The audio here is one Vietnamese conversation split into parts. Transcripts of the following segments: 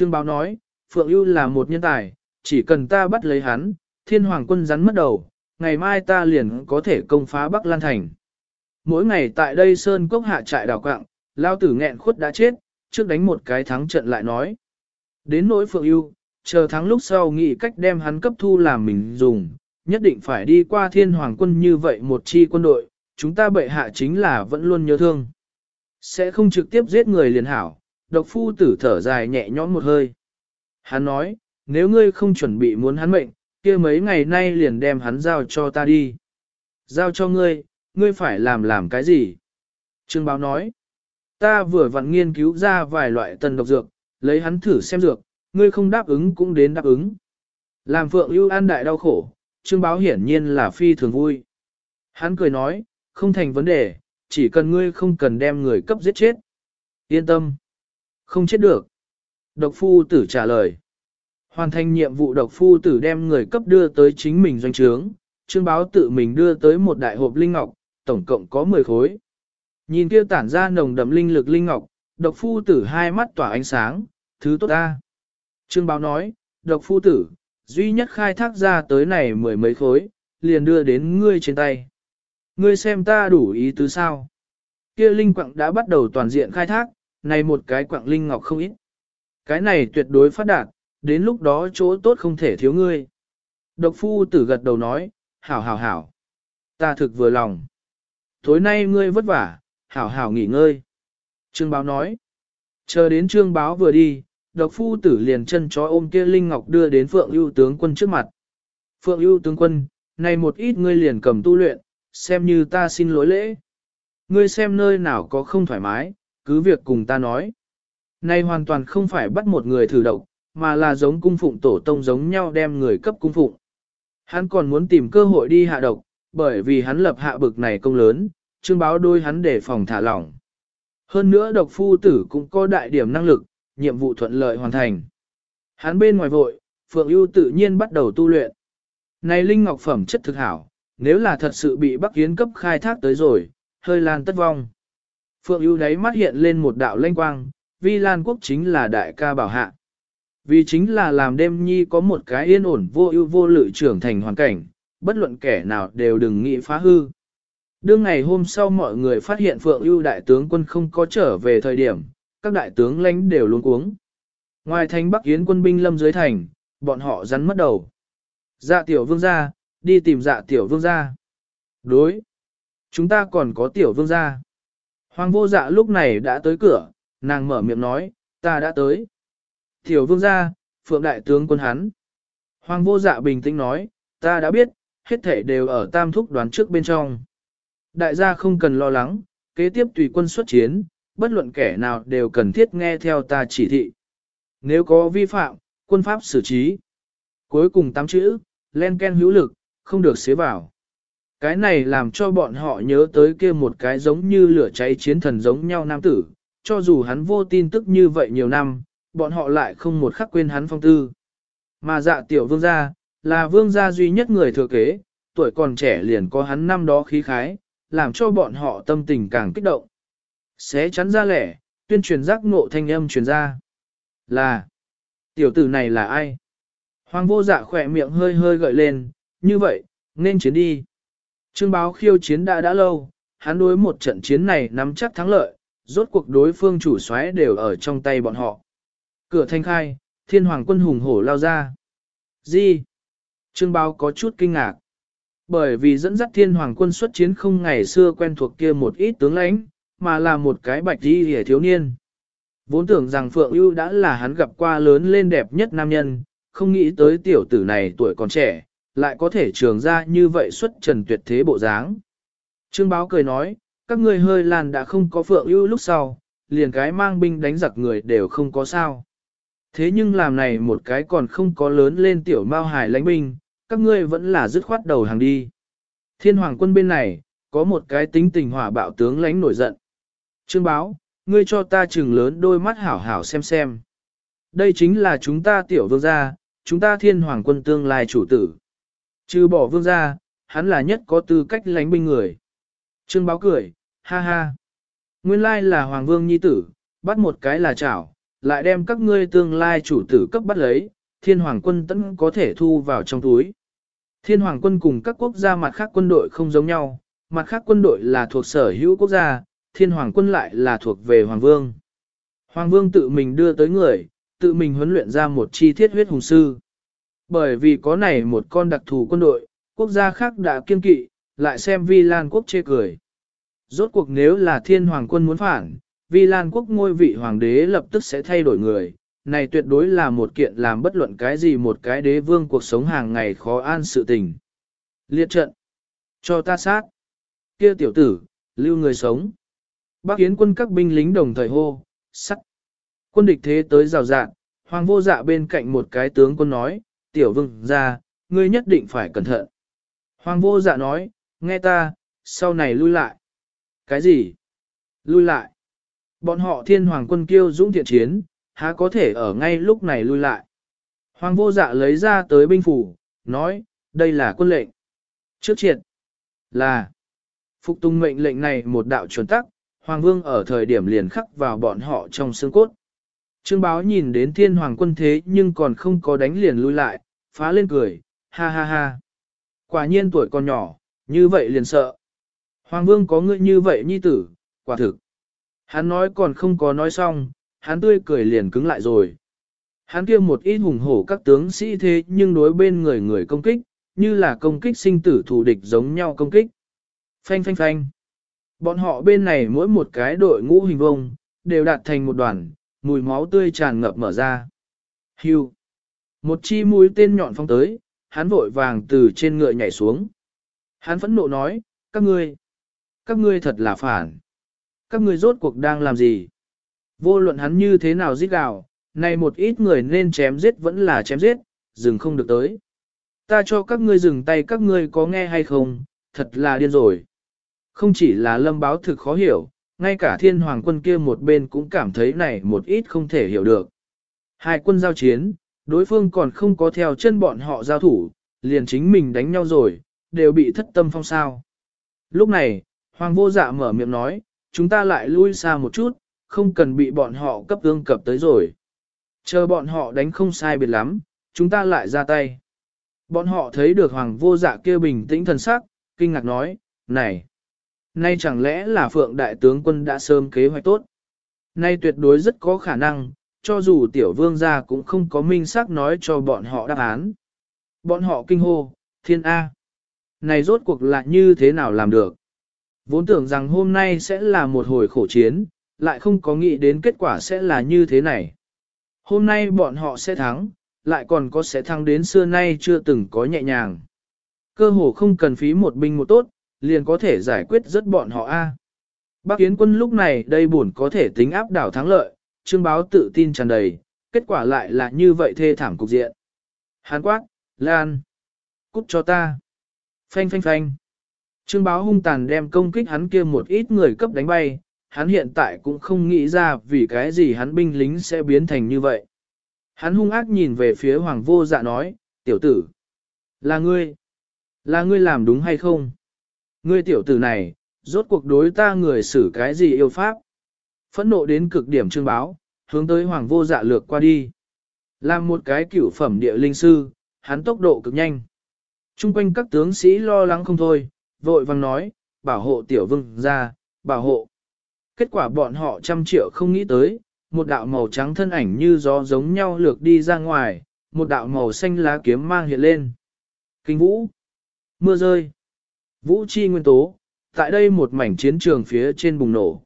Trương Báo nói, Phượng ưu là một nhân tài, chỉ cần ta bắt lấy hắn, thiên hoàng quân rắn mất đầu, ngày mai ta liền có thể công phá Bắc Lan Thành. Mỗi ngày tại đây Sơn Cốc hạ trại đào quạng, lao tử nghẹn khuất đã chết, trước đánh một cái thắng trận lại nói. Đến nỗi Phượng ưu chờ thắng lúc sau nghĩ cách đem hắn cấp thu làm mình dùng, nhất định phải đi qua thiên hoàng quân như vậy một chi quân đội, chúng ta bệ hạ chính là vẫn luôn nhớ thương. Sẽ không trực tiếp giết người liền hảo, độc phu tử thở dài nhẹ nhõm một hơi. Hắn nói, nếu ngươi không chuẩn bị muốn hắn mệnh, kia mấy ngày nay liền đem hắn giao cho ta đi. Giao cho ngươi, ngươi phải làm làm cái gì? Trương Báo nói, ta vừa vặn nghiên cứu ra vài loại tần độc dược, lấy hắn thử xem dược, ngươi không đáp ứng cũng đến đáp ứng. Làm phượng ưu an đại đau khổ, Trương Báo hiển nhiên là phi thường vui. Hắn cười nói, không thành vấn đề, chỉ cần ngươi không cần đem người cấp giết chết. Yên tâm. Không chết được. Độc phu tử trả lời. Hoàn thành nhiệm vụ độc phu tử đem người cấp đưa tới chính mình doanh trướng, trương báo tự mình đưa tới một đại hộp linh ngọc, tổng cộng có 10 khối. Nhìn kia tản ra nồng đậm linh lực linh ngọc, độc phu tử hai mắt tỏa ánh sáng, thứ tốt ta. Trương báo nói, độc phu tử, duy nhất khai thác ra tới này mười mấy khối, liền đưa đến ngươi trên tay. Ngươi xem ta đủ ý tứ sao. Kia linh quặng đã bắt đầu toàn diện khai thác, này một cái quạng linh ngọc không ít. Cái này tuyệt đối phát đạt, đến lúc đó chỗ tốt không thể thiếu ngươi. Độc phu tử gật đầu nói, hảo hảo hảo. Ta thực vừa lòng. Tối nay ngươi vất vả, hảo hảo nghỉ ngơi. Trương báo nói. Chờ đến trương báo vừa đi, độc phu tử liền chân chó ôm kia Linh Ngọc đưa đến Phượng ưu tướng quân trước mặt. Phượng ưu tướng quân, này một ít ngươi liền cầm tu luyện, xem như ta xin lỗi lễ. Ngươi xem nơi nào có không thoải mái, cứ việc cùng ta nói. nay hoàn toàn không phải bắt một người thử độc, mà là giống cung phụng tổ tông giống nhau đem người cấp cung phụng. Hắn còn muốn tìm cơ hội đi hạ độc, bởi vì hắn lập hạ bực này công lớn, trương báo đôi hắn để phòng thả lỏng. Hơn nữa độc phu tử cũng có đại điểm năng lực, nhiệm vụ thuận lợi hoàn thành. Hắn bên ngoài vội, Phượng ưu tự nhiên bắt đầu tu luyện. Này linh ngọc phẩm chất thực hảo, nếu là thật sự bị Bắc Yến cấp khai thác tới rồi, hơi lan tất vong. Phượng ưu đáy mắt hiện lên một đạo lanh quang, vi lan quốc chính là đại ca bảo hạ. Vì chính là làm đêm nhi có một cái yên ổn vô ưu vô lự trưởng thành hoàn cảnh, bất luận kẻ nào đều đừng nghĩ phá hư. Đương ngày hôm sau mọi người phát hiện Phượng ưu đại tướng quân không có trở về thời điểm, các đại tướng lãnh đều luôn cuống. Ngoài thành Bắc Yến quân binh lâm dưới thành, bọn họ rắn mất đầu. Dạ tiểu vương gia, đi tìm dạ tiểu vương gia. Đối. Chúng ta còn có tiểu vương gia. Hoàng vô dạ lúc này đã tới cửa, nàng mở miệng nói, ta đã tới. Tiểu vương gia, phượng đại tướng quân hắn. Hoàng vô dạ bình tĩnh nói, ta đã biết, hết thể đều ở tam thúc đoán trước bên trong. Đại gia không cần lo lắng, kế tiếp tùy quân xuất chiến, bất luận kẻ nào đều cần thiết nghe theo ta chỉ thị. Nếu có vi phạm, quân pháp xử trí. Cuối cùng tám chữ, len ken hữu lực, không được xế vào. Cái này làm cho bọn họ nhớ tới kia một cái giống như lửa cháy chiến thần giống nhau nam tử, cho dù hắn vô tin tức như vậy nhiều năm, bọn họ lại không một khắc quên hắn phong tư. Mà dạ tiểu vương gia, là vương gia duy nhất người thừa kế, tuổi còn trẻ liền có hắn năm đó khí khái, làm cho bọn họ tâm tình càng kích động. Xé chắn ra lẻ, tuyên truyền giác ngộ thanh âm truyền ra. Là, tiểu tử này là ai? Hoàng vô dạ khỏe miệng hơi hơi gợi lên, như vậy, nên chiến đi. Trương báo khiêu chiến đã đã lâu, hắn đối một trận chiến này nắm chắc thắng lợi, rốt cuộc đối phương chủ soái đều ở trong tay bọn họ. Cửa thanh khai, thiên hoàng quân hùng hổ lao ra. Gì? Trương báo có chút kinh ngạc. Bởi vì dẫn dắt thiên hoàng quân xuất chiến không ngày xưa quen thuộc kia một ít tướng lãnh, mà là một cái bạch đi hề thiếu niên. Vốn tưởng rằng Phượng ưu đã là hắn gặp qua lớn lên đẹp nhất nam nhân, không nghĩ tới tiểu tử này tuổi còn trẻ, lại có thể trường ra như vậy xuất trần tuyệt thế bộ dáng. Trương Báo cười nói, các ngươi hơi làn đã không có Phượng ưu lúc sau, liền cái mang binh đánh giặc người đều không có sao. Thế nhưng làm này một cái còn không có lớn lên tiểu mao hải lãnh binh, các ngươi vẫn là dứt khoát đầu hàng đi. Thiên hoàng quân bên này, có một cái tính tình hỏa bạo tướng lãnh nổi giận. Trương báo, ngươi cho ta chừng lớn đôi mắt hảo hảo xem xem. Đây chính là chúng ta tiểu vương gia, chúng ta thiên hoàng quân tương lai chủ tử. Trừ bỏ vương gia, hắn là nhất có tư cách lánh binh người. Trương báo cười, ha ha. Nguyên lai là hoàng vương nhi tử, bắt một cái là chảo, lại đem các ngươi tương lai chủ tử cấp bắt lấy, thiên hoàng quân tẫn có thể thu vào trong túi. Thiên hoàng quân cùng các quốc gia mặt khác quân đội không giống nhau, mặt khác quân đội là thuộc sở hữu quốc gia, thiên hoàng quân lại là thuộc về hoàng vương. Hoàng vương tự mình đưa tới người, tự mình huấn luyện ra một chi thiết huyết hùng sư. Bởi vì có này một con đặc thù quân đội, quốc gia khác đã kiên kỵ, lại xem Vi Lan quốc chê cười. Rốt cuộc nếu là thiên hoàng quân muốn phản, Vi Lan quốc ngôi vị hoàng đế lập tức sẽ thay đổi người. Này tuyệt đối là một kiện làm bất luận cái gì một cái đế vương cuộc sống hàng ngày khó an sự tình. Liệt trận. Cho ta sát. Kia tiểu tử, lưu người sống. Bác Yến quân các binh lính đồng thời hô, sắt. Quân địch thế tới rào rạng, hoàng vô dạ bên cạnh một cái tướng quân nói, tiểu vương ra, ngươi nhất định phải cẩn thận. Hoàng vô dạ nói, nghe ta, sau này lui lại. Cái gì? Lui lại. Bọn họ thiên hoàng quân kiêu dũng thiện chiến, há có thể ở ngay lúc này lui lại. Hoàng vô dạ lấy ra tới binh phủ, nói, đây là quân lệnh. Trước triệt, là, phục tung mệnh lệnh này một đạo chuẩn tắc, Hoàng vương ở thời điểm liền khắc vào bọn họ trong xương cốt. Trương báo nhìn đến thiên hoàng quân thế nhưng còn không có đánh liền lui lại, phá lên cười, ha ha ha. Quả nhiên tuổi còn nhỏ, như vậy liền sợ. Hoàng vương có ngươi như vậy nhi tử, quả thực. Hắn nói còn không có nói xong, hắn tươi cười liền cứng lại rồi. Hắn kia một ít hùng hổ các tướng sĩ thế nhưng đối bên người người công kích, như là công kích sinh tử thù địch giống nhau công kích. Phanh phanh phanh. Bọn họ bên này mỗi một cái đội ngũ hình vông, đều đạt thành một đoàn, mùi máu tươi tràn ngập mở ra. Hưu. Một chi mũi tên nhọn phong tới, hắn vội vàng từ trên ngựa nhảy xuống. Hắn phẫn nộ nói, các ngươi, các ngươi thật là phản. Các ngươi rốt cuộc đang làm gì? Vô luận hắn như thế nào giết gào, này một ít người nên chém giết vẫn là chém giết, dừng không được tới. Ta cho các ngươi dừng tay các ngươi có nghe hay không, thật là điên rồi. Không chỉ là lâm báo thực khó hiểu, ngay cả thiên hoàng quân kia một bên cũng cảm thấy này một ít không thể hiểu được. Hai quân giao chiến, đối phương còn không có theo chân bọn họ giao thủ, liền chính mình đánh nhau rồi, đều bị thất tâm phong sao. Lúc này, hoàng vô dạ mở miệng nói, chúng ta lại lui xa một chút, không cần bị bọn họ cấp tương cập tới rồi. Chờ bọn họ đánh không sai biệt lắm, chúng ta lại ra tay. Bọn họ thấy được hoàng vô dạ kia bình tĩnh thần sắc, kinh ngạc nói, này, nay chẳng lẽ là phượng đại tướng quân đã sớm kế hoạch tốt. Nay tuyệt đối rất có khả năng, cho dù tiểu vương gia cũng không có minh xác nói cho bọn họ đáp án. Bọn họ kinh hô, thiên A. Này rốt cuộc là như thế nào làm được? Vốn tưởng rằng hôm nay sẽ là một hồi khổ chiến, lại không có nghĩ đến kết quả sẽ là như thế này. Hôm nay bọn họ sẽ thắng, lại còn có sẽ thắng đến xưa nay chưa từng có nhẹ nhàng. Cơ hồ không cần phí một binh một tốt, liền có thể giải quyết rất bọn họ A. bắc Kiến quân lúc này đây buồn có thể tính áp đảo thắng lợi, trương báo tự tin tràn đầy, kết quả lại là như vậy thê thảm cục diện. Hán quát, Lan, cút cho ta. Phanh phanh phanh. Trương báo hung tàn đem công kích hắn kia một ít người cấp đánh bay, hắn hiện tại cũng không nghĩ ra vì cái gì hắn binh lính sẽ biến thành như vậy. Hắn hung ác nhìn về phía hoàng vô dạ nói, tiểu tử, là ngươi, là ngươi làm đúng hay không? Ngươi tiểu tử này, rốt cuộc đối ta người xử cái gì yêu pháp? Phẫn nộ đến cực điểm trương báo, hướng tới hoàng vô dạ lược qua đi. Làm một cái cửu phẩm địa linh sư, hắn tốc độ cực nhanh. Trung quanh các tướng sĩ lo lắng không thôi, vội vang nói, bảo hộ tiểu vương ra, bảo hộ. Kết quả bọn họ trăm triệu không nghĩ tới, một đạo màu trắng thân ảnh như gió giống nhau lược đi ra ngoài, một đạo màu xanh lá kiếm mang hiện lên. Kinh vũ, mưa rơi, vũ chi nguyên tố, tại đây một mảnh chiến trường phía trên bùng nổ.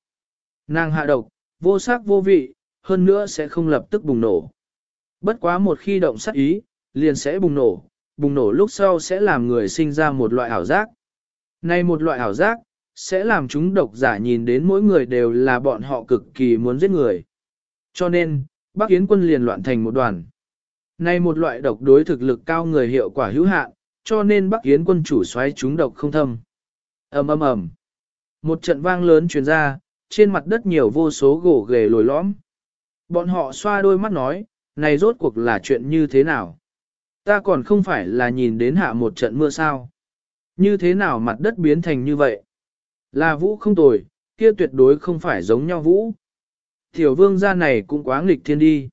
Nàng hạ độc, vô sắc vô vị, hơn nữa sẽ không lập tức bùng nổ. Bất quá một khi động sát ý, liền sẽ bùng nổ, bùng nổ lúc sau sẽ làm người sinh ra một loại ảo giác. Này một loại ảo giác, sẽ làm chúng độc giả nhìn đến mỗi người đều là bọn họ cực kỳ muốn giết người. Cho nên, Bắc Yến quân liền loạn thành một đoàn. Này một loại độc đối thực lực cao người hiệu quả hữu hạn, cho nên Bắc Yến quân chủ xoáy chúng độc không thâm. ầm ầm ầm, Một trận vang lớn truyền ra, trên mặt đất nhiều vô số gỗ ghề lồi lõm. Bọn họ xoa đôi mắt nói, này rốt cuộc là chuyện như thế nào? Ta còn không phải là nhìn đến hạ một trận mưa sao? Như thế nào mặt đất biến thành như vậy? Là vũ không tồi, kia tuyệt đối không phải giống nhau vũ. Tiểu vương gia này cũng quá nghịch thiên đi.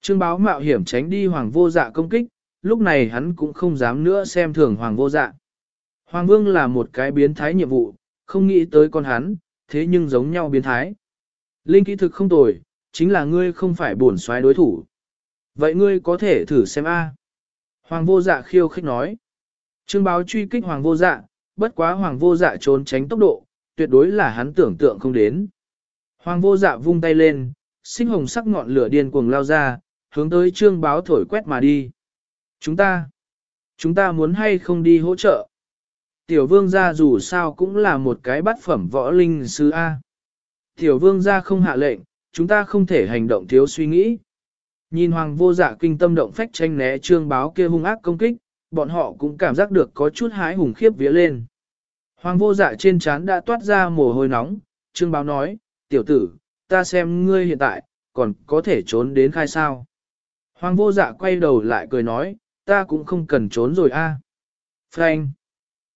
Trương báo mạo hiểm tránh đi hoàng vô dạ công kích, lúc này hắn cũng không dám nữa xem thường hoàng vô dạ. Hoàng vương là một cái biến thái nhiệm vụ, không nghĩ tới con hắn, thế nhưng giống nhau biến thái. Linh kỹ thực không tồi, chính là ngươi không phải bổn xoáy đối thủ. Vậy ngươi có thể thử xem a. Hoàng vô dạ khiêu khích nói. Trương báo truy kích hoàng vô dạ, bất quá hoàng vô dạ trốn tránh tốc độ, tuyệt đối là hắn tưởng tượng không đến. Hoàng vô dạ vung tay lên, sinh hồng sắc ngọn lửa điên cuồng lao ra, hướng tới trương báo thổi quét mà đi. Chúng ta, chúng ta muốn hay không đi hỗ trợ? Tiểu vương gia dù sao cũng là một cái bát phẩm võ linh sư A. Tiểu vương gia không hạ lệnh, chúng ta không thể hành động thiếu suy nghĩ. Nhìn hoàng vô dạ kinh tâm động phách tranh né trương báo kia hung ác công kích, bọn họ cũng cảm giác được có chút hái hùng khiếp vía lên. Hoàng vô dạ trên trán đã toát ra mồ hôi nóng, trương báo nói, tiểu tử, ta xem ngươi hiện tại, còn có thể trốn đến khai sao. Hoàng vô dạ quay đầu lại cười nói, ta cũng không cần trốn rồi a. Frank.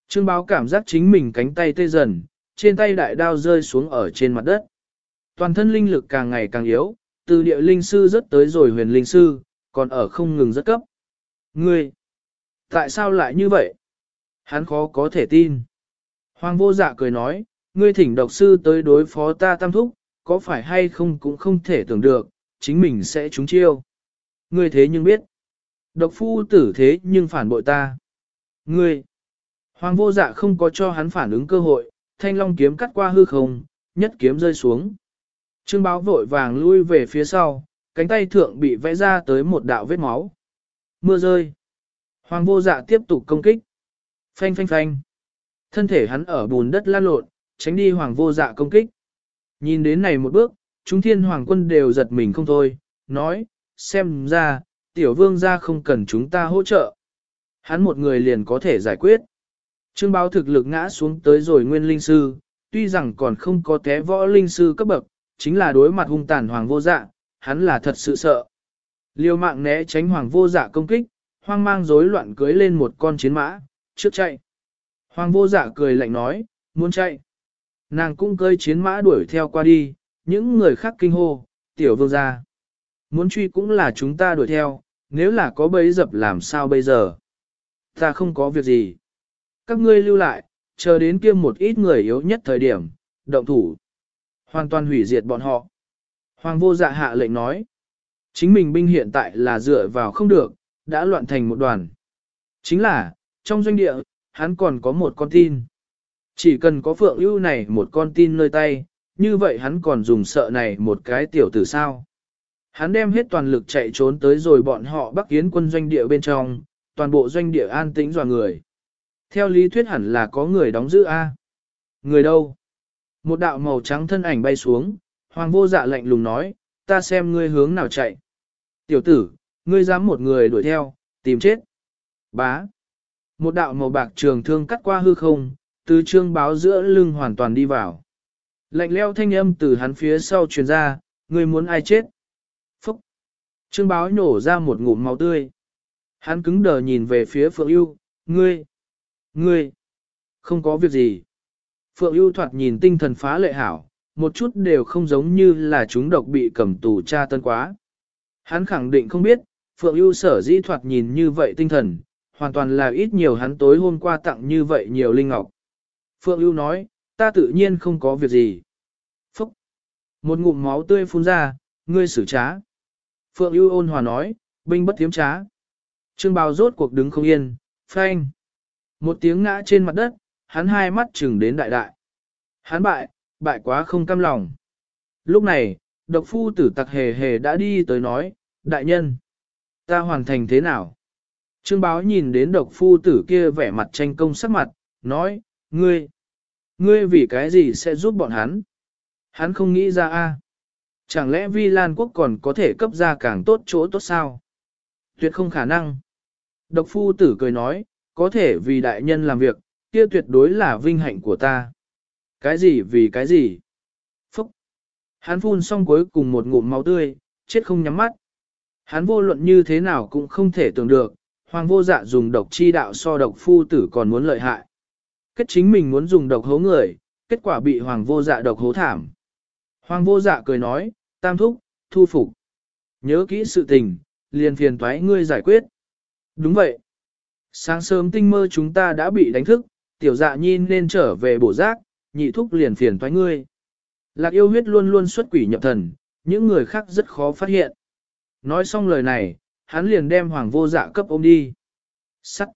Trương báo cảm giác chính mình cánh tay tê dần, trên tay đại đao rơi xuống ở trên mặt đất. Toàn thân linh lực càng ngày càng yếu, từ địa linh sư rất tới rồi huyền linh sư, còn ở không ngừng rất cấp. Ngươi, tại sao lại như vậy? Hắn khó có thể tin. Hoàng vô dạ cười nói, ngươi thỉnh độc sư tới đối phó ta tam thúc, có phải hay không cũng không thể tưởng được, chính mình sẽ trúng chiêu. Ngươi thế nhưng biết, độc phu tử thế nhưng phản bội ta. Ngươi, hoàng vô dạ không có cho hắn phản ứng cơ hội, thanh long kiếm cắt qua hư không, nhất kiếm rơi xuống. Trương báo vội vàng lui về phía sau, cánh tay thượng bị vẽ ra tới một đạo vết máu. Mưa rơi. Hoàng vô dạ tiếp tục công kích. Phanh phanh phanh. Thân thể hắn ở bùn đất lan lộn, tránh đi hoàng vô dạ công kích. Nhìn đến này một bước, chúng thiên hoàng quân đều giật mình không thôi, nói, xem ra, tiểu vương gia không cần chúng ta hỗ trợ. Hắn một người liền có thể giải quyết. Trương báo thực lực ngã xuống tới rồi nguyên linh sư, tuy rằng còn không có té võ linh sư cấp bậc, chính là đối mặt hung tàn hoàng vô dạ, hắn là thật sự sợ. Liêu mạng né tránh hoàng vô dạ công kích, hoang mang rối loạn cưới lên một con chiến mã, trước chạy. Hoàng vô dạ cười lạnh nói, muốn chạy. Nàng cũng cơi chiến mã đuổi theo qua đi, những người khác kinh hô, tiểu vương gia. Muốn truy cũng là chúng ta đuổi theo, nếu là có bấy dập làm sao bây giờ? Ta không có việc gì. Các ngươi lưu lại, chờ đến kia một ít người yếu nhất thời điểm, động thủ. Hoàn toàn hủy diệt bọn họ. Hoàng vô dạ hạ lệnh nói. Chính mình binh hiện tại là dựa vào không được, đã loạn thành một đoàn. Chính là, trong doanh địa, hắn còn có một con tin. Chỉ cần có phượng ưu này một con tin nơi tay, như vậy hắn còn dùng sợ này một cái tiểu tử sao. Hắn đem hết toàn lực chạy trốn tới rồi bọn họ bắc kiến quân doanh địa bên trong, toàn bộ doanh địa an tĩnh dò người. Theo lý thuyết hẳn là có người đóng giữ A. Người đâu? Một đạo màu trắng thân ảnh bay xuống, hoàng vô dạ lạnh lùng nói, ta xem ngươi hướng nào chạy. Tiểu tử, ngươi dám một người đuổi theo, tìm chết. Bá. Một đạo màu bạc trường thương cắt qua hư không, từ trương báo giữa lưng hoàn toàn đi vào. Lạnh leo thanh âm từ hắn phía sau truyền ra, ngươi muốn ai chết? Trương báo nhổ ra một ngụm máu tươi. Hắn cứng đờ nhìn về phía Phượng ưu, ngươi! Ngươi! Không có việc gì. Phượng ưu thoạt nhìn tinh thần phá lệ hảo, một chút đều không giống như là chúng độc bị cầm tù tra tân quá. Hắn khẳng định không biết, Phượng ưu sở dĩ thoạt nhìn như vậy tinh thần, hoàn toàn là ít nhiều hắn tối hôm qua tặng như vậy nhiều linh ngọc. Phượng ưu nói, ta tự nhiên không có việc gì. Phúc! Một ngụm máu tươi phun ra, ngươi xử trá. Phượng ưu ôn hòa nói, binh bất tiếm trá. Trương bào rốt cuộc đứng không yên, phanh. Một tiếng ngã trên mặt đất, hắn hai mắt chừng đến đại đại. Hắn bại, bại quá không cam lòng. Lúc này, độc phu tử tặc hề hề đã đi tới nói, đại nhân, ta hoàn thành thế nào? Trương báo nhìn đến độc phu tử kia vẻ mặt tranh công sắc mặt, nói, ngươi, ngươi vì cái gì sẽ giúp bọn hắn? Hắn không nghĩ ra a. Chẳng lẽ Vi Lan quốc còn có thể cấp ra càng tốt chỗ tốt sao? Tuyệt không khả năng. Độc phu tử cười nói, có thể vì đại nhân làm việc, kia tuyệt đối là vinh hạnh của ta. Cái gì vì cái gì? Phúc! Hắn phun xong cuối cùng một ngụm máu tươi, chết không nhắm mắt. Hắn vô luận như thế nào cũng không thể tưởng được, hoàng vô dạ dùng độc chi đạo so độc phu tử còn muốn lợi hại. Kết chính mình muốn dùng độc hố người, kết quả bị hoàng vô dạ độc hố thảm. Hoàng vô dạ cười nói, tam thúc, thu phục. Nhớ kỹ sự tình, liền phiền toái ngươi giải quyết. Đúng vậy. Sáng sớm tinh mơ chúng ta đã bị đánh thức, tiểu dạ nhi nên trở về bổ giác, nhị thúc liền phiền toái ngươi. Lạc yêu huyết luôn luôn xuất quỷ nhập thần, những người khác rất khó phát hiện. Nói xong lời này, hắn liền đem hoàng vô dạ cấp ôm đi. Sắt.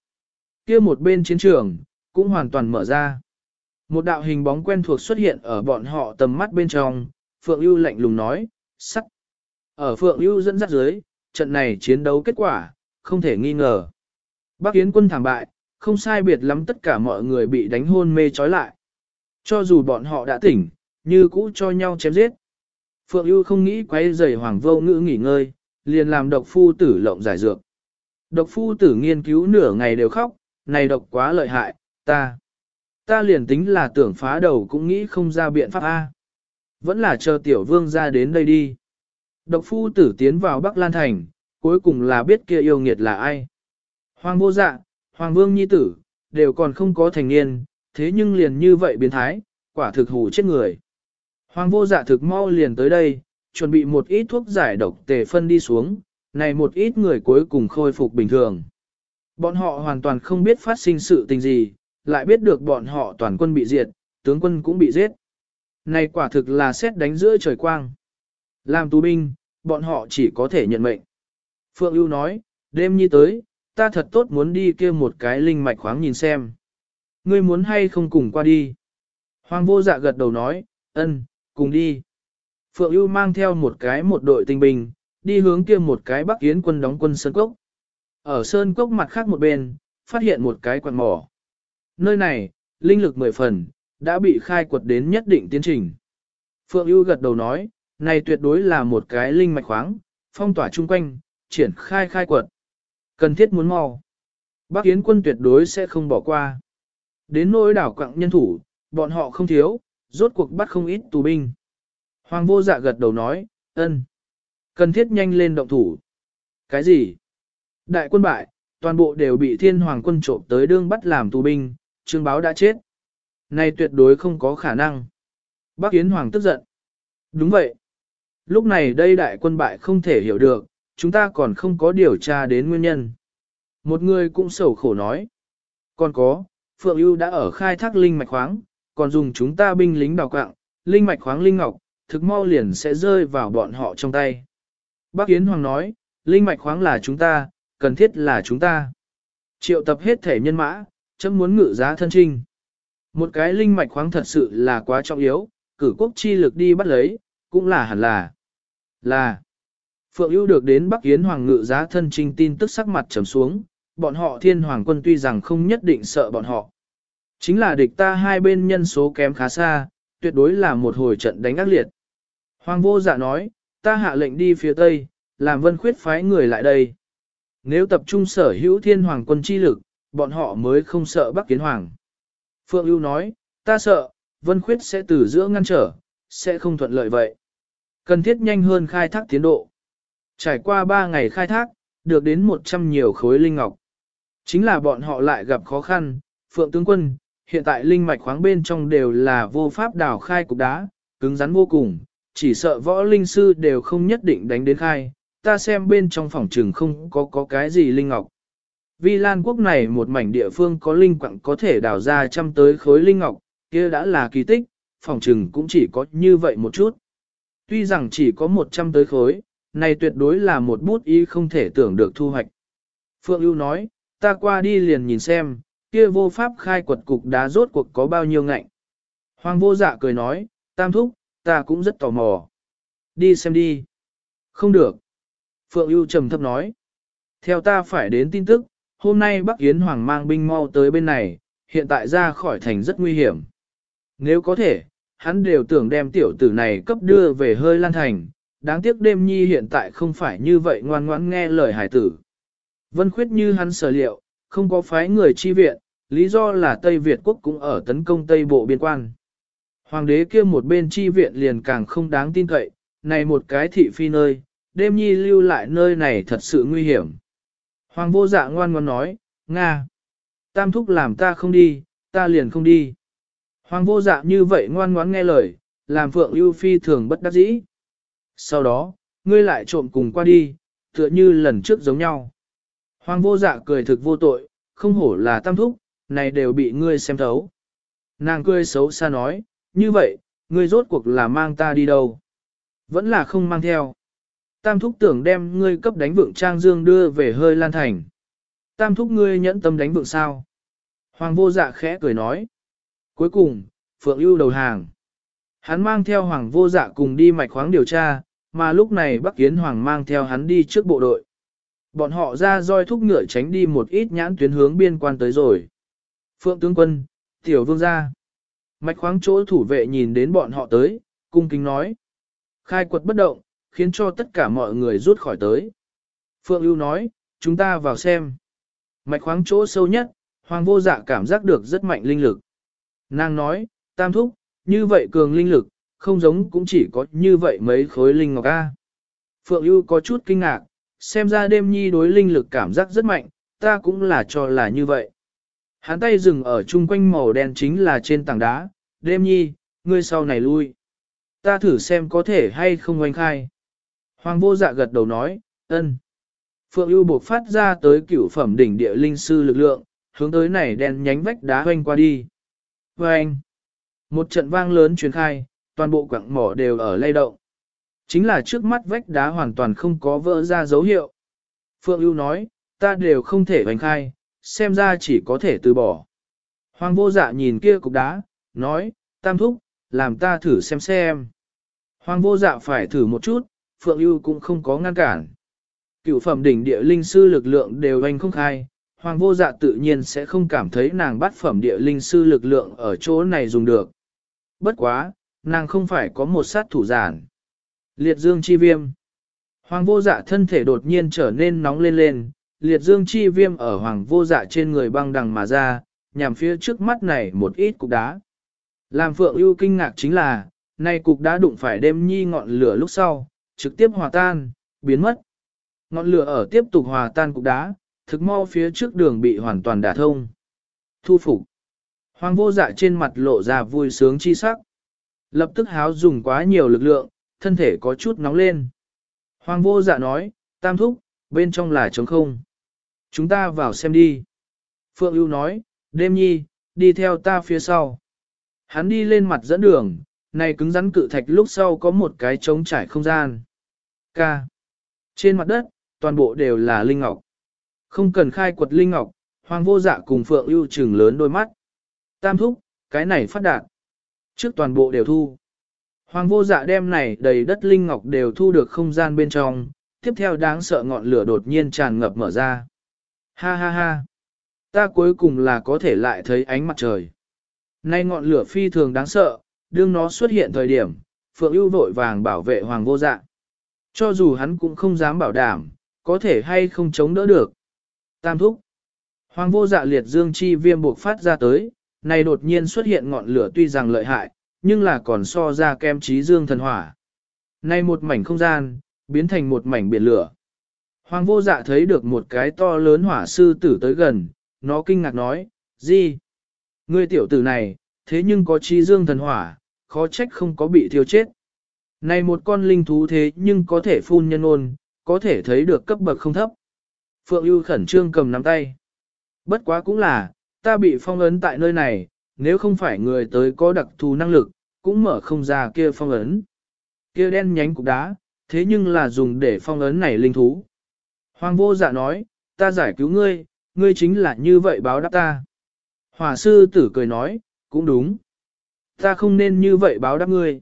kia một bên chiến trường, cũng hoàn toàn mở ra. Một đạo hình bóng quen thuộc xuất hiện ở bọn họ tầm mắt bên trong, Phượng ưu lạnh lùng nói, sắt. Ở Phượng ưu dẫn dắt dưới, trận này chiến đấu kết quả, không thể nghi ngờ. Bắc Yến quân thảm bại, không sai biệt lắm tất cả mọi người bị đánh hôn mê trói lại. Cho dù bọn họ đã tỉnh, như cũ cho nhau chém giết. Phượng ưu không nghĩ quay rầy hoàng vô ngữ nghỉ ngơi, liền làm độc phu tử lộng giải dược. Độc phu tử nghiên cứu nửa ngày đều khóc, này độc quá lợi hại, ta. Ta liền tính là tưởng phá đầu cũng nghĩ không ra biện pháp A. Vẫn là chờ tiểu vương ra đến đây đi. Độc phu tử tiến vào Bắc Lan Thành, cuối cùng là biết kia yêu nghiệt là ai. Hoàng vô dạ, Hoàng vương nhi tử, đều còn không có thành niên, thế nhưng liền như vậy biến thái, quả thực hủ chết người. Hoàng vô dạ thực mau liền tới đây, chuẩn bị một ít thuốc giải độc tề phân đi xuống, này một ít người cuối cùng khôi phục bình thường. Bọn họ hoàn toàn không biết phát sinh sự tình gì, lại biết được bọn họ toàn quân bị diệt, tướng quân cũng bị giết. Này quả thực là xét đánh giữa trời quang. Làm tù binh, bọn họ chỉ có thể nhận mệnh. Phượng ưu nói, đêm nhi tới, ta thật tốt muốn đi kia một cái linh mạch khoáng nhìn xem. Ngươi muốn hay không cùng qua đi? Hoàng vô dạ gật đầu nói, ân, cùng đi. Phượng ưu mang theo một cái một đội tinh binh, đi hướng kia một cái bắc yến quân đóng quân Sơn Cốc. Ở Sơn Cốc mặt khác một bên, phát hiện một cái quạt mỏ. Nơi này, linh lực mười phần, đã bị khai quật đến nhất định tiến trình. Phượng ưu gật đầu nói, này tuyệt đối là một cái linh mạch khoáng, phong tỏa chung quanh, triển khai khai quật. Cần thiết muốn mau. Bắc Yến quân tuyệt đối sẽ không bỏ qua. Đến nỗi đảo quặng nhân thủ, bọn họ không thiếu, rốt cuộc bắt không ít tù binh. Hoàng vô dạ gật đầu nói, ân, Cần thiết nhanh lên động thủ. Cái gì? Đại quân bại, toàn bộ đều bị thiên hoàng quân trộm tới đương bắt làm tù binh, trương báo đã chết. Này tuyệt đối không có khả năng. Bác Yến Hoàng tức giận. Đúng vậy. Lúc này đây đại quân bại không thể hiểu được, chúng ta còn không có điều tra đến nguyên nhân. Một người cũng sầu khổ nói. Còn có, Phượng ưu đã ở khai thác linh mạch khoáng, còn dùng chúng ta binh lính đào quạng, linh mạch khoáng linh ngọc, thực mau liền sẽ rơi vào bọn họ trong tay. Bác Yến Hoàng nói, linh mạch khoáng là chúng ta, cần thiết là chúng ta. Triệu tập hết thể nhân mã, chấm muốn ngự giá thân trinh. Một cái linh mạch khoáng thật sự là quá trọng yếu, cử quốc chi lực đi bắt lấy, cũng là hẳn là. Là. Phượng ưu được đến Bắc Yến Hoàng ngự giá thân trinh tin tức sắc mặt trầm xuống, bọn họ thiên hoàng quân tuy rằng không nhất định sợ bọn họ. Chính là địch ta hai bên nhân số kém khá xa, tuyệt đối là một hồi trận đánh ác liệt. Hoàng vô dạ nói, ta hạ lệnh đi phía tây, làm vân khuyết phái người lại đây. Nếu tập trung sở hữu thiên hoàng quân chi lực, bọn họ mới không sợ Bắc Kiến Hoàng. Phượng ưu nói, ta sợ, vân khuyết sẽ từ giữa ngăn trở, sẽ không thuận lợi vậy. Cần thiết nhanh hơn khai thác tiến độ. Trải qua 3 ngày khai thác, được đến 100 nhiều khối linh ngọc. Chính là bọn họ lại gặp khó khăn, Phượng tướng quân, hiện tại linh mạch khoáng bên trong đều là vô pháp đào khai cục đá, cứng rắn vô cùng, chỉ sợ võ linh sư đều không nhất định đánh đến khai, ta xem bên trong phòng trường không có có cái gì linh ngọc. Vi Lan quốc này một mảnh địa phương có linh quặng có thể đào ra trăm tới khối linh ngọc, kia đã là kỳ tích, phòng trừng cũng chỉ có như vậy một chút. Tuy rằng chỉ có 100 tới khối, này tuyệt đối là một bút ý không thể tưởng được thu hoạch. Phượng ưu nói, ta qua đi liền nhìn xem, kia vô pháp khai quật cục đá rốt cuộc có bao nhiêu ngạnh. Hoàng vô dạ cười nói, tam thúc, ta cũng rất tò mò. Đi xem đi. Không được. Phượng ưu trầm thấp nói. Theo ta phải đến tin tức, hôm nay Bắc Yến Hoàng mang binh mau tới bên này, hiện tại ra khỏi thành rất nguy hiểm. Nếu có thể, hắn đều tưởng đem tiểu tử này cấp đưa về hơi lan thành, đáng tiếc đêm nhi hiện tại không phải như vậy ngoan ngoãn nghe lời hải tử. Vân khuyết như hắn sở liệu, không có phái người chi viện, lý do là Tây Việt quốc cũng ở tấn công Tây Bộ biên quan. Hoàng đế kia một bên chi viện liền càng không đáng tin cậy, này một cái thị phi nơi, đêm nhi lưu lại nơi này thật sự nguy hiểm. Hoàng vô dạ ngoan ngoan nói, Nga, tam thúc làm ta không đi, ta liền không đi. Hoàng vô dạ như vậy ngoan ngoãn nghe lời, làm phượng ưu phi thường bất đắc dĩ. Sau đó, ngươi lại trộm cùng qua đi, tựa như lần trước giống nhau. Hoàng vô dạ cười thực vô tội, không hổ là tam thúc, này đều bị ngươi xem thấu. Nàng cười xấu xa nói, như vậy, ngươi rốt cuộc là mang ta đi đâu? Vẫn là không mang theo. Tam thúc tưởng đem ngươi cấp đánh vượng trang dương đưa về hơi lan thành. Tam thúc ngươi nhẫn tâm đánh vượng sao? Hoàng vô dạ khẽ cười nói. Cuối cùng, Phượng ưu đầu hàng. Hắn mang theo Hoàng vô dạ cùng đi mạch khoáng điều tra, mà lúc này Bắc Kiến Hoàng mang theo hắn đi trước bộ đội. Bọn họ ra roi thúc ngựa tránh đi một ít nhãn tuyến hướng biên quan tới rồi. Phượng tướng quân, tiểu vương gia. Mạch khoáng chỗ thủ vệ nhìn đến bọn họ tới, cung kính nói. Khai quật bất động, khiến cho tất cả mọi người rút khỏi tới. Phượng ưu nói, chúng ta vào xem. Mạch khoáng chỗ sâu nhất, hoàng vô dạ cảm giác được rất mạnh linh lực. Nàng nói, tam thúc, như vậy cường linh lực, không giống cũng chỉ có như vậy mấy khối linh ngọc A. Phượng ưu có chút kinh ngạc, xem ra đêm nhi đối linh lực cảm giác rất mạnh, ta cũng là cho là như vậy. Hắn tay dừng ở chung quanh màu đen chính là trên tảng đá, đêm nhi, ngươi sau này lui. Ta thử xem có thể hay không oanh khai. Hoàng vô dạ gật đầu nói, ân. Phượng ưu buộc phát ra tới cửu phẩm đỉnh địa linh sư lực lượng, hướng tới này đen nhánh vách đá hoanh qua đi. Oanh! Một trận vang lớn truyền khai, toàn bộ quặng mỏ đều ở lay động. Chính là trước mắt vách đá hoàn toàn không có vỡ ra dấu hiệu. Phượng ưu nói, ta đều không thể hoành khai, xem ra chỉ có thể từ bỏ. Hoàng vô dạ nhìn kia cục đá, nói, tam thúc, làm ta thử xem xem. Hoàng vô dạ phải thử một chút, Phượng ưu cũng không có ngăn cản. Cựu phẩm đỉnh địa linh sư lực lượng đều anh không khai, Hoàng vô dạ tự nhiên sẽ không cảm thấy nàng bắt phẩm địa linh sư lực lượng ở chỗ này dùng được. Bất quá, nàng không phải có một sát thủ giản. Liệt dương chi viêm. Hoàng vô dạ thân thể đột nhiên trở nên nóng lên lên, liệt dương chi viêm ở hoàng vô dạ trên người băng đằng mà ra, nhằm phía trước mắt này một ít cục đá. Làm phượng ưu kinh ngạc chính là, nay cục đá đụng phải đêm nhi ngọn lửa lúc sau, trực tiếp hòa tan, biến mất. Ngọn lửa ở tiếp tục hòa tan cục đá, thực mau phía trước đường bị hoàn toàn đả thông. Thu phục. Hoàng vô dạ trên mặt lộ ra vui sướng chi sắc. Lập tức háo dùng quá nhiều lực lượng, thân thể có chút nóng lên. Hoàng vô dạ nói, tam thúc, bên trong là trống không. Chúng ta vào xem đi. Phượng ưu nói, đêm nhi, đi theo ta phía sau. Hắn đi lên mặt dẫn đường, này cứng rắn cự thạch lúc sau có một cái trống trải không gian. K Trên mặt đất, toàn bộ đều là linh ngọc. Không cần khai quật linh ngọc, hoàng vô dạ cùng Phượng ưu trừng lớn đôi mắt. Tam thúc, cái này phát đạt. Trước toàn bộ đều thu. Hoàng vô dạ đem này đầy đất linh ngọc đều thu được không gian bên trong, tiếp theo đáng sợ ngọn lửa đột nhiên tràn ngập mở ra. Ha ha ha! Ta cuối cùng là có thể lại thấy ánh mặt trời. Nay ngọn lửa phi thường đáng sợ, đương nó xuất hiện thời điểm, Phượng ưu vội vàng bảo vệ Hoàng vô dạ. Cho dù hắn cũng không dám bảo đảm, có thể hay không chống đỡ được. Tam thúc! Hoàng vô dạ liệt dương chi viêm buộc phát ra tới, này đột nhiên xuất hiện ngọn lửa tuy rằng lợi hại, nhưng là còn so ra kem trí dương thần hỏa. Nay một mảnh không gian, biến thành một mảnh biển lửa. Hoàng vô dạ thấy được một cái to lớn hỏa sư tử tới gần, nó kinh ngạc nói, gì? Ngươi tiểu tử này, thế nhưng có trí dương thần hỏa, khó trách không có bị thiêu chết. Này một con linh thú thế nhưng có thể phun nhân ôn, có thể thấy được cấp bậc không thấp. Phượng ưu khẩn trương cầm nắm tay. Bất quá cũng là, ta bị phong ấn tại nơi này, nếu không phải người tới có đặc thù năng lực, cũng mở không ra kia phong ấn. Kia đen nhánh cục đá, thế nhưng là dùng để phong ấn này linh thú. Hoàng vô dạ nói, ta giải cứu ngươi, ngươi chính là như vậy báo đáp ta. hòa sư tử cười nói, cũng đúng. Ta không nên như vậy báo đáp ngươi.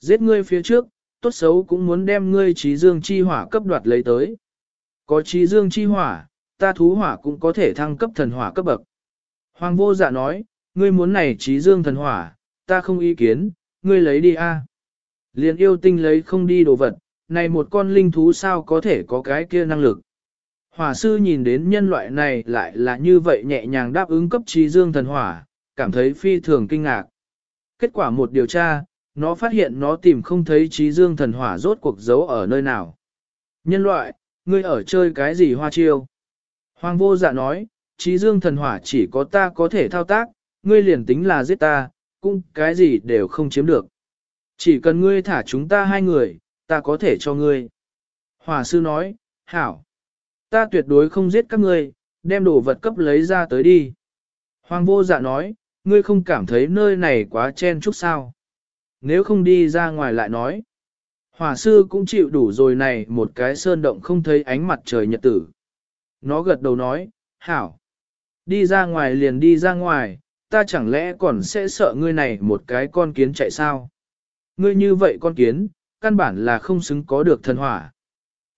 Giết ngươi phía trước, tốt xấu cũng muốn đem ngươi trí dương chi hỏa cấp đoạt lấy tới. Có trí dương chi hỏa, ta thú hỏa cũng có thể thăng cấp thần hỏa cấp bậc. Hoàng vô dạ nói, ngươi muốn này trí dương thần hỏa, ta không ý kiến, ngươi lấy đi a. Liên yêu tinh lấy không đi đồ vật, này một con linh thú sao có thể có cái kia năng lực. Hỏa sư nhìn đến nhân loại này lại là như vậy nhẹ nhàng đáp ứng cấp trí dương thần hỏa, cảm thấy phi thường kinh ngạc. Kết quả một điều tra, nó phát hiện nó tìm không thấy trí dương thần hỏa rốt cuộc giấu ở nơi nào. Nhân loại, ngươi ở chơi cái gì hoa chiêu? Hoàng vô dạ nói, trí dương thần hỏa chỉ có ta có thể thao tác, ngươi liền tính là giết ta, cũng cái gì đều không chiếm được. Chỉ cần ngươi thả chúng ta hai người, ta có thể cho ngươi. Hỏa sư nói, hảo, ta tuyệt đối không giết các ngươi, đem đồ vật cấp lấy ra tới đi. Hoàng vô dạ nói, ngươi không cảm thấy nơi này quá chen chúc sao. Nếu không đi ra ngoài lại nói. Hỏa sư cũng chịu đủ rồi này một cái sơn động không thấy ánh mặt trời nhật tử. Nó gật đầu nói, hảo. Đi ra ngoài liền đi ra ngoài, ta chẳng lẽ còn sẽ sợ ngươi này một cái con kiến chạy sao? Ngươi như vậy con kiến, căn bản là không xứng có được thần hỏa.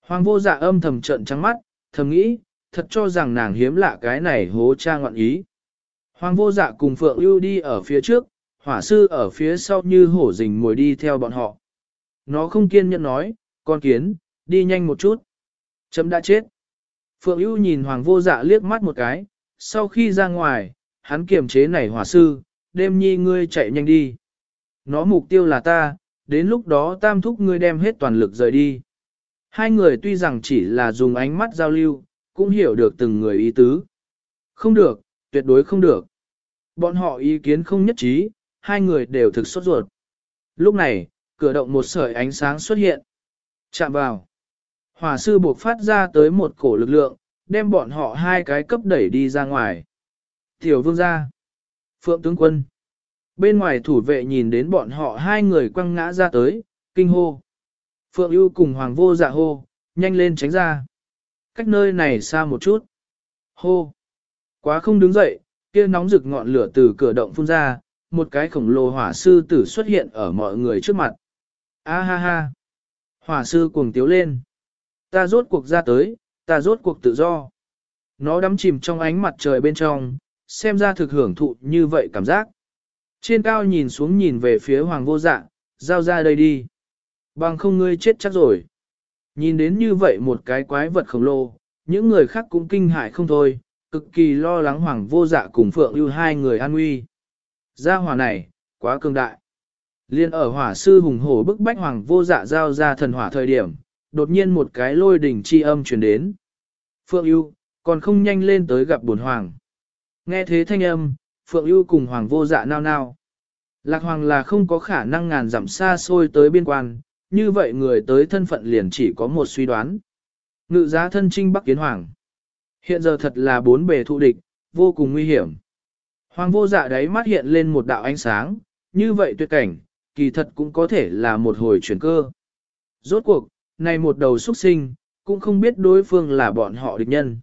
Hoàng vô dạ âm thầm trận trắng mắt, thầm nghĩ, thật cho rằng nàng hiếm lạ cái này hố cha ngọn ý. Hoàng vô dạ cùng Phượng ưu đi ở phía trước, hỏa sư ở phía sau như hổ rình ngồi đi theo bọn họ. Nó không kiên nhẫn nói, con kiến, đi nhanh một chút. Chấm đã chết. Phượng ưu nhìn hoàng vô dạ liếc mắt một cái, sau khi ra ngoài, hắn kiềm chế nảy hỏa sư, đêm nhi ngươi chạy nhanh đi. Nó mục tiêu là ta, đến lúc đó tam thúc ngươi đem hết toàn lực rời đi. Hai người tuy rằng chỉ là dùng ánh mắt giao lưu, cũng hiểu được từng người ý tứ. Không được, tuyệt đối không được. Bọn họ ý kiến không nhất trí, hai người đều thực sốt ruột. Lúc này, cửa động một sợi ánh sáng xuất hiện. Chạm vào. Hỏa sư buộc phát ra tới một cổ lực lượng, đem bọn họ hai cái cấp đẩy đi ra ngoài. Tiểu vương gia. Phượng tướng quân. Bên ngoài thủ vệ nhìn đến bọn họ hai người quăng ngã ra tới, kinh hô. Phượng ưu cùng hoàng vô dạ hô, nhanh lên tránh ra. Cách nơi này xa một chút. Hô. Quá không đứng dậy, kia nóng rực ngọn lửa từ cửa động phun ra, một cái khổng lồ hỏa sư tử xuất hiện ở mọi người trước mặt. A ha ha. Hỏa sư cuồng tiếu lên. Ta rốt cuộc ra tới, ta rốt cuộc tự do. Nó đắm chìm trong ánh mặt trời bên trong, xem ra thực hưởng thụ như vậy cảm giác. Trên cao nhìn xuống nhìn về phía hoàng vô dạ, giao ra đây đi. Bằng không ngươi chết chắc rồi. Nhìn đến như vậy một cái quái vật khổng lồ, những người khác cũng kinh hại không thôi, cực kỳ lo lắng hoàng vô dạ cùng phượng ưu hai người an nguy. Gia hỏa này, quá cường đại. Liên ở hỏa sư hùng hổ bức bách hoàng vô dạ giao ra thần hỏa thời điểm, đột nhiên một cái lôi đỉnh chi âm truyền đến. Phượng ưu còn không nhanh lên tới gặp buồn hoàng. Nghe thế thanh âm, Phượng ưu cùng hoàng vô dạ nao nao. Lạc hoàng là không có khả năng ngàn dặm xa xôi tới biên quan, như vậy người tới thân phận liền chỉ có một suy đoán. Ngự giá thân trinh Bắc Kiến Hoàng. Hiện giờ thật là bốn bề thụ địch, vô cùng nguy hiểm. Hoàng vô dạ đấy mắt hiện lên một đạo ánh sáng, như vậy tuyệt cảnh, kỳ thật cũng có thể là một hồi chuyển cơ. Rốt cuộc, này một đầu xuất sinh, cũng không biết đối phương là bọn họ địch nhân.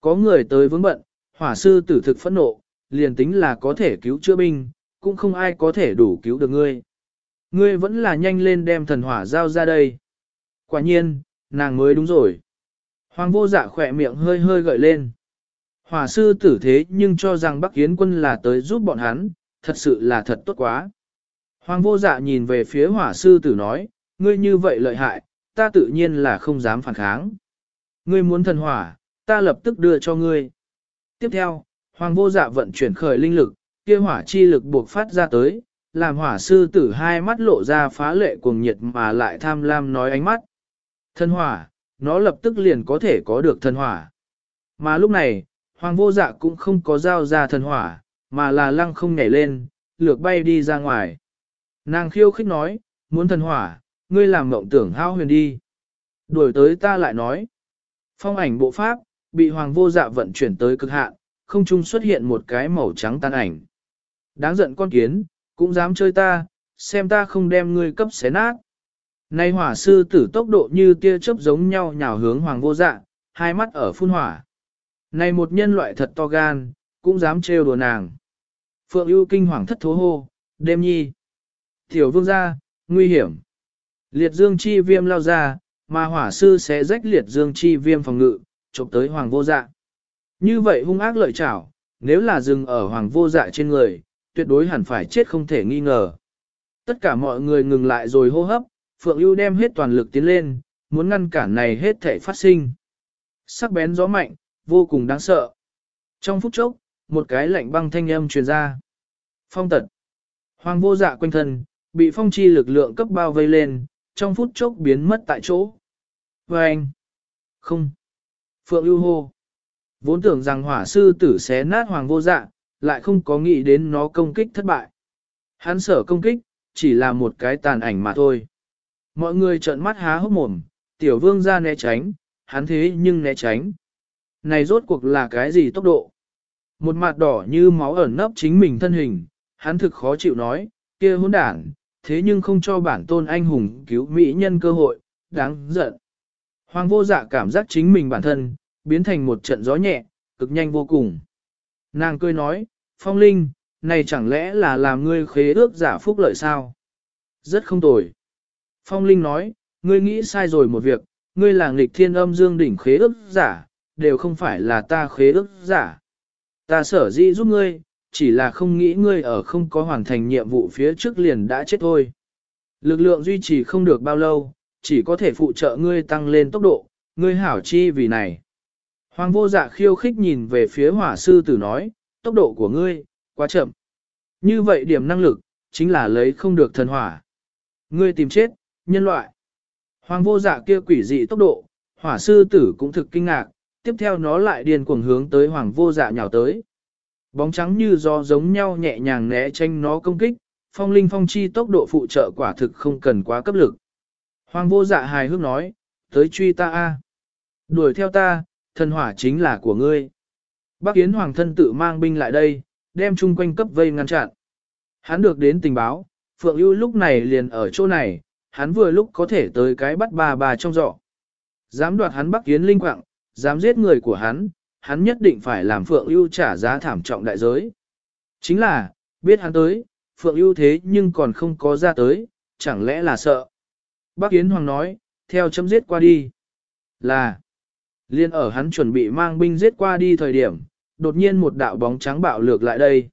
Có người tới vướng bận, hỏa sư tử thực phẫn nộ, liền tính là có thể cứu chữa binh, cũng không ai có thể đủ cứu được ngươi. Ngươi vẫn là nhanh lên đem thần hỏa giao ra đây. Quả nhiên, nàng mới đúng rồi. Hoàng vô dạ khỏe miệng hơi hơi gợi lên. Hỏa sư tử thế nhưng cho rằng Bắc Yến quân là tới giúp bọn hắn, thật sự là thật tốt quá. Hoàng vô dạ nhìn về phía hỏa sư tử nói, ngươi như vậy lợi hại, ta tự nhiên là không dám phản kháng. Ngươi muốn thần hỏa, ta lập tức đưa cho ngươi. Tiếp theo, Hoàng vô dạ vận chuyển khởi linh lực, kia hỏa chi lực buộc phát ra tới, làm hỏa sư tử hai mắt lộ ra phá lệ cuồng nhiệt mà lại tham lam nói ánh mắt. Thần hỏa, nó lập tức liền có thể có được thần hỏa. Mà lúc này, hoàng vô dạ cũng không có giao ra thần hỏa, mà là lăng không nhảy lên, lược bay đi ra ngoài. Nàng khiêu khích nói, muốn thần hỏa, ngươi làm mộng tưởng hao huyền đi. Đuổi tới ta lại nói. Phong ảnh bộ pháp, bị hoàng vô dạ vận chuyển tới cực hạn, không trung xuất hiện một cái màu trắng tan ảnh. Đáng giận con kiến, cũng dám chơi ta, xem ta không đem ngươi cấp xé nát. Nay hỏa sư tử tốc độ như tia chớp giống nhau nhào hướng hoàng vô dạ, hai mắt ở phun hỏa. Này một nhân loại thật to gan, cũng dám trêu đùa nàng. Phượng ưu kinh hoàng thất thố hô, đêm nhi. Tiểu vương gia, nguy hiểm. Liệt dương chi viêm lao ra, mà hỏa sư sẽ rách liệt dương chi viêm phòng ngự, chụp tới hoàng vô dạ. Như vậy hung ác lợi chảo, nếu là dừng ở hoàng vô dạ trên người, tuyệt đối hẳn phải chết không thể nghi ngờ. Tất cả mọi người ngừng lại rồi hô hấp, Phượng ưu đem hết toàn lực tiến lên, muốn ngăn cản này hết thể phát sinh. Sắc bén gió mạnh, vô cùng đáng sợ. Trong phút chốc, một cái lạnh băng thanh âm truyền ra. Phong tật. Hoàng vô dạ quanh thân, bị phong chi lực lượng cấp bao vây lên, trong phút chốc biến mất tại chỗ. Và anh. Không. Phượng ưu hô. Vốn tưởng rằng hỏa sư tử xé nát hoàng vô dạ, lại không có nghĩ đến nó công kích thất bại. Hắn sở công kích, chỉ là một cái tàn ảnh mà thôi. Mọi người trợn mắt há hốc mồm, tiểu vương ra né tránh, hắn thế nhưng né tránh. Này rốt cuộc là cái gì tốc độ? Một mặt đỏ như máu ẩn nấp chính mình thân hình, hắn thực khó chịu nói, kia hỗn đảng, thế nhưng không cho bản tôn anh hùng cứu mỹ nhân cơ hội, đáng giận. Hoàng vô dạ cảm giác chính mình bản thân, biến thành một trận gió nhẹ, cực nhanh vô cùng. Nàng cười nói, Phong Linh, này chẳng lẽ là làm ngươi khế ước giả phúc lợi sao? Rất không tồi. Phong Linh nói, ngươi nghĩ sai rồi một việc, ngươi là nghịch thiên âm dương đỉnh khế ước giả, đều không phải là ta khế ước giả. Ta sở dĩ giúp ngươi, chỉ là không nghĩ ngươi ở không có hoàn thành nhiệm vụ phía trước liền đã chết thôi. Lực lượng duy trì không được bao lâu, chỉ có thể phụ trợ ngươi tăng lên tốc độ, ngươi hảo chi vì này. Hoàng vô dạ khiêu khích nhìn về phía hỏa sư tử nói, tốc độ của ngươi, quá chậm. Như vậy điểm năng lực, chính là lấy không được thần hỏa. Ngươi tìm chết, nhân loại. Hoàng vô dạ kia quỷ dị tốc độ, hỏa sư tử cũng thực kinh ngạc, tiếp theo nó lại điên cuồng hướng tới hoàng vô dạ nhào tới. Bóng trắng như gió giống nhau nhẹ nhàng né tranh nó công kích, phong linh phong chi tốc độ phụ trợ quả thực không cần quá cấp lực. Hoàng vô dạ hài hước nói, tới truy ta a, Đuổi theo ta, thần hỏa chính là của ngươi. Bác Yến Hoàng thân tự mang binh lại đây, đem chung quanh cấp vây ngăn chặn. Hắn được đến tình báo, Phượng ưu lúc này liền ở chỗ này, hắn vừa lúc có thể tới cái bắt bà bà trong giỏ. Dám đoạt hắn Bắc Yến linh quạng, dám giết người của hắn, hắn nhất định phải làm Phượng ưu trả giá thảm trọng đại giới. Chính là, biết hắn tới, Phượng ưu thế nhưng còn không có ra tới, chẳng lẽ là sợ. Bác Yến Hoàng nói, theo chấm giết qua đi. Là, liên ở hắn chuẩn bị mang binh giết qua đi thời điểm, đột nhiên một đạo bóng trắng bạo lược lại đây.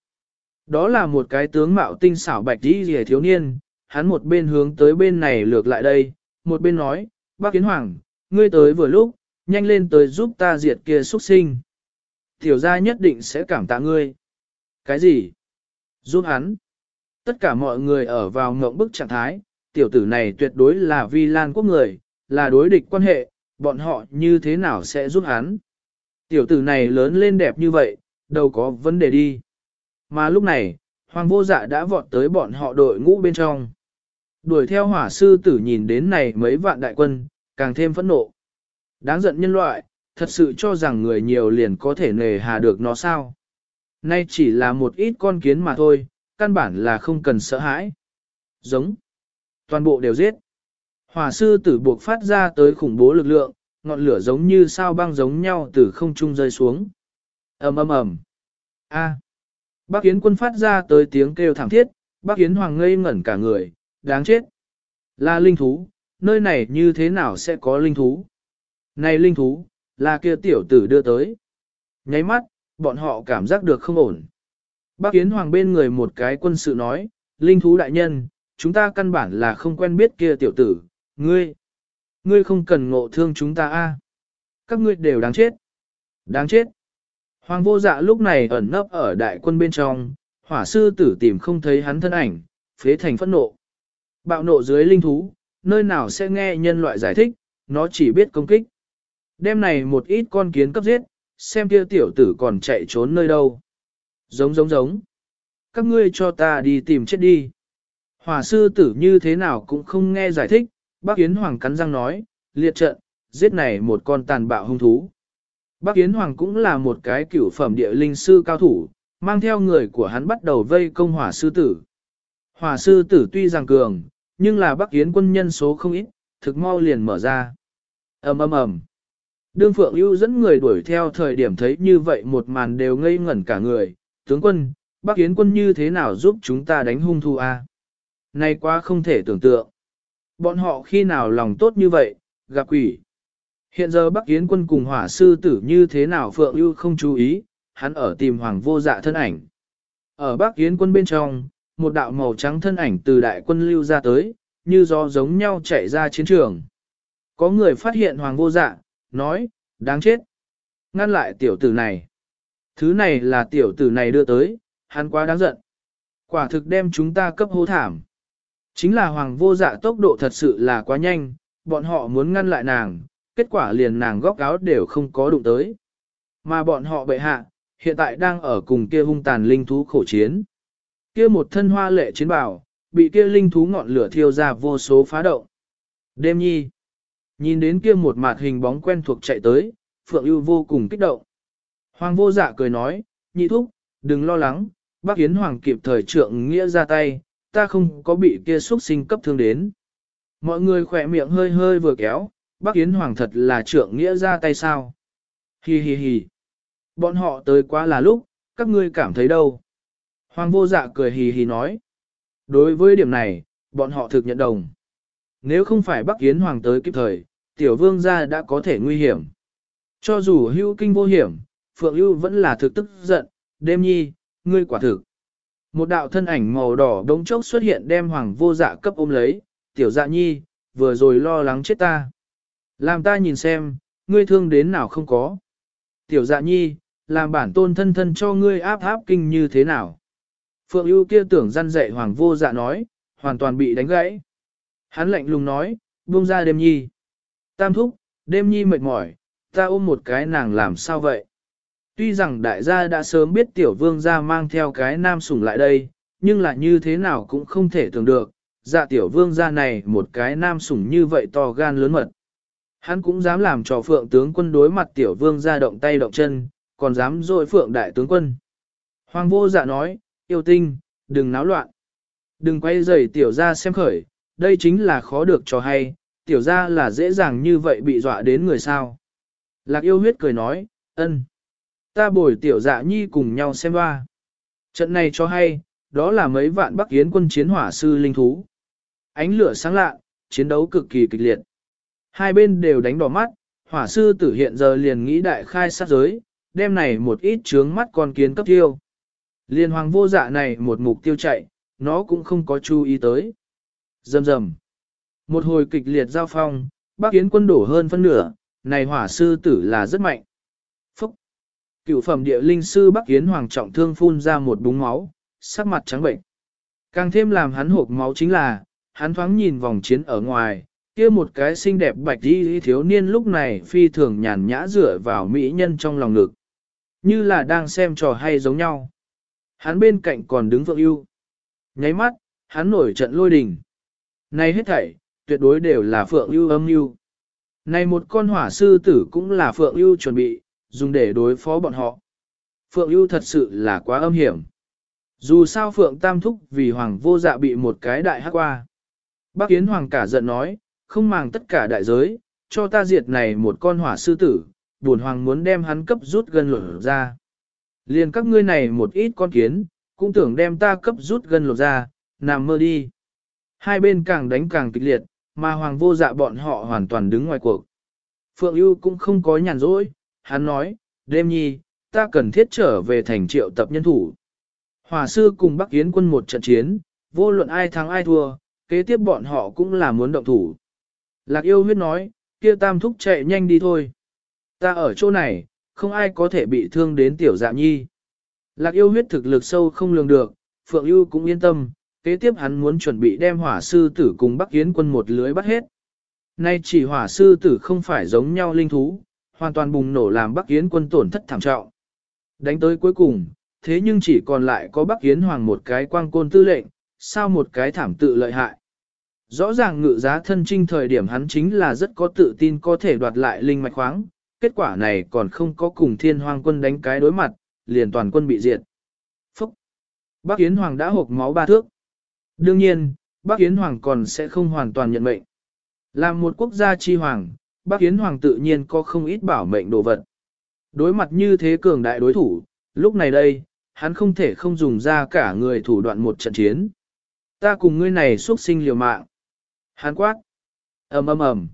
Đó là một cái tướng mạo tinh xảo bạch đi rìa thiếu niên, hắn một bên hướng tới bên này lược lại đây, một bên nói, bác kiến Hoàng, ngươi tới vừa lúc, nhanh lên tới giúp ta diệt kia xuất sinh. Tiểu gia nhất định sẽ cảm tạ ngươi. Cái gì? Giúp hắn. Tất cả mọi người ở vào ngộng bức trạng thái, tiểu tử này tuyệt đối là vi lan quốc người, là đối địch quan hệ, bọn họ như thế nào sẽ giúp hắn. Tiểu tử này lớn lên đẹp như vậy, đâu có vấn đề đi. Mà lúc này, hoàng vô dạ đã vọt tới bọn họ đội ngũ bên trong. Đuổi theo hỏa sư tử nhìn đến này mấy vạn đại quân, càng thêm phẫn nộ. Đáng giận nhân loại, thật sự cho rằng người nhiều liền có thể nề hà được nó sao. Nay chỉ là một ít con kiến mà thôi, căn bản là không cần sợ hãi. Giống. Toàn bộ đều giết. Hỏa sư tử buộc phát ra tới khủng bố lực lượng, ngọn lửa giống như sao băng giống nhau từ không trung rơi xuống. ầm ầm ầm. A. Bác Yến quân phát ra tới tiếng kêu thảm thiết, bác Yến hoàng ngây ngẩn cả người, đáng chết. Là linh thú, nơi này như thế nào sẽ có linh thú? Này linh thú, là kia tiểu tử đưa tới. Nháy mắt, bọn họ cảm giác được không ổn. Bác kiến Hoàng bên người một cái quân sự nói, linh thú đại nhân, chúng ta căn bản là không quen biết kia tiểu tử, ngươi. Ngươi không cần ngộ thương chúng ta a. Các ngươi đều đáng chết. Đáng chết. Hoàng vô dạ lúc này ẩn nấp ở đại quân bên trong, hỏa sư tử tìm không thấy hắn thân ảnh, phế thành phẫn nộ. Bạo nộ dưới linh thú, nơi nào sẽ nghe nhân loại giải thích, nó chỉ biết công kích. Đêm này một ít con kiến cấp giết, xem kia tiểu tử còn chạy trốn nơi đâu. Giống giống giống. Các ngươi cho ta đi tìm chết đi. Hỏa sư tử như thế nào cũng không nghe giải thích, bác Yến Hoàng cắn răng nói, liệt trận, giết này một con tàn bạo hung thú. Bác Yến Hoàng cũng là một cái cửu phẩm địa linh sư cao thủ, mang theo người của hắn bắt đầu vây công hỏa sư tử. Hỏa sư tử tuy rằng cường, nhưng là Bắc Yến quân nhân số không ít, thực mau liền mở ra. ầm ầm ầm. Đương Phượng ưu dẫn người đuổi theo thời điểm thấy như vậy một màn đều ngây ngẩn cả người, tướng quân, Bắc Yến quân như thế nào giúp chúng ta đánh hung thu a? nay quá không thể tưởng tượng. Bọn họ khi nào lòng tốt như vậy, gặp quỷ. Hiện giờ Bắc Yến quân cùng hỏa sư tử như thế nào Phượng ưu không chú ý, hắn ở tìm hoàng vô dạ thân ảnh. Ở Bắc Yến quân bên trong, một đạo màu trắng thân ảnh từ đại quân lưu ra tới, như gió giống nhau chạy ra chiến trường. Có người phát hiện hoàng vô dạ, nói, đáng chết. Ngăn lại tiểu tử này. Thứ này là tiểu tử này đưa tới, hắn quá đáng giận. Quả thực đem chúng ta cấp hô thảm. Chính là hoàng vô dạ tốc độ thật sự là quá nhanh, bọn họ muốn ngăn lại nàng, kết quả liền nàng góc áo đều không có đụng tới. Mà bọn họ bệ hạ, hiện tại đang ở cùng kia hung tàn linh thú khổ chiến. Kia một thân hoa lệ chiến bào, bị kia linh thú ngọn lửa thiêu ra vô số phá động. Đêm nhi. Nhìn đến kia một mặt hình bóng quen thuộc chạy tới, Phượng ưu vô cùng kích động. Hoàng vô dạ cười nói, nhị thúc, đừng lo lắng, bác Yến Hoàng kịp thời trượng nghĩa ra tay, ta không có bị kia xuất sinh cấp thương đến. Mọi người khỏe miệng hơi hơi vừa kéo, bác Yến Hoàng thật là trượng nghĩa ra tay sao. Hi hi hi. Bọn họ tới quá là lúc, các ngươi cảm thấy đâu. Hoàng vô dạ cười hì hì nói. Đối với điểm này, bọn họ thực nhận đồng. Nếu không phải Bắc Yến Hoàng tới kịp thời, tiểu vương gia đã có thể nguy hiểm. Cho dù hưu kinh vô hiểm, Phượng Yêu vẫn là thực tức giận, đêm nhi, ngươi quả thực. Một đạo thân ảnh màu đỏ đống chốc xuất hiện đem hoàng vô dạ cấp ôm lấy, tiểu dạ nhi, vừa rồi lo lắng chết ta. Làm ta nhìn xem, ngươi thương đến nào không có. Tiểu dạ nhi, làm bản tôn thân thân cho ngươi áp áp kinh như thế nào. Phượng ưu kia tưởng răn dạy hoàng vô dạ nói, hoàn toàn bị đánh gãy. Hắn lạnh lùng nói, buông ra đêm nhi. Tam thúc, đêm nhi mệt mỏi, ta ôm một cái nàng làm sao vậy? Tuy rằng đại gia đã sớm biết tiểu vương gia mang theo cái nam sủng lại đây, nhưng là như thế nào cũng không thể tưởng được, dạ tiểu vương gia này một cái nam sủng như vậy to gan lớn mật. Hắn cũng dám làm cho phượng tướng quân đối mặt tiểu vương gia động tay động chân, còn dám dội phượng đại tướng quân. Hoàng vô dạ nói, yêu tinh, đừng náo loạn. Đừng quay rầy tiểu ra xem khởi, đây chính là khó được cho hay, tiểu ra là dễ dàng như vậy bị dọa đến người sao. Lạc yêu huyết cười nói, ân. Ta bồi tiểu dạ nhi cùng nhau xem ba. Trận này cho hay, đó là mấy vạn bắc yến quân chiến hỏa sư linh thú. Ánh lửa sáng lạ, chiến đấu cực kỳ kịch liệt. Hai bên đều đánh đỏ mắt, hỏa sư tử hiện giờ liền nghĩ đại khai sát giới, đem này một ít trướng mắt con kiến cấp tiêu. Liên hoàng vô dạ này một mục tiêu chạy, nó cũng không có chú ý tới. Dầm dầm. Một hồi kịch liệt giao phong, bác kiến quân đổ hơn phân nửa, này hỏa sư tử là rất mạnh. Phúc. Cựu phẩm địa linh sư Bắc Kiến Hoàng trọng thương phun ra một búng máu, sắc mặt trắng bệnh. Càng thêm làm hắn hộp máu chính là, hắn thoáng nhìn vòng chiến ở ngoài, kia một cái xinh đẹp bạch đi thiếu niên lúc này phi thường nhàn nhã dựa vào mỹ nhân trong lòng ngực. Như là đang xem trò hay giống nhau. Hắn bên cạnh còn đứng Phượng ưu Nháy mắt, hắn nổi trận lôi đình. Này hết thảy, tuyệt đối đều là Phượng ưu âm ưu Này một con hỏa sư tử cũng là Phượng ưu chuẩn bị, dùng để đối phó bọn họ. Phượng ưu thật sự là quá âm hiểm. Dù sao Phượng Tam Thúc vì Hoàng vô dạ bị một cái đại hắc qua. Bác Kiến Hoàng cả giận nói, không màng tất cả đại giới, cho ta diệt này một con hỏa sư tử, buồn Hoàng muốn đem hắn cấp rút gần lột ra. Liền các ngươi này một ít con kiến, cũng tưởng đem ta cấp rút gần lột ra, nằm mơ đi. Hai bên càng đánh càng kịch liệt, mà hoàng vô dạ bọn họ hoàn toàn đứng ngoài cuộc. Phượng ưu cũng không có nhàn rỗi, hắn nói, đêm nhi, ta cần thiết trở về thành triệu tập nhân thủ. Hòa sư cùng Bắc Yến quân một trận chiến, vô luận ai thắng ai thua, kế tiếp bọn họ cũng là muốn động thủ. Lạc yêu huyết nói, kia tam thúc chạy nhanh đi thôi. Ta ở chỗ này, không ai có thể bị thương đến tiểu dạ nhi. Lạc yêu huyết thực lực sâu không lường được, Phượng yêu cũng yên tâm, kế tiếp hắn muốn chuẩn bị đem hỏa sư tử cùng Bắc Yến quân một lưới bắt hết. Nay chỉ hỏa sư tử không phải giống nhau linh thú, hoàn toàn bùng nổ làm Bắc Yến quân tổn thất thảm trọng. Đánh tới cuối cùng, thế nhưng chỉ còn lại có Bắc Yến hoàng một cái quang côn tư lệnh, sao một cái thảm tự lợi hại. Rõ ràng ngự giá thân trinh thời điểm hắn chính là rất có tự tin có thể đoạt lại linh mạch khoáng, kết quả này còn không có cùng thiên hoàng quân đánh cái đối mặt, liền toàn quân bị diệt. Phúc! Bác Yến Hoàng đã hộp máu ba thước. Đương nhiên, Bác Yến Hoàng còn sẽ không hoàn toàn nhận mệnh. Làm một quốc gia chi hoàng, Bác Yến Hoàng tự nhiên có không ít bảo mệnh đồ vật. Đối mặt như thế cường đại đối thủ, lúc này đây, hắn không thể không dùng ra cả người thủ đoạn một trận chiến. Ta cùng ngươi này xuất sinh liều mạng. Hắn quát. ầm ầm ầm.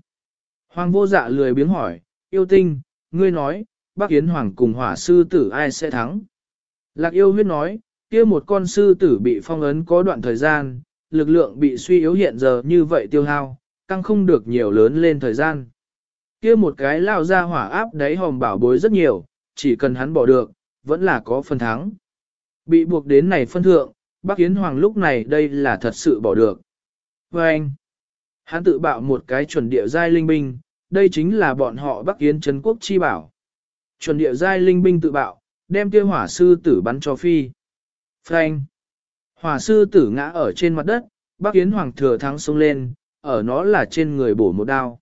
Hoàng vô dạ lười biếng hỏi, yêu tinh, ngươi nói, bác Yến Hoàng cùng hỏa sư tử ai sẽ thắng? Lạc yêu huyết nói, kia một con sư tử bị phong ấn có đoạn thời gian, lực lượng bị suy yếu hiện giờ như vậy tiêu hao, tăng không được nhiều lớn lên thời gian. Kia một cái lao ra hỏa áp đáy hòm bảo bối rất nhiều, chỉ cần hắn bỏ được, vẫn là có phần thắng. Bị buộc đến này phân thượng, bác Yến Hoàng lúc này đây là thật sự bỏ được. Và anh, hắn tự bạo một cái chuẩn địa giai linh binh, đây chính là bọn họ Bắc Yến Trấn Quốc chi bảo. Chuẩn địa giai linh binh tự bạo, đem kia hỏa sư tử bắn cho phi. Frank. Hỏa sư tử ngã ở trên mặt đất, Bắc Yến Hoàng thừa thắng xông lên, ở nó là trên người bổ một đao.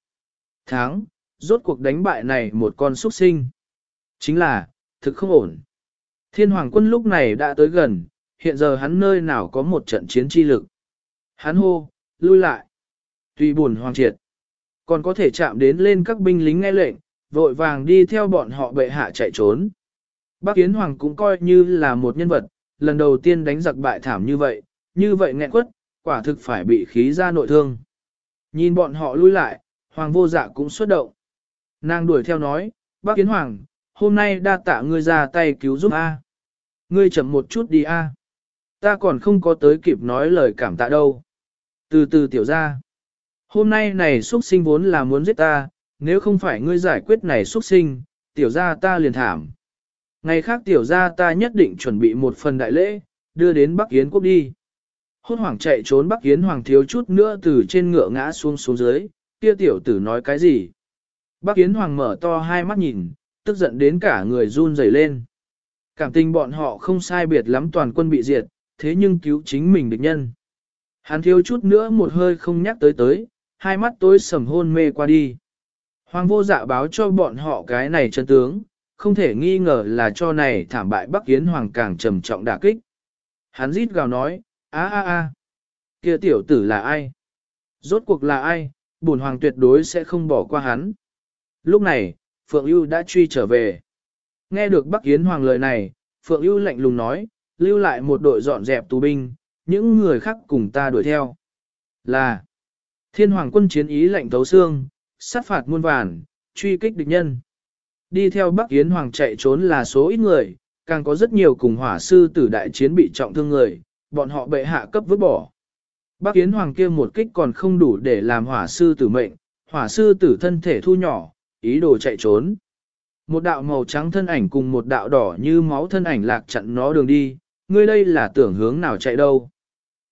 thắng rốt cuộc đánh bại này một con xuất sinh. Chính là, thực không ổn. Thiên hoàng quân lúc này đã tới gần, hiện giờ hắn nơi nào có một trận chiến chi lực. Hắn hô, lui lại. Tùy buồn hoàng triệt. Còn có thể chạm đến lên các binh lính nghe lệnh, vội vàng đi theo bọn họ bệ hạ chạy trốn. Bác Kiến Hoàng cũng coi như là một nhân vật, lần đầu tiên đánh giặc bại thảm như vậy, như vậy nghẹn quất, quả thực phải bị khí ra nội thương. Nhìn bọn họ lui lại, Hoàng vô dạ cũng xuất động. Nàng đuổi theo nói, bác Kiến Hoàng, hôm nay đa tạ ngươi ra tay cứu giúp A. Ngươi chậm một chút đi A. Ta còn không có tới kịp nói lời cảm tạ đâu. Từ từ tiểu ra. Hôm nay này xuất sinh vốn là muốn giết ta, nếu không phải ngươi giải quyết này xuất sinh, tiểu gia ta liền thảm. Ngày khác tiểu gia ta nhất định chuẩn bị một phần đại lễ, đưa đến Bắc Yến quốc đi. Hốt hoảng chạy trốn Bắc Yến hoàng thiếu chút nữa từ trên ngựa ngã xuống xuống dưới, kia tiểu tử nói cái gì. Bắc Yến hoàng mở to hai mắt nhìn, tức giận đến cả người run rẩy lên. Cảm tình bọn họ không sai biệt lắm toàn quân bị diệt, thế nhưng cứu chính mình địch nhân. Hắn thiếu chút nữa một hơi không nhắc tới tới, hai mắt tối sầm hôn mê qua đi. Hoàng vô dạ báo cho bọn họ cái này chân tướng, không thể nghi ngờ là cho này thảm bại Bắc Yến Hoàng càng trầm trọng đả kích. Hắn rít gào nói, a a a, kia tiểu tử là ai? Rốt cuộc là ai? Bổn Hoàng tuyệt đối sẽ không bỏ qua hắn. Lúc này, Phượng Ưu đã truy trở về. Nghe được Bắc Yến Hoàng lời này, Phượng Ưu lạnh lùng nói, lưu lại một đội dọn dẹp tù binh, những người khác cùng ta đuổi theo. Là, thiên hoàng quân chiến ý lệnh thấu xương, sát phạt muôn vàn, truy kích địch nhân. Đi theo Bắc Yến Hoàng chạy trốn là số ít người, càng có rất nhiều cùng hỏa sư tử đại chiến bị trọng thương người, bọn họ bệ hạ cấp vứt bỏ. Bắc Yến Hoàng kia một kích còn không đủ để làm hỏa sư tử mệnh, hỏa sư tử thân thể thu nhỏ, ý đồ chạy trốn. Một đạo màu trắng thân ảnh cùng một đạo đỏ như máu thân ảnh lạc chặn nó đường đi, ngươi đây là tưởng hướng nào chạy đâu.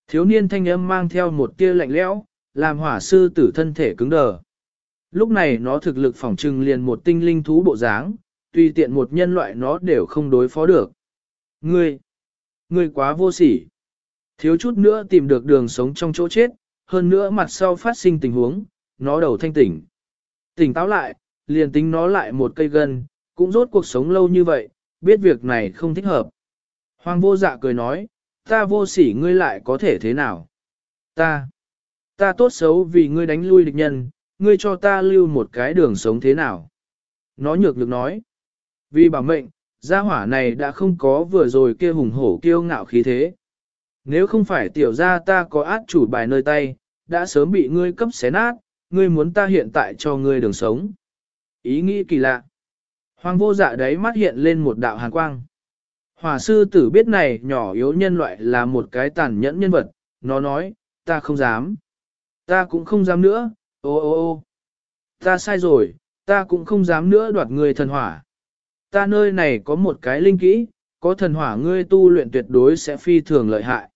Thiếu niên thanh âm mang theo một tia lạnh lẽo, làm hỏa sư tử thân thể cứng đờ. Lúc này nó thực lực phỏng trừng liền một tinh linh thú bộ dáng, tùy tiện một nhân loại nó đều không đối phó được. Ngươi, ngươi quá vô sỉ. Thiếu chút nữa tìm được đường sống trong chỗ chết, hơn nữa mặt sau phát sinh tình huống, nó đầu thanh tỉnh. Tỉnh táo lại, liền tính nó lại một cây gân, cũng rốt cuộc sống lâu như vậy, biết việc này không thích hợp. Hoàng vô dạ cười nói, ta vô sỉ ngươi lại có thể thế nào? Ta, ta tốt xấu vì ngươi đánh lui địch nhân, ngươi cho ta lưu một cái đường sống thế nào? Nó nhược được nói, vì bảo mệnh, gia hỏa này đã không có vừa rồi kia hùng hổ kiêu ngạo khí thế. Nếu không phải tiểu gia ta có át chủ bài nơi tay, đã sớm bị ngươi cấp xé nát, ngươi muốn ta hiện tại cho ngươi đường sống. Ý nghĩ kỳ lạ. Hoàng vô dạ đấy mắt hiện lên một đạo hàn quang. Hòa sư tử biết này nhỏ yếu nhân loại là một cái tàn nhẫn nhân vật, nó nói, ta không dám. Ta cũng không dám nữa, ô ô ô. Ta sai rồi, ta cũng không dám nữa đoạt người thần hỏa. Ta nơi này có một cái linh kỹ, có thần hỏa ngươi tu luyện tuyệt đối sẽ phi thường lợi hại.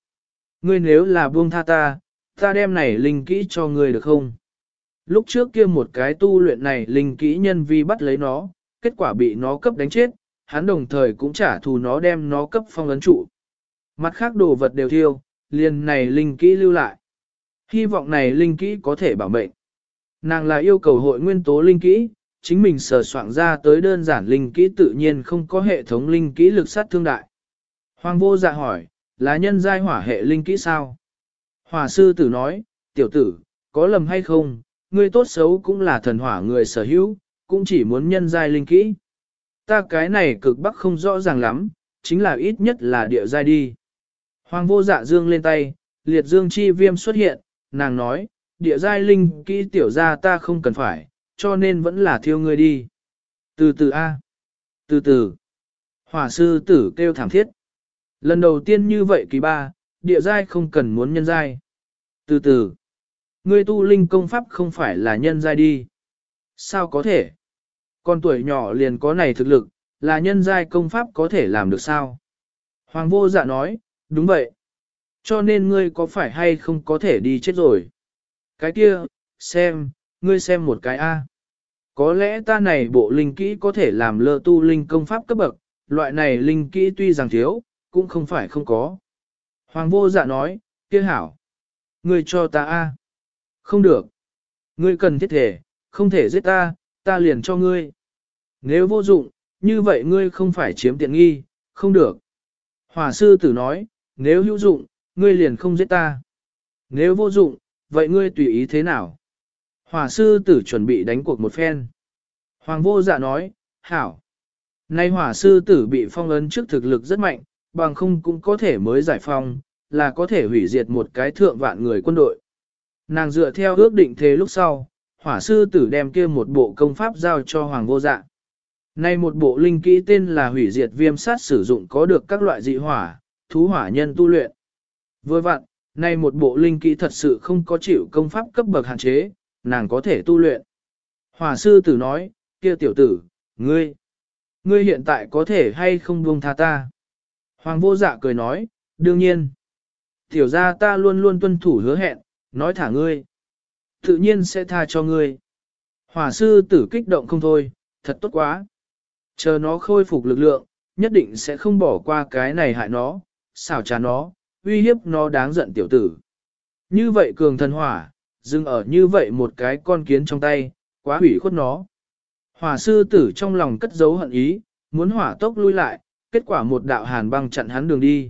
Ngươi nếu là buông tha ta, ta đem này linh kỹ cho ngươi được không? Lúc trước kia một cái tu luyện này linh kỹ nhân vi bắt lấy nó, kết quả bị nó cấp đánh chết, hắn đồng thời cũng trả thù nó đem nó cấp phong ấn trụ. Mặt khác đồ vật đều thiêu, liền này linh kỹ lưu lại. Hy vọng này linh kỹ có thể bảo mệnh. Nàng là yêu cầu hội nguyên tố linh kỹ, chính mình sờ soạn ra tới đơn giản linh kỹ tự nhiên không có hệ thống linh kỹ lực sát thương đại. Hoàng vô dạ hỏi, là nhân giai hỏa hệ linh kỹ sao? Hỏa sư tử nói, tiểu tử, có lầm hay không, ngươi tốt xấu cũng là thần hỏa người sở hữu, cũng chỉ muốn nhân giai linh kỹ. Ta cái này cực bắc không rõ ràng lắm, chính là ít nhất là địa giai đi. Hoàng vô dạ dương lên tay, liệt dương chi viêm xuất hiện, nàng nói, địa giai linh kỹ tiểu ra ta không cần phải, cho nên vẫn là thiêu ngươi đi. Từ từ A. Từ từ. Hỏa sư tử kêu thảm thiết. Lần đầu tiên như vậy kỳ ba, địa giai không cần muốn nhân giai. Từ từ. Ngươi tu linh công pháp không phải là nhân giai đi. Sao có thể? Con tuổi nhỏ liền có này thực lực, là nhân giai công pháp có thể làm được sao? Hoàng vô dạ nói, đúng vậy. Cho nên ngươi có phải hay không có thể đi chết rồi? Cái kia, xem, ngươi xem một cái A. Có lẽ ta này bộ linh kỹ có thể làm lơ tu linh công pháp cấp bậc, loại này linh kỹ tuy rằng thiếu, cũng không phải không có. Hoàng vô dạ nói, kia hảo. Ngươi cho ta A. Không được. Ngươi cần thiết thể, không thể giết ta, ta liền cho ngươi. Nếu vô dụng, như vậy ngươi không phải chiếm tiện nghi, không được. hòa sư tử nói, nếu hữu dụng, ngươi liền không giết ta. Nếu vô dụng, vậy ngươi tùy ý thế nào? Hỏa sư tử chuẩn bị đánh cuộc một phen. Hoàng vô dạ nói, hảo. Nay hỏa sư tử bị phong ấn trước thực lực rất mạnh, bằng không cũng có thể mới giải phong, là có thể hủy diệt một cái thượng vạn người quân đội. Nàng dựa theo ước định thế lúc sau, hỏa sư tử đem kia một bộ công pháp giao cho hoàng vô dạ. Nay một bộ linh kỹ tên là hủy diệt viêm sát sử dụng có được các loại dị hỏa, thú hỏa nhân tu luyện. Vừa vặn, nay một bộ linh kỹ thật sự không có chịu công pháp cấp bậc hạn chế, nàng có thể tu luyện. hòa sư tử nói, kia tiểu tử, ngươi, ngươi hiện tại có thể hay không buông tha ta. Hoàng vô dạ cười nói, đương nhiên. Tiểu ra ta luôn luôn tuân thủ hứa hẹn, nói thả ngươi. Tự nhiên sẽ tha cho ngươi. hòa sư tử kích động không thôi, thật tốt quá. Chờ nó khôi phục lực lượng, nhất định sẽ không bỏ qua cái này hại nó, xảo trá nó, uy hiếp nó đáng giận tiểu tử. Như vậy cường thần hỏa, dừng ở như vậy một cái con kiến trong tay, quá hủy khuất nó. Hỏa sư tử trong lòng cất giấu hận ý, muốn hỏa tốc lui lại, kết quả một đạo hàn băng chặn hắn đường đi.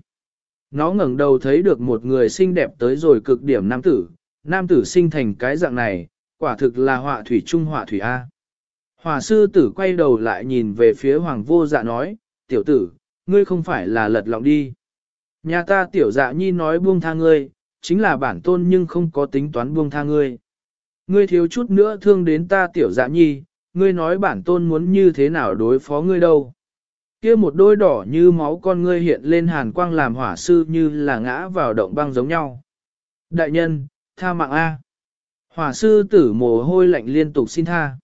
Nó ngẩng đầu thấy được một người xinh đẹp tới rồi cực điểm nam tử, nam tử sinh thành cái dạng này, quả thực là họa thủy trung họa thủy A. Hỏa sư tử quay đầu lại nhìn về phía hoàng vô dạ nói, tiểu tử, ngươi không phải là lật lọng đi. Nhà ta tiểu dạ nhi nói buông tha ngươi, chính là bản tôn nhưng không có tính toán buông tha ngươi. Ngươi thiếu chút nữa thương đến ta tiểu dạ nhi, ngươi nói bản tôn muốn như thế nào đối phó ngươi đâu. Kia một đôi đỏ như máu con ngươi hiện lên hàn quang làm hỏa sư như là ngã vào động băng giống nhau. Đại nhân, tha mạng A. Hỏa sư tử mồ hôi lạnh liên tục xin tha.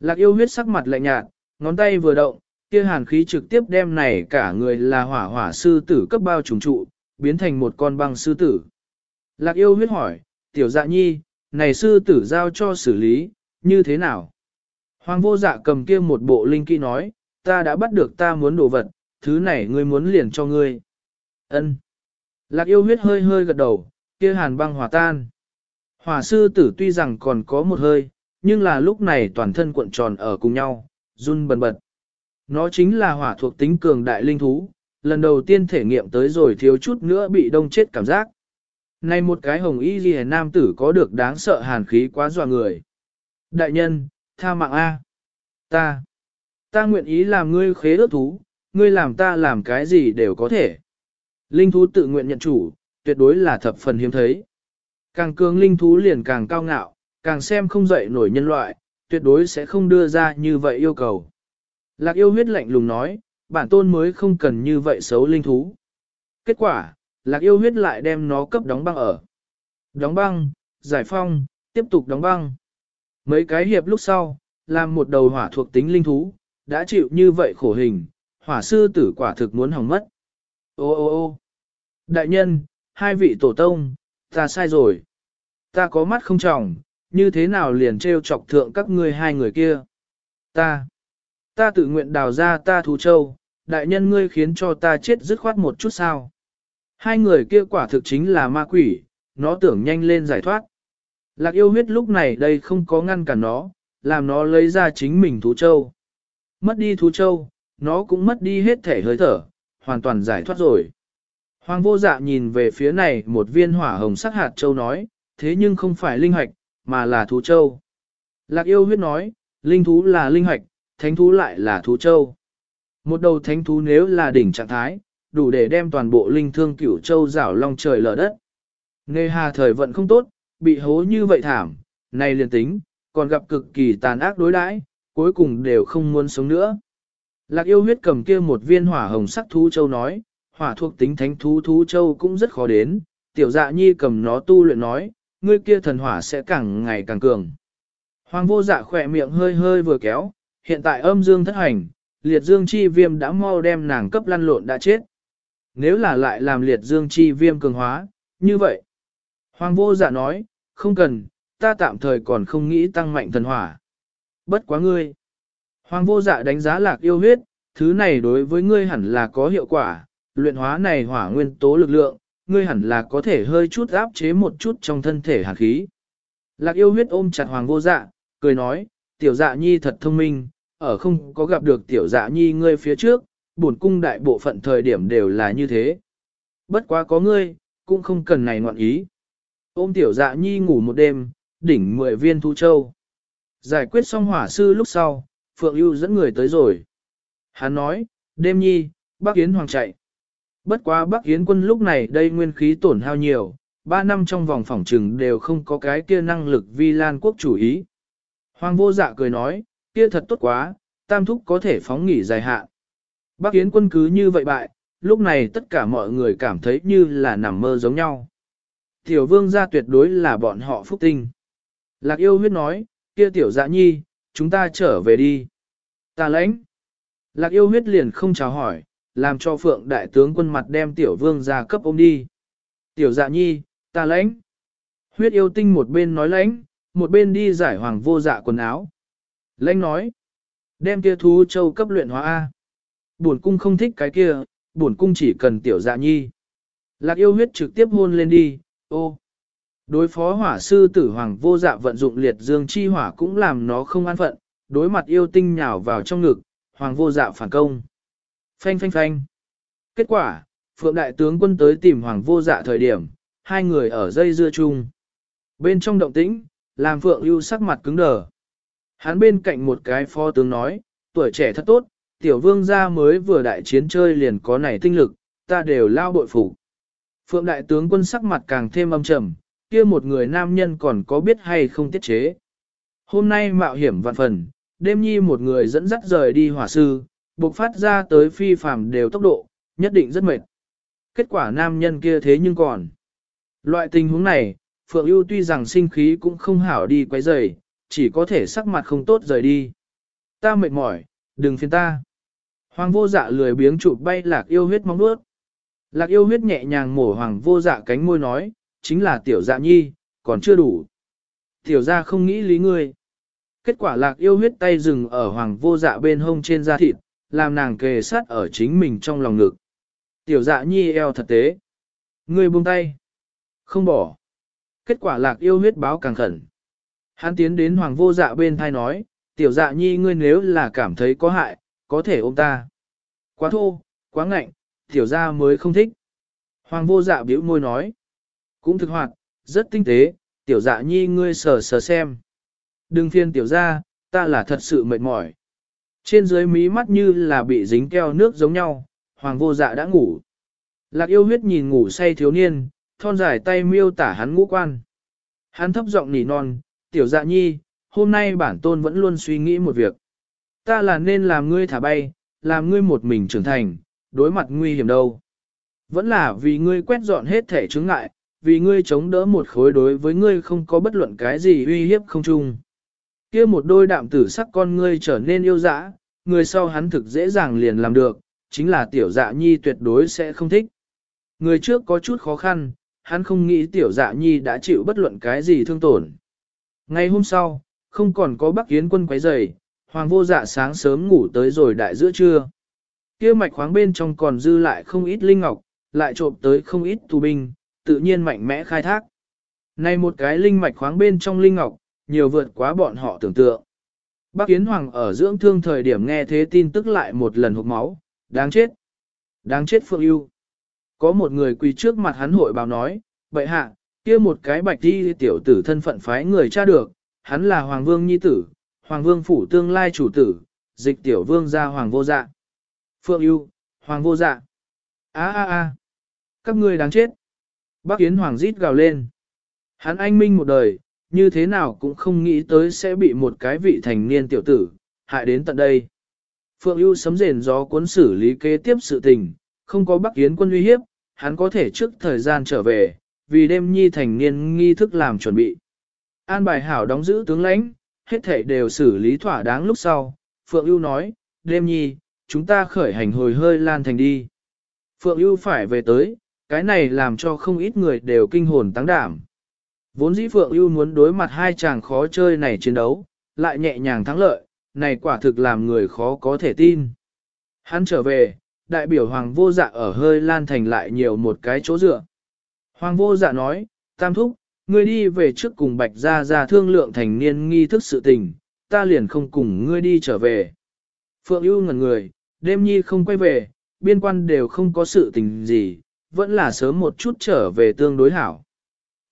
Lạc yêu huyết sắc mặt lạnh nhạt, ngón tay vừa động, kia hàn khí trực tiếp đem này cả người là hỏa hỏa sư tử cấp bao trùng trụ, biến thành một con băng sư tử. Lạc yêu huyết hỏi, tiểu dạ nhi, này sư tử giao cho xử lý, như thế nào? Hoàng vô dạ cầm kia một bộ linh kỹ nói, ta đã bắt được ta muốn đồ vật, thứ này ngươi muốn liền cho ngươi. Ân. Lạc yêu huyết hơi hơi gật đầu, kia hàn băng hòa tan. Hỏa sư tử tuy rằng còn có một hơi, nhưng là lúc này toàn thân cuộn tròn ở cùng nhau, run bần bật. Nó chính là hỏa thuộc tính cường đại linh thú, lần đầu tiên thể nghiệm tới rồi thiếu chút nữa bị đông chết cảm giác. Này một cái hồng y ghi nam tử có được đáng sợ hàn khí quá dọa người. Đại nhân, tha mạng A. Ta. Ta nguyện ý làm ngươi khế ước thú, ngươi làm ta làm cái gì đều có thể. Linh thú tự nguyện nhận chủ, tuyệt đối là thập phần hiếm thấy. Càng cường linh thú liền càng cao ngạo, càng xem không dậy nổi nhân loại, tuyệt đối sẽ không đưa ra như vậy yêu cầu. Lạc yêu huyết lạnh lùng nói, bản tôn mới không cần như vậy xấu linh thú. Kết quả, lạc yêu huyết lại đem nó cấp đóng băng ở. Đóng băng, giải phong, tiếp tục đóng băng. Mấy cái hiệp lúc sau, làm một đầu hỏa thuộc tính linh thú, đã chịu như vậy khổ hình, hỏa sư tử quả thực muốn hỏng mất. Ô ô ô đại nhân, hai vị tổ tông, ta sai rồi. Ta có mắt không trọng, như thế nào liền trêu chọc thượng các ngươi hai người kia. Ta, ta tự nguyện đào ra ta thú châu, đại nhân ngươi khiến cho ta chết dứt khoát một chút sao. Hai người kia quả thực chính là ma quỷ, nó tưởng nhanh lên giải thoát. Lạc yêu huyết lúc này đây không có ngăn cản nó, làm nó lấy ra chính mình thú châu. Mất đi thú châu, nó cũng mất đi hết thể hơi thở, hoàn toàn giải thoát rồi. Hoàng vô dạ nhìn về phía này một viên hỏa hồng sắc hạt châu nói, thế nhưng không phải linh hoạch, mà là thú châu. Lạc yêu huyết nói, linh thú là linh hoạch, thánh thú lại là thú châu. Một đầu thánh thú nếu là đỉnh trạng thái, đủ để đem toàn bộ linh thương cửu châu rảo long trời lở đất. Nê hà thời vận không tốt, bị hố như vậy thảm, này liền tính, còn gặp cực kỳ tàn ác đối đãi, cuối cùng đều không muốn sống nữa. Lạc yêu huyết cầm kia một viên hỏa hồng sắc thú châu nói, hỏa thuộc tính thánh thú thú châu cũng rất khó đến, tiểu dạ nhi cầm nó tu luyện nói, ngươi kia thần hỏa sẽ càng ngày càng cường. Hoàng vô dạ khỏe miệng hơi hơi vừa kéo, hiện tại âm dương thất hành, liệt dương chi viêm đã mau đem nàng cấp lăn lộn đã chết. Nếu là lại làm liệt dương chi viêm cường hóa, như vậy. Hoàng vô dạ nói, không cần, ta tạm thời còn không nghĩ tăng mạnh thần hỏa. Bất quá ngươi. Hoàng vô dạ đánh giá lạc yêu huyết, thứ này đối với ngươi hẳn là có hiệu quả, luyện hóa này hỏa nguyên tố lực lượng, ngươi hẳn là có thể hơi chút áp chế một chút trong thân thể hàn khí. Lạc yêu huyết ôm chặt hoàng vô dạ, cười nói, tiểu dạ nhi thật thông minh, ở không có gặp được tiểu dạ nhi ngươi phía trước, bổn cung đại bộ phận thời điểm đều là như thế. Bất quá có ngươi, cũng không cần này ngoạn ý. Ôm tiểu dạ nhi ngủ một đêm, đỉnh mười viên thu châu. Giải quyết xong hỏa sư lúc sau, Phượng ưu dẫn người tới rồi. Hắn nói, đêm nhi, bác Yến Hoàng chạy. Bất quá bác Yến quân lúc này đây nguyên khí tổn hao nhiều, ba năm trong vòng phỏng trừng đều không có cái kia năng lực vi lan quốc chủ ý. Hoàng vô dạ cười nói, kia thật tốt quá, tam thúc có thể phóng nghỉ dài hạn. Bác Yến quân cứ như vậy bại, lúc này tất cả mọi người cảm thấy như là nằm mơ giống nhau. Tiểu vương gia tuyệt đối là bọn họ phúc tinh. Lạc yêu huyết nói, kia tiểu dạ nhi, chúng ta trở về đi. Ta lãnh. Lạc yêu huyết liền không chào hỏi, làm cho phượng đại tướng quân mặt đem tiểu vương gia cấp ôm đi. Tiểu dạ nhi, ta lãnh. Huyết yêu tinh một bên nói lãnh, một bên đi giải hoàng vô dạ quần áo. Lãnh nói, đem kia thú châu cấp luyện hóa A. Bổn cung không thích cái kia, bổn cung chỉ cần tiểu dạ nhi. Lạc yêu huyết trực tiếp hôn lên đi, ô. Đối phó hỏa sư tử hoàng vô dạ vận dụng liệt dương chi hỏa cũng làm nó không an phận, đối mặt yêu tinh nhào vào trong ngực, hoàng vô dạ phản công. Phanh phanh phanh. Kết quả, Phượng Đại tướng quân tới tìm hoàng vô dạ thời điểm, hai người ở dây dưa chung. Bên trong động tĩnh, làm Phượng ưu sắc mặt cứng đờ. Hắn bên cạnh một cái phó tướng nói, tuổi trẻ thật tốt, tiểu vương gia mới vừa đại chiến chơi liền có nảy tinh lực, ta đều lao bội phục. Phượng đại tướng quân sắc mặt càng thêm âm trầm, kia một người nam nhân còn có biết hay không tiết chế. Hôm nay mạo hiểm vạn phần, đêm nhi một người dẫn dắt rời đi hỏa sư, buộc phát ra tới phi phàm đều tốc độ, nhất định rất mệt. Kết quả nam nhân kia thế nhưng còn. Loại tình huống này, Phượng ưu tuy rằng sinh khí cũng không hảo đi quấy rầy, chỉ có thể sắc mặt không tốt rời đi. Ta mệt mỏi, đừng phiền ta. Hoàng vô dạ lười biếng chụp bay lạc yêu huyết mong đuốt. Lạc yêu huyết nhẹ nhàng mổ hoàng vô dạ cánh môi nói, chính là tiểu dạ nhi, còn chưa đủ. Tiểu ra không nghĩ lý ngươi. Kết quả lạc yêu huyết tay dừng ở hoàng vô dạ bên hông trên da thịt, làm nàng kề sát ở chính mình trong lòng ngực. Tiểu dạ nhi eo thật tế. Ngươi buông tay. Không bỏ. Kết quả lạc yêu huyết báo càng khẩn. Hắn tiến đến hoàng vô dạ bên thai nói, tiểu dạ nhi ngươi nếu là cảm thấy có hại, có thể ôm ta. Quá thô, quá ngạnh, tiểu gia mới không thích. Hoàng vô dạ biểu môi nói, cũng thực hoạt, rất tinh tế, tiểu dạ nhi ngươi sờ sờ xem. Đừng phiên tiểu gia, ta là thật sự mệt mỏi. Trên dưới mí mắt như là bị dính keo nước giống nhau, hoàng vô dạ đã ngủ. Lạc yêu huyết nhìn ngủ say thiếu niên, thon dài tay miêu tả hắn ngũ quan. Hắn thấp giọng nỉ non, tiểu dạ nhi, hôm nay bản tôn vẫn luôn suy nghĩ một việc. Ta là nên làm ngươi thả bay, làm ngươi một mình trưởng thành, đối mặt nguy hiểm đâu. Vẫn là vì ngươi quét dọn hết thể chứng ngại, vì ngươi chống đỡ một khối đối với ngươi không có bất luận cái gì uy hiếp không chung. kia một đôi đạm tử sắc con ngươi trở nên yêu dã, người sau hắn thực dễ dàng liền làm được, chính là tiểu dạ nhi tuyệt đối sẽ không thích. Người trước có chút khó khăn, hắn không nghĩ tiểu dạ nhi đã chịu bất luận cái gì thương tổn. Ngày hôm sau, không còn có bắc kiến quân quấy rầy, hoàng vô dạ sáng sớm ngủ tới rồi đại giữa trưa. kia mạch khoáng bên trong còn dư lại không ít linh ngọc, lại trộm tới không ít tù binh, tự nhiên mạnh mẽ khai thác. Này một cái linh mạch khoáng bên trong linh ngọc, nhiều vượt quá bọn họ tưởng tượng. Bắc Kiến Hoàng ở dưỡng thương thời điểm nghe thế tin tức lại một lần hụt máu, đáng chết. Đáng chết Phượng yêu. Có một người quỳ trước mặt hắn hội báo nói, vậy hạ, kia một cái bạch đi tiểu tử thân phận phái người tra được, hắn là Hoàng Vương Nhi Tử, Hoàng Vương Phủ tương lai chủ tử, dịch tiểu vương ra Hoàng Vô Dạ. Phượng yêu, Hoàng Vô Dạ. a a a các ngươi đáng chết. Bác Yến Hoàng rít gào lên. Hắn anh minh một đời, như thế nào cũng không nghĩ tới sẽ bị một cái vị thành niên tiểu tử, hại đến tận đây. Phượng ưu sấm rền gió cuốn xử lý kế tiếp sự tình, không có Bắc Yến quân uy hiếp, hắn có thể trước thời gian trở về, vì đêm nhi thành niên nghi thức làm chuẩn bị. An bài hảo đóng giữ tướng lãnh, hết thảy đều xử lý thỏa đáng lúc sau. Phượng ưu nói, đêm nhi, chúng ta khởi hành hồi hơi lan thành đi. Phượng ưu phải về tới, cái này làm cho không ít người đều kinh hồn tăng đảm. Vốn dĩ Phượng ưu muốn đối mặt hai chàng khó chơi này chiến đấu, lại nhẹ nhàng thắng lợi, này quả thực làm người khó có thể tin. Hắn trở về, đại biểu Hoàng vô dạ ở hơi lan thành lại nhiều một cái chỗ dựa. Hoàng vô dạ nói, tam thúc, ngươi đi về trước cùng Bạch Gia Gia thương lượng thành niên nghi thức sự tình, ta liền không cùng ngươi đi trở về. Phượng ưu ngẩn người, đêm nhi không quay về, biên quan đều không có sự tình gì, vẫn là sớm một chút trở về tương đối hảo.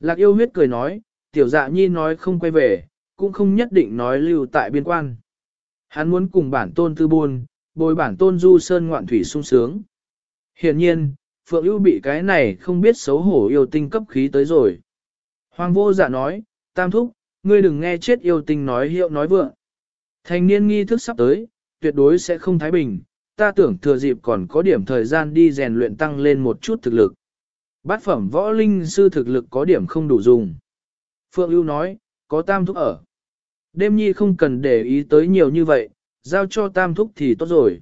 Lạc yêu huyết cười nói, tiểu dạ nhi nói không quay về, cũng không nhất định nói lưu tại biên quan. Hắn muốn cùng bản tôn tư buôn, bồi bản tôn du sơn ngoạn thủy sung sướng. Hiện nhiên, Phượng ưu bị cái này không biết xấu hổ yêu tinh cấp khí tới rồi. Hoàng vô dạ nói, tam thúc, ngươi đừng nghe chết yêu tinh nói hiệu nói vượng. Thành niên nghi thức sắp tới, tuyệt đối sẽ không thái bình, ta tưởng thừa dịp còn có điểm thời gian đi rèn luyện tăng lên một chút thực lực. Bát phẩm võ linh sư thực lực có điểm không đủ dùng. Phượng ưu nói, có tam thúc ở. Đêm nhi không cần để ý tới nhiều như vậy, giao cho tam thúc thì tốt rồi.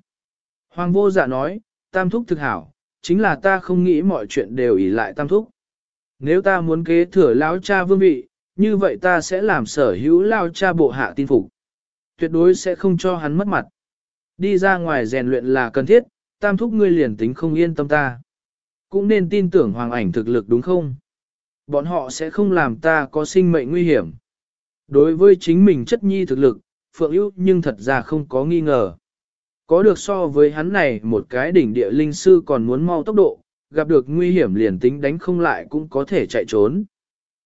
Hoàng vô dạ nói, tam thúc thực hảo, chính là ta không nghĩ mọi chuyện đều ỷ lại tam thúc. Nếu ta muốn kế thừa lão cha vương vị, như vậy ta sẽ làm sở hữu lao cha bộ hạ tin phục. Tuyệt đối sẽ không cho hắn mất mặt. Đi ra ngoài rèn luyện là cần thiết, tam thúc ngươi liền tính không yên tâm ta. Cũng nên tin tưởng hoàng ảnh thực lực đúng không? Bọn họ sẽ không làm ta có sinh mệnh nguy hiểm. Đối với chính mình chất nhi thực lực, Phượng ưu nhưng thật ra không có nghi ngờ. Có được so với hắn này một cái đỉnh địa linh sư còn muốn mau tốc độ, gặp được nguy hiểm liền tính đánh không lại cũng có thể chạy trốn.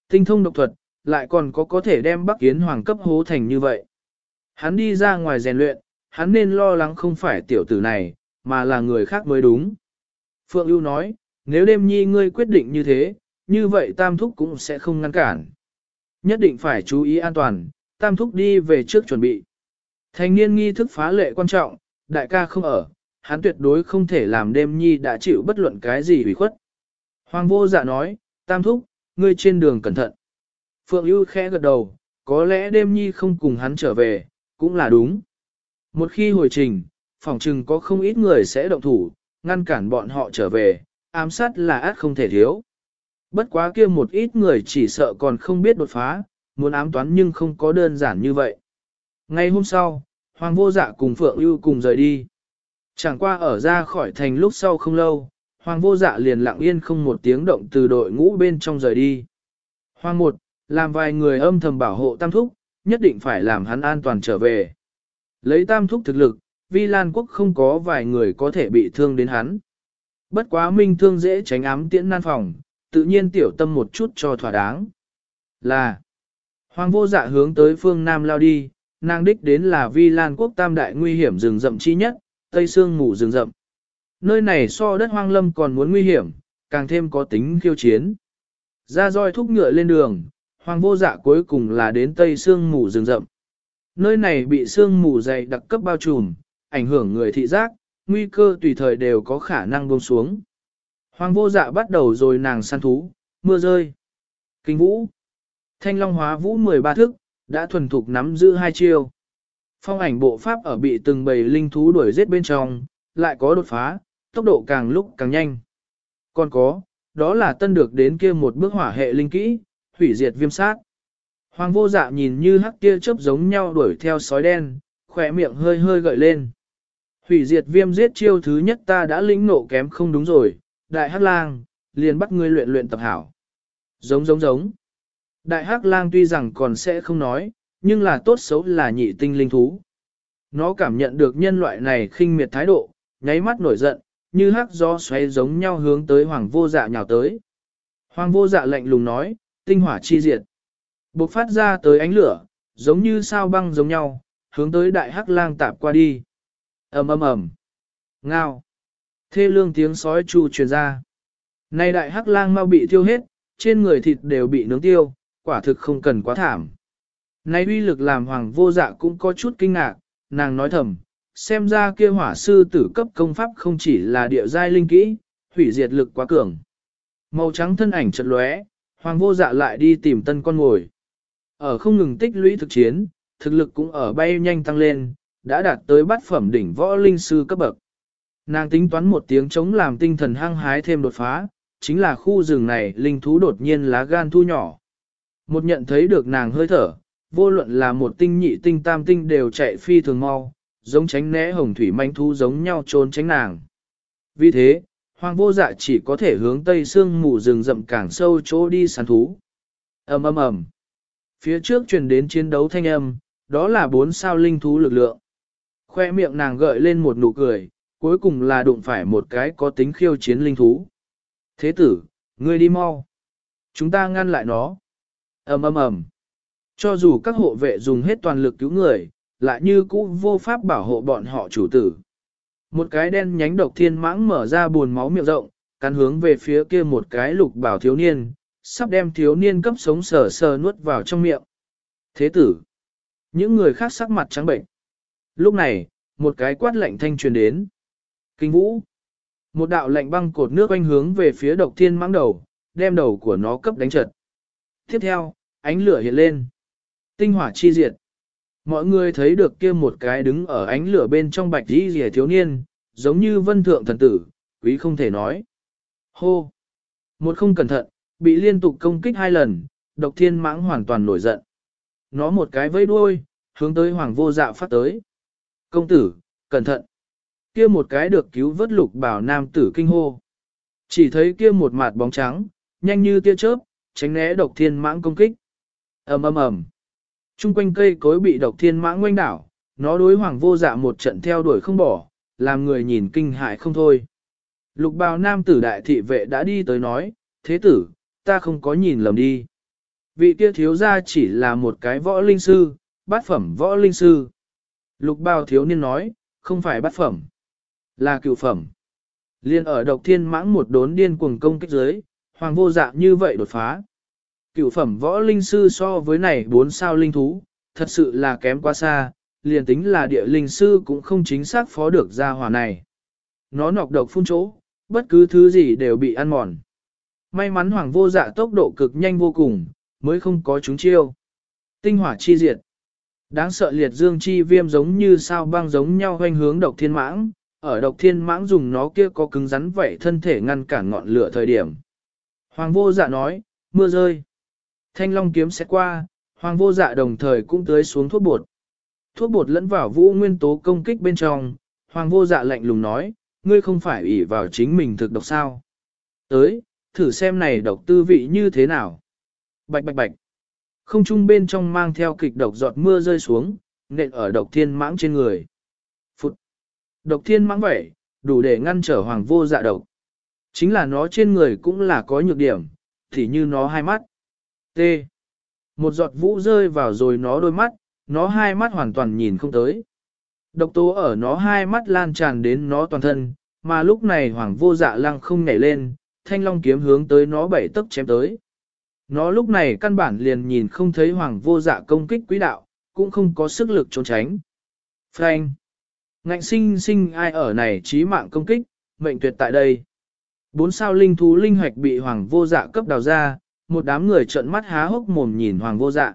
Tinh thông độc thuật, lại còn có có thể đem Bắc Kiến Hoàng cấp hố thành như vậy. Hắn đi ra ngoài rèn luyện, hắn nên lo lắng không phải tiểu tử này, mà là người khác mới đúng. Phượng ưu nói, nếu đêm nhi ngươi quyết định như thế, như vậy tam thúc cũng sẽ không ngăn cản. Nhất định phải chú ý an toàn, tam thúc đi về trước chuẩn bị. Thành niên nghi thức phá lệ quan trọng, đại ca không ở, hắn tuyệt đối không thể làm đêm nhi đã chịu bất luận cái gì hủy khuất. Hoàng vô dạ nói, tam thúc, ngươi trên đường cẩn thận. Phượng ưu khẽ gật đầu, có lẽ đêm nhi không cùng hắn trở về, cũng là đúng. Một khi hồi trình, phòng trừng có không ít người sẽ động thủ, ngăn cản bọn họ trở về, ám sát là át không thể thiếu. Bất quá kia một ít người chỉ sợ còn không biết đột phá, muốn ám toán nhưng không có đơn giản như vậy. Ngày hôm sau, Hoàng vô dạ cùng Phượng ưu cùng rời đi. Chẳng qua ở ra khỏi thành lúc sau không lâu, Hoàng vô dạ liền lặng yên không một tiếng động từ đội ngũ bên trong rời đi. Hoàng một, làm vài người âm thầm bảo hộ tam thúc, nhất định phải làm hắn an toàn trở về. Lấy tam thúc thực lực, Vi Lan quốc không có vài người có thể bị thương đến hắn. Bất quá minh thương dễ tránh ám tiễn nan phòng, tự nhiên tiểu tâm một chút cho thỏa đáng. Là, Hoàng vô dạ hướng tới phương Nam lao đi, nàng đích đến là Vi Lan quốc tam đại nguy hiểm rừng rậm chi nhất, Tây Sương ngủ rừng rậm. Nơi này so đất hoang lâm còn muốn nguy hiểm, càng thêm có tính khiêu chiến. Ra roi thúc ngựa lên đường, hoàng vô dạ cuối cùng là đến Tây Sương mù rừng rậm. Nơi này bị sương mù dày đặc cấp bao trùm, ảnh hưởng người thị giác, nguy cơ tùy thời đều có khả năng buông xuống. Hoàng vô dạ bắt đầu rồi nàng săn thú, mưa rơi. Kinh vũ. Thanh long hóa vũ 13 thức, đã thuần thục nắm giữ hai chiêu. Phong ảnh bộ pháp ở bị từng bầy linh thú đuổi giết bên trong, lại có đột phá, tốc độ càng lúc càng nhanh. Còn có, đó là tân được đến kia một bước hỏa hệ linh kỹ, hủy diệt viêm sát. Hoàng vô dạ nhìn như hắc kia chớp giống nhau đuổi theo sói đen, khỏe miệng hơi hơi gợi lên. Hủy diệt viêm giết chiêu thứ nhất ta đã lĩnh nộ kém không đúng rồi, đại hắc lang, liền bắt ngươi luyện luyện tập hảo. Giống giống giống. Đại hắc lang tuy rằng còn sẽ không nói, nhưng là tốt xấu là nhị tinh linh thú. Nó cảm nhận được nhân loại này khinh miệt thái độ, nháy mắt nổi giận, như hắc gió xoáy giống nhau hướng tới hoàng vô dạ nhào tới. Hoàng vô dạ lạnh lùng nói, tinh hỏa chi diệt. Bộc phát ra tới ánh lửa, giống như sao băng giống nhau, hướng tới đại hắc lang tạp qua đi. ầm ầm ầm, ngao, thê lương tiếng sói chu truyền ra. Này đại hắc lang mau bị tiêu hết, trên người thịt đều bị nướng tiêu, quả thực không cần quá thảm. nay uy lực làm hoàng vô dạ cũng có chút kinh ngạc, nàng nói thầm, xem ra kia hỏa sư tử cấp công pháp không chỉ là địa giai linh kỹ, hủy diệt lực quá cường. Màu trắng thân ảnh chợt lóe, hoàng vô dạ lại đi tìm tân con ngồi. Ở không ngừng tích lũy thực chiến, thực lực cũng ở bay nhanh tăng lên, đã đạt tới bát phẩm đỉnh võ linh sư cấp bậc. Nàng tính toán một tiếng chống làm tinh thần hăng hái thêm đột phá, chính là khu rừng này linh thú đột nhiên lá gan thu nhỏ. Một nhận thấy được nàng hơi thở, vô luận là một tinh nhị tinh tam tinh đều chạy phi thường mau, giống tránh né hồng thủy manh thú giống nhau trốn tránh nàng. Vì thế, hoàng vô dạ chỉ có thể hướng tây sương mù rừng rậm càng sâu chỗ đi săn thú. ầm ầm ầm. Phía trước truyền đến chiến đấu thanh âm, đó là bốn sao linh thú lực lượng. Khoe miệng nàng gợi lên một nụ cười, cuối cùng là đụng phải một cái có tính khiêu chiến linh thú. Thế tử, ngươi đi mau. Chúng ta ngăn lại nó ầm ầm ầm. Cho dù các hộ vệ dùng hết toàn lực cứu người, lại như cũ vô pháp bảo hộ bọn họ chủ tử. Một cái đen nhánh độc thiên mãng mở ra buồn máu miệng rộng, cắn hướng về phía kia một cái lục bảo thiếu niên, sắp đem thiếu niên cấp sống sờ sờ nuốt vào trong miệng. Thế tử. Những người khác sắc mặt trắng bệnh. Lúc này, một cái quát lạnh thanh truyền đến. Kinh vũ. Một đạo lạnh băng cột nước quanh hướng về phía độc thiên mãng đầu, đem đầu của nó cấp đánh trật. Tiếp theo, ánh lửa hiện lên. Tinh hỏa chi diệt. Mọi người thấy được kia một cái đứng ở ánh lửa bên trong bạch đi rìa thiếu niên, giống như vân thượng thần tử, quý không thể nói. Hô! Một không cẩn thận, bị liên tục công kích hai lần, độc thiên mãng hoàn toàn nổi giận. Nó một cái vẫy đuôi, hướng tới hoàng vô dạ phát tới. Công tử, cẩn thận! Kia một cái được cứu vớt lục bảo nam tử kinh hô. Chỉ thấy kia một mặt bóng trắng, nhanh như tia chớp, tránh né độc thiên mãng công kích. ầm ầm ầm. Trung quanh cây cối bị độc thiên mãng ngoanh đảo, nó đối hoàng vô dạ một trận theo đuổi không bỏ, làm người nhìn kinh hại không thôi. Lục bào nam tử đại thị vệ đã đi tới nói, thế tử, ta không có nhìn lầm đi. Vị kia thiếu gia chỉ là một cái võ linh sư, bát phẩm võ linh sư. Lục bào thiếu niên nói, không phải bát phẩm, là cựu phẩm. Liên ở độc thiên mãng một đốn điên cuồng công kích giới, hoàng vô dạ như vậy đột phá. Cựu phẩm võ linh sư so với này bốn sao linh thú, thật sự là kém quá xa, liền tính là địa linh sư cũng không chính xác phó được ra hỏa này. Nó nọc độc phun chỗ, bất cứ thứ gì đều bị ăn mòn. May mắn hoàng vô dạ tốc độ cực nhanh vô cùng, mới không có chúng chiêu. Tinh hỏa chi diệt. Đáng sợ liệt dương chi viêm giống như sao băng giống nhau hoành hướng độc thiên mãng, ở độc thiên mãng dùng nó kia có cứng rắn vậy thân thể ngăn cản ngọn lửa thời điểm. Hoàng vô dạ nói, mưa rơi. Thanh long kiếm sẽ qua, hoàng vô dạ đồng thời cũng tới xuống thuốc bột. Thuốc bột lẫn vào vũ nguyên tố công kích bên trong, hoàng vô dạ lạnh lùng nói, ngươi không phải ỷ vào chính mình thực độc sao. Tới, thử xem này độc tư vị như thế nào. Bạch bạch bạch. Không trung bên trong mang theo kịch độc giọt mưa rơi xuống, nện ở độc thiên mãng trên người. Phụt. Độc thiên mãng vậy, đủ để ngăn trở hoàng vô dạ độc. Chính là nó trên người cũng là có nhược điểm, thì như nó hai mắt. T. Một giọt vũ rơi vào rồi nó đôi mắt, nó hai mắt hoàn toàn nhìn không tới. Độc tố ở nó hai mắt lan tràn đến nó toàn thân, mà lúc này hoàng vô dạ lăng không nhảy lên, thanh long kiếm hướng tới nó bảy tấc chém tới. Nó lúc này căn bản liền nhìn không thấy hoàng vô dạ công kích quý đạo, cũng không có sức lực trốn tránh. Frank! Ngạnh sinh sinh ai ở này trí mạng công kích, mệnh tuyệt tại đây. Bốn sao linh thú linh hoạch bị hoàng vô dạ cấp đào ra, một đám người trợn mắt há hốc mồm nhìn hoàng vô dạ.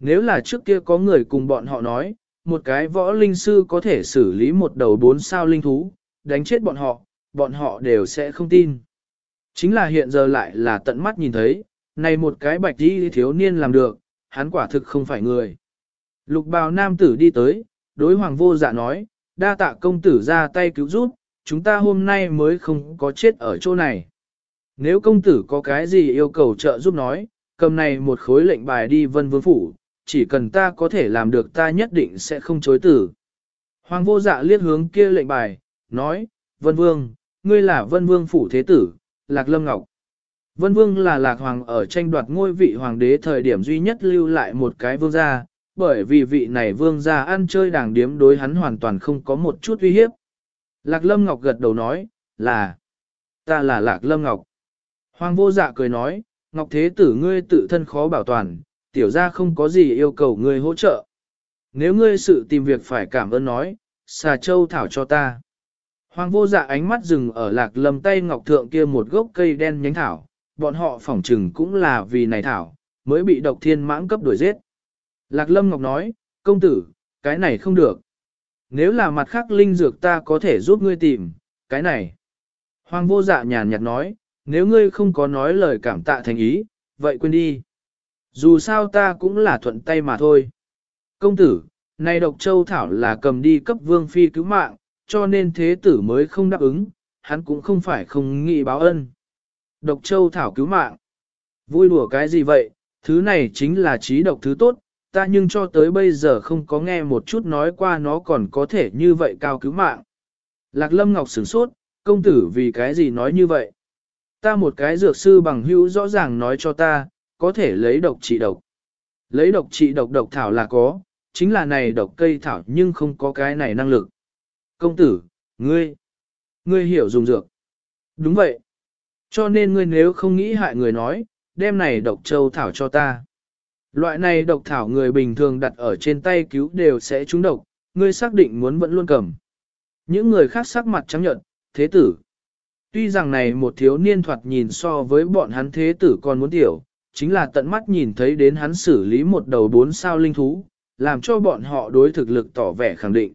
Nếu là trước kia có người cùng bọn họ nói, một cái võ linh sư có thể xử lý một đầu bốn sao linh thú, đánh chết bọn họ, bọn họ đều sẽ không tin. Chính là hiện giờ lại là tận mắt nhìn thấy, này một cái bạch đi thiếu niên làm được, hắn quả thực không phải người. Lục bào nam tử đi tới, đối hoàng vô dạ nói, đa tạ công tử ra tay cứu giúp, chúng ta hôm nay mới không có chết ở chỗ này. Nếu công tử có cái gì yêu cầu trợ giúp nói, cầm này một khối lệnh bài đi vân vương phủ, chỉ cần ta có thể làm được ta nhất định sẽ không chối tử. Hoàng vô dạ liếc hướng kia lệnh bài, nói, vân vương, ngươi là vân vương phủ thế tử, lạc lâm ngọc. Vân vương là lạc hoàng ở tranh đoạt ngôi vị hoàng đế thời điểm duy nhất lưu lại một cái vương gia, bởi vì vị này vương gia ăn chơi đàng điếm đối hắn hoàn toàn không có một chút uy hiếp. Lạc lâm ngọc gật đầu nói, là, ta là lạc lâm ngọc. Hoàng vô dạ cười nói, ngọc thế tử ngươi tự thân khó bảo toàn, tiểu ra không có gì yêu cầu ngươi hỗ trợ. Nếu ngươi sự tìm việc phải cảm ơn nói, xà châu thảo cho ta. Hoàng vô dạ ánh mắt dừng ở lạc lâm tay ngọc thượng kia một gốc cây đen nhánh thảo, bọn họ phỏng trừng cũng là vì này thảo, mới bị độc thiên mãng cấp đuổi giết. Lạc lâm ngọc nói, công tử, cái này không được. Nếu là mặt khác linh dược ta có thể giúp ngươi tìm, cái này. Hoàng vô dạ nhàn nhạt nói, nếu ngươi không có nói lời cảm tạ thành ý, vậy quên đi. Dù sao ta cũng là thuận tay mà thôi. Công tử, này độc châu thảo là cầm đi cấp vương phi cứu mạng, cho nên thế tử mới không đáp ứng, hắn cũng không phải không nghĩ báo ân. Độc châu thảo cứu mạng. Vui đùa cái gì vậy, Thứ này chính là trí độc thứ tốt, ta nhưng cho tới bây giờ không có nghe một chút nói qua nó còn có thể như vậy cao cứu mạng. Lạc Lâm Ngọc sửng sốt, công tử vì cái gì nói như vậy? Ta một cái dược sư bằng hữu rõ ràng nói cho ta, có thể lấy độc trị độc. Lấy độc trị độc độc thảo là có, chính là này độc cây thảo nhưng không có cái này năng lực. Công tử, ngươi, ngươi hiểu dùng dược. Đúng vậy. Cho nên ngươi nếu không nghĩ hại người nói, đem này độc châu thảo cho ta. Loại này độc thảo người bình thường đặt ở trên tay cứu đều sẽ trúng độc, ngươi xác định muốn vẫn luôn cầm. Những người khác sắc mặt trắng nhợt, thế tử. Tuy rằng này một thiếu niên thoạt nhìn so với bọn hắn thế tử còn muốn tiểu, chính là tận mắt nhìn thấy đến hắn xử lý một đầu bốn sao linh thú, làm cho bọn họ đối thực lực tỏ vẻ khẳng định.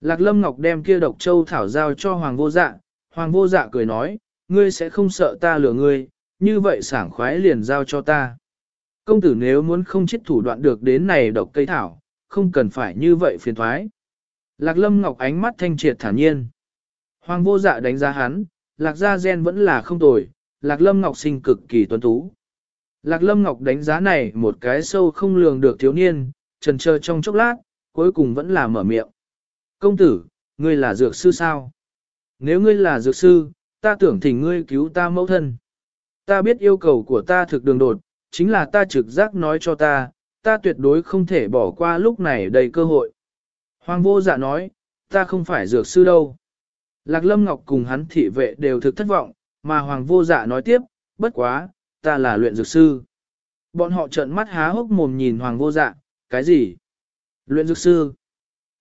Lạc Lâm Ngọc đem kia độc châu thảo giao cho Hoàng vô dạ, Hoàng vô dạ cười nói, ngươi sẽ không sợ ta lừa ngươi, như vậy sảng khoái liền giao cho ta. Công tử nếu muốn không chết thủ đoạn được đến này độc cây thảo, không cần phải như vậy phiền thoái. Lạc Lâm Ngọc ánh mắt thanh triệt thản nhiên. Hoàng vô dạ đánh giá hắn, Lạc gia gen vẫn là không tồi, Lạc Lâm Ngọc sinh cực kỳ tuấn tú. Lạc Lâm Ngọc đánh giá này một cái sâu không lường được thiếu niên, trần chờ trong chốc lát, cuối cùng vẫn là mở miệng. Công tử, ngươi là dược sư sao? Nếu ngươi là dược sư, ta tưởng thỉnh ngươi cứu ta mẫu thân. Ta biết yêu cầu của ta thực đường đột, chính là ta trực giác nói cho ta, ta tuyệt đối không thể bỏ qua lúc này đầy cơ hội. Hoàng vô dạ nói, ta không phải dược sư đâu. Lạc Lâm Ngọc cùng hắn thị vệ đều thực thất vọng, mà Hoàng vô dạ nói tiếp, bất quá, ta là luyện dược sư. Bọn họ trợn mắt há hốc mồm nhìn Hoàng vô dạ, cái gì? Luyện dược sư?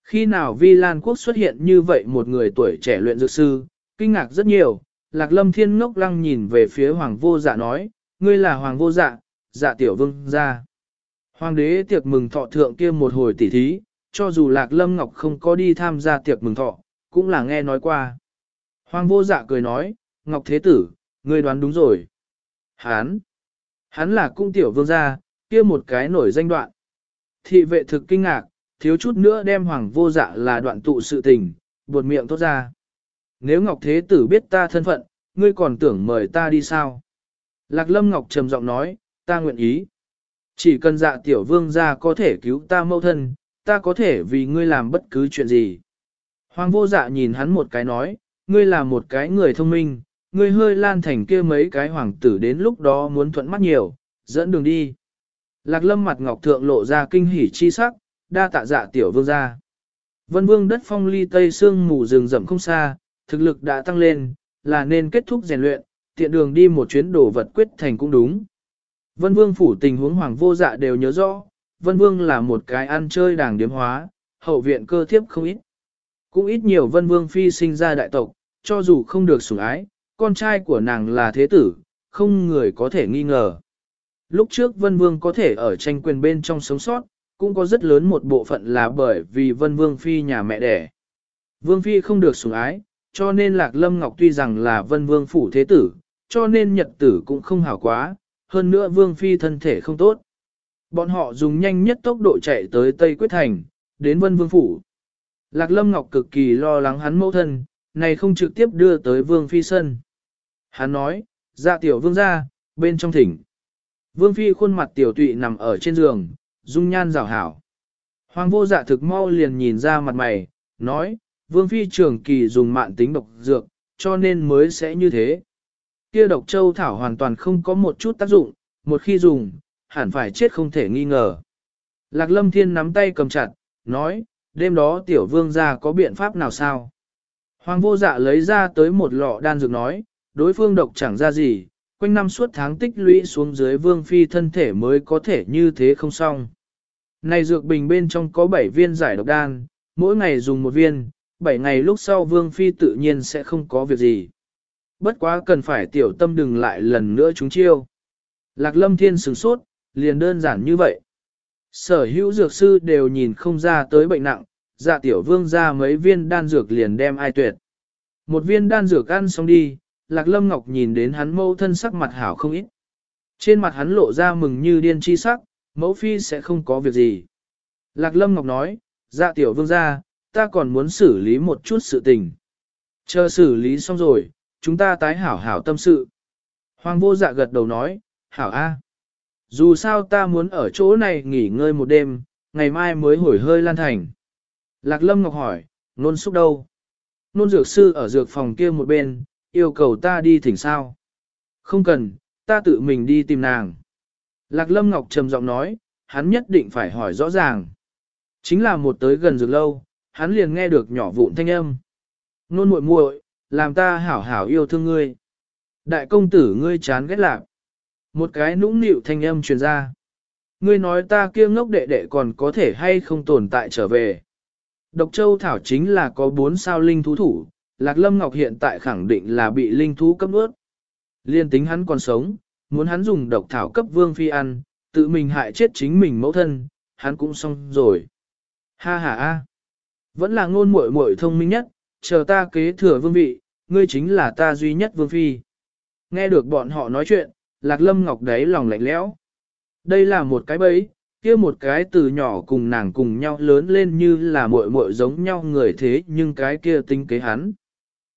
Khi nào Vi Lan Quốc xuất hiện như vậy một người tuổi trẻ luyện dược sư, kinh ngạc rất nhiều, Lạc Lâm Thiên ngốc lăng nhìn về phía Hoàng vô dạ nói, ngươi là Hoàng vô dạ, dạ tiểu vương gia. Hoàng đế tiệc mừng thọ thượng kia một hồi tỉ thí, cho dù Lạc Lâm Ngọc không có đi tham gia tiệc mừng thọ, cũng là nghe nói qua. Hoàng vô dạ cười nói, Ngọc Thế Tử, ngươi đoán đúng rồi. Hán, hắn là cung tiểu vương gia, kia một cái nổi danh đoạn. Thị vệ thực kinh ngạc, thiếu chút nữa đem Hoàng vô dạ là đoạn tụ sự tình, buột miệng tốt ra. Nếu Ngọc Thế Tử biết ta thân phận, ngươi còn tưởng mời ta đi sao? Lạc Lâm Ngọc trầm giọng nói, ta nguyện ý. Chỉ cần dạ tiểu vương gia có thể cứu ta mâu thân, ta có thể vì ngươi làm bất cứ chuyện gì. Hoàng vô dạ nhìn hắn một cái nói, ngươi là một cái người thông minh, ngươi hơi lan thành kia mấy cái hoàng tử đến lúc đó muốn thuận mắt nhiều, dẫn đường đi. Lạc lâm mặt ngọc thượng lộ ra kinh hỉ chi sắc, đa tạ dạ tiểu vương gia. Vân vương đất phong ly tây sương mù rừng rậm không xa, thực lực đã tăng lên, là nên kết thúc rèn luyện, tiện đường đi một chuyến đổ vật quyết thành cũng đúng. Vân vương phủ tình huống hoàng vô dạ đều nhớ rõ, Vân vương là một cái ăn chơi đàng điếm hóa, hậu viện cơ thiếp không ít. Cũng ít nhiều vân vương phi sinh ra đại tộc, cho dù không được sủng ái, con trai của nàng là thế tử, không người có thể nghi ngờ. Lúc trước vân vương có thể ở tranh quyền bên trong sống sót, cũng có rất lớn một bộ phận là bởi vì vân vương phi nhà mẹ đẻ. Vương phi không được sủng ái, cho nên lạc lâm ngọc tuy rằng là vân vương phủ thế tử, cho nên nhật tử cũng không hảo quá, hơn nữa vương phi thân thể không tốt. Bọn họ dùng nhanh nhất tốc độ chạy tới Tây Quyết Thành, đến vân vương phủ. Lạc Lâm Ngọc cực kỳ lo lắng hắn mẫu thân, này không trực tiếp đưa tới Vương Phi sân. Hắn nói, dạ tiểu vương ra, bên trong thỉnh. Vương Phi khuôn mặt tiểu tụy nằm ở trên giường, dung nhan rào hảo. Hoàng vô dạ thực mau liền nhìn ra mặt mày, nói, Vương Phi trường kỳ dùng mạn tính độc dược, cho nên mới sẽ như thế. Kia độc châu thảo hoàn toàn không có một chút tác dụng, một khi dùng, hẳn phải chết không thể nghi ngờ. Lạc Lâm Thiên nắm tay cầm chặt, nói, đêm đó tiểu vương ra có biện pháp nào sao? Hoàng vô dạ lấy ra tới một lọ đan dược nói, đối phương độc chẳng ra gì, quanh năm suốt tháng tích lũy xuống dưới vương phi thân thể mới có thể như thế không xong. Này dược bình bên trong có 7 viên giải độc đan, mỗi ngày dùng một viên, 7 ngày lúc sau vương phi tự nhiên sẽ không có việc gì. Bất quá cần phải tiểu tâm đừng lại lần nữa chúng chiêu. Lạc lâm thiên sửng sốt, liền đơn giản như vậy. Sở hữu dược sư đều nhìn không ra tới bệnh nặng, dạ tiểu vương ra mấy viên đan dược liền đem ai tuyệt. Một viên đan dược ăn xong đi, Lạc Lâm Ngọc nhìn đến hắn mâu thân sắc mặt hảo không ít. Trên mặt hắn lộ ra mừng như điên chi sắc, mẫu phi sẽ không có việc gì. Lạc Lâm Ngọc nói, dạ tiểu vương ra, ta còn muốn xử lý một chút sự tình. Chờ xử lý xong rồi, chúng ta tái hảo hảo tâm sự. Hoàng vô dạ gật đầu nói, hảo A. Dù sao ta muốn ở chỗ này nghỉ ngơi một đêm, ngày mai mới hồi hơi lan thành. Lạc Lâm Ngọc hỏi, nôn xúc đâu? Nôn dược sư ở dược phòng kia một bên, yêu cầu ta đi thỉnh sao? Không cần, ta tự mình đi tìm nàng. Lạc Lâm Ngọc trầm giọng nói, hắn nhất định phải hỏi rõ ràng. Chính là một tới gần dược lâu, hắn liền nghe được nhỏ vụn thanh âm. Nôn muội muội, làm ta hảo hảo yêu thương ngươi. Đại công tử ngươi chán ghét lạc. Một cái nũng nịu thanh âm truyền ra. Ngươi nói ta kia ngốc đệ đệ còn có thể hay không tồn tại trở về. Độc Châu Thảo chính là có bốn sao linh thú thủ, Lạc Lâm Ngọc hiện tại khẳng định là bị linh thú cấp ướt. Liên tính hắn còn sống, muốn hắn dùng độc thảo cấp vương phi ăn, tự mình hại chết chính mình mẫu thân, hắn cũng xong rồi. Ha ha a, vẫn là ngôn muội muội thông minh nhất, chờ ta kế thừa vương vị, ngươi chính là ta duy nhất vương phi. Nghe được bọn họ nói chuyện, Lạc Lâm Ngọc đấy lòng lạnh lẽo. Đây là một cái bẫy, kia một cái từ nhỏ cùng nàng cùng nhau lớn lên như là muội muội giống nhau người thế nhưng cái kia tính kế hắn.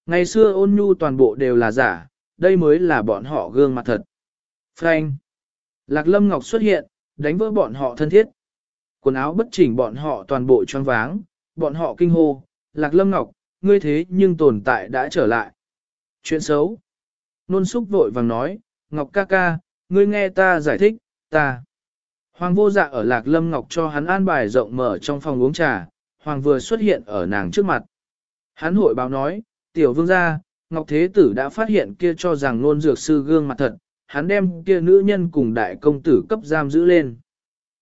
Ngày xưa ôn nhu toàn bộ đều là giả, đây mới là bọn họ gương mặt thật. Frank. Lạc Lâm Ngọc xuất hiện, đánh vỡ bọn họ thân thiết. Quần áo bất chỉnh bọn họ toàn bộ choáng váng, bọn họ kinh hô, Lạc Lâm Ngọc, ngươi thế nhưng tồn tại đã trở lại. Chuyện xấu. Nôn xúc vội vàng nói, Ngọc ca ca, ngươi nghe ta giải thích, ta. Hoàng vô dạ ở Lạc Lâm Ngọc cho hắn an bài rộng mở trong phòng uống trà, Hoàng vừa xuất hiện ở nàng trước mặt. Hắn hội báo nói, tiểu vương gia, Ngọc Thế Tử đã phát hiện kia cho rằng nôn dược sư gương mặt thật, hắn đem kia nữ nhân cùng đại công tử cấp giam giữ lên.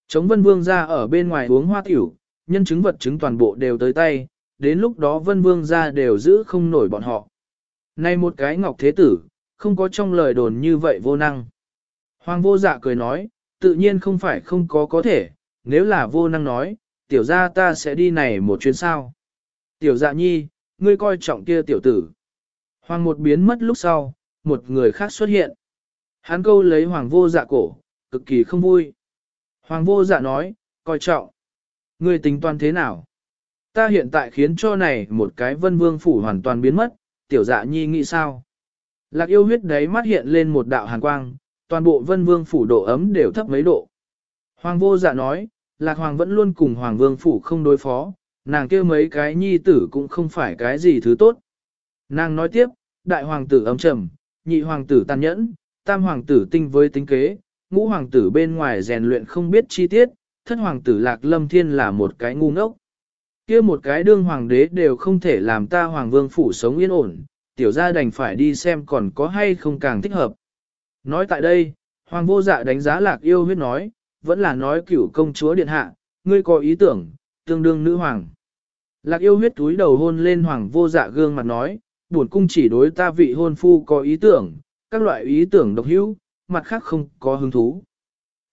Chống vân vương ra ở bên ngoài uống hoa tiểu, nhân chứng vật chứng toàn bộ đều tới tay, đến lúc đó vân vương ra đều giữ không nổi bọn họ. Nay một cái Ngọc Thế Tử, không có trong lời đồn như vậy vô năng. Hoàng vô dạ cười nói, tự nhiên không phải không có có thể, nếu là vô năng nói, tiểu gia ta sẽ đi này một chuyến sao. Tiểu dạ nhi, ngươi coi trọng kia tiểu tử. Hoàng một biến mất lúc sau, một người khác xuất hiện. Hắn câu lấy hoàng vô dạ cổ, cực kỳ không vui. Hoàng vô dạ nói, coi trọng. Ngươi tính toán thế nào? Ta hiện tại khiến cho này một cái vân vương phủ hoàn toàn biến mất, tiểu dạ nhi nghĩ sao? Lạc yêu huyết đấy mắt hiện lên một đạo hàn quang, toàn bộ vân vương phủ độ ấm đều thấp mấy độ. Hoàng vô dạ nói, lạc hoàng vẫn luôn cùng hoàng vương phủ không đối phó, nàng kêu mấy cái nhi tử cũng không phải cái gì thứ tốt. Nàng nói tiếp, đại hoàng tử âm trầm, nhị hoàng tử tàn nhẫn, tam hoàng tử tinh với tính kế, ngũ hoàng tử bên ngoài rèn luyện không biết chi tiết, thất hoàng tử lạc lâm thiên là một cái ngu ngốc kia một cái đương hoàng đế đều không thể làm ta hoàng vương phủ sống yên ổn, tiểu gia đành phải đi xem còn có hay không càng thích hợp. Nói tại đây, hoàng vô dạ đánh giá lạc yêu huyết nói, vẫn là nói cửu công chúa điện hạ, ngươi có ý tưởng, tương đương nữ hoàng. Lạc yêu huyết túi đầu hôn lên hoàng vô dạ gương mặt nói, buồn cung chỉ đối ta vị hôn phu có ý tưởng, các loại ý tưởng độc hữu, mặt khác không có hứng thú.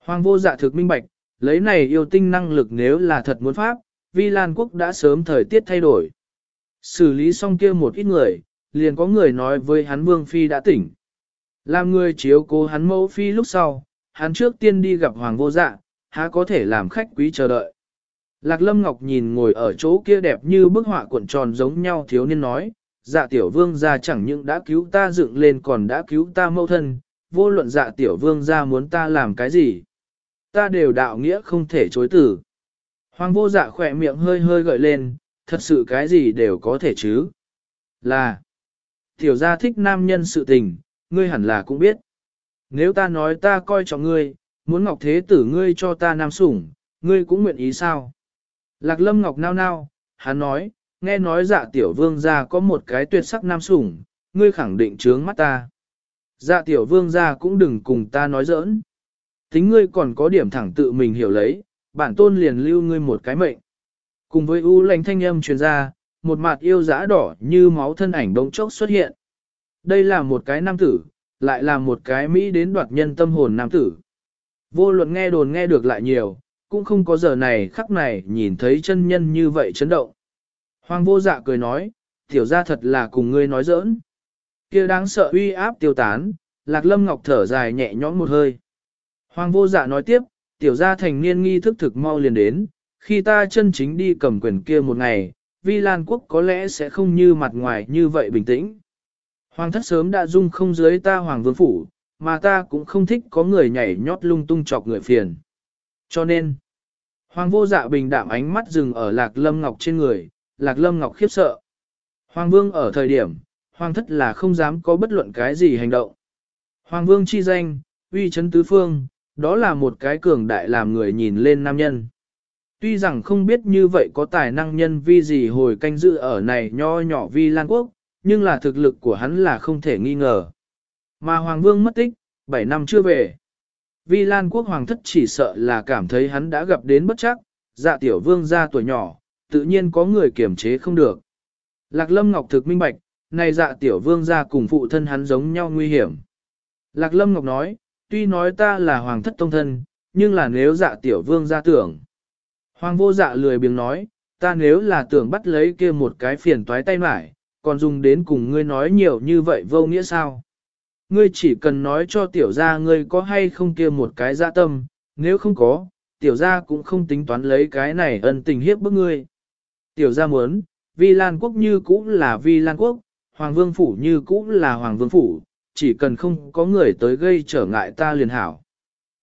Hoàng vô dạ thực minh bạch, lấy này yêu tinh năng lực nếu là thật muốn pháp, vi lan quốc đã sớm thời tiết thay đổi. Xử lý xong kia một ít người, liền có người nói với hắn vương phi đã tỉnh. Làm người chiếu cố hắn mẫu phi lúc sau, hắn trước tiên đi gặp hoàng vô dạ, há có thể làm khách quý chờ đợi. Lạc Lâm Ngọc nhìn ngồi ở chỗ kia đẹp như bức họa cuộn tròn giống nhau thiếu niên nói, dạ tiểu vương gia chẳng những đã cứu ta dựng lên còn đã cứu ta mẫu thân, vô luận dạ tiểu vương gia muốn ta làm cái gì. Ta đều đạo nghĩa không thể chối tử. Hoàng vô dạ khỏe miệng hơi hơi gợi lên, thật sự cái gì đều có thể chứ. Là, tiểu gia thích nam nhân sự tình, ngươi hẳn là cũng biết. Nếu ta nói ta coi trọng ngươi, muốn ngọc thế tử ngươi cho ta nam sủng, ngươi cũng nguyện ý sao? Lạc lâm ngọc nao nao, hắn nói, nghe nói dạ tiểu vương gia có một cái tuyệt sắc nam sủng, ngươi khẳng định trướng mắt ta. Dạ tiểu vương gia cũng đừng cùng ta nói giỡn. Tính ngươi còn có điểm thẳng tự mình hiểu lấy, bản tôn liền lưu ngươi một cái mệnh. Cùng với u lành thanh âm truyền ra, một mặt yêu dã đỏ như máu thân ảnh đống chốc xuất hiện. Đây là một cái nam tử, lại là một cái Mỹ đến đoạt nhân tâm hồn nam tử. Vô luận nghe đồn nghe được lại nhiều, cũng không có giờ này khắc này nhìn thấy chân nhân như vậy chấn động. Hoàng vô dạ cười nói, tiểu ra thật là cùng ngươi nói giỡn. kia đáng sợ uy áp tiêu tán, lạc lâm ngọc thở dài nhẹ nhõm một hơi. Hoàng vô dạ nói tiếp, tiểu gia thành niên nghi thức thực mau liền đến, khi ta chân chính đi cầm quyền kia một ngày, vi lan quốc có lẽ sẽ không như mặt ngoài như vậy bình tĩnh. Hoàng thất sớm đã dung không dưới ta hoàng vương phủ, mà ta cũng không thích có người nhảy nhót lung tung chọc người phiền. Cho nên, Hoàng vô dạ bình đạm ánh mắt dừng ở Lạc Lâm Ngọc trên người, Lạc Lâm Ngọc khiếp sợ. Hoàng vương ở thời điểm, Hoàng thất là không dám có bất luận cái gì hành động. Hoàng vương chi danh, uy chấn tứ phương, đó là một cái cường đại làm người nhìn lên nam nhân. Tuy rằng không biết như vậy có tài năng nhân vi gì hồi canh dự ở này nho nhỏ vi lan quốc, nhưng là thực lực của hắn là không thể nghi ngờ. Mà Hoàng Vương mất tích, 7 năm chưa về. Vi Lan quốc hoàng thất chỉ sợ là cảm thấy hắn đã gặp đến bất chắc, dạ tiểu vương ra tuổi nhỏ, tự nhiên có người kiểm chế không được. Lạc Lâm Ngọc thực minh bạch, này dạ tiểu vương ra cùng phụ thân hắn giống nhau nguy hiểm. Lạc Lâm Ngọc nói, tuy nói ta là hoàng thất tông thân, nhưng là nếu dạ tiểu vương ra tưởng. Hoàng vô dạ lười biếng nói, ta nếu là tưởng bắt lấy kia một cái phiền toái tay mải, còn dùng đến cùng ngươi nói nhiều như vậy vô nghĩa sao? Ngươi chỉ cần nói cho tiểu gia ngươi có hay không kia một cái dạ tâm, nếu không có, tiểu gia cũng không tính toán lấy cái này ân tình hiếp bức ngươi. Tiểu gia muốn, vi lan quốc như cũ là vi lan quốc, hoàng vương phủ như cũ là hoàng vương phủ, chỉ cần không có người tới gây trở ngại ta liền hảo.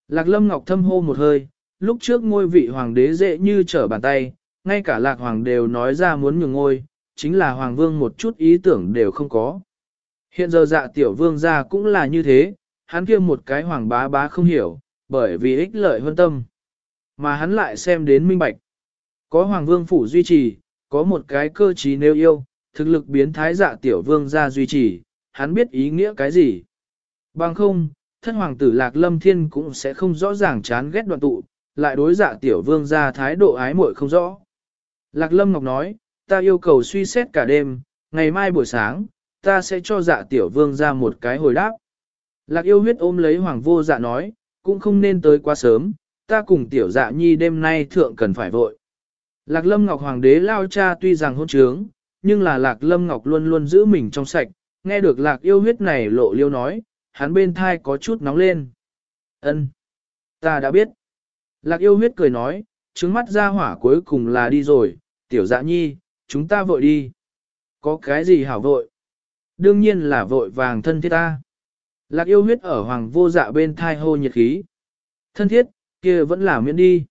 Lạc lâm ngọc thâm hô một hơi, lúc trước ngôi vị hoàng đế dễ như trở bàn tay, ngay cả lạc hoàng đều nói ra muốn nhường ngôi, chính là hoàng vương một chút ý tưởng đều không có. Hiện giờ dạ tiểu vương gia cũng là như thế, hắn kia một cái hoàng bá bá không hiểu, bởi vì ích lợi hơn tâm. Mà hắn lại xem đến minh bạch. Có hoàng vương phủ duy trì, có một cái cơ trí nếu yêu, thực lực biến thái dạ tiểu vương gia duy trì, hắn biết ý nghĩa cái gì. Bằng không, thân hoàng tử lạc lâm thiên cũng sẽ không rõ ràng chán ghét đoạn tụ, lại đối dạ tiểu vương gia thái độ ái muội không rõ. Lạc lâm ngọc nói, ta yêu cầu suy xét cả đêm, ngày mai buổi sáng, ta sẽ cho dạ tiểu vương ra một cái hồi đáp. Lạc yêu huyết ôm lấy hoàng vô dạ nói, cũng không nên tới quá sớm, ta cùng tiểu dạ nhi đêm nay thượng cần phải vội. Lạc lâm ngọc hoàng đế lao cha tuy rằng hôn trướng, nhưng là lạc lâm ngọc luôn luôn giữ mình trong sạch, nghe được lạc yêu huyết này lộ liêu nói, hắn bên thai có chút nóng lên. ân ta đã biết. Lạc yêu huyết cười nói, trứng mắt ra hỏa cuối cùng là đi rồi, tiểu dạ nhi, chúng ta vội đi. Có cái gì hảo vội? Đương nhiên là vội vàng thân thiết ta. Lạc yêu huyết ở hoàng vô dạ bên thai hô nhiệt khí. Thân thiết, kia vẫn là miễn đi.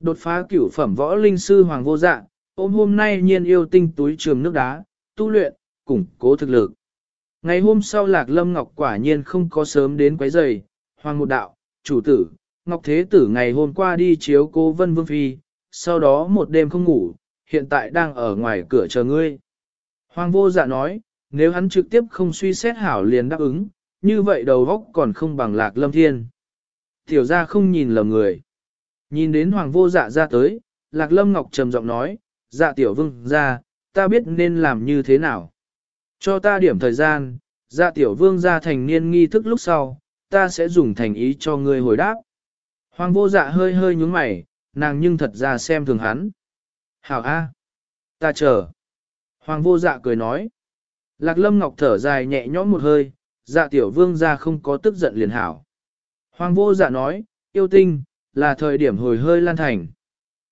Đột phá cửu phẩm võ linh sư hoàng vô dạ, ôm hôm nay nhiên yêu tinh túi trường nước đá, tu luyện, củng cố thực lực. Ngày hôm sau lạc lâm ngọc quả nhiên không có sớm đến quấy giày, hoàng một đạo, chủ tử, ngọc thế tử ngày hôm qua đi chiếu cô vân vương phi, sau đó một đêm không ngủ, hiện tại đang ở ngoài cửa chờ ngươi. Hoàng vô dạ nói, nếu hắn trực tiếp không suy xét hảo liền đáp ứng, như vậy đầu góc còn không bằng lạc lâm thiên. Tiểu ra không nhìn lầm người. Nhìn đến hoàng vô dạ ra tới, lạc lâm ngọc trầm giọng nói, dạ tiểu vương ra, ta biết nên làm như thế nào. Cho ta điểm thời gian, dạ tiểu vương ra thành niên nghi thức lúc sau, ta sẽ dùng thành ý cho ngươi hồi đáp. Hoàng vô dạ hơi hơi nhúng mày, nàng nhưng thật ra xem thường hắn. Hảo A. Ta chờ. Hoàng vô dạ cười nói. Lạc lâm ngọc thở dài nhẹ nhõm một hơi, dạ tiểu vương ra không có tức giận liền hảo. Hoàng vô dạ nói, yêu tinh, là thời điểm hồi hơi lan thành.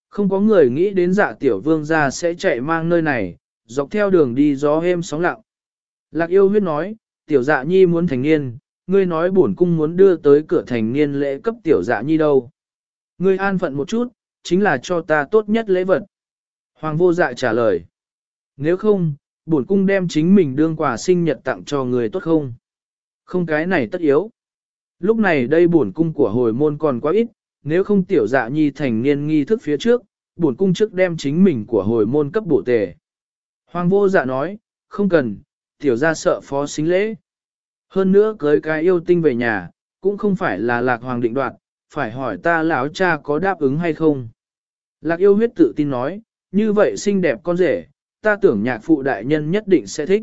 Không có người nghĩ đến dạ tiểu vương ra sẽ chạy mang nơi này, dọc theo đường đi gió êm sóng lặng. Lạc yêu huyết nói, tiểu dạ nhi muốn thành niên, ngươi nói bổn cung muốn đưa tới cửa thành niên lễ cấp tiểu dạ nhi đâu. Ngươi an phận một chút, chính là cho ta tốt nhất lễ vật. Hoàng vô dạ trả lời. Nếu không, bổn cung đem chính mình đương quà sinh nhật tặng cho người tốt không? Không cái này tất yếu. Lúc này đây bổn cung của hồi môn còn quá ít, nếu không tiểu dạ nhi thành niên nghi thức phía trước, bổn cung trước đem chính mình của hồi môn cấp bổ tề. Hoàng vô dạ nói, không cần, tiểu ra sợ phó xính lễ. Hơn nữa cưới cái yêu tinh về nhà, cũng không phải là lạc hoàng định đoạt, phải hỏi ta lão cha có đáp ứng hay không. Lạc yêu huyết tự tin nói, như vậy xinh đẹp con rể, ta tưởng nhạc phụ đại nhân nhất định sẽ thích.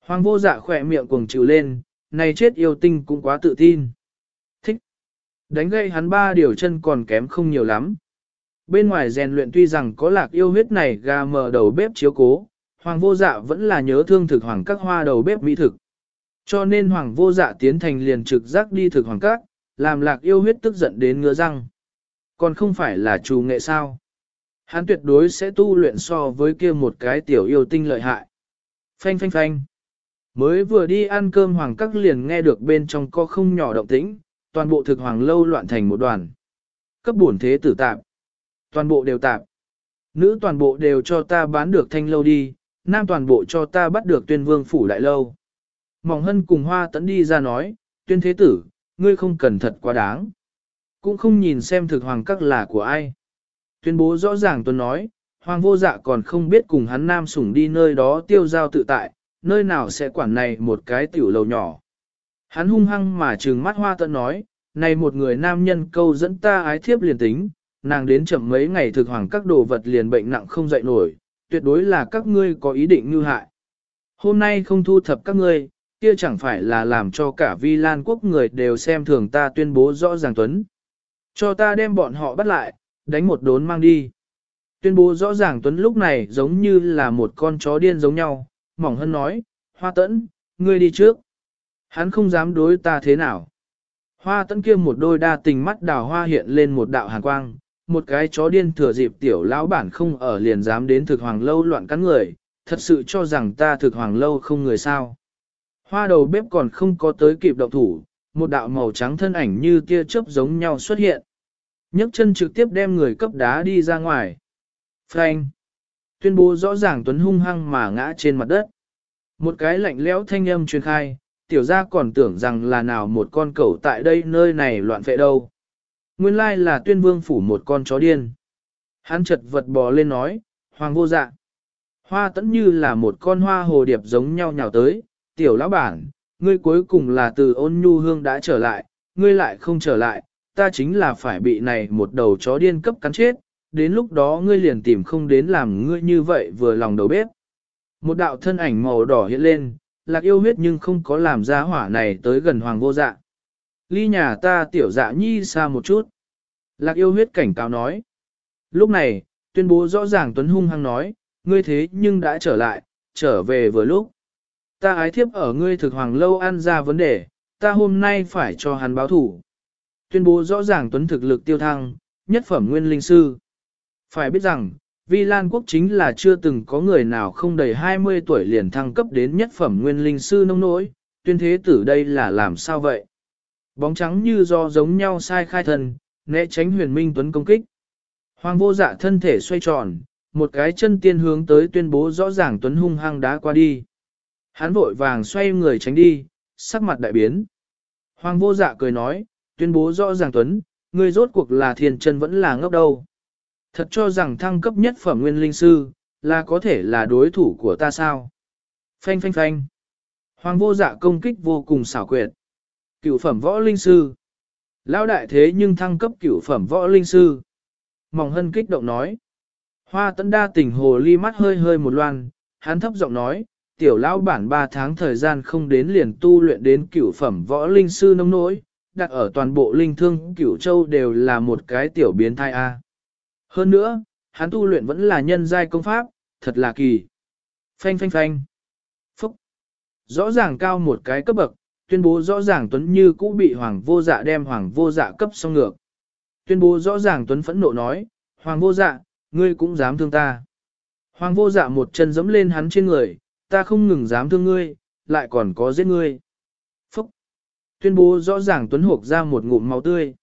Hoàng vô dạ khỏe miệng cuồng chịu lên, này chết yêu tinh cũng quá tự tin. Thích. Đánh gây hắn ba điều chân còn kém không nhiều lắm. Bên ngoài rèn luyện tuy rằng có lạc yêu huyết này gà mờ đầu bếp chiếu cố, hoàng vô dạ vẫn là nhớ thương thực hoàng các hoa đầu bếp mỹ thực. Cho nên hoàng vô dạ tiến thành liền trực giác đi thực hoàng các, làm lạc yêu huyết tức giận đến ngứa răng. Còn không phải là chủ nghệ sao. Hắn tuyệt đối sẽ tu luyện so với kia một cái tiểu yêu tinh lợi hại. Phanh phanh phanh. Mới vừa đi ăn cơm hoàng các liền nghe được bên trong có không nhỏ động tĩnh, toàn bộ thực hoàng lâu loạn thành một đoàn. Cấp bổn thế tử tạp. Toàn bộ đều tạp. Nữ toàn bộ đều cho ta bán được thanh lâu đi, nam toàn bộ cho ta bắt được tuyên vương phủ đại lâu. Mỏng hân cùng hoa tấn đi ra nói, tuyên thế tử, ngươi không cần thật quá đáng. Cũng không nhìn xem thực hoàng các là của ai. Tuyên bố rõ ràng tuần nói, hoàng vô dạ còn không biết cùng hắn nam sủng đi nơi đó tiêu giao tự tại, nơi nào sẽ quản này một cái tiểu lầu nhỏ. Hắn hung hăng mà trừng mắt hoa tận nói, này một người nam nhân câu dẫn ta ái thiếp liền tính, nàng đến chậm mấy ngày thực hoàng các đồ vật liền bệnh nặng không dậy nổi, tuyệt đối là các ngươi có ý định như hại. Hôm nay không thu thập các ngươi, kia chẳng phải là làm cho cả vi lan quốc người đều xem thường ta tuyên bố rõ ràng tuấn. Cho ta đem bọn họ bắt lại, đánh một đốn mang đi. Tuyên bố rõ ràng tuấn lúc này giống như là một con chó điên giống nhau, mỏng hân nói, hoa tẫn, ngươi đi trước. Hắn không dám đối ta thế nào. Hoa tẫn kia một đôi đa tình mắt đào hoa hiện lên một đạo hàn quang, một cái chó điên thừa dịp tiểu lão bản không ở liền dám đến thực hoàng lâu loạn cắn người, thật sự cho rằng ta thực hoàng lâu không người sao. Hoa đầu bếp còn không có tới kịp động thủ, một đạo màu trắng thân ảnh như tia chớp giống nhau xuất hiện. nhấc chân trực tiếp đem người cấp đá đi ra ngoài. Frank! Tuyên bố rõ ràng Tuấn hung hăng mà ngã trên mặt đất. Một cái lạnh lẽo thanh âm truyền khai, tiểu gia còn tưởng rằng là nào một con cẩu tại đây nơi này loạn vệ đâu. Nguyên lai là tuyên vương phủ một con chó điên. Hắn chật vật bò lên nói, hoàng vô dạ. Hoa tẫn như là một con hoa hồ điệp giống nhau nhào tới, tiểu lão bản, ngươi cuối cùng là từ ôn nhu hương đã trở lại, ngươi lại không trở lại, ta chính là phải bị này một đầu chó điên cấp cắn chết, đến lúc đó ngươi liền tìm không đến làm ngươi như vậy vừa lòng đầu bếp. Một đạo thân ảnh màu đỏ hiện lên, lạc yêu huyết nhưng không có làm ra hỏa này tới gần hoàng vô dạ. Ly nhà ta tiểu dạ nhi xa một chút. Lạc yêu huyết cảnh cáo nói. Lúc này, tuyên bố rõ ràng Tuấn hung hăng nói, ngươi thế nhưng đã trở lại, trở về vừa lúc. Ta ái thiếp ở ngươi thực hoàng lâu ăn ra vấn đề, ta hôm nay phải cho hắn báo thủ. Tuyên bố rõ ràng Tuấn thực lực tiêu thăng, nhất phẩm nguyên linh sư. Phải biết rằng, Vi Lan quốc chính là chưa từng có người nào không đầy 20 tuổi liền thăng cấp đến nhất phẩm nguyên linh sư nông nỗi, tuyên thế tử đây là làm sao vậy? Bóng trắng như do giống nhau sai khai thần, né tránh huyền minh tuấn công kích. Hoàng vô dạ thân thể xoay tròn, một cái chân tiên hướng tới tuyên bố rõ ràng tuấn hung hăng đá qua đi. Hắn vội vàng xoay người tránh đi, sắc mặt đại biến. Hoàng vô dạ cười nói, tuyên bố rõ ràng tuấn, người rốt cuộc là thiền chân vẫn là ngốc đâu. Thật cho rằng thăng cấp nhất phẩm nguyên linh sư, là có thể là đối thủ của ta sao? Phanh phanh phanh. Hoàng vô dạ công kích vô cùng xảo quyệt. Cửu phẩm võ linh sư. Lão đại thế nhưng thăng cấp cửu phẩm võ linh sư. Mỏng hân kích động nói. Hoa tấn đa tình hồ ly mắt hơi hơi một loan, hắn thấp giọng nói, tiểu lão bản 3 tháng thời gian không đến liền tu luyện đến cửu phẩm võ linh sư nông nỗi, đặt ở toàn bộ linh thương cửu châu đều là một cái tiểu biến thai A. Hơn nữa, hắn tu luyện vẫn là nhân giai công pháp, thật là kỳ. Phanh phanh phanh. Phúc. Rõ ràng cao một cái cấp bậc, tuyên bố rõ ràng Tuấn như cũ bị Hoàng vô dạ đem Hoàng vô dạ cấp xong ngược. Tuyên bố rõ ràng Tuấn phẫn nộ nói, Hoàng vô dạ, ngươi cũng dám thương ta. Hoàng vô dạ một chân giẫm lên hắn trên người, ta không ngừng dám thương ngươi, lại còn có giết ngươi. Phúc. Tuyên bố rõ ràng Tuấn hộp ra một ngụm máu tươi.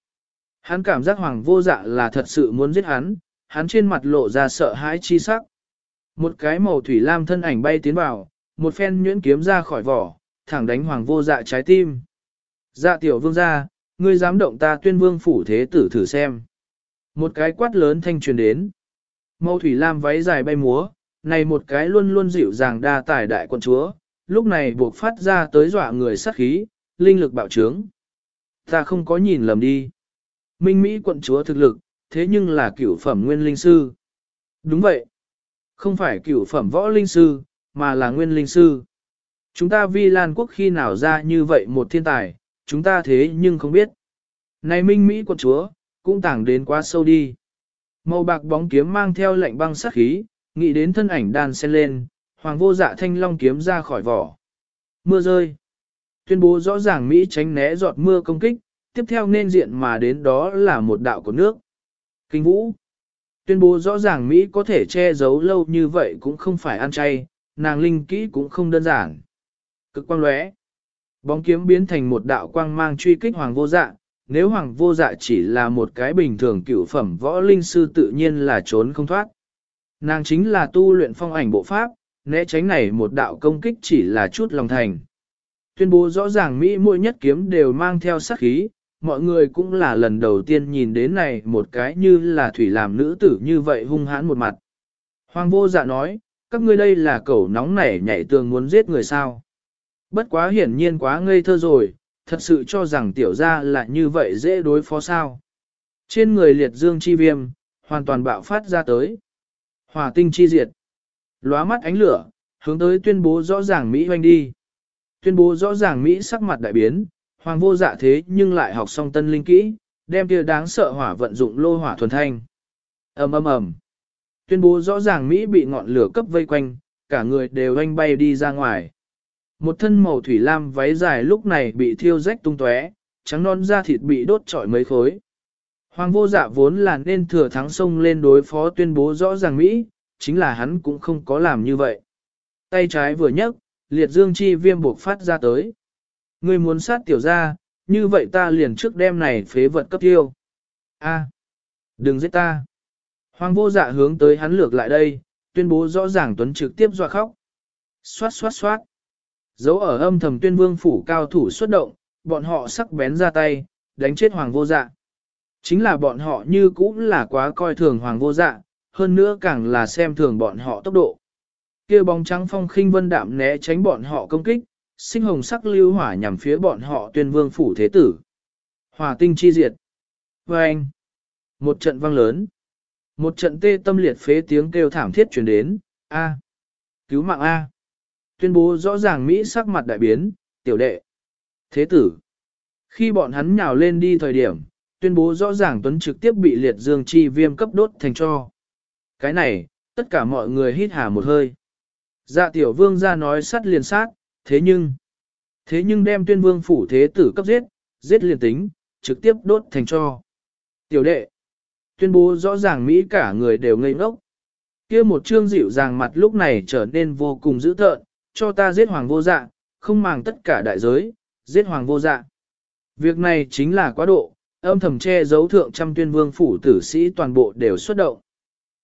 Hắn cảm giác hoàng vô dạ là thật sự muốn giết hắn, hắn trên mặt lộ ra sợ hãi chi sắc. Một cái màu thủy lam thân ảnh bay tiến vào, một phen nhuyễn kiếm ra khỏi vỏ, thẳng đánh hoàng vô dạ trái tim. Dạ tiểu vương ra, ngươi dám động ta tuyên vương phủ thế tử thử xem. Một cái quát lớn thanh truyền đến. mâu thủy lam váy dài bay múa, này một cái luôn luôn dịu dàng đa tài đại quân chúa, lúc này buộc phát ra tới dọa người sát khí, linh lực bạo trướng. Ta không có nhìn lầm đi. Minh Mỹ quận chúa thực lực, thế nhưng là cửu phẩm nguyên linh sư. Đúng vậy. Không phải cửu phẩm võ linh sư, mà là nguyên linh sư. Chúng ta vi lan quốc khi nào ra như vậy một thiên tài, chúng ta thế nhưng không biết. Này Minh Mỹ quận chúa, cũng tảng đến quá sâu đi. Màu bạc bóng kiếm mang theo lệnh băng sát khí, nghĩ đến thân ảnh đàn sen lên, hoàng vô dạ thanh long kiếm ra khỏi vỏ. Mưa rơi. Tuyên bố rõ ràng Mỹ tránh né giọt mưa công kích, tiếp theo nên diện mà đến đó là một đạo của nước. Kinh vũ. Tuyên bố rõ ràng Mỹ có thể che giấu lâu như vậy cũng không phải ăn chay, nàng linh kỹ cũng không đơn giản. Cực quang lóe. Bóng kiếm biến thành một đạo quang mang truy kích hoàng vô dạ, nếu hoàng vô dạ chỉ là một cái bình thường cựu phẩm võ linh sư tự nhiên là trốn không thoát. Nàng chính là tu luyện phong ảnh bộ pháp, né tránh này một đạo công kích chỉ là chút lòng thành. Tuyên bố rõ ràng Mỹ mỗi nhất kiếm đều mang theo sát khí, mọi người cũng là lần đầu tiên nhìn đến này một cái như là thủy làm nữ tử như vậy hung hãn một mặt. Hoàng vô dạ nói, các ngươi đây là cẩu nóng nảy nhảy tường muốn giết người sao. Bất quá hiển nhiên quá ngây thơ rồi, thật sự cho rằng tiểu gia là như vậy dễ đối phó sao. Trên người liệt dương chi viêm, hoàn toàn bạo phát ra tới. Hòa tinh chi diệt. Lóa mắt ánh lửa, hướng tới tuyên bố rõ ràng Mỹ hoanh đi. Tuyên bố rõ ràng Mỹ sắc mặt đại biến, hoàng vô dạ thế nhưng lại học xong tân linh kỹ, đem kia đáng sợ hỏa vận dụng lô hỏa thuần thanh. ầm ầm ầm. Tuyên bố rõ ràng Mỹ bị ngọn lửa cấp vây quanh, cả người đều anh bay đi ra ngoài. Một thân màu thủy lam váy dài lúc này bị thiêu rách tung tóe, trắng non da thịt bị đốt trọi mấy khối. Hoàng vô dạ vốn là nên thừa thắng sông lên đối phó tuyên bố rõ ràng Mỹ, chính là hắn cũng không có làm như vậy. Tay trái vừa nhấc, liệt dương chi viêm buộc phát ra tới. Ngươi muốn sát tiểu ra, như vậy ta liền trước đêm này phế vật cấp tiêu. A, đừng giết ta. Hoàng vô dạ hướng tới hắn lược lại đây, tuyên bố rõ ràng Tuấn trực tiếp dọa khóc. Xoát xoát xoát. Dấu ở âm thầm tuyên vương phủ cao thủ xuất động, bọn họ sắc bén ra tay, đánh chết hoàng vô dạ. Chính là bọn họ như cũng là quá coi thường hoàng vô dạ, hơn nữa càng là xem thường bọn họ tốc độ. kia bóng trắng phong khinh vân đạm né tránh bọn họ công kích, sinh hồng sắc lưu hỏa nhằm phía bọn họ tuyên vương phủ thế tử. Hỏa tinh chi diệt. Và anh. Một trận vang lớn. Một trận tê tâm liệt phế tiếng kêu thảm thiết chuyển đến. A. Cứu mạng A. Tuyên bố rõ ràng Mỹ sắc mặt đại biến, tiểu đệ. Thế tử. Khi bọn hắn nhào lên đi thời điểm, tuyên bố rõ ràng Tuấn trực tiếp bị liệt dương chi viêm cấp đốt thành cho. Cái này, tất cả mọi người hít hà một hơi. Dạ tiểu vương ra nói sát liền sát, thế nhưng, thế nhưng đem tuyên vương phủ thế tử cấp giết, giết liền tính, trực tiếp đốt thành cho. Tiểu đệ, tuyên bố rõ ràng Mỹ cả người đều ngây ngốc. kia một trương dịu dàng mặt lúc này trở nên vô cùng dữ tợn, cho ta giết hoàng vô dạ, không màng tất cả đại giới, giết hoàng vô dạ. Việc này chính là quá độ, âm thầm che giấu thượng trăm tuyên vương phủ tử sĩ toàn bộ đều xuất động.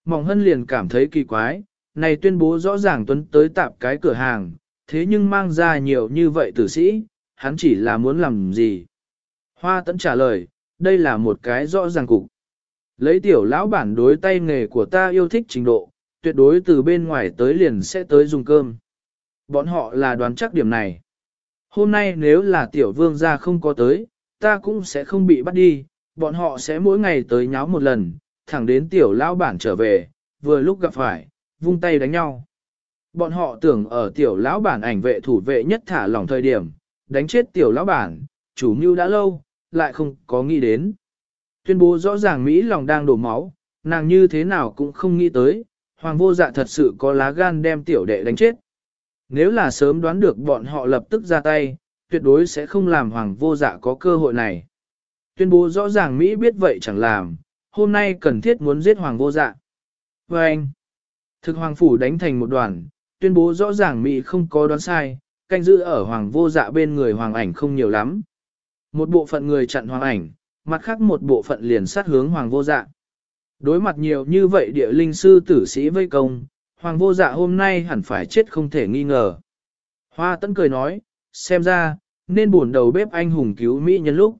Mỏng hân liền cảm thấy kỳ quái, này tuyên bố rõ ràng tuấn tới tạp cái cửa hàng, thế nhưng mang ra nhiều như vậy tử sĩ, hắn chỉ là muốn làm gì. Hoa tẫn trả lời, đây là một cái rõ ràng cục. Lấy tiểu lão bản đối tay nghề của ta yêu thích trình độ, tuyệt đối từ bên ngoài tới liền sẽ tới dùng cơm. Bọn họ là đoán chắc điểm này. Hôm nay nếu là tiểu vương gia không có tới, ta cũng sẽ không bị bắt đi, bọn họ sẽ mỗi ngày tới nháo một lần, thẳng đến tiểu lão bản trở về, vừa lúc gặp phải, vung tay đánh nhau. Bọn họ tưởng ở tiểu lão bản ảnh vệ thủ vệ nhất thả lỏng thời điểm, đánh chết tiểu lão bản, chủ mưu đã lâu, lại không có nghĩ đến. Tuyên bố rõ ràng Mỹ lòng đang đổ máu, nàng như thế nào cũng không nghĩ tới, hoàng vô dạ thật sự có lá gan đem tiểu đệ đánh chết. Nếu là sớm đoán được bọn họ lập tức ra tay, tuyệt đối sẽ không làm hoàng vô dạ có cơ hội này. Tuyên bố rõ ràng Mỹ biết vậy chẳng làm, hôm nay cần thiết muốn giết hoàng vô dạ. Và anh, thực hoàng phủ đánh thành một đoàn, tuyên bố rõ ràng Mỹ không có đoán sai, canh giữ ở hoàng vô dạ bên người hoàng ảnh không nhiều lắm. Một bộ phận người chặn hoàng ảnh, mặt khác một bộ phận liền sát hướng hoàng vô dạ. Đối mặt nhiều như vậy địa linh sư tử sĩ vây công, hoàng vô dạ hôm nay hẳn phải chết không thể nghi ngờ. Hoa tấn cười nói, xem ra, nên buồn đầu bếp anh hùng cứu Mỹ nhân lúc.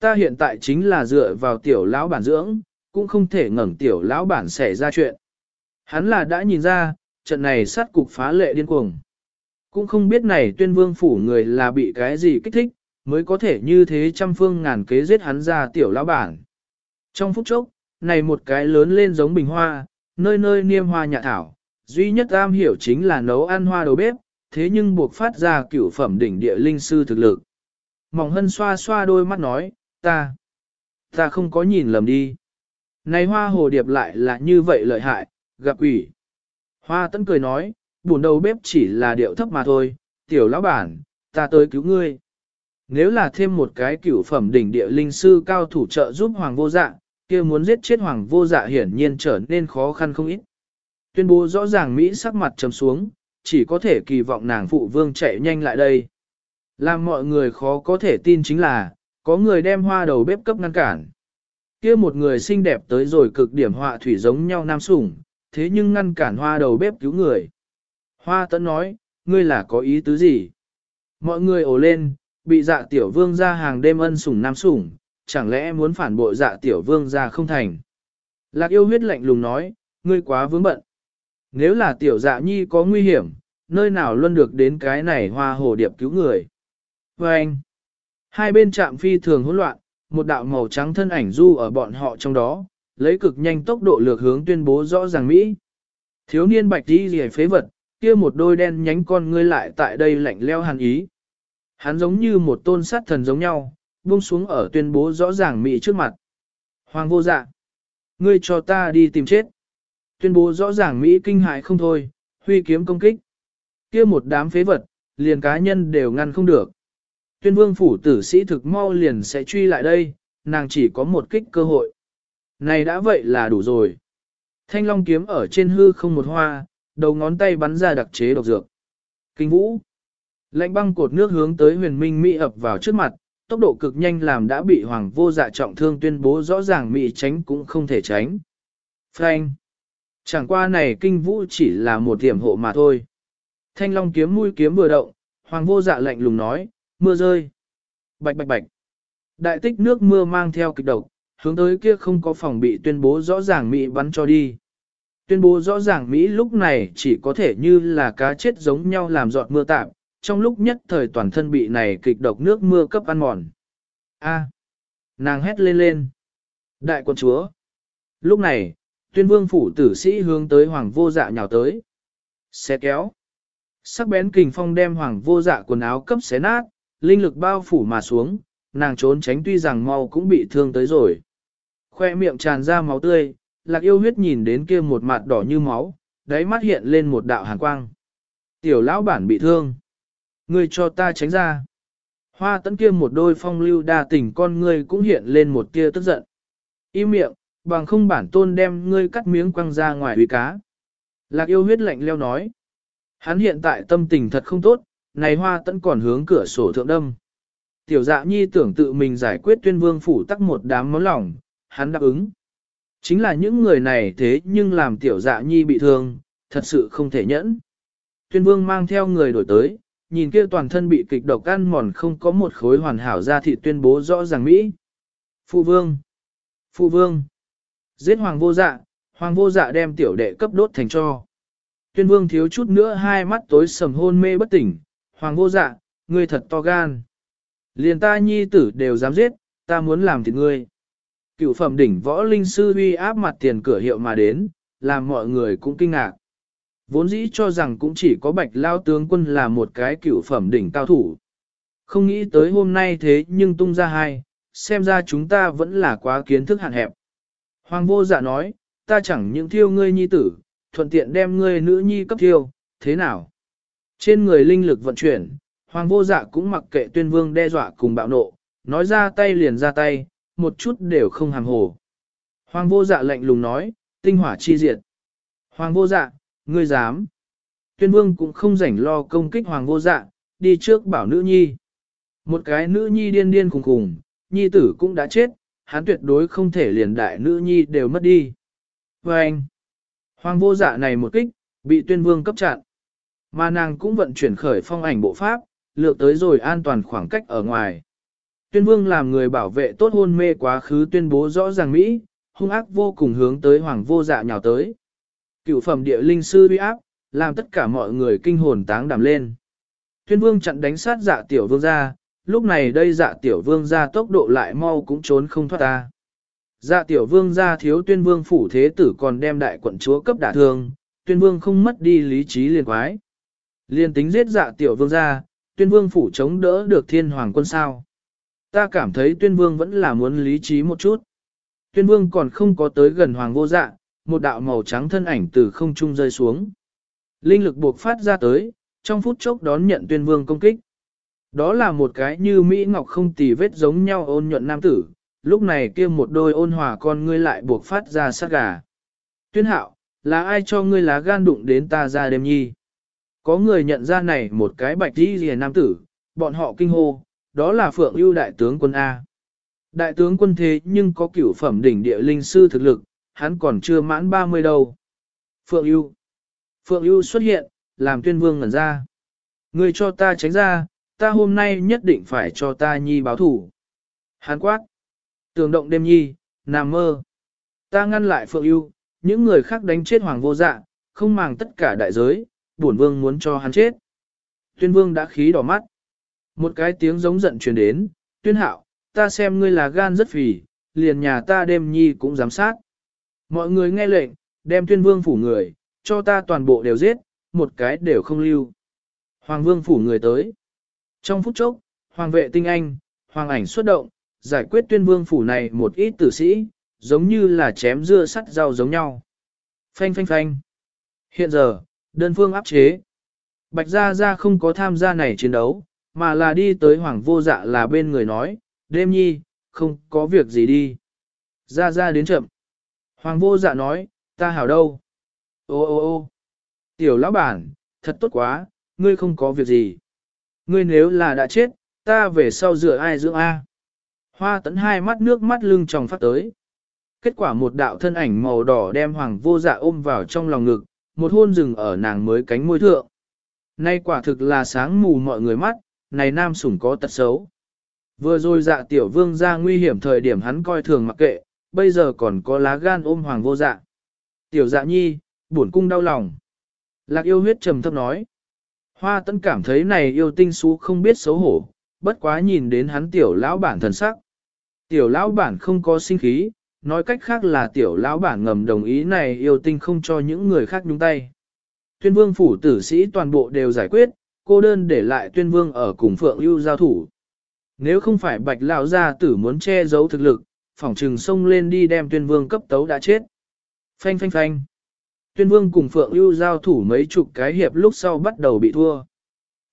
Ta hiện tại chính là dựa vào tiểu lão bản dưỡng, cũng không thể ngẩng tiểu lão bản xảy ra chuyện. Hắn là đã nhìn ra, trận này sát cục phá lệ điên cuồng. Cũng không biết này tuyên vương phủ người là bị cái gì kích thích, mới có thể như thế trăm phương ngàn kế giết hắn ra tiểu lão bản. Trong phút chốc, này một cái lớn lên giống bình hoa, nơi nơi niêm hoa nhạ thảo, duy nhất am hiểu chính là nấu ăn hoa đầu bếp, thế nhưng buộc phát ra cửu phẩm đỉnh địa linh sư thực lực. Mỏng hân xoa xoa đôi mắt nói, ta, ta không có nhìn lầm đi. Này hoa hồ điệp lại là như vậy lợi hại, gặp quỷ. Hoa tấn cười nói, buồn đầu bếp chỉ là điệu thấp mà thôi, tiểu lão bản, ta tới cứu ngươi. Nếu là thêm một cái cửu phẩm đỉnh địa linh sư cao thủ trợ giúp hoàng vô dạ, kia muốn giết chết hoàng vô dạ hiển nhiên trở nên khó khăn không ít. Tuyên bố rõ ràng Mỹ sắc mặt trầm xuống, chỉ có thể kỳ vọng nàng phụ vương chạy nhanh lại đây. Làm mọi người khó có thể tin chính là, có người đem hoa đầu bếp cấp ngăn cản. kia một người xinh đẹp tới rồi cực điểm họa thủy giống nhau nam sủng, thế nhưng ngăn cản hoa đầu bếp cứu người. Hoa tấn nói, ngươi là có ý tứ gì? Mọi người ồ lên, bị dạ tiểu vương ra hàng đêm ân sủng nam sủng, chẳng lẽ muốn phản bội dạ tiểu vương ra không thành? Lạc yêu huyết lạnh lùng nói, ngươi quá vướng bận. Nếu là tiểu dạ nhi có nguy hiểm, nơi nào luôn được đến cái này hoa hồ điệp cứu người. Và anh, hai bên chạm phi thường hỗn loạn, một đạo màu trắng thân ảnh du ở bọn họ trong đó, lấy cực nhanh tốc độ lược hướng tuyên bố rõ ràng Mỹ. Thiếu niên bạch đi rìa phế vật, kia một đôi đen nhánh con ngươi lại tại đây lạnh leo hàn ý. Hắn giống như một tôn sát thần giống nhau, buông xuống ở tuyên bố rõ ràng Mỹ trước mặt. Hoàng vô dạ, ngươi cho ta đi tìm chết. Tuyên bố rõ ràng Mỹ kinh hại không thôi, huy kiếm công kích. kia một đám phế vật, liền cá nhân đều ngăn không được. Tuyên vương phủ tử sĩ thực mau liền sẽ truy lại đây, nàng chỉ có một kích cơ hội. Này đã vậy là đủ rồi. Thanh long kiếm ở trên hư không một hoa, đầu ngón tay bắn ra đặc chế độc dược. Kinh vũ. Lạnh băng cột nước hướng tới huyền minh Mỹ ập vào trước mặt, tốc độ cực nhanh làm đã bị hoàng vô dạ trọng thương tuyên bố rõ ràng Mỹ tránh cũng không thể tránh. Frank. Chẳng qua này kinh vũ chỉ là một điểm hộ mà thôi. Thanh long kiếm mũi kiếm vừa động, hoàng vô dạ lạnh lùng nói, mưa rơi. Bạch bạch bạch. Đại tích nước mưa mang theo kịch độc, hướng tới kia không có phòng bị tuyên bố rõ ràng Mỹ bắn cho đi. Tuyên bố rõ ràng Mỹ lúc này chỉ có thể như là cá chết giống nhau làm giọt mưa tạm, trong lúc nhất thời toàn thân bị này kịch độc nước mưa cấp ăn mòn. A. nàng hét lên lên. Đại quân chúa. Lúc này, tuyên vương phủ tử sĩ hướng tới hoàng vô dạ nhào tới. Xé kéo. Sắc bén kình phong đem hoàng vô dạ quần áo cấp xé nát, linh lực bao phủ mà xuống, nàng trốn tránh tuy rằng mau cũng bị thương tới rồi. Khoe miệng tràn ra máu tươi, lạc yêu huyết nhìn đến kia một mặt đỏ như máu, đáy mắt hiện lên một đạo hàn quang. Tiểu lão bản bị thương. Ngươi cho ta tránh ra. Hoa tấn kia một đôi phong lưu đa tình con ngươi cũng hiện lên một tia tức giận. Im miệng, bằng không bản tôn đem ngươi cắt miếng quăng ra ngoài uy cá. Lạc yêu huyết lạnh leo nói. Hắn hiện tại tâm tình thật không tốt, này hoa tẫn còn hướng cửa sổ thượng đâm. Tiểu dạ nhi tưởng tự mình giải quyết tuyên vương phủ tắc một đám món lỏng, hắn đáp ứng. Chính là những người này thế nhưng làm tiểu dạ nhi bị thương, thật sự không thể nhẫn. Tuyên vương mang theo người đổi tới, nhìn kia toàn thân bị kịch độc ăn mòn không có một khối hoàn hảo ra thì tuyên bố rõ ràng Mỹ. Phụ vương! Phụ vương! Giết hoàng vô dạ, hoàng vô dạ đem tiểu đệ cấp đốt thành cho. Tuyên vương thiếu chút nữa hai mắt tối sầm hôn mê bất tỉnh, hoàng vô dạ, ngươi thật to gan. Liền ta nhi tử đều dám giết, ta muốn làm thịt ngươi. Cựu phẩm đỉnh võ linh sư uy áp mặt tiền cửa hiệu mà đến, làm mọi người cũng kinh ngạc. Vốn dĩ cho rằng cũng chỉ có bạch lao tướng quân là một cái cựu phẩm đỉnh cao thủ. Không nghĩ tới hôm nay thế nhưng tung ra hai, xem ra chúng ta vẫn là quá kiến thức hạn hẹp. Hoàng vô dạ nói, ta chẳng những thiêu ngươi nhi tử, thuận tiện đem ngươi nữ nhi cấp thiêu, thế nào? Trên người linh lực vận chuyển, hoàng vô dạ cũng mặc kệ tuyên vương đe dọa cùng bạo nộ, nói ra tay liền ra tay, một chút đều không hàm hồ. Hoàng vô dạ lạnh lùng nói, tinh hỏa chi diệt. Hoàng vô dạ, ngươi dám. Tuyên vương cũng không rảnh lo công kích hoàng vô dạ, đi trước bảo nữ nhi. Một cái nữ nhi điên điên cùng cùng, nhi tử cũng đã chết, hắn tuyệt đối không thể liền đại nữ nhi đều mất đi. Và anh, hoàng vô dạ này một kích, bị tuyên vương cấp chặn. Mà nàng cũng vận chuyển khởi phong ảnh bộ pháp, lược tới rồi an toàn khoảng cách ở ngoài. Tuyên vương làm người bảo vệ tốt hôn mê quá khứ tuyên bố rõ ràng Mỹ, hung ác vô cùng hướng tới hoàng vô dạ nhào tới. Cựu phẩm địa linh sư uy áp, làm tất cả mọi người kinh hồn táng đảm lên. Tuyên vương chặn đánh sát dạ tiểu vương ra, lúc này đây dạ tiểu vương ra tốc độ lại mau cũng trốn không thoát ta. Dạ tiểu vương ra thiếu tuyên vương phủ thế tử còn đem đại quận chúa cấp đả thương, tuyên vương không mất đi lý trí liền quái. liền tính giết dạ tiểu vương ra, tuyên vương phủ chống đỡ được thiên hoàng quân sao. Ta cảm thấy tuyên vương vẫn là muốn lý trí một chút. Tuyên vương còn không có tới gần hoàng vô dạ, một đạo màu trắng thân ảnh từ không trung rơi xuống. Linh lực buộc phát ra tới, trong phút chốc đón nhận tuyên vương công kích. Đó là một cái như Mỹ Ngọc không tì vết giống nhau ôn nhuận nam tử, lúc này kia một đôi ôn hòa con ngươi lại buộc phát ra sát gà. Tuyên hạo, là ai cho ngươi lá gan đụng đến ta ra đêm nhi? có người nhận ra này một cái bạch đi rìa nam tử, bọn họ kinh hô, đó là Phượng ưu đại tướng quân A. Đại tướng quân thế nhưng có cửu phẩm đỉnh địa linh sư thực lực, hắn còn chưa mãn 30 đâu. Phượng ưu Phượng ưu xuất hiện, làm tuyên vương ngẩn ra. Người cho ta tránh ra, ta hôm nay nhất định phải cho ta nhi báo thủ. Hán quát. Tường động đêm nhi, nằm mơ. Ta ngăn lại Phượng ưu những người khác đánh chết hoàng vô dạ, không màng tất cả đại giới, bổn vương muốn cho hắn chết. Tuyên vương đã khí đỏ mắt. Một cái tiếng giống giận truyền đến, tuyên hạo, ta xem ngươi là gan rất phì, liền nhà ta đêm nhi cũng giám sát. Mọi người nghe lệnh, đem tuyên vương phủ người, cho ta toàn bộ đều giết, một cái đều không lưu. Hoàng vương phủ người tới. Trong phút chốc, hoàng vệ tinh anh, hoàng ảnh xuất động, giải quyết tuyên vương phủ này một ít tử sĩ, giống như là chém dưa sắt rau giống nhau. Phanh phanh phanh. Hiện giờ, đơn phương áp chế. Bạch Gia Gia không có tham gia này chiến đấu, mà là đi tới hoàng vô dạ là bên người nói, đêm nhi, không có việc gì đi. Gia Gia đến chậm. Hoàng vô dạ nói, ta hảo đâu. Ô ô ô tiểu lão bản, thật tốt quá, ngươi không có việc gì. Ngươi nếu là đã chết, ta về sau rửa ai dưỡng A. Hoa tấn hai mắt nước mắt lưng tròng phát tới. Kết quả một đạo thân ảnh màu đỏ đem hoàng vô dạ ôm vào trong lòng ngực, một hôn rừng ở nàng mới cánh môi thượng. Nay quả thực là sáng mù mọi người mắt, này nam sủng có tật xấu. Vừa rồi dạ tiểu vương ra nguy hiểm thời điểm hắn coi thường mặc kệ, bây giờ còn có lá gan ôm hoàng vô dạ. Tiểu dạ nhi, buồn cung đau lòng. Lạc yêu huyết trầm thấp nói. Hoa tấn cảm thấy này yêu tinh xú không biết xấu hổ, bất quá nhìn đến hắn tiểu lão bản thần sắc. Tiểu lão bản không có sinh khí, nói cách khác là tiểu lão bản ngầm đồng ý này yêu tinh không cho những người khác nhúng tay. Tuyên vương phủ tử sĩ toàn bộ đều giải quyết, cô đơn để lại tuyên vương ở cùng phượng ưu giao thủ. Nếu không phải bạch lão gia tử muốn che giấu thực lực, phỏng trừng xông lên đi đem tuyên vương cấp tấu đã chết. Phanh phanh phanh. Tuyên vương cùng phượng ưu giao thủ mấy chục cái hiệp lúc sau bắt đầu bị thua.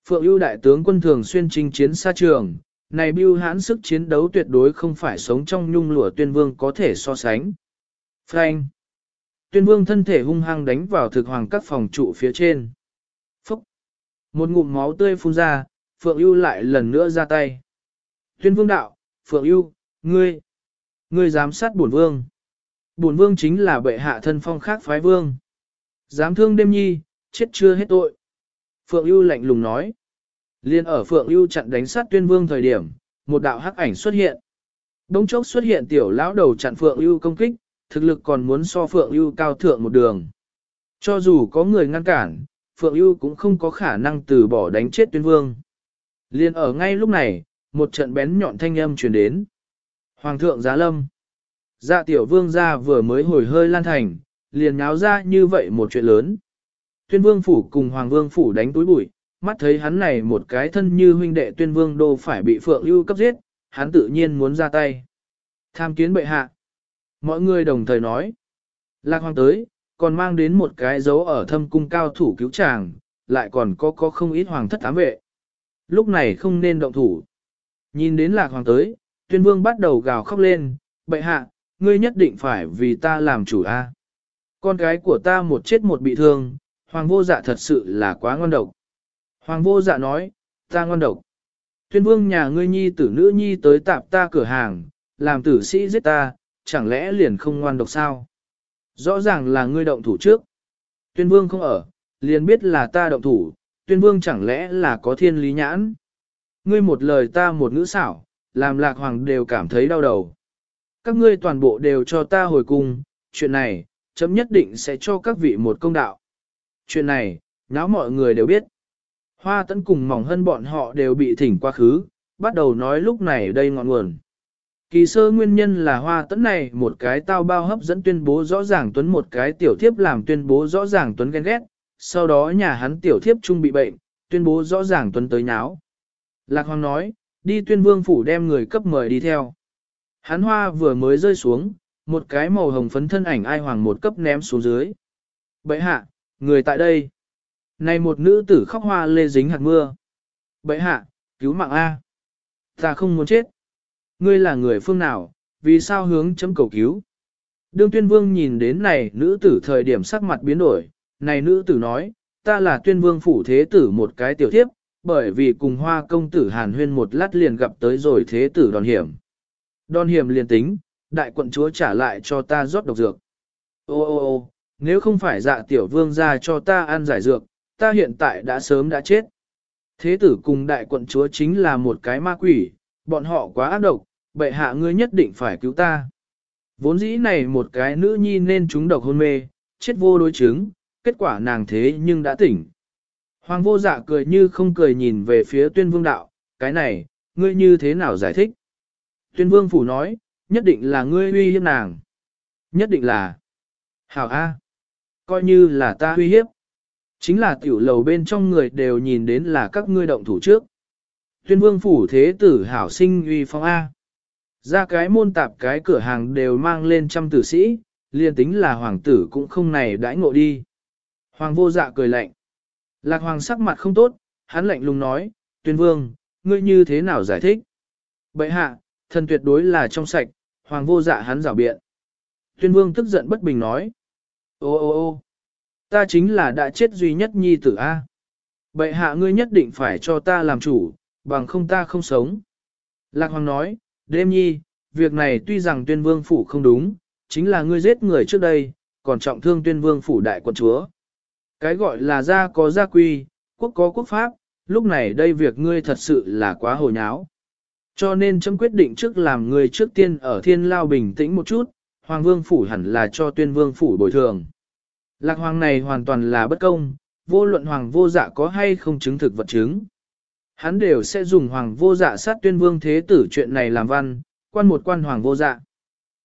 Phượng ưu đại tướng quân thường xuyên chinh chiến xa trường, này bưu hãn sức chiến đấu tuyệt đối không phải sống trong nhung lụa tuyên vương có thể so sánh. Frank. Tuyên vương thân thể hung hăng đánh vào thực hoàng các phòng trụ phía trên. Phúc. Một ngụm máu tươi phun ra, Phượng ưu lại lần nữa ra tay. Tuyên vương đạo, Phượng ưu, ngươi, ngươi giám sát bổn vương. Bổn vương chính là bệ hạ thân phong khác phái vương. Dám thương đêm nhi, chết chưa hết tội. Phượng ưu lạnh lùng nói. Liên ở Phượng ưu chặn đánh sát tuyên vương thời điểm, một đạo hắc ảnh xuất hiện. Đông chốc xuất hiện tiểu lão đầu chặn Phượng ưu công kích, thực lực còn muốn so Phượng ưu cao thượng một đường. Cho dù có người ngăn cản, Phượng ưu cũng không có khả năng từ bỏ đánh chết tuyên vương. Liên ở ngay lúc này, một trận bén nhọn thanh âm truyền đến. Hoàng thượng giá lâm. Dạ tiểu vương gia vừa mới hồi hơi lan thành, liền nháo ra như vậy một chuyện lớn. Tuyên vương phủ cùng hoàng vương phủ đánh túi bụi, mắt thấy hắn này một cái thân như huynh đệ tuyên vương đô phải bị phượng ưu cấp giết, hắn tự nhiên muốn ra tay. Tham kiến bệ hạ. Mọi người đồng thời nói. Lạc hoàng tới, còn mang đến một cái dấu ở thâm cung cao thủ cứu chàng, lại còn có có không ít hoàng thất ám vệ. Lúc này không nên động thủ. Nhìn đến lạc hoàng tới, tuyên vương bắt đầu gào khóc lên, bệ hạ, ngươi nhất định phải vì ta làm chủ a. Con gái của ta một chết một bị thương, hoàng vô dạ thật sự là quá ngon độc. Hoàng vô dạ nói, ta ngon độc. Tuyên vương nhà ngươi nhi tử nữ nhi tới tạp ta cửa hàng, làm tử sĩ giết ta, chẳng lẽ liền không ngoan độc sao? Rõ ràng là ngươi động thủ trước. Tuyên vương không ở, liền biết là ta động thủ, tuyên vương chẳng lẽ là có thiên lý nhãn? Ngươi một lời ta một ngữ xảo, làm lạc hoàng đều cảm thấy đau đầu. Các ngươi toàn bộ đều cho ta hồi cung, chuyện này, chấm nhất định sẽ cho các vị một công đạo. Chuyện này, nháo mọi người đều biết. Hoa tấn cùng mỏng hơn bọn họ đều bị thỉnh quá khứ, bắt đầu nói lúc này đây ngọn nguồn. Kỳ sơ nguyên nhân là hoa tấn này một cái tao bao hấp dẫn tuyên bố rõ ràng tuấn một cái tiểu thiếp làm tuyên bố rõ ràng tuấn ghen ghét, sau đó nhà hắn tiểu thiếp trung bị bệnh, tuyên bố rõ ràng tuấn tới nháo. Lạc Hoàng nói, đi tuyên vương phủ đem người cấp mời đi theo. Hắn hoa vừa mới rơi xuống, một cái màu hồng phấn thân ảnh ai hoàng một cấp ném xuống dưới. Bậy hạ, người tại đây. Này một nữ tử khóc hoa lê dính hạt mưa. Bậy hạ, cứu mạng A. Ta không muốn chết. Ngươi là người phương nào, vì sao hướng chấm cầu cứu? Đương tuyên vương nhìn đến này nữ tử thời điểm sắc mặt biến đổi, này nữ tử nói, ta là tuyên vương phủ thế tử một cái tiểu thiếp, bởi vì cùng hoa công tử hàn huyên một lát liền gặp tới rồi thế tử đòn hiểm. Đòn hiểm liền tính, đại quận chúa trả lại cho ta rót độc dược. Ô ô ô, nếu không phải dạ tiểu vương ra cho ta ăn giải dược, ta hiện tại đã sớm đã chết. Thế tử cùng đại quận chúa chính là một cái ma quỷ, bọn họ quá ác độc, bệ hạ ngươi nhất định phải cứu ta. Vốn dĩ này một cái nữ nhi nên chúng độc hôn mê, chết vô đối chứng, kết quả nàng thế nhưng đã tỉnh. Hoàng vô dạ cười như không cười nhìn về phía tuyên vương đạo, cái này, ngươi như thế nào giải thích? Tuyên vương phủ nói, nhất định là ngươi uy hiếp nàng. Nhất định là, hảo A, coi như là ta uy hiếp. Chính là tiểu lầu bên trong người đều nhìn đến là các ngươi động thủ trước. Tuyên vương phủ thế tử hảo sinh uy phong A. Ra cái môn tạp cái cửa hàng đều mang lên trăm tử sĩ, liền tính là hoàng tử cũng không này đãi ngộ đi. Hoàng vô dạ cười lạnh. Lạc hoàng sắc mặt không tốt, hắn lạnh lùng nói, tuyên vương, ngươi như thế nào giải thích? Bậy hạ, thần tuyệt đối là trong sạch, hoàng vô dạ hắn rào biện. Tuyên vương tức giận bất bình nói, ô ô ô, ta chính là đã chết duy nhất nhi tử A. bệ hạ ngươi nhất định phải cho ta làm chủ, bằng không ta không sống. Lạc hoàng nói, đêm nhi, việc này tuy rằng tuyên vương phủ không đúng, chính là ngươi giết người trước đây, còn trọng thương tuyên vương phủ đại quận chúa. Cái gọi là gia có gia quy, quốc có quốc pháp, lúc này đây việc ngươi thật sự là quá hồ nháo. Cho nên chấm quyết định trước làm người trước tiên ở thiên lao bình tĩnh một chút, hoàng vương phủ hẳn là cho tuyên vương phủ bồi thường. Lạc hoàng này hoàn toàn là bất công, vô luận hoàng vô dạ có hay không chứng thực vật chứng. Hắn đều sẽ dùng hoàng vô dạ sát tuyên vương thế tử chuyện này làm văn, quan một quan hoàng vô dạ.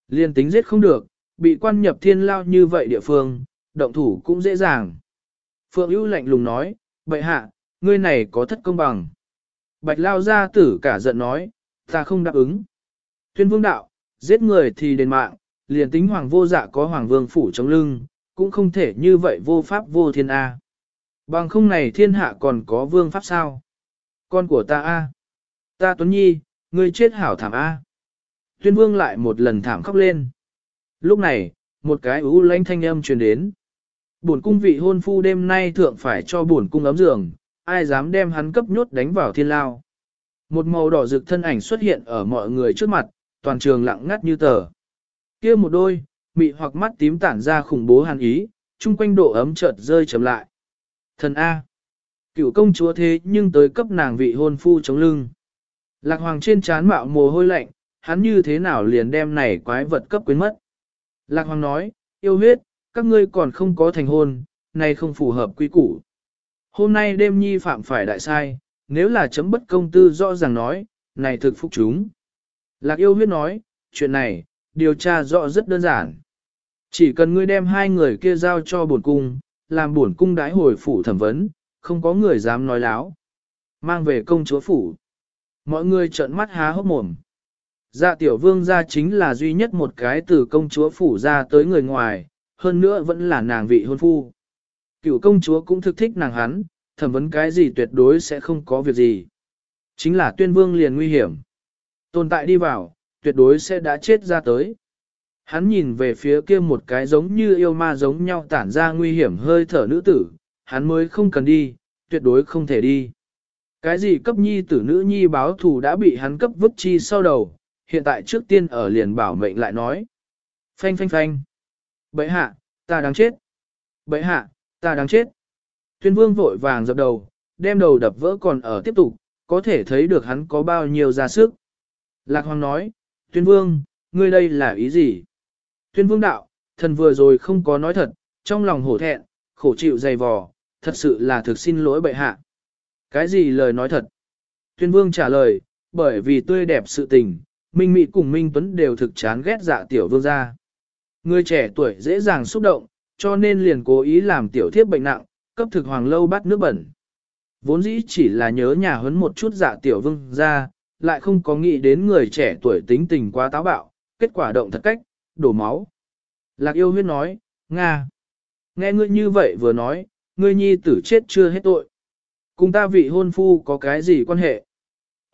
Liên tính giết không được, bị quan nhập thiên lao như vậy địa phương, động thủ cũng dễ dàng. Phượng ưu lạnh lùng nói, bệ hạ, ngươi này có thất công bằng. Bạch lao gia tử cả giận nói, ta không đáp ứng. Tuyên vương đạo, giết người thì đền mạng, liền tính hoàng vô dạ có hoàng vương phủ trong lưng, cũng không thể như vậy vô pháp vô thiên A. Bằng không này thiên hạ còn có vương pháp sao? Con của ta A. Ta Tuấn Nhi, ngươi chết hảo thảm A. Tuyên vương lại một lần thảm khóc lên. Lúc này, một cái ú lãnh thanh âm truyền đến. Bổn cung vị hôn phu đêm nay thượng phải cho bổn cung ấm giường, ai dám đem hắn cấp nhốt đánh vào thiên lao. Một màu đỏ rực thân ảnh xuất hiện ở mọi người trước mặt, toàn trường lặng ngắt như tờ. kia một đôi, mị hoặc mắt tím tản ra khủng bố hàn ý, chung quanh độ ấm chợt rơi chấm lại. Thần A. Cựu công chúa thế nhưng tới cấp nàng vị hôn phu chống lưng. Lạc hoàng trên trán mạo mồ hôi lạnh, hắn như thế nào liền đem này quái vật cấp quyến mất. Lạc hoàng nói, yêu huyết, các ngươi còn không có thành hôn, này không phù hợp quy củ. Hôm nay đêm nhi phạm phải đại sai, nếu là chấm bất công tư rõ ràng nói, này thực phúc chúng. Lạc yêu huyết nói, chuyện này, điều tra rõ rất đơn giản. Chỉ cần ngươi đem hai người kia giao cho bổn cung, làm bổn cung đái hồi phủ thẩm vấn, không có người dám nói láo. Mang về công chúa phủ. Mọi người trợn mắt há hốc mồm. Dạ tiểu vương gia chính là duy nhất một cái từ công chúa phủ ra tới người ngoài, hơn nữa vẫn là nàng vị hôn phu. Cựu công chúa cũng thực thích nàng hắn, thẩm vấn cái gì tuyệt đối sẽ không có việc gì. Chính là tuyên vương liền nguy hiểm. Tồn tại đi vào, tuyệt đối sẽ đã chết ra tới. Hắn nhìn về phía kia một cái giống như yêu ma giống nhau tản ra nguy hiểm hơi thở nữ tử, hắn mới không cần đi, tuyệt đối không thể đi. Cái gì cấp nhi tử nữ nhi báo thù đã bị hắn cấp vứt chi sau đầu, hiện tại trước tiên ở liền bảo mệnh lại nói. Phanh phanh phanh. Bậy hạ, ta đáng chết. Bậy hạ, ta đáng chết. Tuyên vương vội vàng dập đầu, đem đầu đập vỡ còn ở tiếp tục, có thể thấy được hắn có bao nhiêu ra sức. Lạc Hoàng nói, Tuyên vương, ngươi đây là ý gì? Tuyên vương đạo, thần vừa rồi không có nói thật, trong lòng hổ thẹn, khổ chịu dày vò, thật sự là thực xin lỗi bệ hạ. Cái gì lời nói thật? Tuyên vương trả lời, bởi vì tươi đẹp sự tình, Minh Mị cùng Minh Tuấn đều thực chán ghét dạ tiểu vương gia. Người trẻ tuổi dễ dàng xúc động, cho nên liền cố ý làm tiểu thiếp bệnh nặng, cấp thực hoàng lâu bắt nước bẩn. Vốn dĩ chỉ là nhớ nhà huấn một chút dạ tiểu vương ra, lại không có nghĩ đến người trẻ tuổi tính tình quá táo bạo, kết quả động thật cách, đổ máu. Lạc yêu huyết nói, Nga. Nghe ngươi như vậy vừa nói, ngươi nhi tử chết chưa hết tội. Cùng ta vị hôn phu có cái gì quan hệ?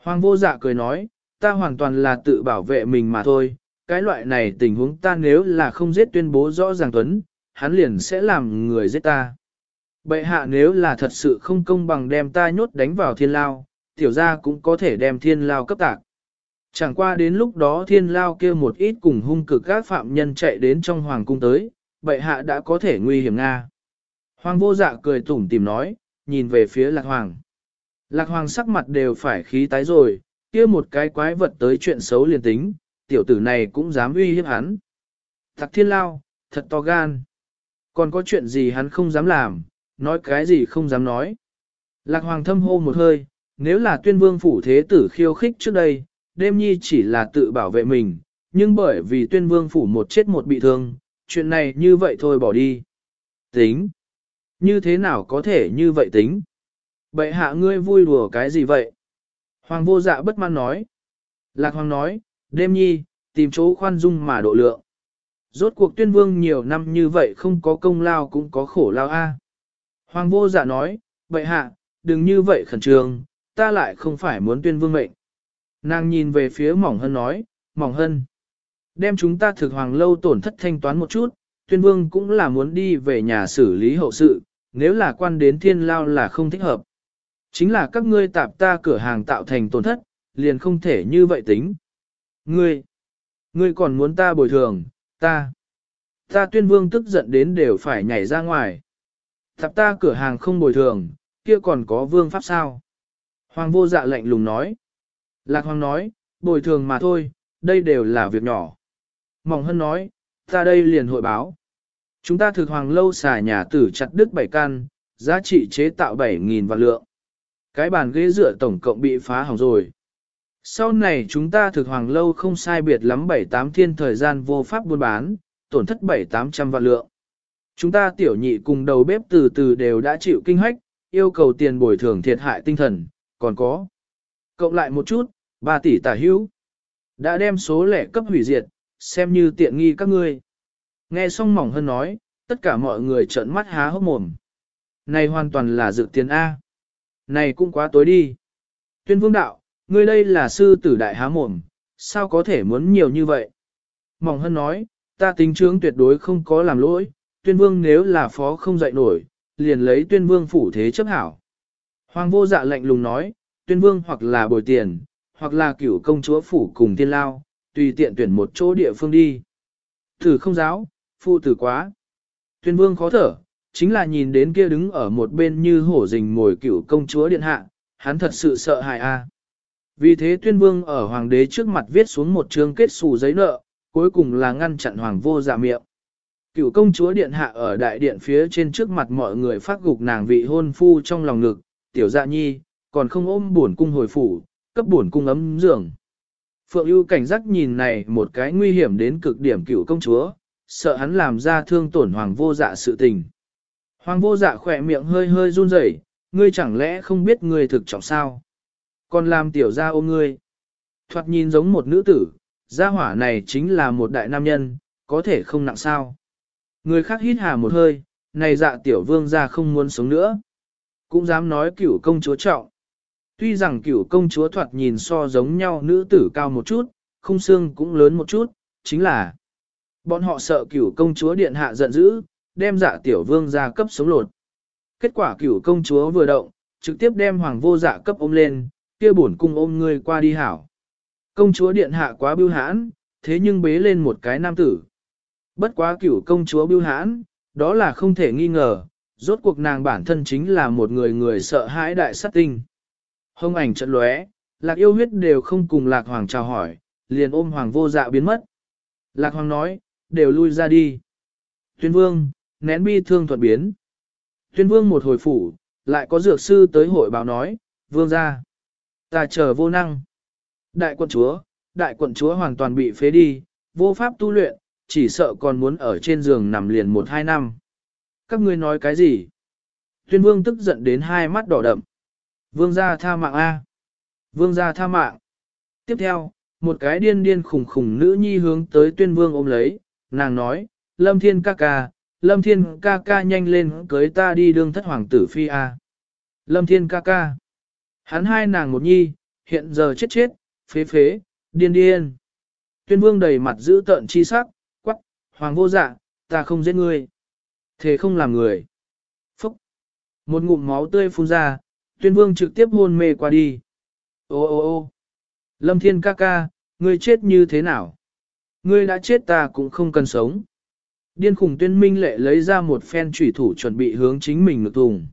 Hoàng vô dạ cười nói, ta hoàn toàn là tự bảo vệ mình mà thôi, cái loại này tình huống ta nếu là không giết tuyên bố rõ ràng tuấn, hắn liền sẽ làm người giết ta. Bệ hạ nếu là thật sự không công bằng đem ta nhốt đánh vào thiên lao, tiểu gia cũng có thể đem thiên lao cấp tạc. Chẳng qua đến lúc đó thiên lao kia một ít cùng hung cực các phạm nhân chạy đến trong hoàng cung tới, bệ hạ đã có thể nguy hiểm Nga. Hoàng vô dạ cười tủm tìm nói, nhìn về phía lạc hoàng. Lạc hoàng sắc mặt đều phải khí tái rồi, kia một cái quái vật tới chuyện xấu liền tính, tiểu tử này cũng dám uy hiếp hắn. Thật thiên lao, thật to gan. Còn có chuyện gì hắn không dám làm, nói cái gì không dám nói. Lạc hoàng thâm hô một hơi, nếu là tuyên vương phủ thế tử khiêu khích trước đây, đêm nhi chỉ là tự bảo vệ mình, nhưng bởi vì tuyên vương phủ một chết một bị thương, chuyện này như vậy thôi bỏ đi. Tính. Như thế nào có thể như vậy tính? Bệ hạ ngươi vui đùa cái gì vậy? Hoàng vô dạ bất mãn nói. Lạc hoàng nói, đêm nhi, tìm chỗ khoan dung mà độ lượng. Rốt cuộc tuyên vương nhiều năm như vậy không có công lao cũng có khổ lao a. Hoàng vô dạ nói, vậy hạ, đừng như vậy khẩn trương, ta lại không phải muốn tuyên vương mệnh. Nàng nhìn về phía mỏng hân nói, mỏng hân. Đem chúng ta thực hoàng lâu tổn thất thanh toán một chút, tuyên vương cũng là muốn đi về nhà xử lý hậu sự, nếu là quan đến thiên lao là không thích hợp. Chính là các ngươi tạp ta cửa hàng tạo thành tổn thất, liền không thể như vậy tính. Ngươi, ngươi còn muốn ta bồi thường, ta. Ta tuyên vương tức giận đến đều phải nhảy ra ngoài. Tạp ta cửa hàng không bồi thường, kia còn có vương pháp sao? Hoàng vô dạ lạnh lùng nói. Lạc Hoàng nói, bồi thường mà thôi, đây đều là việc nhỏ. Mỏng hân nói, ta đây liền hội báo. Chúng ta thực hoàng lâu xả nhà tử chặt đứt bảy căn, giá trị chế tạo 7.000 vạn lượng. Cái bàn ghế dựa tổng cộng bị phá hỏng rồi. Sau này chúng ta thực hoàng lâu không sai biệt lắm 7-8 thiên thời gian vô pháp buôn bán, tổn thất 7-800 vạn lượng. Chúng ta tiểu nhị cùng đầu bếp từ từ đều đã chịu kinh hách, yêu cầu tiền bồi thường thiệt hại tinh thần, còn có. Cộng lại một chút, 3 tỷ tả hữu. Đã đem số lẻ cấp hủy diệt, xem như tiện nghi các ngươi. Nghe xong mỏng hơn nói, tất cả mọi người trợn mắt há hốc mồm. Này hoàn toàn là dự tiền A. Này cũng quá tối đi. Tuyên vương đạo, ngươi đây là sư tử đại há mồm, sao có thể muốn nhiều như vậy? Mỏng hơn nói, ta tính trướng tuyệt đối không có làm lỗi, tuyên vương nếu là phó không dạy nổi, liền lấy tuyên vương phủ thế chấp hảo. Hoàng vô dạ lệnh lùng nói, tuyên vương hoặc là bồi tiền, hoặc là cửu công chúa phủ cùng tiên lao, tùy tiện tuyển một chỗ địa phương đi. Thử không giáo, phụ tử quá. Tuyên vương khó thở, chính là nhìn đến kia đứng ở một bên như hổ rình ngồi cửu công chúa điện hạ, hắn thật sự sợ hại a. Vì thế tuyên vương ở hoàng đế trước mặt viết xuống một chương kết xù giấy nợ, cuối cùng là ngăn chặn hoàng vô dạ miệng. Cựu công chúa điện hạ ở đại điện phía trên trước mặt mọi người phát gục nàng vị hôn phu trong lòng ngực, tiểu dạ nhi, còn không ôm buồn cung hồi phủ, cấp buồn cung ấm giường. Phượng ưu cảnh giác nhìn này một cái nguy hiểm đến cực điểm cựu công chúa, sợ hắn làm ra thương tổn hoàng vô dạ sự tình. Hoàng vô dạ khỏe miệng hơi hơi run rẩy, ngươi chẳng lẽ không biết ngươi thực trọng sao? Còn làm tiểu gia ôm ngươi. Thoạt nhìn giống một nữ tử, gia hỏa này chính là một đại nam nhân, có thể không nặng sao. Người khác hít hà một hơi, này dạ tiểu vương gia không muốn sống nữa. Cũng dám nói cửu công chúa trọng. Tuy rằng cửu công chúa thoạt nhìn so giống nhau nữ tử cao một chút, không xương cũng lớn một chút, chính là bọn họ sợ cửu công chúa điện hạ giận dữ, đem dạ tiểu vương ra cấp sống lột. Kết quả cửu công chúa vừa động, trực tiếp đem hoàng vô dạ cấp ôm lên, kia bổn cung ôm ngươi qua đi hảo. Công chúa điện hạ quá biêu hãn, thế nhưng bế lên một cái nam tử. Bất quá cửu công chúa biêu hãn, đó là không thể nghi ngờ, rốt cuộc nàng bản thân chính là một người người sợ hãi đại sát tinh. Hông ảnh trận lóe, lạc yêu huyết đều không cùng lạc hoàng chào hỏi, liền ôm hoàng vô dạ biến mất. Lạc hoàng nói, đều lui ra đi. Tuyên vương, nén bi thương thuật biến. Tuyên vương một hồi phủ, lại có dược sư tới hội báo nói, vương ra. Ta chờ vô năng. Đại quận chúa, đại quận chúa hoàn toàn bị phế đi, vô pháp tu luyện, chỉ sợ còn muốn ở trên giường nằm liền một hai năm. Các ngươi nói cái gì? Tuyên vương tức giận đến hai mắt đỏ đậm. Vương gia tha mạng A. Vương gia tha mạng. Tiếp theo, một cái điên điên khủng khủng nữ nhi hướng tới tuyên vương ôm lấy, nàng nói, Lâm Thiên ca ca, Lâm Thiên ca ca nhanh lên cưới ta đi đương thất hoàng tử phi A. Lâm Thiên ca ca. Hắn hai nàng một nhi, hiện giờ chết chết, phế phế, điên điên. Tuyên vương đầy mặt giữ tợn chi sắc, hoàng vô dạ, ta không giết ngươi. Thế không làm người. Phúc. Một ngụm máu tươi phun ra, tuyên vương trực tiếp hôn mê qua đi. Ô ô ô Lâm Thiên ca ca, ngươi chết như thế nào? Ngươi đã chết ta cũng không cần sống. Điên khủng tuyên minh lệ lấy ra một phen trùy thủ chuẩn bị hướng chính mình ngược thùng.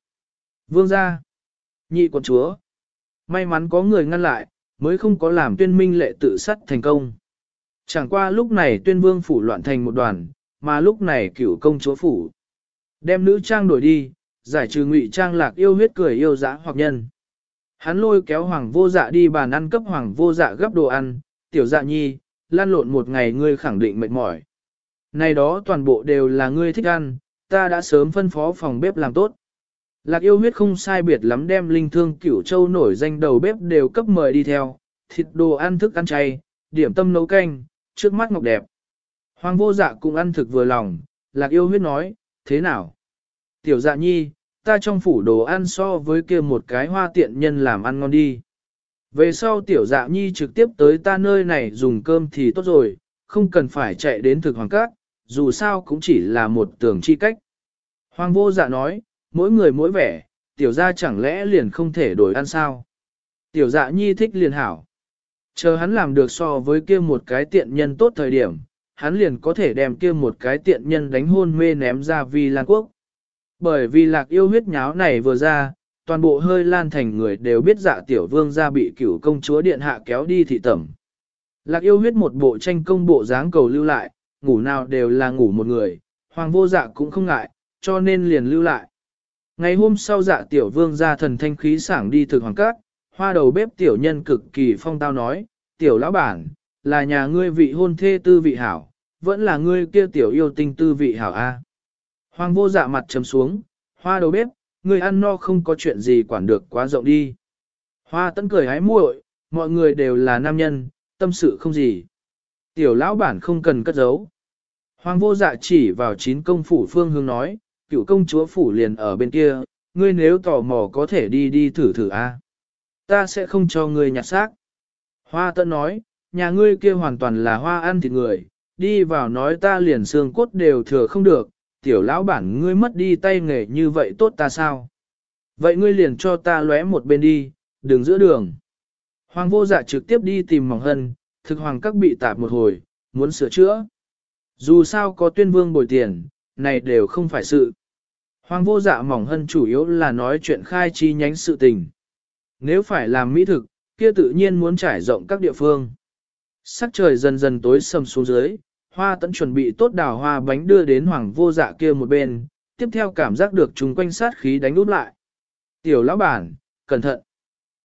Vương ra. Nhị quận chúa. May mắn có người ngăn lại, mới không có làm tuyên minh lệ tự sát thành công. Chẳng qua lúc này tuyên vương phủ loạn thành một đoàn, mà lúc này cựu công chúa phủ. Đem nữ trang đổi đi, giải trừ ngụy trang lạc yêu huyết cười yêu dã hoặc nhân. Hắn lôi kéo hoàng vô dạ đi bàn ăn cấp hoàng vô dạ gấp đồ ăn, tiểu dạ nhi, lan lộn một ngày ngươi khẳng định mệt mỏi. Này đó toàn bộ đều là ngươi thích ăn, ta đã sớm phân phó phòng bếp làm tốt. Lạc yêu huyết không sai biệt lắm đem linh thương cửu châu nổi danh đầu bếp đều cấp mời đi theo, thịt đồ ăn thức ăn chay, điểm tâm nấu canh, trước mắt ngọc đẹp. Hoàng vô dạ cũng ăn thực vừa lòng, lạc yêu huyết nói, thế nào? Tiểu dạ nhi, ta trong phủ đồ ăn so với kia một cái hoa tiện nhân làm ăn ngon đi. Về sau tiểu dạ nhi trực tiếp tới ta nơi này dùng cơm thì tốt rồi, không cần phải chạy đến thực hoàng cát, dù sao cũng chỉ là một tưởng chi cách. Hoàng vô dạ nói, mỗi người mỗi vẻ, tiểu gia chẳng lẽ liền không thể đổi ăn sao? Tiểu dạ nhi thích liền hảo. Chờ hắn làm được so với kia một cái tiện nhân tốt thời điểm, hắn liền có thể đem kia một cái tiện nhân đánh hôn mê ném ra vì Lan Quốc. Bởi vì lạc yêu huyết nháo này vừa ra, toàn bộ hơi lan thành người đều biết dạ tiểu vương gia bị cửu công chúa điện hạ kéo đi thị tẩm. Lạc yêu huyết một bộ tranh công bộ dáng cầu lưu lại, ngủ nào đều là ngủ một người, hoàng vô dạ cũng không ngại, cho nên liền lưu lại. Ngày hôm sau dạ tiểu vương gia thần thanh khí sảng đi thực hoàng cát, hoa đầu bếp tiểu nhân cực kỳ phong tao nói, tiểu lão bản, là nhà ngươi vị hôn thê tư vị hảo, vẫn là ngươi kia tiểu yêu tinh tư vị hảo a. Hoàng vô dạ mặt trầm xuống, hoa đầu bếp, ngươi ăn no không có chuyện gì quản được quá rộng đi. Hoa tấn cười hái muội, mọi người đều là nam nhân, tâm sự không gì. Tiểu lão bản không cần cất giấu. Hoàng vô dạ chỉ vào chín công phủ phương hướng nói, cựu công chúa phủ liền ở bên kia, ngươi nếu tò mò có thể đi đi thử thử a. Ta sẽ không cho ngươi nhặt xác. Hoa tận nói, nhà ngươi kia hoàn toàn là hoa ăn thịt người, đi vào nói ta liền xương cốt đều thừa không được, tiểu lão bản ngươi mất đi tay nghề như vậy tốt ta sao? Vậy ngươi liền cho ta lóe một bên đi, đừng giữa đường. Hoàng vô dạ trực tiếp đi tìm mỏng hân, thực hoàng các bị tạp một hồi, muốn sửa chữa. Dù sao có tuyên vương bồi tiền, này đều không phải sự. Hoàng vô dạ mỏng hân chủ yếu là nói chuyện khai chi nhánh sự tình. Nếu phải làm mỹ thực, kia tự nhiên muốn trải rộng các địa phương. Sắc trời dần dần tối sầm xuống dưới, hoa tẫn chuẩn bị tốt đào hoa bánh đưa đến hoàng vô dạ kia một bên, tiếp theo cảm giác được chúng quanh sát khí đánh út lại. Tiểu lão bản, cẩn thận.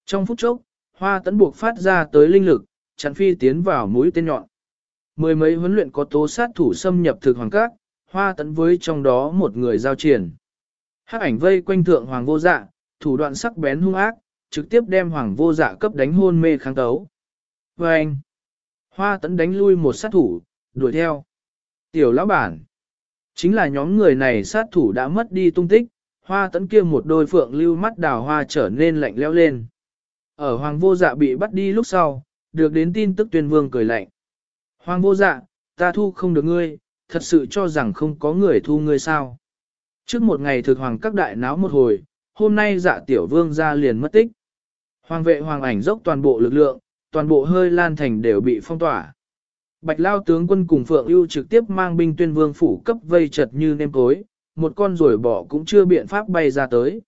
Trong phút chốc, hoa tẫn buộc phát ra tới linh lực, chặn phi tiến vào mũi tên nhọn. Mười mấy huấn luyện có tố sát thủ xâm nhập thực hoàng các, hoa tẫn với trong đó một người giao triển. Hắc ảnh vây quanh thượng hoàng vô dạ, thủ đoạn sắc bén hung ác, trực tiếp đem hoàng vô dạ cấp đánh hôn mê kháng tấu. Và anh, hoa tấn đánh lui một sát thủ, đuổi theo. Tiểu lão bản, chính là nhóm người này sát thủ đã mất đi tung tích, hoa tấn kia một đôi phượng lưu mắt đào hoa trở nên lạnh lẽo lên. Ở hoàng vô dạ bị bắt đi lúc sau, được đến tin tức tuyên vương cười lạnh. Hoàng vô dạ, ta thu không được ngươi, thật sự cho rằng không có người thu ngươi sao. Trước một ngày thực hoàng các đại náo một hồi, hôm nay dạ tiểu vương ra liền mất tích. Hoàng vệ hoàng ảnh dốc toàn bộ lực lượng, toàn bộ hơi lan thành đều bị phong tỏa. Bạch Lao tướng quân cùng Phượng ưu trực tiếp mang binh tuyên vương phủ cấp vây chật như nêm cối, một con rồi bỏ cũng chưa biện pháp bay ra tới.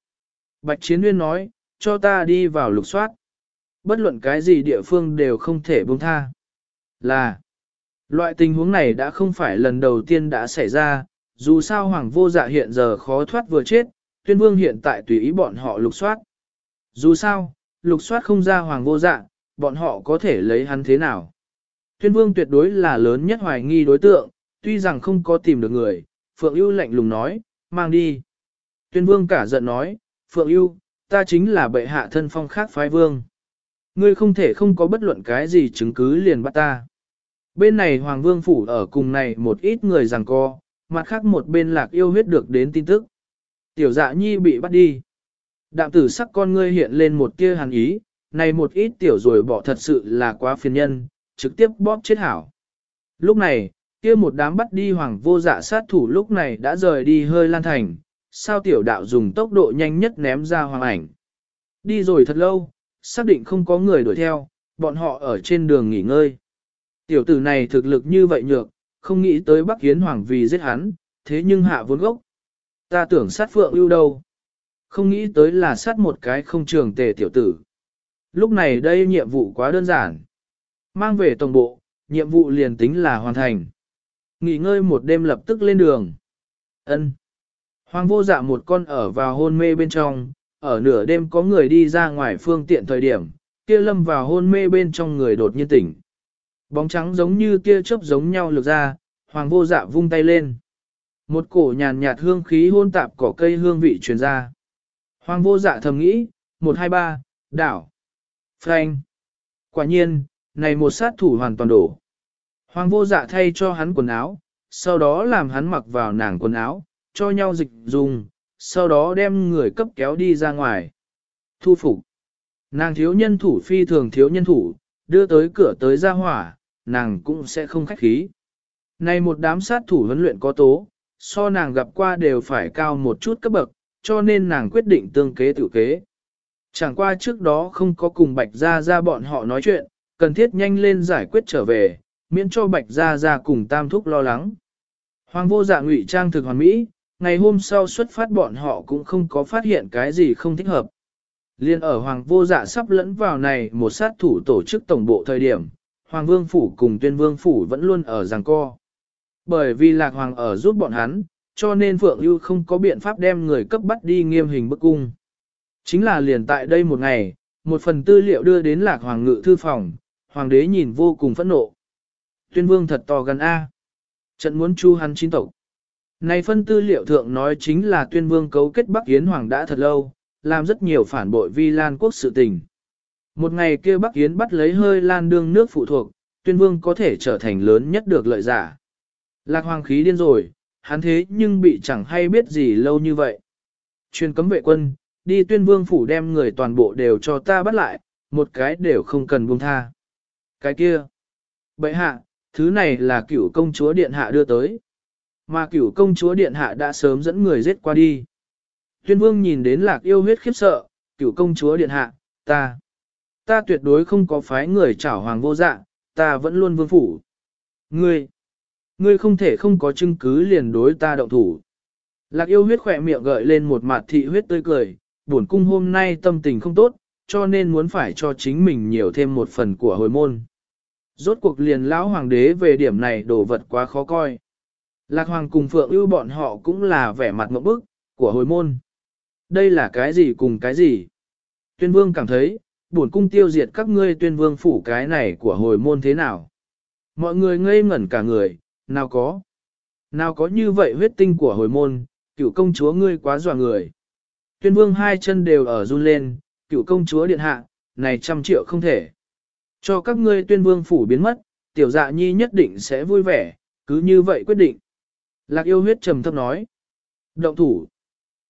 Bạch Chiến Nguyên nói, cho ta đi vào lục soát. Bất luận cái gì địa phương đều không thể buông tha. Là, loại tình huống này đã không phải lần đầu tiên đã xảy ra, dù sao Hoàng vô dạ hiện giờ khó thoát vừa chết, tuyên vương hiện tại tùy ý bọn họ lục soát. Dù sao, lục soát không ra Hoàng vô dạ, bọn họ có thể lấy hắn thế nào. Tuyên vương tuyệt đối là lớn nhất hoài nghi đối tượng, tuy rằng không có tìm được người, Phượng ưu lạnh lùng nói, mang đi. Tuyên vương cả giận nói, Phượng ưu, ta chính là bệ hạ thân phong khác phái vương. Ngươi không thể không có bất luận cái gì chứng cứ liền bắt ta. Bên này Hoàng Vương Phủ ở cùng này một ít người rằng co, mặt khác một bên lạc yêu huyết được đến tin tức. Tiểu dạ nhi bị bắt đi. Đạm tử sắc con ngươi hiện lên một tia hàn ý, này một ít tiểu rồi bỏ thật sự là quá phiền nhân, trực tiếp bóp chết hảo. Lúc này, kia một đám bắt đi hoàng vô dạ sát thủ lúc này đã rời đi hơi lan thành, sao tiểu đạo dùng tốc độ nhanh nhất ném ra hoàng ảnh. Đi rồi thật lâu, xác định không có người đuổi theo, bọn họ ở trên đường nghỉ ngơi. Tiểu tử này thực lực như vậy nhược, không nghĩ tới Bắc Hiến Hoàng vì giết hắn, thế nhưng hạ vốn gốc. Ta tưởng sát phượng ưu đâu. Không nghĩ tới là sát một cái không trường tề tiểu tử. Lúc này đây nhiệm vụ quá đơn giản. Mang về tổng bộ, nhiệm vụ liền tính là hoàn thành. Nghỉ ngơi một đêm lập tức lên đường. ân Hoàng vô dạ một con ở vào hôn mê bên trong, ở nửa đêm có người đi ra ngoài phương tiện thời điểm, kia lâm vào hôn mê bên trong người đột nhiên tỉnh. Bóng trắng giống như tia chớp giống nhau lược ra, hoàng vô dạ vung tay lên. Một cổ nhàn nhạt hương khí hôn tạp cỏ cây hương vị truyền ra. Hoàng vô dạ thầm nghĩ, 123, đảo. Frank. Quả nhiên, này một sát thủ hoàn toàn đổ. Hoàng vô dạ thay cho hắn quần áo, sau đó làm hắn mặc vào nàng quần áo, cho nhau dịch dùng, sau đó đem người cấp kéo đi ra ngoài. Thu phục. Nàng thiếu nhân thủ phi thường thiếu nhân thủ, đưa tới cửa tới ra hỏa, nàng cũng sẽ không khách khí. Này một đám sát thủ huấn luyện có tố, so nàng gặp qua đều phải cao một chút cấp bậc, cho nên nàng quyết định tương kế tự kế. Chẳng qua trước đó không có cùng Bạch Gia Gia bọn họ nói chuyện, cần thiết nhanh lên giải quyết trở về, miễn cho Bạch Gia Gia cùng Tam Thúc lo lắng. Hoàng vô dạ ngụy trang thực hoàn mỹ, ngày hôm sau xuất phát bọn họ cũng không có phát hiện cái gì không thích hợp. Liên ở Hoàng vô dạ sắp lẫn vào này một sát thủ tổ chức tổng bộ thời điểm, Hoàng vương phủ cùng tuyên vương phủ vẫn luôn ở giằng co. Bởi vì lạc hoàng ở giúp bọn hắn, cho nên Phượng ưu không có biện pháp đem người cấp bắt đi nghiêm hình bức cung. Chính là liền tại đây một ngày, một phần tư liệu đưa đến lạc hoàng ngự thư phòng, hoàng đế nhìn vô cùng phẫn nộ. Tuyên vương thật to gần A. Trận muốn chu hắn chín tộc. Này phân tư liệu thượng nói chính là tuyên vương cấu kết Bắc Yến Hoàng đã thật lâu, làm rất nhiều phản bội vi lan quốc sự tình. Một ngày kia Bắc Yến bắt lấy hơi lan đương nước phụ thuộc, tuyên vương có thể trở thành lớn nhất được lợi giả. Lạc hoàng khí điên rồi, hắn thế nhưng bị chẳng hay biết gì lâu như vậy. Chuyên cấm vệ quân, đi tuyên vương phủ đem người toàn bộ đều cho ta bắt lại, một cái đều không cần buông tha. Cái kia, bệ hạ, thứ này là cửu công chúa điện hạ đưa tới. Mà cửu công chúa điện hạ đã sớm dẫn người giết qua đi. Tuyên vương nhìn đến lạc yêu huyết khiếp sợ, cửu công chúa điện hạ, ta, ta tuyệt đối không có phái người chảo hoàng vô dạ, ta vẫn luôn vương phủ. Ngươi, ngươi không thể không có chứng cứ liền đối ta động thủ. Lạc yêu huyết khỏe miệng gợi lên một mặt thị huyết tươi cười, buồn cung hôm nay tâm tình không tốt, cho nên muốn phải cho chính mình nhiều thêm một phần của hồi môn. Rốt cuộc liền lão hoàng đế về điểm này đồ vật quá khó coi. Lạc hoàng cùng phượng ưu bọn họ cũng là vẻ mặt mộng bức, của hồi môn. Đây là cái gì cùng cái gì? Tuyên vương cảm thấy, bổn cung tiêu diệt các ngươi tuyên vương phủ cái này của hồi môn thế nào? Mọi người ngây ngẩn cả người, nào có? Nào có như vậy huyết tinh của hồi môn, cựu công chúa ngươi quá dọa người. Tuyên vương hai chân đều ở run lên, cựu công chúa điện hạ, này trăm triệu không thể. Cho các ngươi tuyên vương phủ biến mất, tiểu dạ nhi nhất định sẽ vui vẻ, cứ như vậy quyết định. Lạc yêu huyết trầm thấp nói. Động thủ.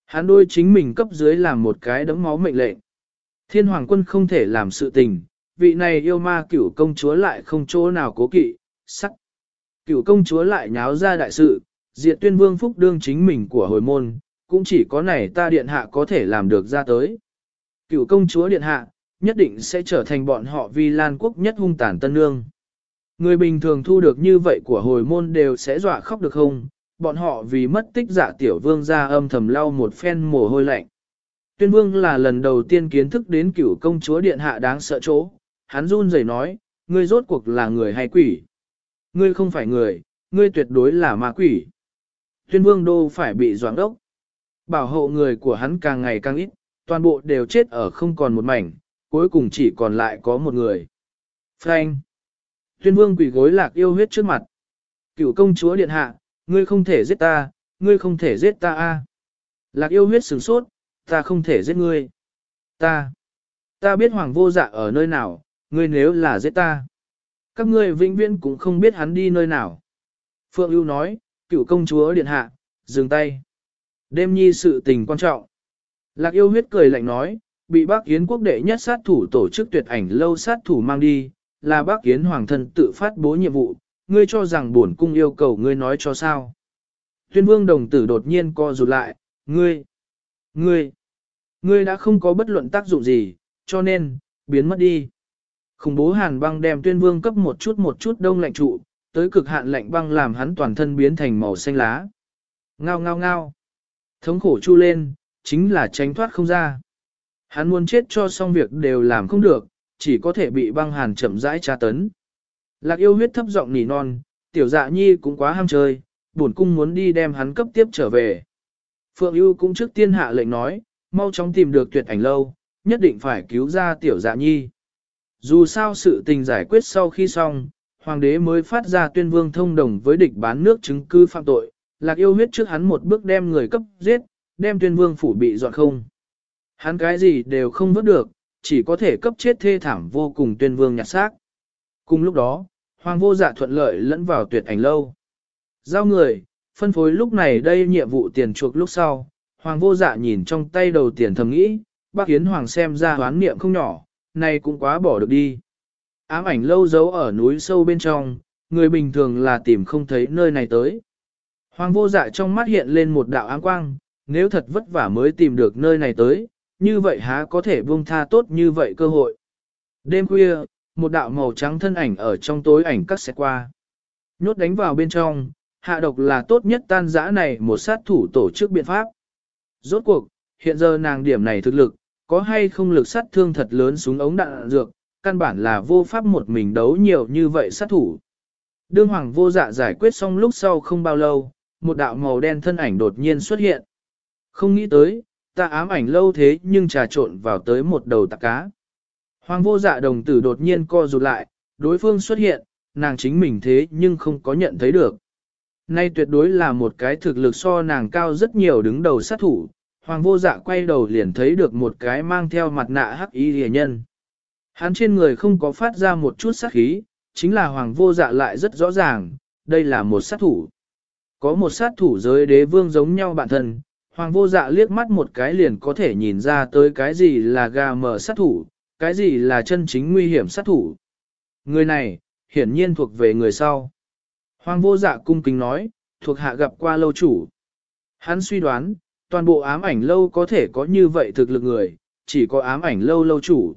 Hắn đôi chính mình cấp dưới làm một cái đấm máu mệnh lệnh. Thiên hoàng quân không thể làm sự tình, vị này yêu ma cửu công chúa lại không chỗ nào cố kỵ, sắc. Cựu công chúa lại nháo ra đại sự, diệt tuyên vương phúc đương chính mình của hồi môn, cũng chỉ có này ta điện hạ có thể làm được ra tới. Cựu công chúa điện hạ, nhất định sẽ trở thành bọn họ vì lan quốc nhất hung tàn tân nương. Người bình thường thu được như vậy của hồi môn đều sẽ dọa khóc được không, bọn họ vì mất tích giả tiểu vương ra âm thầm lau một phen mồ hôi lạnh. Tuyên vương là lần đầu tiên kiến thức đến cửu công chúa điện hạ đáng sợ chỗ, hắn run rẩy nói, ngươi rốt cuộc là người hay quỷ. Ngươi không phải người, ngươi tuyệt đối là ma quỷ. Tuyên vương đô phải bị doãn đốc. Bảo hộ người của hắn càng ngày càng ít, toàn bộ đều chết ở không còn một mảnh, cuối cùng chỉ còn lại có một người. Frank. Tuyên vương quỷ gối lạc yêu huyết trước mặt. Cựu công chúa điện hạ, ngươi không thể giết ta, ngươi không thể giết ta a. Lạc yêu huyết sửng sốt, ta không thể giết ngươi. Ta, ta biết hoàng vô dạ ở nơi nào, ngươi nếu là giết ta. Các ngươi vĩnh viễn cũng không biết hắn đi nơi nào. Phượng ưu nói, cựu công chúa điện hạ, dừng tay. Đêm nhi sự tình quan trọng. Lạc yêu huyết cười lạnh nói, bị bác Yến quốc đệ nhất sát thủ tổ chức tuyệt ảnh lâu sát thủ mang đi, là bác Yến hoàng thân tự phát bố nhiệm vụ, ngươi cho rằng bổn cung yêu cầu ngươi nói cho sao. Tuyên vương đồng tử đột nhiên co rụt lại, ngươi, ngươi, ngươi đã không có bất luận tác dụng gì, cho nên, biến mất đi. Khủng bố hàn băng đem tuyên vương cấp một chút một chút đông lạnh trụ, tới cực hạn lạnh băng làm hắn toàn thân biến thành màu xanh lá. Ngao ngao ngao. Thống khổ chu lên, chính là tránh thoát không ra. Hắn muốn chết cho xong việc đều làm không được, chỉ có thể bị băng hàn chậm rãi tra tấn. Lạc yêu huyết thấp giọng nỉ non, tiểu dạ nhi cũng quá ham chơi, bổn cung muốn đi đem hắn cấp tiếp trở về. Phượng ưu cũng trước tiên hạ lệnh nói, mau chóng tìm được tuyệt ảnh lâu, nhất định phải cứu ra tiểu dạ nhi. Dù sao sự tình giải quyết sau khi xong, hoàng đế mới phát ra tuyên vương thông đồng với địch bán nước chứng cứ phạm tội, lạc yêu huyết trước hắn một bước đem người cấp giết, đem tuyên vương phủ bị dọn không. Hắn cái gì đều không vớt được, chỉ có thể cấp chết thê thảm vô cùng tuyên vương nhặt xác. Cùng lúc đó, hoàng vô dạ thuận lợi lẫn vào tuyệt ảnh lâu. Giao người, phân phối lúc này đây nhiệm vụ tiền chuộc lúc sau, hoàng vô dạ nhìn trong tay đầu tiền thầm nghĩ, bác Yến Hoàng xem ra hoán niệm không nhỏ, này cũng quá bỏ được đi. Ám ảnh lâu giấu ở núi sâu bên trong, người bình thường là tìm không thấy nơi này tới. Hoàng vô dạ trong mắt hiện lên một đạo ám quang, nếu thật vất vả mới tìm được nơi này tới, như vậy há có thể buông tha tốt như vậy cơ hội. Đêm khuya, một đạo màu trắng thân ảnh ở trong tối ảnh cắt xe qua. Nhốt đánh vào bên trong, hạ độc là tốt nhất tan giã này một sát thủ tổ chức biện pháp. Rốt cuộc, hiện giờ nàng điểm này thực lực, có hay không lực sát thương thật lớn súng ống đạn dược, căn bản là vô pháp một mình đấu nhiều như vậy sát thủ. Đương hoàng vô dạ giải quyết xong lúc sau không bao lâu, một đạo màu đen thân ảnh đột nhiên xuất hiện. Không nghĩ tới, ta ám ảnh lâu thế nhưng trà trộn vào tới một đầu tạc cá. Hoàng vô dạ đồng tử đột nhiên co rụt lại, đối phương xuất hiện, nàng chính mình thế nhưng không có nhận thấy được. Nay tuyệt đối là một cái thực lực so nàng cao rất nhiều đứng đầu sát thủ, hoàng vô dạ quay đầu liền thấy được một cái mang theo mặt nạ hắc y rìa nhân. Hắn trên người không có phát ra một chút sát khí, chính là hoàng vô dạ lại rất rõ ràng, đây là một sát thủ. Có một sát thủ giới đế vương giống nhau bản thân, hoàng vô dạ liếc mắt một cái liền có thể nhìn ra tới cái gì là gà mở sát thủ, cái gì là chân chính nguy hiểm sát thủ. Người này, hiển nhiên thuộc về người sau. Hoàng vô dạ cung kính nói, thuộc hạ gặp qua lâu chủ. Hắn suy đoán, toàn bộ ám ảnh lâu có thể có như vậy thực lực người, chỉ có ám ảnh lâu lâu chủ.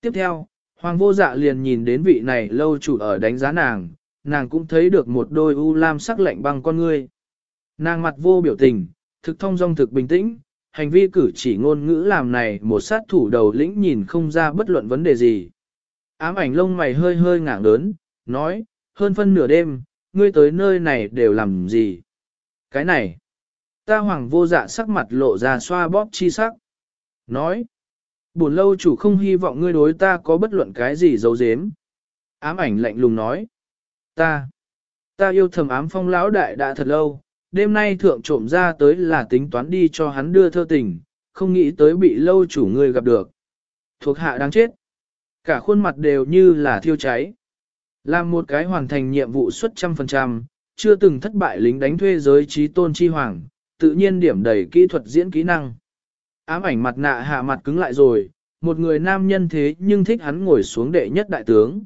Tiếp theo, Hoàng vô dạ liền nhìn đến vị này lâu chủ ở đánh giá nàng, nàng cũng thấy được một đôi u lam sắc lạnh băng con ngươi. Nàng mặt vô biểu tình, thực thông dong thực bình tĩnh, hành vi cử chỉ ngôn ngữ làm này một sát thủ đầu lĩnh nhìn không ra bất luận vấn đề gì. Ám ảnh lông mày hơi hơi ngảng lớn, nói, hơn phân nửa đêm, ngươi tới nơi này đều làm gì? Cái này, ta hoàng vô dạ sắc mặt lộ ra xoa bóp chi sắc. Nói, buồn lâu chủ không hy vọng ngươi đối ta có bất luận cái gì giấu giếm. Ám ảnh lạnh lùng nói, ta, ta yêu thầm ám phong lão đại đã thật lâu, đêm nay thượng trộm ra tới là tính toán đi cho hắn đưa thơ tình, không nghĩ tới bị lâu chủ ngươi gặp được. Thuộc hạ đáng chết. Cả khuôn mặt đều như là thiêu cháy. Làm một cái hoàn thành nhiệm vụ suất trăm phần trăm, chưa từng thất bại lính đánh thuê giới trí tôn chi hoàng, tự nhiên điểm đầy kỹ thuật diễn kỹ năng. Ám ảnh mặt nạ hạ mặt cứng lại rồi, một người nam nhân thế nhưng thích hắn ngồi xuống đệ nhất đại tướng.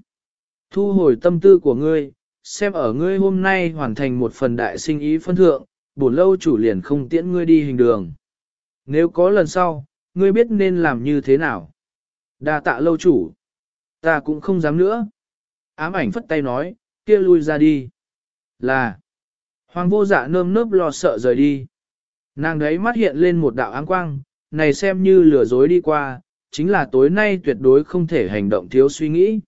Thu hồi tâm tư của ngươi, xem ở ngươi hôm nay hoàn thành một phần đại sinh ý phân thượng, buồn lâu chủ liền không tiễn ngươi đi hình đường. Nếu có lần sau, ngươi biết nên làm như thế nào. đa tạ lâu chủ. Ta cũng không dám nữa. Ám ảnh phất tay nói, kia lui ra đi. Là. Hoàng vô dạ nơm nớp lo sợ rời đi. Nàng đấy mắt hiện lên một đạo áng quang, này xem như lừa dối đi qua, chính là tối nay tuyệt đối không thể hành động thiếu suy nghĩ.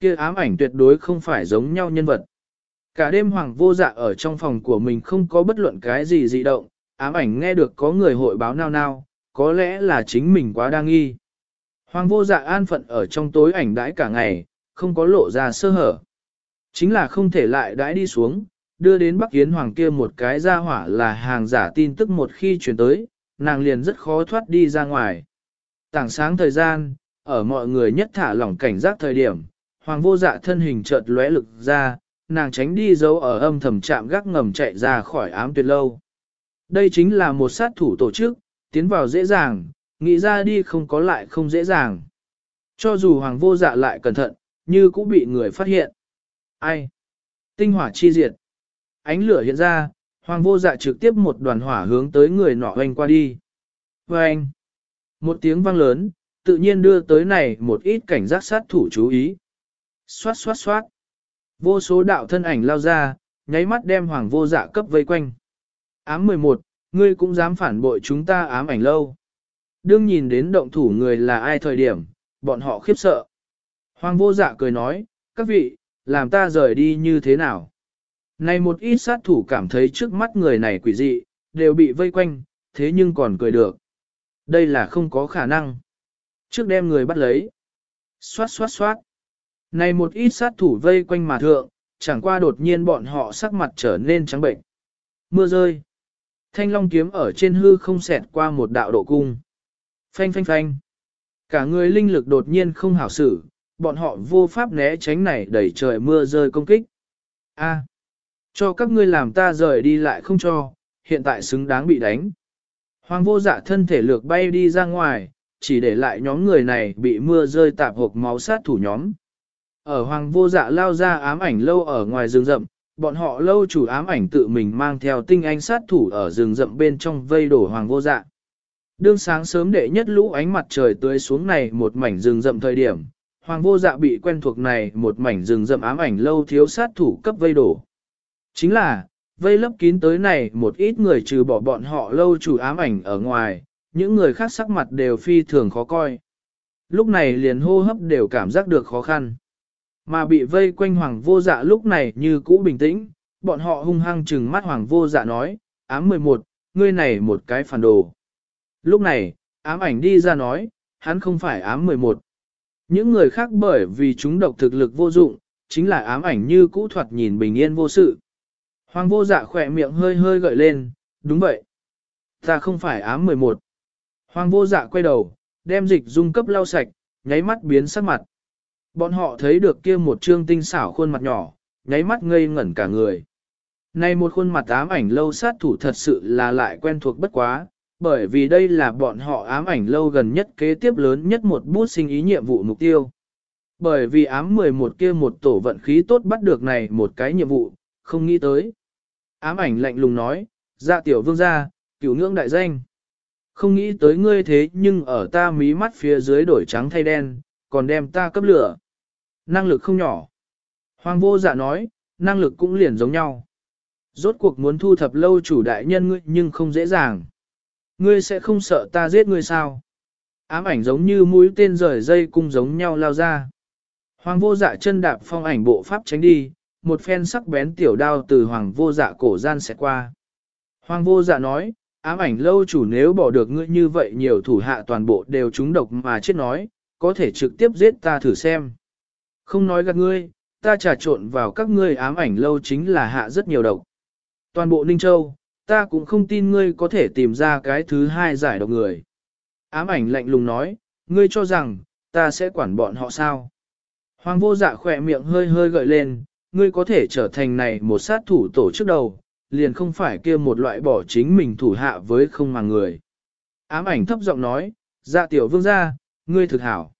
Kia ám ảnh tuyệt đối không phải giống nhau nhân vật. Cả đêm hoàng vô dạ ở trong phòng của mình không có bất luận cái gì dị động, ám ảnh nghe được có người hội báo nao nao, có lẽ là chính mình quá đang nghi. Hoàng vô dạ an phận ở trong tối ảnh đãi cả ngày, không có lộ ra sơ hở. Chính là không thể lại đãi đi xuống, đưa đến Bắc Yến Hoàng kia một cái ra hỏa là hàng giả tin tức một khi chuyển tới, nàng liền rất khó thoát đi ra ngoài. Tảng sáng thời gian, ở mọi người nhất thả lỏng cảnh giác thời điểm, Hoàng vô dạ thân hình chợt lóe lực ra, nàng tránh đi dấu ở âm thầm chạm gác ngầm chạy ra khỏi ám tuyệt lâu. Đây chính là một sát thủ tổ chức, tiến vào dễ dàng, nghĩ ra đi không có lại không dễ dàng. Cho dù hoàng vô dạ lại cẩn thận, như cũng bị người phát hiện. Ai? Tinh hỏa chi diệt. Ánh lửa hiện ra, Hoàng vô dạ trực tiếp một đoàn hỏa hướng tới người nọ hoành qua đi. Và anh, một tiếng vang lớn, tự nhiên đưa tới này một ít cảnh giác sát thủ chú ý. Xoát xoát xoát. Vô số đạo thân ảnh lao ra, nháy mắt đem hoàng vô dạ cấp vây quanh. Ám 11, ngươi cũng dám phản bội chúng ta ám ảnh lâu. Đương nhìn đến động thủ người là ai thời điểm, bọn họ khiếp sợ. Hoàng vô dạ cười nói, các vị, làm ta rời đi như thế nào? Này một ít sát thủ cảm thấy trước mắt người này quỷ dị, đều bị vây quanh, thế nhưng còn cười được. Đây là không có khả năng. Trước đem người bắt lấy. Xoát xoát xoát. Này một ít sát thủ vây quanh mà thượng, chẳng qua đột nhiên bọn họ sắc mặt trở nên trắng bệnh. Mưa rơi. Thanh long kiếm ở trên hư không xẹt qua một đạo độ cung. Phanh phanh phanh. Cả người linh lực đột nhiên không hảo xử, bọn họ vô pháp né tránh này đẩy trời mưa rơi công kích. A, cho các ngươi làm ta rời đi lại không cho, hiện tại xứng đáng bị đánh. Hoàng vô dạ thân thể lược bay đi ra ngoài, chỉ để lại nhóm người này bị mưa rơi tạp hộp máu sát thủ nhóm. Ở hoàng vô dạ lao ra ám ảnh lâu ở ngoài rừng rậm, bọn họ lâu chủ ám ảnh tự mình mang theo tinh anh sát thủ ở rừng rậm bên trong vây đổ hoàng vô dạ. Đương sáng sớm đệ nhất lũ ánh mặt trời tươi xuống này một mảnh rừng rậm thời điểm, hoàng vô dạ bị quen thuộc này một mảnh rừng rậm ám ảnh lâu thiếu sát thủ cấp vây đổ. Chính là, vây lấp kín tới này một ít người trừ bỏ bọn họ lâu chủ ám ảnh ở ngoài, những người khác sắc mặt đều phi thường khó coi. Lúc này liền hô hấp đều cảm giác được khó khăn. Mà bị vây quanh hoàng vô dạ lúc này như cũ bình tĩnh, bọn họ hung hăng trừng mắt hoàng vô dạ nói, ám 11, ngươi này một cái phản đồ. Lúc này, ám ảnh đi ra nói, hắn không phải ám 11. Những người khác bởi vì chúng độc thực lực vô dụng, chính là ám ảnh như cũ thoạt nhìn bình yên vô sự. Hoàng vô dạ khỏe miệng hơi hơi gợi lên, đúng vậy. Ta không phải ám 11. Hoàng vô dạ quay đầu, đem dịch dung cấp lau sạch, nháy mắt biến sắc mặt. Bọn họ thấy được kia một trương tinh xảo khuôn mặt nhỏ, nháy mắt ngây ngẩn cả người. Này một khuôn mặt ám ảnh lâu sát thủ thật sự là lại quen thuộc bất quá, bởi vì đây là bọn họ ám ảnh lâu gần nhất kế tiếp lớn nhất một bút sinh ý nhiệm vụ mục tiêu. Bởi vì ám 11 kia một tổ vận khí tốt bắt được này một cái nhiệm vụ, không nghĩ tới. Ám ảnh lạnh lùng nói, dạ tiểu vương gia, cửu ngưỡng đại danh. Không nghĩ tới ngươi thế nhưng ở ta mí mắt phía dưới đổi trắng thay đen, còn đem ta cấp lửa. Năng lực không nhỏ. Hoàng vô dạ nói, năng lực cũng liền giống nhau. Rốt cuộc muốn thu thập lâu chủ đại nhân ngươi nhưng không dễ dàng. Ngươi sẽ không sợ ta giết ngươi sao? Ám ảnh giống như mũi tên rời dây cung giống nhau lao ra. Hoàng vô dạ chân đạp phong ảnh bộ pháp tránh đi, một phen sắc bén tiểu đao từ hoàng vô dạ cổ gian sẽ qua. Hoàng vô dạ nói, ám ảnh lâu chủ nếu bỏ được ngươi như vậy nhiều thủ hạ toàn bộ đều trúng độc mà chết nói, có thể trực tiếp giết ta thử xem. Không nói gạt ngươi, ta trà trộn vào các ngươi ám ảnh lâu chính là hạ rất nhiều độc. Toàn bộ Ninh Châu, ta cũng không tin ngươi có thể tìm ra cái thứ hai giải độc người. Ám ảnh lạnh lùng nói, ngươi cho rằng, ta sẽ quản bọn họ sao? Hoàng vô dạ khỏe miệng hơi hơi gợi lên, ngươi có thể trở thành này một sát thủ tổ chức đầu, liền không phải kia một loại bỏ chính mình thủ hạ với không mà người. Ám ảnh thấp giọng nói, dạ tiểu vương gia, ngươi thực hảo.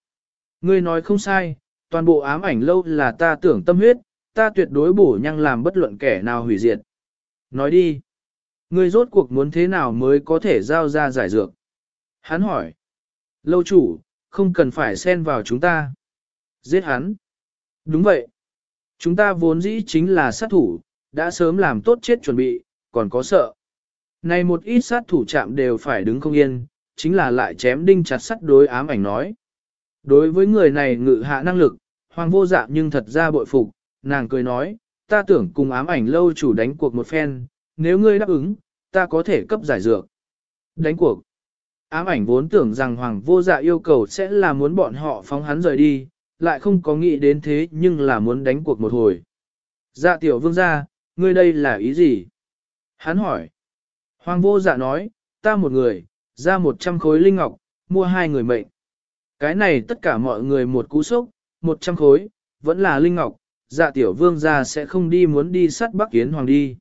Ngươi nói không sai, toàn bộ ám ảnh lâu là ta tưởng tâm huyết, ta tuyệt đối bổ nhăng làm bất luận kẻ nào hủy diệt. Nói đi. Ngươi rốt cuộc muốn thế nào mới có thể giao ra giải dược? Hắn hỏi. Lâu chủ, không cần phải xen vào chúng ta. Giết hắn. Đúng vậy. Chúng ta vốn dĩ chính là sát thủ, đã sớm làm tốt chết chuẩn bị, còn có sợ. Này một ít sát thủ chạm đều phải đứng không yên, chính là lại chém đinh chặt sắt đối ám ảnh nói. Đối với người này ngự hạ năng lực, hoàng vô dạ nhưng thật ra bội phục, nàng cười nói, ta tưởng cùng ám ảnh lâu chủ đánh cuộc một phen, nếu ngươi đáp ứng, ta có thể cấp giải dược. Đánh cuộc. Ám ảnh vốn tưởng rằng hoàng vô dạ yêu cầu sẽ là muốn bọn họ phóng hắn rời đi, lại không có nghĩ đến thế nhưng là muốn đánh cuộc một hồi. Dạ tiểu vương gia, ngươi đây là ý gì? Hắn hỏi. Hoàng vô dạ nói, ta một người, ra một trăm khối linh ngọc, mua hai người mệnh. Cái này tất cả mọi người một cú sốc, một trăm khối, vẫn là linh ngọc, dạ tiểu vương gia sẽ không đi muốn đi sát Bắc Yến Hoàng đi.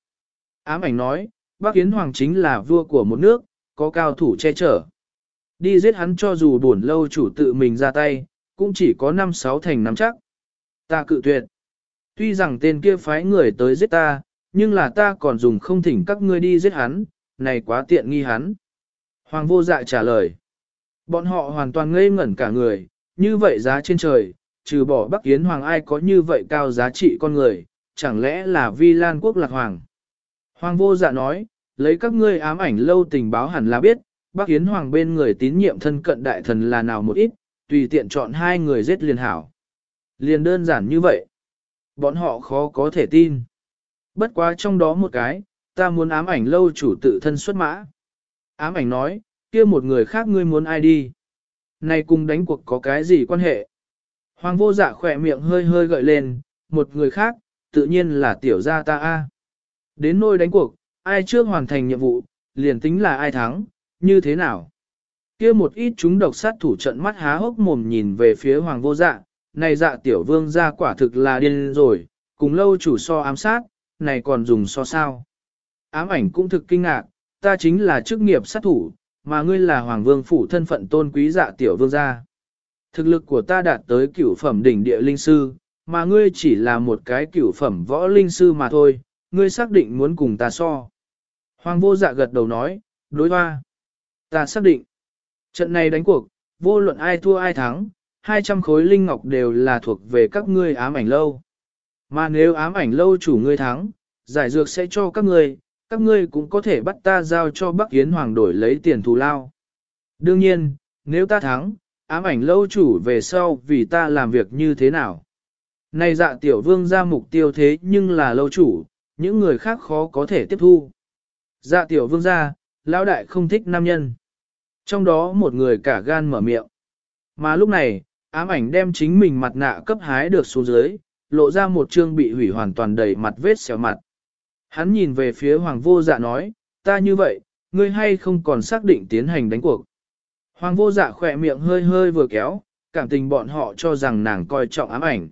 Ám ảnh nói, Bắc Yến Hoàng chính là vua của một nước, có cao thủ che chở. Đi giết hắn cho dù buồn lâu chủ tự mình ra tay, cũng chỉ có năm sáu thành nắm chắc. Ta cự tuyệt. Tuy rằng tên kia phái người tới giết ta, nhưng là ta còn dùng không thỉnh các ngươi đi giết hắn, này quá tiện nghi hắn. Hoàng vô dạ trả lời. Bọn họ hoàn toàn ngây ngẩn cả người, như vậy giá trên trời, trừ bỏ Bắc Yến Hoàng ai có như vậy cao giá trị con người, chẳng lẽ là Vi Lan Quốc Lạc Hoàng. Hoàng vô dạ nói, lấy các ngươi ám ảnh lâu tình báo hẳn là biết, Bắc Yến Hoàng bên người tín nhiệm thân cận đại thần là nào một ít, tùy tiện chọn hai người giết liền hảo. Liền đơn giản như vậy. Bọn họ khó có thể tin. Bất quá trong đó một cái, ta muốn ám ảnh lâu chủ tự thân xuất mã. Ám ảnh nói, kia một người khác ngươi muốn ai đi. Này cùng đánh cuộc có cái gì quan hệ? Hoàng vô dạ khỏe miệng hơi hơi gợi lên, một người khác, tự nhiên là tiểu gia ta a. Đến nôi đánh cuộc, ai trước hoàn thành nhiệm vụ, liền tính là ai thắng, như thế nào? Kia một ít chúng độc sát thủ trận mắt há hốc mồm nhìn về phía hoàng vô dạ, này dạ tiểu vương ra quả thực là điên rồi, cùng lâu chủ so ám sát, này còn dùng so sao. Ám ảnh cũng thực kinh ngạc, ta chính là chức nghiệp sát thủ, mà ngươi là hoàng vương phủ thân phận tôn quý dạ tiểu vương gia. Thực lực của ta đạt tới cửu phẩm đỉnh địa linh sư, mà ngươi chỉ là một cái cửu phẩm võ linh sư mà thôi, ngươi xác định muốn cùng ta so. Hoàng vô dạ gật đầu nói, đối hoa. Ta xác định. Trận này đánh cuộc, vô luận ai thua ai thắng, 200 khối linh ngọc đều là thuộc về các ngươi ám ảnh lâu. Mà nếu ám ảnh lâu chủ ngươi thắng, giải dược sẽ cho các ngươi, các ngươi cũng có thể bắt ta giao cho Bắc Yến Hoàng đổi lấy tiền thù lao. Đương nhiên, nếu ta thắng, ám ảnh lâu chủ về sau vì ta làm việc như thế nào. Này dạ tiểu vương ra mục tiêu thế nhưng là lâu chủ, những người khác khó có thể tiếp thu. Dạ tiểu vương ra, lão đại không thích nam nhân. Trong đó một người cả gan mở miệng. Mà lúc này, ám ảnh đem chính mình mặt nạ cấp hái được xuống dưới, lộ ra một trương bị hủy hoàn toàn đầy mặt vết xéo mặt. Hắn nhìn về phía hoàng vô dạ nói, ta như vậy, ngươi hay không còn xác định tiến hành đánh cuộc. Hoàng vô dạ khỏe miệng hơi hơi vừa kéo, cảm tình bọn họ cho rằng nàng coi trọng ám ảnh.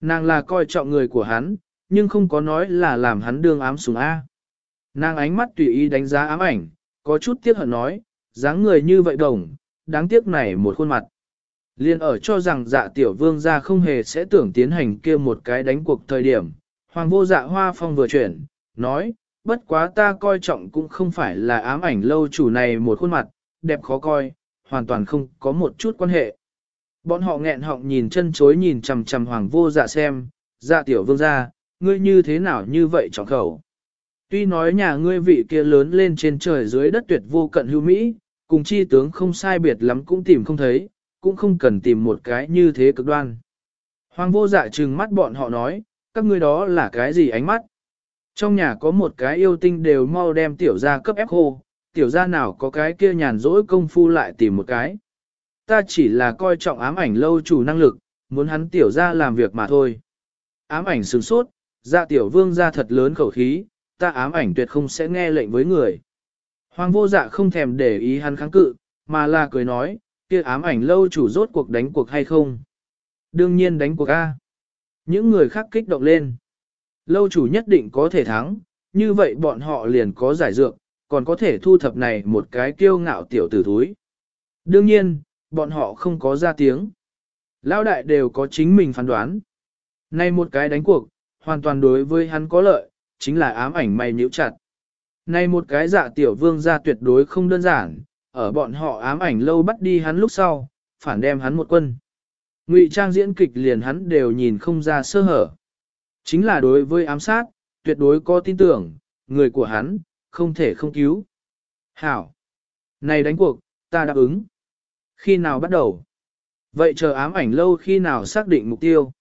Nàng là coi trọng người của hắn, nhưng không có nói là làm hắn đương ám sùng A. Nàng ánh mắt tùy ý đánh giá ám ảnh, có chút tiếc hận nói, dáng người như vậy đồng, đáng tiếc này một khuôn mặt. Liên ở cho rằng dạ tiểu vương gia không hề sẽ tưởng tiến hành kia một cái đánh cuộc thời điểm. Hoàng vô dạ hoa phong vừa chuyển, nói, bất quá ta coi trọng cũng không phải là ám ảnh lâu chủ này một khuôn mặt, đẹp khó coi, hoàn toàn không có một chút quan hệ. Bọn họ nghẹn họng nhìn chân chối nhìn chằm chằm hoàng vô dạ xem, dạ tiểu vương gia, ngươi như thế nào như vậy trọng khẩu. Tuy nói nhà ngươi vị kia lớn lên trên trời dưới đất tuyệt vô cận hữu Mỹ, cùng chi tướng không sai biệt lắm cũng tìm không thấy, cũng không cần tìm một cái như thế cực đoan. Hoàng vô dạ trừng mắt bọn họ nói, các ngươi đó là cái gì ánh mắt? Trong nhà có một cái yêu tinh đều mau đem tiểu gia cấp ép khô, tiểu gia nào có cái kia nhàn rỗi công phu lại tìm một cái. Ta chỉ là coi trọng ám ảnh lâu chủ năng lực, muốn hắn tiểu gia làm việc mà thôi. Ám ảnh sướng sốt, dạ tiểu vương ra thật lớn khẩu khí, ta ám ảnh tuyệt không sẽ nghe lệnh với người. Hoàng vô dạ không thèm để ý hắn kháng cự, mà là cười nói, kia ám ảnh lâu chủ rốt cuộc đánh cuộc hay không? Đương nhiên đánh cuộc A. Những người khác kích động lên. Lâu chủ nhất định có thể thắng, như vậy bọn họ liền có giải dược, còn có thể thu thập này một cái kiêu ngạo tiểu tử thúi. Đương nhiên, bọn họ không có ra tiếng. Lão đại đều có chính mình phán đoán. Nay một cái đánh cuộc, hoàn toàn đối với hắn có lợi, chính là ám ảnh mày nhíu chặt. Nay một cái dạ tiểu vương ra tuyệt đối không đơn giản, ở bọn họ ám ảnh lâu bắt đi hắn lúc sau, phản đem hắn một quân. Ngụy trang diễn kịch liền hắn đều nhìn không ra sơ hở. Chính là đối với ám sát, tuyệt đối có tin tưởng, người của hắn, không thể không cứu. Hảo! Này đánh cuộc, ta đáp ứng. Khi nào bắt đầu? Vậy chờ ám ảnh lâu khi nào xác định mục tiêu?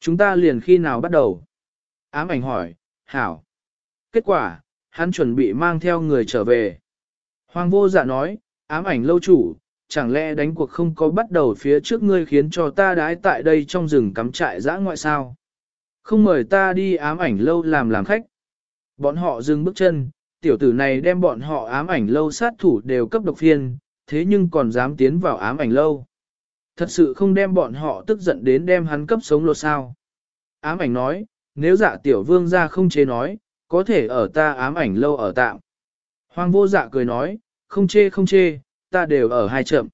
Chúng ta liền khi nào bắt đầu? Ám ảnh hỏi, Hảo! Kết quả, hắn chuẩn bị mang theo người trở về. Hoàng vô dạ nói, ám ảnh lâu chủ, chẳng lẽ đánh cuộc không có bắt đầu phía trước ngươi khiến cho ta đái tại đây trong rừng cắm trại dã ngoại sao? Không mời ta đi ám ảnh lâu làm làm khách. Bọn họ dừng bước chân, tiểu tử này đem bọn họ ám ảnh lâu sát thủ đều cấp độc phiên, thế nhưng còn dám tiến vào ám ảnh lâu. Thật sự không đem bọn họ tức giận đến đem hắn cấp sống lột sao. Ám ảnh nói, nếu dạ tiểu vương ra không chế nói, có thể ở ta ám ảnh lâu ở tạm. Hoàng vô dạ cười nói, không chê không chê, ta đều ở hai chậm.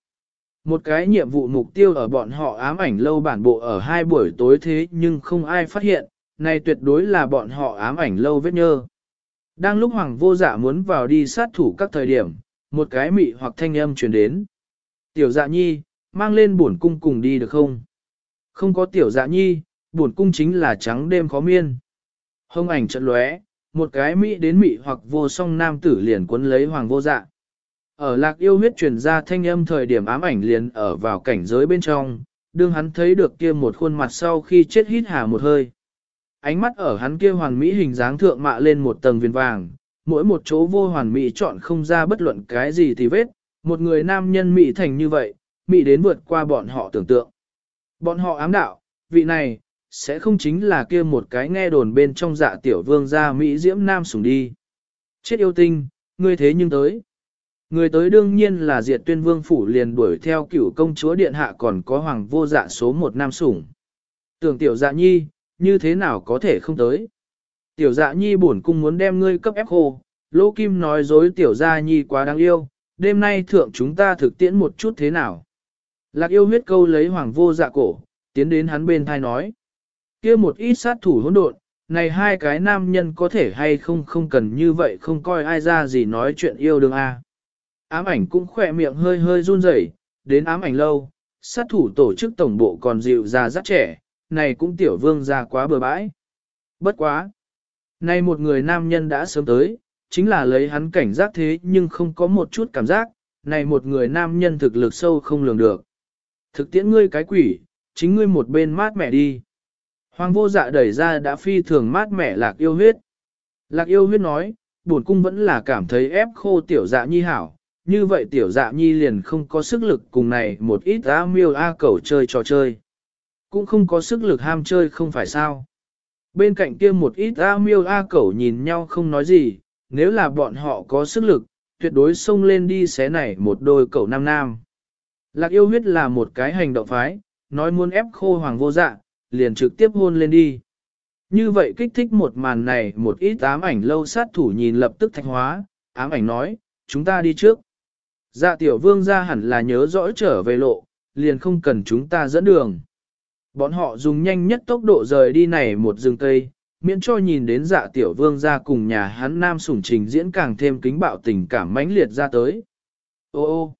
Một cái nhiệm vụ mục tiêu ở bọn họ ám ảnh lâu bản bộ ở hai buổi tối thế nhưng không ai phát hiện, này tuyệt đối là bọn họ ám ảnh lâu vết nhơ. Đang lúc hoàng vô dạ muốn vào đi sát thủ các thời điểm, một cái mị hoặc thanh âm truyền đến. Tiểu dạ nhi, mang lên bổn cung cùng đi được không? Không có tiểu dạ nhi, bổn cung chính là trắng đêm khó miên. Hông ảnh trận lóe, một cái mỹ đến mỹ hoặc vô song nam tử liền cuốn lấy hoàng vô dạ. Ở lạc yêu huyết truyền ra thanh âm thời điểm ám ảnh liền ở vào cảnh giới bên trong, đương hắn thấy được kia một khuôn mặt sau khi chết hít hà một hơi. Ánh mắt ở hắn kia hoàn mỹ hình dáng thượng mạ lên một tầng viền vàng, mỗi một chỗ vô hoàn mỹ chọn không ra bất luận cái gì thì vết, một người nam nhân mỹ thành như vậy, mỹ đến vượt qua bọn họ tưởng tượng. Bọn họ ám đạo, vị này, sẽ không chính là kia một cái nghe đồn bên trong dạ tiểu vương gia Mỹ diễm nam sủng đi. Chết yêu tinh, ngươi thế nhưng tới. Người tới đương nhiên là diệt tuyên vương phủ liền đuổi theo cựu công chúa điện hạ còn có hoàng vô dạ số một nam sủng. Tưởng tiểu dạ nhi, như thế nào có thể không tới. Tiểu dạ nhi bổn cung muốn đem ngươi cấp ép khô, lỗ kim nói dối tiểu dạ nhi quá đáng yêu, đêm nay thượng chúng ta thực tiễn một chút thế nào. Lạc yêu huyết câu lấy hoàng vô dạ cổ, tiến đến hắn bên thai nói kia một ít sát thủ hỗn độn, này hai cái nam nhân có thể hay không không cần như vậy không coi ai ra gì nói chuyện yêu đương a. Ám ảnh cũng khỏe miệng hơi hơi run rẩy, đến ám ảnh lâu, sát thủ tổ chức tổng bộ còn dịu ra rất trẻ, này cũng tiểu vương ra quá bừa bãi. Bất quá. Này một người nam nhân đã sớm tới, chính là lấy hắn cảnh giác thế nhưng không có một chút cảm giác, này một người nam nhân thực lực sâu không lường được. Thực tiễn ngươi cái quỷ, chính ngươi một bên mát mẹ đi. Hoàng vô dạ đẩy ra đã phi thường mát mẻ lạc yêu huyết. Lạc yêu huyết nói, bổn cung vẫn là cảm thấy ép khô tiểu dạ nhi hảo, như vậy tiểu dạ nhi liền không có sức lực cùng này một ít á miêu a cầu chơi trò chơi. Cũng không có sức lực ham chơi không phải sao. Bên cạnh kia một ít a miêu a cầu nhìn nhau không nói gì, nếu là bọn họ có sức lực, tuyệt đối xông lên đi xé này một đôi cầu nam nam. Lạc yêu huyết là một cái hành động phái, nói muốn ép khô hoàng vô dạ, liền trực tiếp hôn lên đi. Như vậy kích thích một màn này một ít ám ảnh lâu sát thủ nhìn lập tức thạch hóa, ám ảnh nói, chúng ta đi trước. Dạ tiểu vương ra hẳn là nhớ rõ trở về lộ, liền không cần chúng ta dẫn đường. Bọn họ dùng nhanh nhất tốc độ rời đi này một rừng cây, miễn cho nhìn đến dạ tiểu vương ra cùng nhà hắn nam sủng trình diễn càng thêm kính bạo tình cảm mãnh liệt ra tới. Ô ô,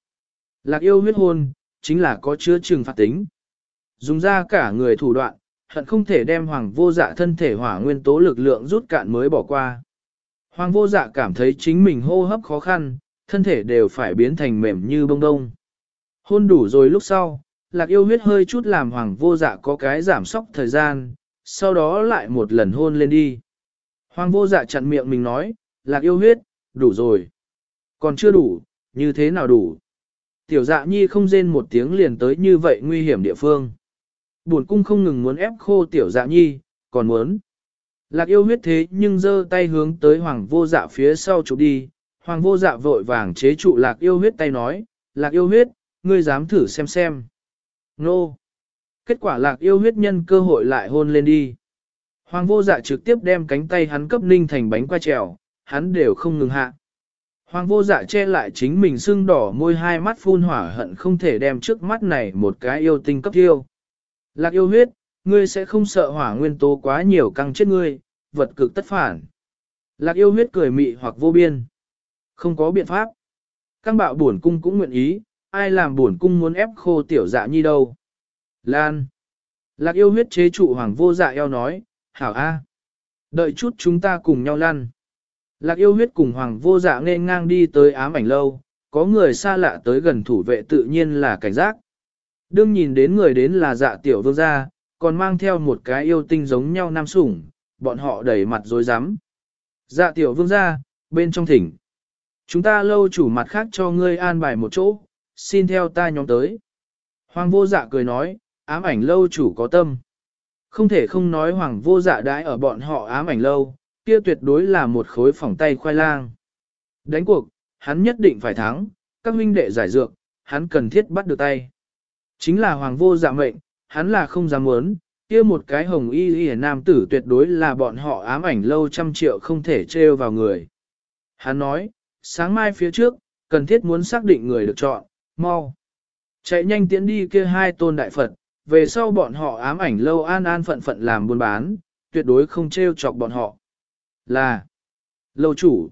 lạc yêu huyết hôn, chính là có chứa trừng phạt tính. Dùng ra cả người thủ đoạn, hận không thể đem hoàng vô dạ thân thể hỏa nguyên tố lực lượng rút cạn mới bỏ qua. Hoàng vô dạ cảm thấy chính mình hô hấp khó khăn, thân thể đều phải biến thành mềm như bông đông. Hôn đủ rồi lúc sau, lạc yêu huyết hơi chút làm hoàng vô dạ có cái giảm sóc thời gian, sau đó lại một lần hôn lên đi. Hoàng vô dạ chặn miệng mình nói, lạc yêu huyết, đủ rồi. Còn chưa đủ, như thế nào đủ? Tiểu dạ nhi không rên một tiếng liền tới như vậy nguy hiểm địa phương buồn cung không ngừng muốn ép khô tiểu dạ nhi, còn muốn. Lạc yêu huyết thế nhưng giơ tay hướng tới hoàng vô dạ phía sau chụp đi, hoàng vô dạ vội vàng chế trụ lạc yêu huyết tay nói, lạc yêu huyết, ngươi dám thử xem xem. Nô! Kết quả lạc yêu huyết nhân cơ hội lại hôn lên đi. Hoàng vô dạ trực tiếp đem cánh tay hắn cấp ninh thành bánh qua trèo, hắn đều không ngừng hạ. Hoàng vô dạ che lại chính mình sưng đỏ môi hai mắt phun hỏa hận không thể đem trước mắt này một cái yêu tinh cấp tiêu. Lạc yêu huyết, ngươi sẽ không sợ hỏa nguyên tố quá nhiều căng chết ngươi, vật cực tất phản. Lạc yêu huyết cười mị hoặc vô biên. Không có biện pháp. Căng bạo buồn cung cũng nguyện ý, ai làm buồn cung muốn ép khô tiểu dạ nhi đâu. Lan. Lạc yêu huyết chế trụ hoàng vô dạ eo nói, hảo a, Đợi chút chúng ta cùng nhau lăn. Lạc yêu huyết cùng hoàng vô dạ nên ngang đi tới ám ảnh lâu, có người xa lạ tới gần thủ vệ tự nhiên là cảnh giác. Đương nhìn đến người đến là dạ tiểu vương gia, còn mang theo một cái yêu tinh giống nhau nam sủng, bọn họ đẩy mặt dối rắm Dạ tiểu vương gia, bên trong thỉnh. Chúng ta lâu chủ mặt khác cho ngươi an bài một chỗ, xin theo ta nhóm tới. Hoàng vô dạ cười nói, ám ảnh lâu chủ có tâm. Không thể không nói hoàng vô dạ đãi ở bọn họ ám ảnh lâu, kia tuyệt đối là một khối phỏng tay khoai lang. Đánh cuộc, hắn nhất định phải thắng, các huynh đệ giải dược, hắn cần thiết bắt được tay. Chính là hoàng vô dạ mệnh, hắn là không dám muốn, kia một cái hồng y y nam tử tuyệt đối là bọn họ ám ảnh lâu trăm triệu không thể trêu vào người. Hắn nói, sáng mai phía trước, cần thiết muốn xác định người được chọn, mau. Chạy nhanh tiến đi kia hai tôn đại Phật, về sau bọn họ ám ảnh lâu an an phận phận làm buôn bán, tuyệt đối không trêu chọc bọn họ. Là lâu chủ.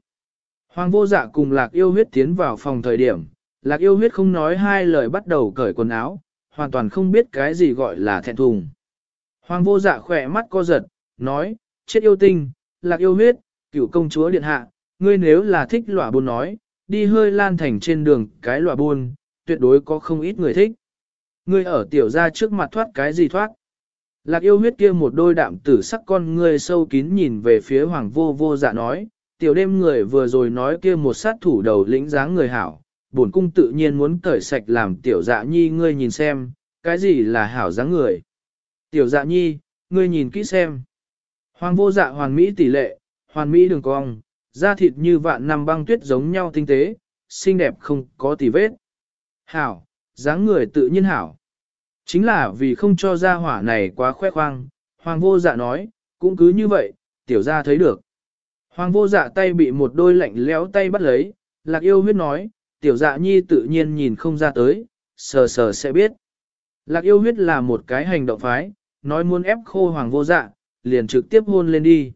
Hoàng vô dạ cùng lạc yêu huyết tiến vào phòng thời điểm, lạc yêu huyết không nói hai lời bắt đầu cởi quần áo, hoàn toàn không biết cái gì gọi là thẹn thùng. Hoàng vô dạ khỏe mắt co giật, nói, chết yêu tinh, lạc yêu huyết, cửu công chúa điện hạ, ngươi nếu là thích lỏa buôn nói, đi hơi lan thành trên đường cái lỏa buôn, tuyệt đối có không ít người thích. Ngươi ở tiểu ra trước mặt thoát cái gì thoát. Lạc yêu huyết kia một đôi đạm tử sắc con ngươi sâu kín nhìn về phía hoàng vô vô dạ nói, tiểu đêm người vừa rồi nói kia một sát thủ đầu lĩnh dáng người hảo, bổn cung tự nhiên muốn cởi sạch làm tiểu dạ nhi ngươi nhìn xem, cái gì là hảo dáng người. Tiểu dạ nhi, ngươi nhìn kỹ xem. Hoàng vô dạ hoàn mỹ tỷ lệ, hoàn mỹ đường cong, da thịt như vạn năm băng tuyết giống nhau tinh tế, xinh đẹp không có tì vết. Hảo, dáng người tự nhiên hảo. Chính là vì không cho ra hỏa này quá khoe khoang, hoàng vô dạ nói, cũng cứ như vậy, tiểu ra thấy được. Hoàng vô dạ tay bị một đôi lạnh léo tay bắt lấy, lạc yêu huyết nói, tiểu dạ nhi tự nhiên nhìn không ra tới, sờ sờ sẽ biết. Lạc yêu huyết là một cái hành động phái, nói muốn ép khô hoàng vô dạ, liền trực tiếp hôn lên đi.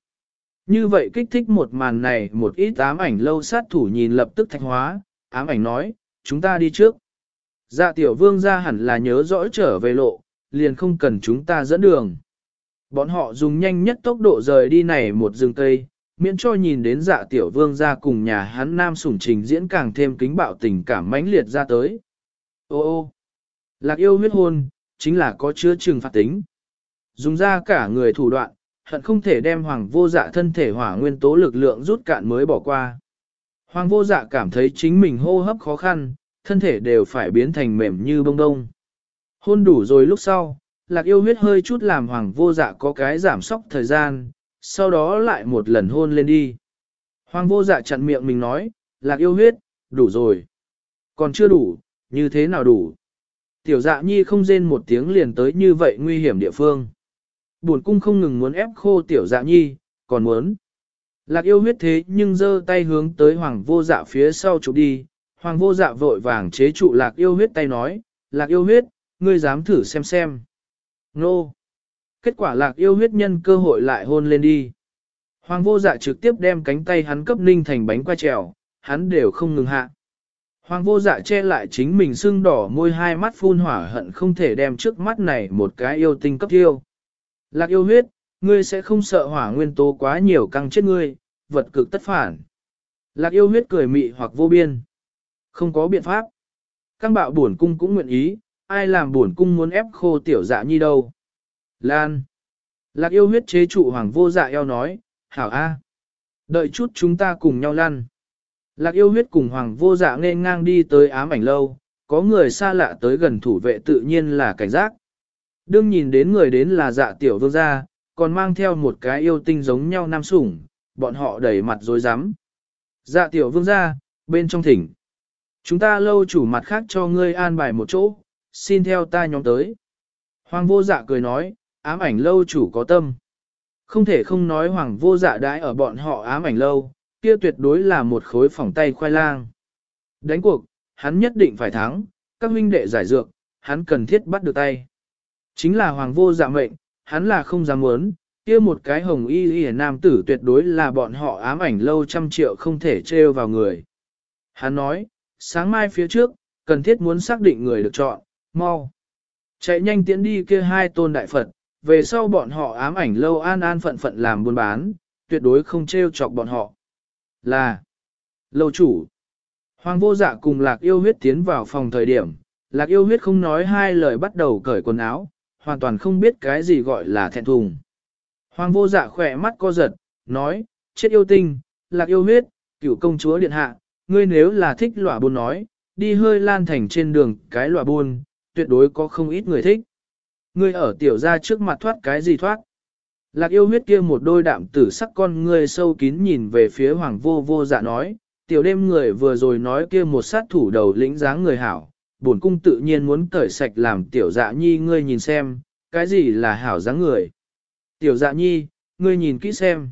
Như vậy kích thích một màn này một ít ám ảnh lâu sát thủ nhìn lập tức thạch hóa, ám ảnh nói, chúng ta đi trước. Dạ tiểu vương ra hẳn là nhớ rõ trở về lộ, liền không cần chúng ta dẫn đường. Bọn họ dùng nhanh nhất tốc độ rời đi này một rừng cây, miễn cho nhìn đến dạ tiểu vương ra cùng nhà hắn nam sủng trình diễn càng thêm kính bạo tình cảm mãnh liệt ra tới. Ô ô, lạc yêu huyết hôn, chính là có chứa trừng phạt tính. Dùng ra cả người thủ đoạn, hận không thể đem hoàng vô dạ thân thể hỏa nguyên tố lực lượng rút cạn mới bỏ qua. Hoàng vô dạ cảm thấy chính mình hô hấp khó khăn, thân thể đều phải biến thành mềm như bông đông. Hôn đủ rồi lúc sau, lạc yêu huyết hơi chút làm hoàng vô dạ có cái giảm sóc thời gian, sau đó lại một lần hôn lên đi. Hoàng vô dạ chặn miệng mình nói, lạc yêu huyết, đủ rồi. Còn chưa đủ, như thế nào đủ? Tiểu dạ nhi không rên một tiếng liền tới như vậy nguy hiểm địa phương. Buồn cung không ngừng muốn ép khô tiểu dạ nhi, còn muốn. Lạc yêu huyết thế nhưng giơ tay hướng tới hoàng vô dạ phía sau chụp đi. Hoàng vô dạ vội vàng chế trụ lạc yêu huyết tay nói, lạc yêu huyết, ngươi dám thử xem xem. Nô! Kết quả lạc yêu huyết nhân cơ hội lại hôn lên đi. Hoàng vô dạ trực tiếp đem cánh tay hắn cấp ninh thành bánh qua trèo, hắn đều không ngừng hạ. Hoàng vô dạ che lại chính mình sưng đỏ môi hai mắt phun hỏa hận không thể đem trước mắt này một cái yêu tinh cấp tiêu. Lạc yêu huyết, ngươi sẽ không sợ hỏa nguyên tố quá nhiều căng chết ngươi, vật cực tất phản. Lạc yêu huyết cười mị hoặc vô biên. Không có biện pháp. Căng bạo buồn cung cũng nguyện ý, ai làm buồn cung muốn ép khô tiểu dạ nhi đâu. Lan. Lạc yêu huyết chế trụ hoàng vô dạ eo nói, hảo a, Đợi chút chúng ta cùng nhau lăn. Lạc yêu huyết cùng hoàng vô dạ nên ngang đi tới ám ảnh lâu, có người xa lạ tới gần thủ vệ tự nhiên là cảnh giác. Đương nhìn đến người đến là dạ tiểu vương gia, còn mang theo một cái yêu tinh giống nhau nam sủng, bọn họ đẩy mặt dối rắm Dạ tiểu vương gia, bên trong thỉnh. Chúng ta lâu chủ mặt khác cho ngươi an bài một chỗ, xin theo ta nhóm tới. Hoàng vô dạ cười nói, ám ảnh lâu chủ có tâm. Không thể không nói hoàng vô dạ đãi ở bọn họ ám ảnh lâu, kia tuyệt đối là một khối phỏng tay khoai lang. Đánh cuộc, hắn nhất định phải thắng, các huynh đệ giải dược, hắn cần thiết bắt được tay. Chính là hoàng vô dạ mệnh, hắn là không dám muốn, kia một cái hồng y y nam tử tuyệt đối là bọn họ ám ảnh lâu trăm triệu không thể trêu vào người. Hắn nói, sáng mai phía trước, cần thiết muốn xác định người được chọn, mau. Chạy nhanh tiến đi kia hai tôn đại Phật, về sau bọn họ ám ảnh lâu an an phận phận làm buôn bán, tuyệt đối không trêu chọc bọn họ. Là, lâu chủ. Hoàng vô dạ cùng lạc yêu huyết tiến vào phòng thời điểm, lạc yêu huyết không nói hai lời bắt đầu cởi quần áo, hoàn toàn không biết cái gì gọi là thẹn thùng. Hoàng vô dạ khỏe mắt co giật, nói, chết yêu tinh, lạc yêu huyết, cựu công chúa điện hạ, ngươi nếu là thích lỏa buôn nói, đi hơi lan thành trên đường cái lỏa buôn, tuyệt đối có không ít người thích. Ngươi ở tiểu ra trước mặt thoát cái gì thoát. Lạc yêu huyết kia một đôi đạm tử sắc con ngươi sâu kín nhìn về phía hoàng vô vô dạ nói, tiểu đêm người vừa rồi nói kia một sát thủ đầu lĩnh dáng người hảo, bổn cung tự nhiên muốn cởi sạch làm tiểu dạ nhi ngươi nhìn xem, cái gì là hảo dáng người. Tiểu dạ nhi, ngươi nhìn kỹ xem.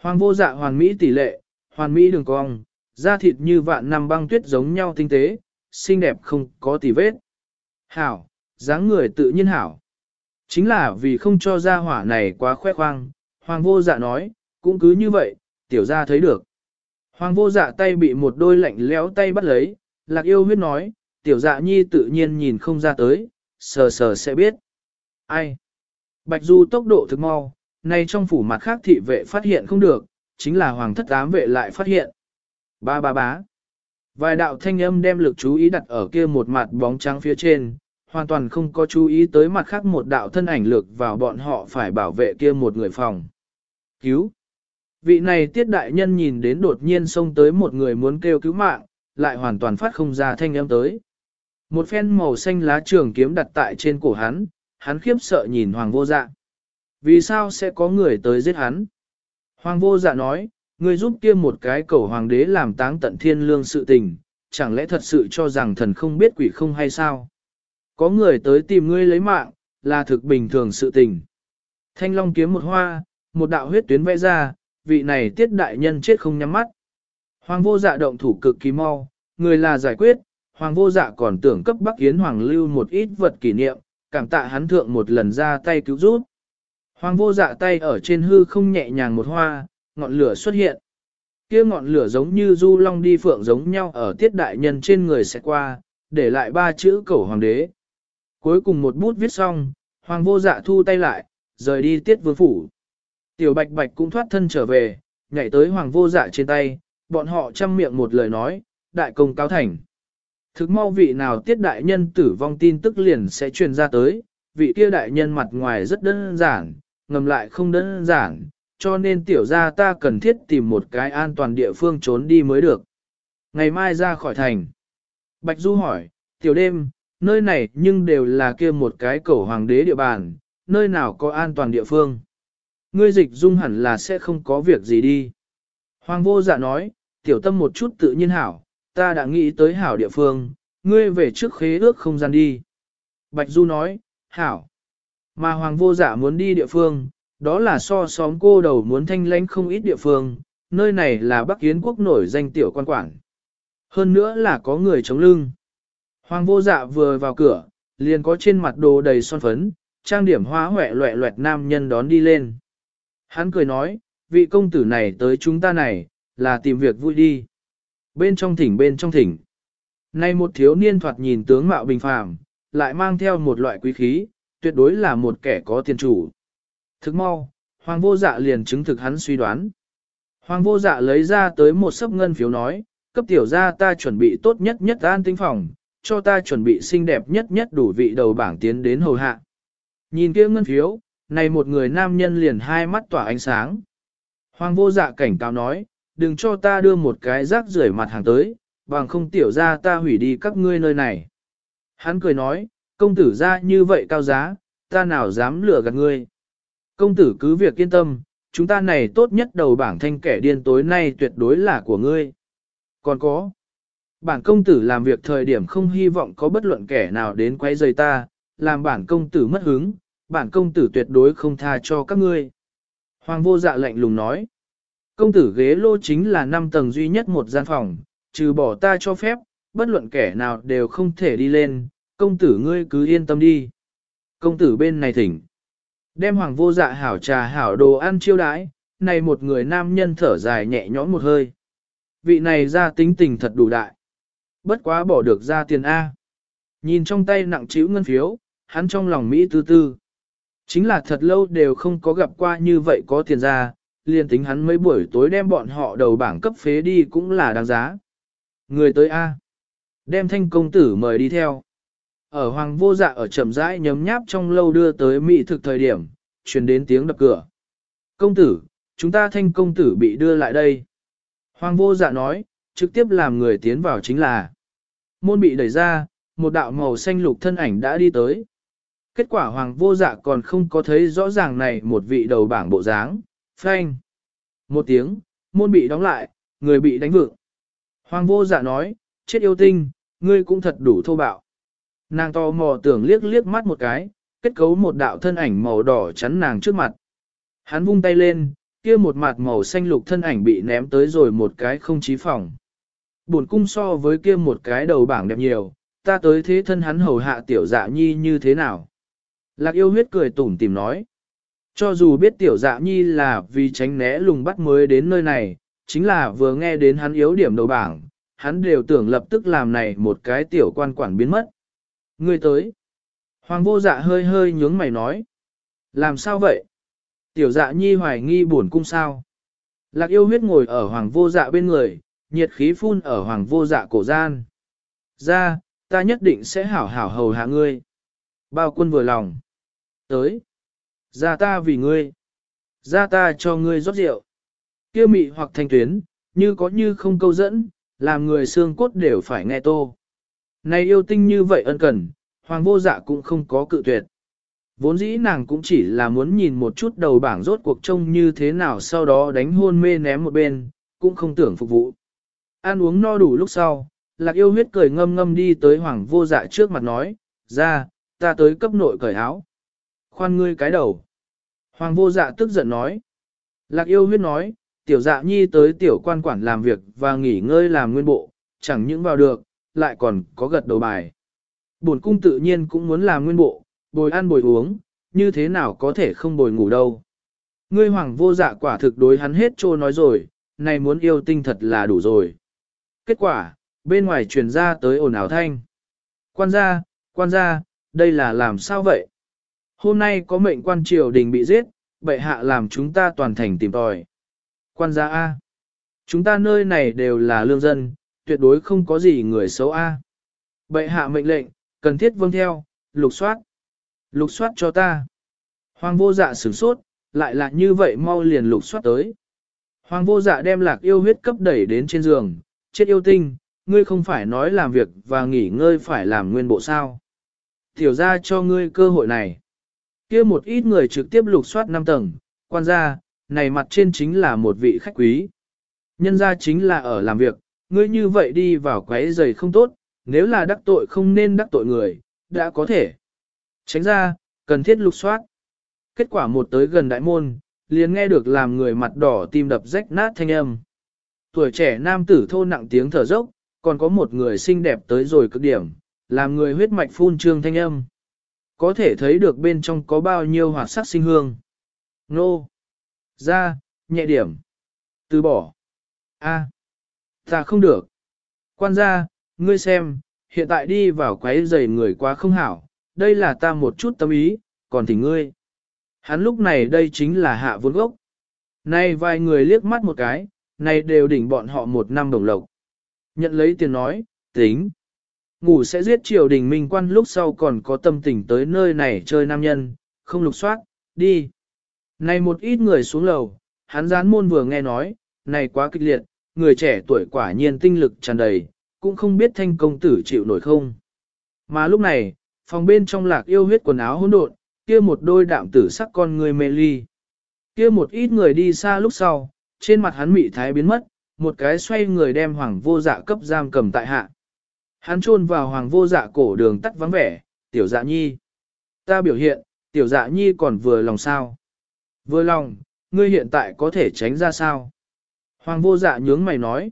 Hoàng vô dạ hoàn mỹ tỷ lệ, hoàn mỹ đường cong, da thịt như vạn năm băng tuyết giống nhau tinh tế, xinh đẹp không có tì vết. Hảo, dáng người tự nhiên hảo. Chính là vì không cho ra hỏa này quá khoe khoang, Hoàng vô dạ nói, cũng cứ như vậy, tiểu gia thấy được. Hoàng vô dạ tay bị một đôi lạnh lẽo tay bắt lấy, lạc yêu huyết nói, tiểu dạ nhi tự nhiên nhìn không ra tới, sờ sờ sẽ biết. Ai? Bạch Du tốc độ thực mau, nay trong phủ mặt khác thị vệ phát hiện không được, chính là hoàng thất ám vệ lại phát hiện. Ba ba bá. Vài đạo thanh âm đem lực chú ý đặt ở kia một mặt bóng trắng phía trên, hoàn toàn không có chú ý tới mặt khác một đạo thân ảnh lược vào bọn họ phải bảo vệ kia một người phòng. Cứu! Vị này tiết đại nhân nhìn đến đột nhiên xông tới một người muốn kêu cứu mạng, lại hoàn toàn phát không ra thanh âm tới. Một phen màu xanh lá trường kiếm đặt tại trên cổ hắn, hắn khiếp sợ nhìn hoàng vô dạ. Vì sao sẽ có người tới giết hắn? Hoàng vô dạ nói, người giúp kia một cái cầu hoàng đế làm táng tận thiên lương sự tình, chẳng lẽ thật sự cho rằng thần không biết quỷ không hay sao? Có người tới tìm ngươi lấy mạng, là thực bình thường sự tình. Thanh long kiếm một hoa, một đạo huyết tuyến vẽ ra, vị này tiết đại nhân chết không nhắm mắt. Hoàng vô dạ động thủ cực kỳ mau, người là giải quyết, hoàng vô dạ còn tưởng cấp Bắc Yến Hoàng lưu một ít vật kỷ niệm, cảm tạ hắn thượng một lần ra tay cứu giúp. Hoàng vô dạ tay ở trên hư không nhẹ nhàng một hoa, ngọn lửa xuất hiện. kia ngọn lửa giống như du long đi phượng giống nhau ở tiết đại nhân trên người sẽ qua, để lại ba chữ cầu hoàng đế. Cuối cùng một bút viết xong, hoàng vô dạ thu tay lại, rời đi tiết vương phủ. Tiểu bạch bạch cũng thoát thân trở về, nhảy tới hoàng vô dạ trên tay, bọn họ chăm miệng một lời nói, đại công cáo thành. Thực mau vị nào tiết đại nhân tử vong tin tức liền sẽ truyền ra tới, vị kia đại nhân mặt ngoài rất đơn giản, ngầm lại không đơn giản, cho nên tiểu gia ta cần thiết tìm một cái an toàn địa phương trốn đi mới được. Ngày mai ra khỏi thành. Bạch Du hỏi, tiểu đêm, nơi này nhưng đều là kia một cái cổ hoàng đế địa bàn, nơi nào có an toàn địa phương. Ngươi dịch dung hẳn là sẽ không có việc gì đi. Hoàng vô dạ nói, tiểu tâm một chút tự nhiên hảo, ta đã nghĩ tới hảo địa phương, ngươi về trước khế ước không gian đi. Bạch Du nói, hảo. Mà hoàng vô dạ muốn đi địa phương, đó là so xóm cô đầu muốn thanh lãnh không ít địa phương, nơi này là Bắc Yến quốc nổi danh tiểu quan quản. Hơn nữa là có người chống lưng. Hoàng vô dạ vừa vào cửa, liền có trên mặt đồ đầy son phấn, trang điểm hóa hoẹ loẹ loẹt nam nhân đón đi lên. Hắn cười nói, vị công tử này tới chúng ta này, là tìm việc vui đi. Bên trong thỉnh bên trong thỉnh. Nay một thiếu niên thoạt nhìn tướng mạo bình phàm, lại mang theo một loại quý khí, tuyệt đối là một kẻ có tiền chủ. Thức mau, hoàng vô dạ liền chứng thực hắn suy đoán. Hoàng vô dạ lấy ra tới một sấp ngân phiếu nói, cấp tiểu gia ta chuẩn bị tốt nhất nhất an tinh phòng, cho ta chuẩn bị xinh đẹp nhất nhất đủ vị đầu bảng tiến đến hầu hạ. Nhìn kia ngân phiếu, này một người nam nhân liền hai mắt tỏa ánh sáng. Hoàng vô dạ cảnh cáo nói, đừng cho ta đưa một cái rác rưởi mặt hàng tới, bằng không tiểu ra ta hủy đi các ngươi nơi này. Hắn cười nói, công tử ra như vậy cao giá, ta nào dám lừa gạt ngươi. Công tử cứ việc yên tâm, chúng ta này tốt nhất đầu bảng thanh kẻ điên tối nay tuyệt đối là của ngươi. Còn có, bản công tử làm việc thời điểm không hy vọng có bất luận kẻ nào đến quấy rầy ta, làm bản công tử mất hứng, bản công tử tuyệt đối không tha cho các ngươi. Hoàng vô dạ lạnh lùng nói, công tử ghế lô chính là 5 tầng duy nhất một gian phòng, trừ bỏ ta cho phép, bất luận kẻ nào đều không thể đi lên, công tử ngươi cứ yên tâm đi. Công tử bên này thỉnh. Đem hoàng vô dạ hảo trà hảo đồ ăn chiêu đãi, này một người nam nhân thở dài nhẹ nhõm một hơi. Vị này ra tính tình thật đủ đại. Bất quá bỏ được ra tiền A. Nhìn trong tay nặng trĩu ngân phiếu, hắn trong lòng Mỹ tư tư. Chính là thật lâu đều không có gặp qua như vậy có tiền ra, liền tính hắn mấy buổi tối đem bọn họ đầu bảng cấp phế đi cũng là đáng giá. Người tới A. Đem thanh công tử mời đi theo. Ở hoàng vô dạ ở chậm rãi nhấm nháp trong lâu đưa tới mỹ thực thời điểm, truyền đến tiếng đập cửa. Công tử, chúng ta thanh công tử bị đưa lại đây. Hoàng vô dạ nói, trực tiếp làm người tiến vào chính là. Môn bị đẩy ra, một đạo màu xanh lục thân ảnh đã đi tới. Kết quả hoàng vô dạ còn không có thấy rõ ràng này một vị đầu bảng bộ dáng, phanh. Một tiếng, môn bị đóng lại, người bị đánh vượng. Hoàng vô dạ nói, chết yêu tinh, ngươi cũng thật đủ thô bạo. Nàng to mò tưởng liếc liếc mắt một cái, kết cấu một đạo thân ảnh màu đỏ chắn nàng trước mặt. Hắn vung tay lên, kia một mặt màu xanh lục thân ảnh bị ném tới rồi một cái không chí phòng. Buồn cung so với kia một cái đầu bảng đẹp nhiều, ta tới thế thân hắn hầu hạ tiểu dạ nhi như thế nào. Lạc yêu huyết cười tủm tìm nói. Cho dù biết tiểu dạ nhi là vì tránh né lùng bắt mới đến nơi này, chính là vừa nghe đến hắn yếu điểm đầu bảng, hắn đều tưởng lập tức làm này một cái tiểu quan quản biến mất. Ngươi tới. Hoàng vô dạ hơi hơi nhướng mày nói. Làm sao vậy? Tiểu dạ nhi hoài nghi buồn cung sao? Lạc yêu huyết ngồi ở hoàng vô dạ bên người, nhiệt khí phun ở hoàng vô dạ cổ gian. Ra, ta nhất định sẽ hảo hảo hầu hạ ngươi. Bao quân vừa lòng. Tới. Ra ta vì ngươi. Ra ta cho ngươi rót rượu. Kia mị hoặc thanh tuyến, như có như không câu dẫn, làm người xương cốt đều phải nghe tô. Này yêu tinh như vậy ân cần, hoàng vô dạ cũng không có cự tuyệt. Vốn dĩ nàng cũng chỉ là muốn nhìn một chút đầu bảng rốt cuộc trông như thế nào sau đó đánh hôn mê ném một bên, cũng không tưởng phục vụ. Ăn uống no đủ lúc sau, lạc yêu huyết cười ngâm ngâm đi tới hoàng vô dạ trước mặt nói, ra, ta tới cấp nội cởi áo. Khoan ngươi cái đầu. Hoàng vô dạ tức giận nói. Lạc yêu huyết nói, tiểu dạ nhi tới tiểu quan quản làm việc và nghỉ ngơi làm nguyên bộ, chẳng những vào được, lại còn có gật đầu bài. Bổn cung tự nhiên cũng muốn làm nguyên bộ, bồi ăn bồi uống, như thế nào có thể không bồi ngủ đâu. Ngươi hoàng vô dạ quả thực đối hắn hết trô nói rồi, này muốn yêu tinh thật là đủ rồi. Kết quả, bên ngoài truyền ra tới ồn ào thanh. Quan gia, quan gia, đây là làm sao vậy? Hôm nay có mệnh quan triều đình bị giết, bệ hạ làm chúng ta toàn thành tìm tòi. Quan gia A. Chúng ta nơi này đều là lương dân, tuyệt đối không có gì người xấu A. Bệ hạ mệnh lệnh, cần thiết vâng theo, lục soát. Lục soát cho ta. Hoàng vô dạ sửng sốt, lại là như vậy mau liền lục soát tới. Hoàng vô dạ đem lạc yêu huyết cấp đẩy đến trên giường, chết yêu tinh, ngươi không phải nói làm việc và nghỉ ngơi phải làm nguyên bộ sao. Tiểu ra cho ngươi cơ hội này. kia một ít người trực tiếp lục soát 5 tầng, quan gia, này mặt trên chính là một vị khách quý. Nhân ra chính là ở làm việc, ngươi như vậy đi vào quấy giày không tốt, nếu là đắc tội không nên đắc tội người, đã có thể. Tránh ra, cần thiết lục soát. Kết quả một tới gần đại môn, liền nghe được làm người mặt đỏ tim đập rách nát thanh âm. Tuổi trẻ nam tử thô nặng tiếng thở dốc, còn có một người xinh đẹp tới rồi cực điểm, làm người huyết mạch phun trương thanh âm. Có thể thấy được bên trong có bao nhiêu hoạt sắc sinh hương. Nô. Ra, nhẹ điểm. Từ bỏ. A. Ta không được. Quan gia, ngươi xem, hiện tại đi vào quấy giày người quá không hảo, đây là ta một chút tâm ý, còn thì ngươi. Hắn lúc này đây chính là hạ vốn gốc. Nay vài người liếc mắt một cái, này đều đỉnh bọn họ một năm đồng lộc. Nhận lấy tiền nói, tính. Ngủ sẽ giết triều đình minh quan lúc sau còn có tâm tình tới nơi này chơi nam nhân, không lục soát, đi. Này một ít người xuống lầu, hắn gián môn vừa nghe nói, này quá kịch liệt, người trẻ tuổi quả nhiên tinh lực tràn đầy, cũng không biết thanh công tử chịu nổi không. Mà lúc này, phòng bên trong lạc yêu huyết quần áo hỗn độn, kia một đôi đạm tử sắc con người mê ly. Kia một ít người đi xa lúc sau, trên mặt hắn mị thái biến mất, một cái xoay người đem hoàng vô dạ cấp giam cầm tại hạ. Hắn chôn vào hoàng vô dạ cổ đường tắt vắng vẻ, tiểu dạ nhi. Ta biểu hiện, tiểu dạ nhi còn vừa lòng sao. Vừa lòng, ngươi hiện tại có thể tránh ra sao. Hoàng vô dạ nhướng mày nói.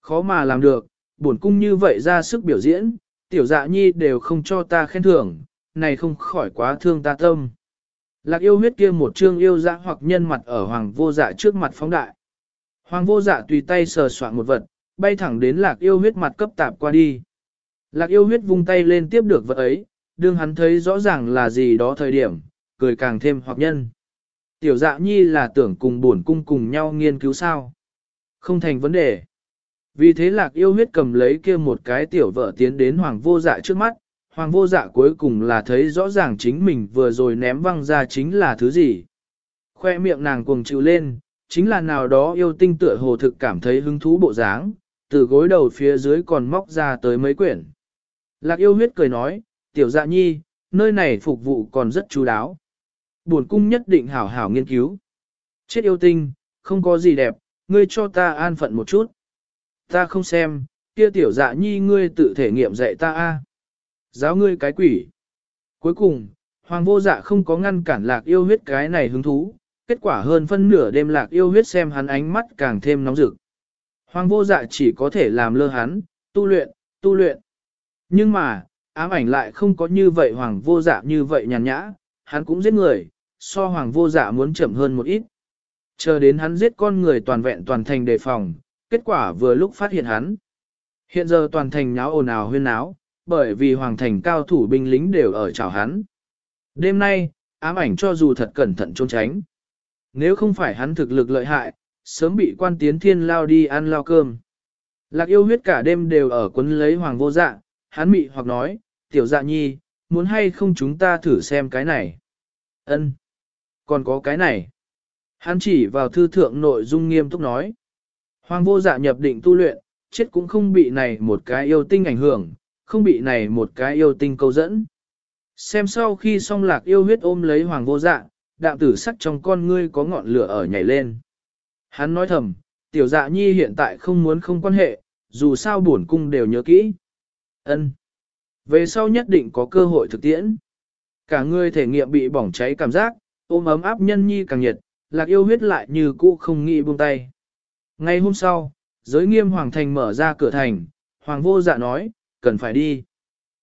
Khó mà làm được, bổn cung như vậy ra sức biểu diễn, tiểu dạ nhi đều không cho ta khen thưởng, này không khỏi quá thương ta tâm. Lạc yêu huyết kia một chương yêu dạ hoặc nhân mặt ở hoàng vô dạ trước mặt phóng đại. Hoàng vô dạ tùy tay sờ soạn một vật, bay thẳng đến lạc yêu huyết mặt cấp tạp qua đi. Lạc yêu huyết vung tay lên tiếp được vật ấy, đương hắn thấy rõ ràng là gì đó thời điểm, cười càng thêm hoặc nhân. Tiểu dạ nhi là tưởng cùng buồn cung cùng nhau nghiên cứu sao. Không thành vấn đề. Vì thế lạc yêu huyết cầm lấy kia một cái tiểu vợ tiến đến hoàng vô dạ trước mắt, hoàng vô dạ cuối cùng là thấy rõ ràng chính mình vừa rồi ném văng ra chính là thứ gì. Khoe miệng nàng cuồng chịu lên, chính là nào đó yêu tinh tựa hồ thực cảm thấy hứng thú bộ dáng, từ gối đầu phía dưới còn móc ra tới mấy quyển. Lạc yêu huyết cười nói, tiểu dạ nhi, nơi này phục vụ còn rất chú đáo. Buồn cung nhất định hảo hảo nghiên cứu. Chết yêu tinh, không có gì đẹp, ngươi cho ta an phận một chút. Ta không xem, kia tiểu dạ nhi ngươi tự thể nghiệm dạy ta a. Giáo ngươi cái quỷ. Cuối cùng, hoàng vô dạ không có ngăn cản lạc yêu huyết cái này hứng thú, kết quả hơn phân nửa đêm lạc yêu huyết xem hắn ánh mắt càng thêm nóng rực. Hoàng vô dạ chỉ có thể làm lơ hắn, tu luyện, tu luyện. Nhưng mà, ám ảnh lại không có như vậy hoàng vô dạ như vậy nhàn nhã, hắn cũng giết người, so hoàng vô dạ muốn chậm hơn một ít. Chờ đến hắn giết con người toàn vẹn toàn thành đề phòng, kết quả vừa lúc phát hiện hắn. Hiện giờ toàn thành nháo ồn ào huyên náo, bởi vì hoàng thành cao thủ binh lính đều ở chào hắn. Đêm nay, ám ảnh cho dù thật cẩn thận trốn tránh. Nếu không phải hắn thực lực lợi hại, sớm bị quan tiến thiên lao đi ăn lao cơm. Lạc yêu huyết cả đêm đều ở quấn lấy hoàng vô dạ, hắn mị hoặc nói, tiểu dạ nhi, muốn hay không chúng ta thử xem cái này. Ân, Còn có cái này. Hắn chỉ vào thư thượng nội dung nghiêm túc nói. Hoàng vô dạ nhập định tu luyện, chết cũng không bị này một cái yêu tinh ảnh hưởng, không bị này một cái yêu tinh câu dẫn. Xem sau khi xong lạc yêu huyết ôm lấy hoàng vô dạ, đạm tử sắc trong con ngươi có ngọn lửa ở nhảy lên. Hắn nói thầm, tiểu dạ nhi hiện tại không muốn không quan hệ, dù sao bổn cung đều nhớ kỹ. Ân. Về sau nhất định có cơ hội thực tiễn. Cả người thể nghiệm bị bỏng cháy cảm giác, ôm ấm áp nhân nhi càng nhiệt, lạc yêu huyết lại như cũ không nghĩ buông tay. Ngay hôm sau, giới nghiêm hoàng thành mở ra cửa thành, hoàng vô dạ nói, cần phải đi.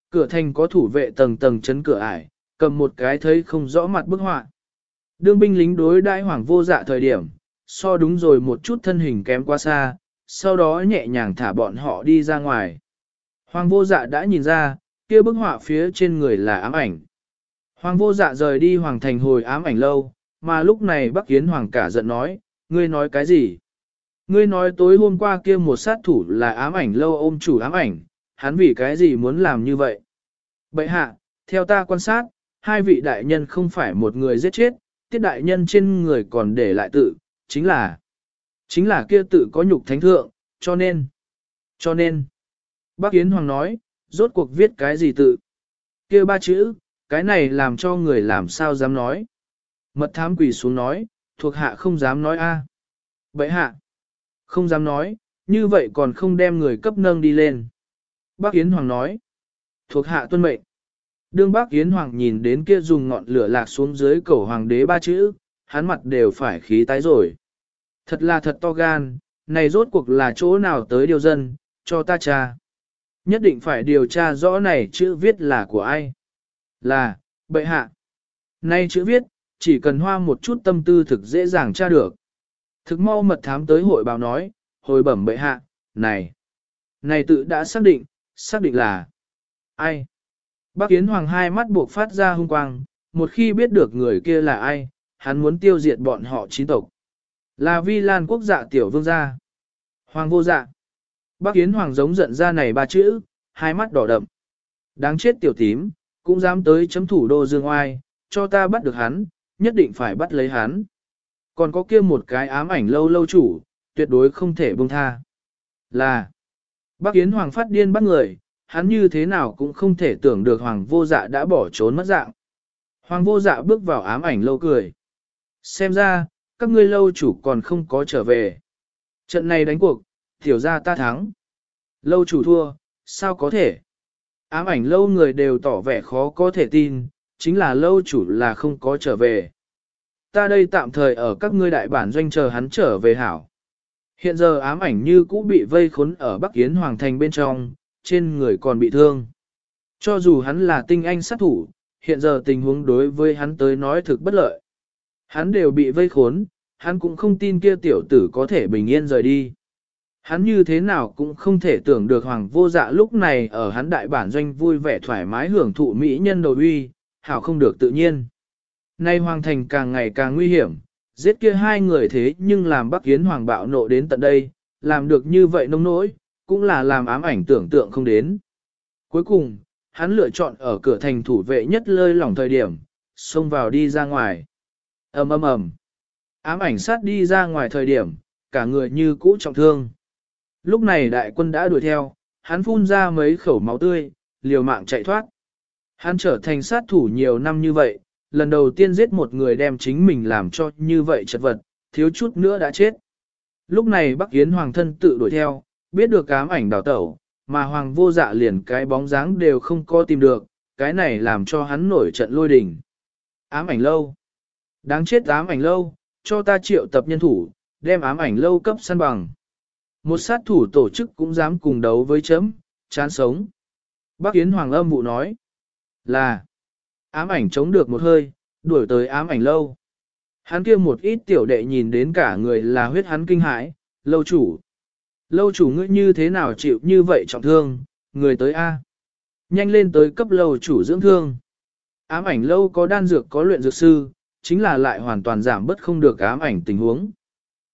Cửa thành có thủ vệ tầng tầng chấn cửa ải, cầm một cái thấy không rõ mặt bức họa. Đương binh lính đối đại hoàng vô dạ thời điểm, so đúng rồi một chút thân hình kém quá xa, sau đó nhẹ nhàng thả bọn họ đi ra ngoài. Hoàng vô dạ đã nhìn ra, kia bức họa phía trên người là ám ảnh. Hoàng vô dạ rời đi hoàng thành hồi ám ảnh lâu, mà lúc này Bắc Kiến Hoàng cả giận nói, ngươi nói cái gì? Ngươi nói tối hôm qua kia một sát thủ là ám ảnh lâu ôm chủ ám ảnh, hắn vì cái gì muốn làm như vậy? Bậy hạ, theo ta quan sát, hai vị đại nhân không phải một người giết chết, tiết đại nhân trên người còn để lại tự, chính là, chính là kia tự có nhục thánh thượng, cho nên, cho nên, bác Yến Hoàng nói, rốt cuộc viết cái gì tự, kia ba chữ, cái này làm cho người làm sao dám nói. Mật thám quỳ xuống nói, thuộc hạ không dám nói a. Bậy hạ, không dám nói, như vậy còn không đem người cấp nâng đi lên. Bác Yến Hoàng nói, thuộc hạ tuân mệnh. Đương bác Yến Hoàng nhìn đến kia dùng ngọn lửa lạc xuống dưới cổ hoàng đế ba chữ, hắn mặt đều phải khí tái rồi. Thật là thật to gan, này rốt cuộc là chỗ nào tới điều dân, cho ta cha. Nhất định phải điều tra rõ này chữ viết là của ai. Là, bệ hạ. Nay chữ viết, chỉ cần hoa một chút tâm tư thực dễ dàng tra được. Thực mau mật thám tới hội báo nói, hồi bẩm bệ hạ, này. Này tự đã xác định, xác định là ai. Bác Yến Hoàng hai mắt buộc phát ra hung quang, một khi biết được người kia là ai, hắn muốn tiêu diệt bọn họ chín tộc. Là vi lan quốc dạ tiểu vương gia. Hoàng vô dạ. Bác Yến Hoàng giống giận ra này ba chữ, hai mắt đỏ đậm. Đáng chết tiểu tím, cũng dám tới chấm thủ đô dương oai, cho ta bắt được hắn, nhất định phải bắt lấy hắn. Còn có kia một cái ám ảnh lâu lâu chủ, tuyệt đối không thể buông tha. Là, bác Yến Hoàng phát điên bắt người, hắn như thế nào cũng không thể tưởng được Hoàng vô dạ đã bỏ trốn mất dạng. Hoàng vô dạ bước vào ám ảnh lâu cười. Xem ra, các ngươi lâu chủ còn không có trở về. Trận này đánh cuộc, tiểu ra ta thắng. Lâu chủ thua, sao có thể? Ám ảnh lâu người đều tỏ vẻ khó có thể tin, chính là lâu chủ là không có trở về. Ta đây tạm thời ở các ngươi đại bản doanh chờ hắn trở về hảo. Hiện giờ ám ảnh như cũ bị vây khốn ở Bắc Yến Hoàng Thành bên trong, trên người còn bị thương. Cho dù hắn là tinh anh sát thủ, hiện giờ tình huống đối với hắn tới nói thực bất lợi. Hắn đều bị vây khốn, hắn cũng không tin kia tiểu tử có thể bình yên rời đi. Hắn như thế nào cũng không thể tưởng được hoàng vô dạ lúc này ở hắn đại bản doanh vui vẻ thoải mái hưởng thụ mỹ nhân đầu uy, hảo không được tự nhiên. Nay hoàng thành càng ngày càng nguy hiểm, giết kia hai người thế nhưng làm Bắc Yến hoàng bạo nộ đến tận đây, làm được như vậy nông nỗi, cũng là làm ám ảnh tưởng tượng không đến. Cuối cùng, hắn lựa chọn ở cửa thành thủ vệ nhất lơi lỏng thời điểm, xông vào đi ra ngoài. ầm ầm ầm, ám ảnh sát đi ra ngoài thời điểm, cả người như cũ trọng thương. Lúc này đại quân đã đuổi theo, hắn phun ra mấy khẩu máu tươi, liều mạng chạy thoát. Hắn trở thành sát thủ nhiều năm như vậy, lần đầu tiên giết một người đem chính mình làm cho như vậy chật vật, thiếu chút nữa đã chết. Lúc này Bắc Yến Hoàng thân tự đuổi theo, biết được ám ảnh đào tẩu, mà Hoàng vô dạ liền cái bóng dáng đều không có tìm được, cái này làm cho hắn nổi trận lôi đình. Ám ảnh lâu. Đáng chết ám ảnh lâu, cho ta triệu tập nhân thủ, đem ám ảnh lâu cấp săn bằng. Một sát thủ tổ chức cũng dám cùng đấu với chấm, chán sống. Bác Yến Hoàng âm vụ nói là ám ảnh chống được một hơi, đuổi tới ám ảnh lâu. Hắn kia một ít tiểu đệ nhìn đến cả người là huyết hắn kinh hãi, lâu chủ. Lâu chủ ngươi như thế nào chịu như vậy trọng thương, người tới A. Nhanh lên tới cấp lâu chủ dưỡng thương. Ám ảnh lâu có đan dược có luyện dược sư, chính là lại hoàn toàn giảm bất không được ám ảnh tình huống.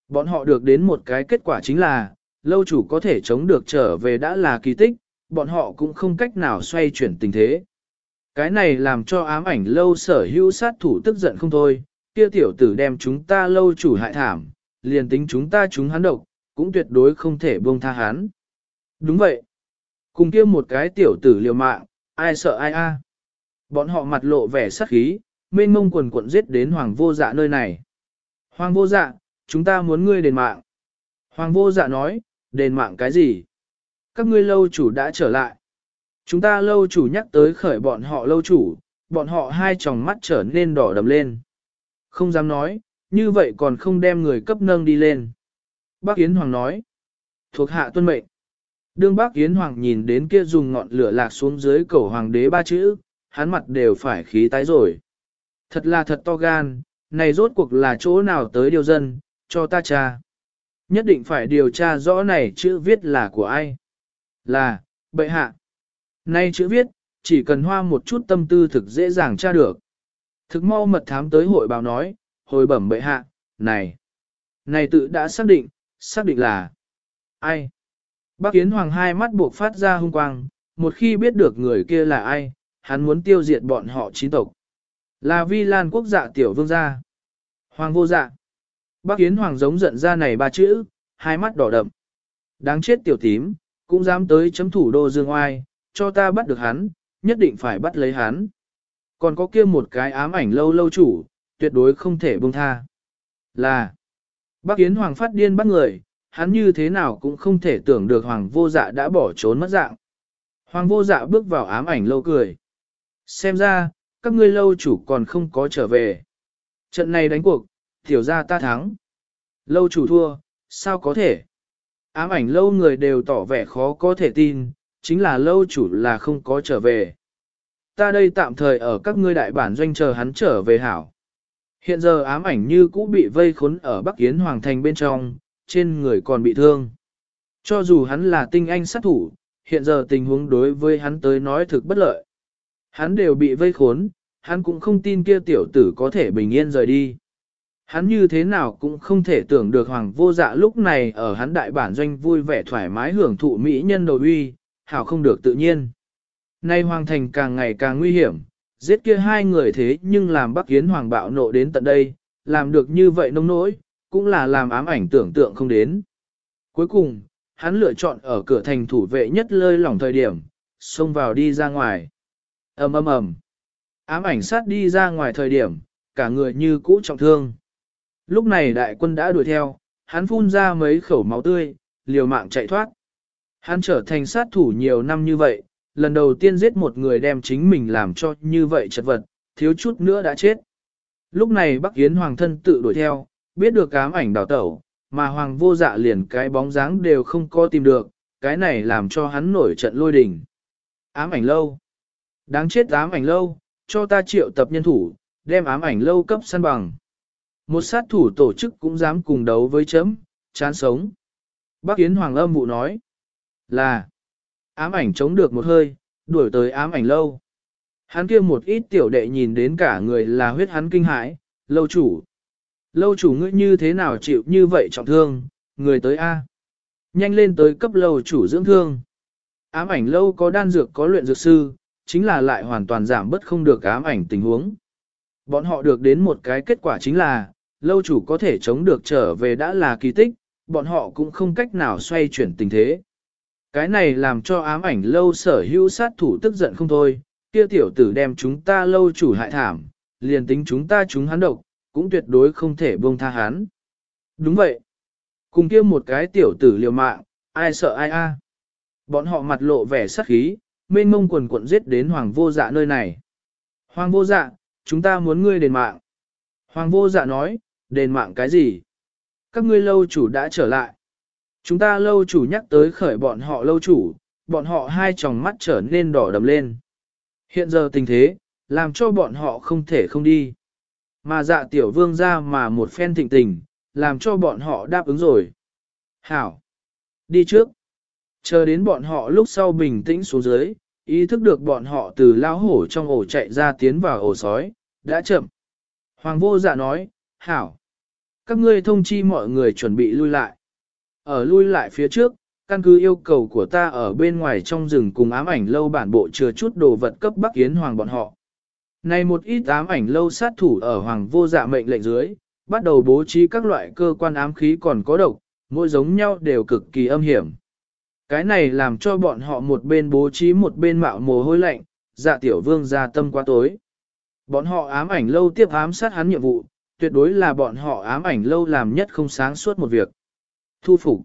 Bọn họ được đến một cái kết quả chính là, lâu chủ có thể chống được trở về đã là kỳ tích, bọn họ cũng không cách nào xoay chuyển tình thế. Cái này làm cho ám ảnh lâu sở hữu sát thủ tức giận không thôi, kia tiểu tử đem chúng ta lâu chủ hại thảm, liền tính chúng ta chúng hắn độc, cũng tuyệt đối không thể buông tha hắn. Đúng vậy. Cùng kia một cái tiểu tử liều mạng, ai sợ ai a? Bọn họ mặt lộ vẻ sắc khí, mênh mông quần cuộn giết đến hoàng vô dạ nơi này. Hoàng vô dạ, chúng ta muốn ngươi đền mạng. Hoàng vô dạ nói, đền mạng cái gì? Các ngươi lâu chủ đã trở lại. Chúng ta lâu chủ nhắc tới khởi bọn họ lâu chủ, bọn họ hai tròng mắt trở nên đỏ đầm lên. Không dám nói, như vậy còn không đem người cấp nâng đi lên. Bác Yến Hoàng nói, thuộc hạ tuân mệnh. Đương bác Yến Hoàng nhìn đến kia dùng ngọn lửa lạc xuống dưới cầu hoàng đế ba chữ, hắn mặt đều phải khí tái rồi. Thật là thật to gan, này rốt cuộc là chỗ nào tới điều dân, cho ta cha. Nhất định phải điều tra rõ này chữ viết là của ai. Là, bệ hạ. Nay chữ viết, chỉ cần hoa một chút tâm tư thực dễ dàng tra được. Thực mau mật thám tới hội báo nói, hồi bẩm bệ hạ, này. Này tự đã xác định, xác định là ai. Bác Yến Hoàng hai mắt buộc phát ra hung quang, một khi biết được người kia là ai, hắn muốn tiêu diệt bọn họ chín tộc. Là vi lan quốc dạ tiểu vương gia. Hoàng vô dạ. Bác Yến Hoàng giống giận ra này ba chữ, hai mắt đỏ đậm. Đáng chết tiểu tím, cũng dám tới chấm thủ đô dương oai, cho ta bắt được hắn, nhất định phải bắt lấy hắn. Còn có kia một cái ám ảnh lâu lâu chủ, tuyệt đối không thể buông tha. Là, Bác Yến Hoàng phát điên bắt người, hắn như thế nào cũng không thể tưởng được Hoàng vô dạ đã bỏ trốn mất dạng. Hoàng vô dạ bước vào ám ảnh lâu cười. Xem ra, các ngươi lâu chủ còn không có trở về. Trận này đánh cuộc, tiểu ra ta thắng. Lâu chủ thua, sao có thể? Ám ảnh lâu người đều tỏ vẻ khó có thể tin, chính là lâu chủ là không có trở về. Ta đây tạm thời ở các ngươi đại bản doanh chờ hắn trở về hảo. Hiện giờ ám ảnh như cũ bị vây khốn ở Bắc Yến Hoàng Thành bên trong, trên người còn bị thương. Cho dù hắn là tinh anh sát thủ, hiện giờ tình huống đối với hắn tới nói thực bất lợi. Hắn đều bị vây khốn, hắn cũng không tin kia tiểu tử có thể bình yên rời đi. Hắn như thế nào cũng không thể tưởng được hoàng vô dạ lúc này ở hắn đại bản doanh vui vẻ thoải mái hưởng thụ mỹ nhân đầu uy, hảo không được tự nhiên. Nay hoàng thành càng ngày càng nguy hiểm, giết kia hai người thế nhưng làm Bắc Yến hoàng bạo nộ đến tận đây, làm được như vậy nông nỗi, cũng là làm ám ảnh tưởng tượng không đến. Cuối cùng, hắn lựa chọn ở cửa thành thủ vệ nhất lơi lỏng thời điểm, xông vào đi ra ngoài. ầm ầm ầm, ám ảnh sát đi ra ngoài thời điểm, cả người như cũ trọng thương. Lúc này đại quân đã đuổi theo, hắn phun ra mấy khẩu máu tươi, liều mạng chạy thoát. Hắn trở thành sát thủ nhiều năm như vậy, lần đầu tiên giết một người đem chính mình làm cho như vậy chật vật, thiếu chút nữa đã chết. Lúc này Bắc Yến Hoàng thân tự đuổi theo, biết được ám ảnh đào tẩu, mà Hoàng vô dạ liền cái bóng dáng đều không có tìm được, cái này làm cho hắn nổi trận lôi đình. Ám ảnh lâu. Đáng chết ám ảnh lâu, cho ta triệu tập nhân thủ, đem ám ảnh lâu cấp săn bằng. Một sát thủ tổ chức cũng dám cùng đấu với chấm, chán sống. Bác Yến Hoàng âm vụ nói là ám ảnh chống được một hơi, đuổi tới ám ảnh lâu. Hắn kia một ít tiểu đệ nhìn đến cả người là huyết hắn kinh hãi, lâu chủ. Lâu chủ ngươi như thế nào chịu như vậy trọng thương, người tới A. Nhanh lên tới cấp lâu chủ dưỡng thương. Ám ảnh lâu có đan dược có luyện dược sư, chính là lại hoàn toàn giảm bất không được ám ảnh tình huống. Bọn họ được đến một cái kết quả chính là, lâu chủ có thể chống được trở về đã là kỳ tích, bọn họ cũng không cách nào xoay chuyển tình thế. Cái này làm cho ám ảnh lâu sở hữu sát thủ tức giận không thôi, kia tiểu tử đem chúng ta lâu chủ hại thảm, liền tính chúng ta chúng hắn độc, cũng tuyệt đối không thể buông tha hắn. Đúng vậy. Cùng kia một cái tiểu tử liều mạng, ai sợ ai a? Bọn họ mặt lộ vẻ sắc khí, mênh mông quần cuộn giết đến hoàng vô dạ nơi này. Hoàng vô dạ, chúng ta muốn ngươi đền mạng. Hoàng vô dạ nói, đền mạng cái gì? Các ngươi lâu chủ đã trở lại. Chúng ta lâu chủ nhắc tới khởi bọn họ lâu chủ, bọn họ hai tròng mắt trở nên đỏ đầm lên. Hiện giờ tình thế, làm cho bọn họ không thể không đi. Mà dạ tiểu vương ra mà một phen thịnh tình, làm cho bọn họ đáp ứng rồi. Hảo! Đi trước! Chờ đến bọn họ lúc sau bình tĩnh xuống dưới, ý thức được bọn họ từ lao hổ trong ổ chạy ra tiến vào ổ sói, đã chậm. Hoàng vô dạ nói, Hảo! Các ngươi thông chi mọi người chuẩn bị lui lại. Ở lui lại phía trước, căn cứ yêu cầu của ta ở bên ngoài trong rừng cùng ám ảnh lâu bản bộ chừa chút đồ vật cấp Bắc Yến Hoàng bọn họ. Này một ít ám ảnh lâu sát thủ ở Hoàng vô dạ mệnh lệnh dưới, bắt đầu bố trí các loại cơ quan ám khí còn có độc, mỗi giống nhau đều cực kỳ âm hiểm. Cái này làm cho bọn họ một bên bố trí một bên mạo mồ hôi lạnh, dạ tiểu vương ra tâm quá tối. Bọn họ ám ảnh lâu tiếp ám sát hắn nhiệm vụ, tuyệt đối là bọn họ ám ảnh lâu làm nhất không sáng suốt một việc. Thu phục.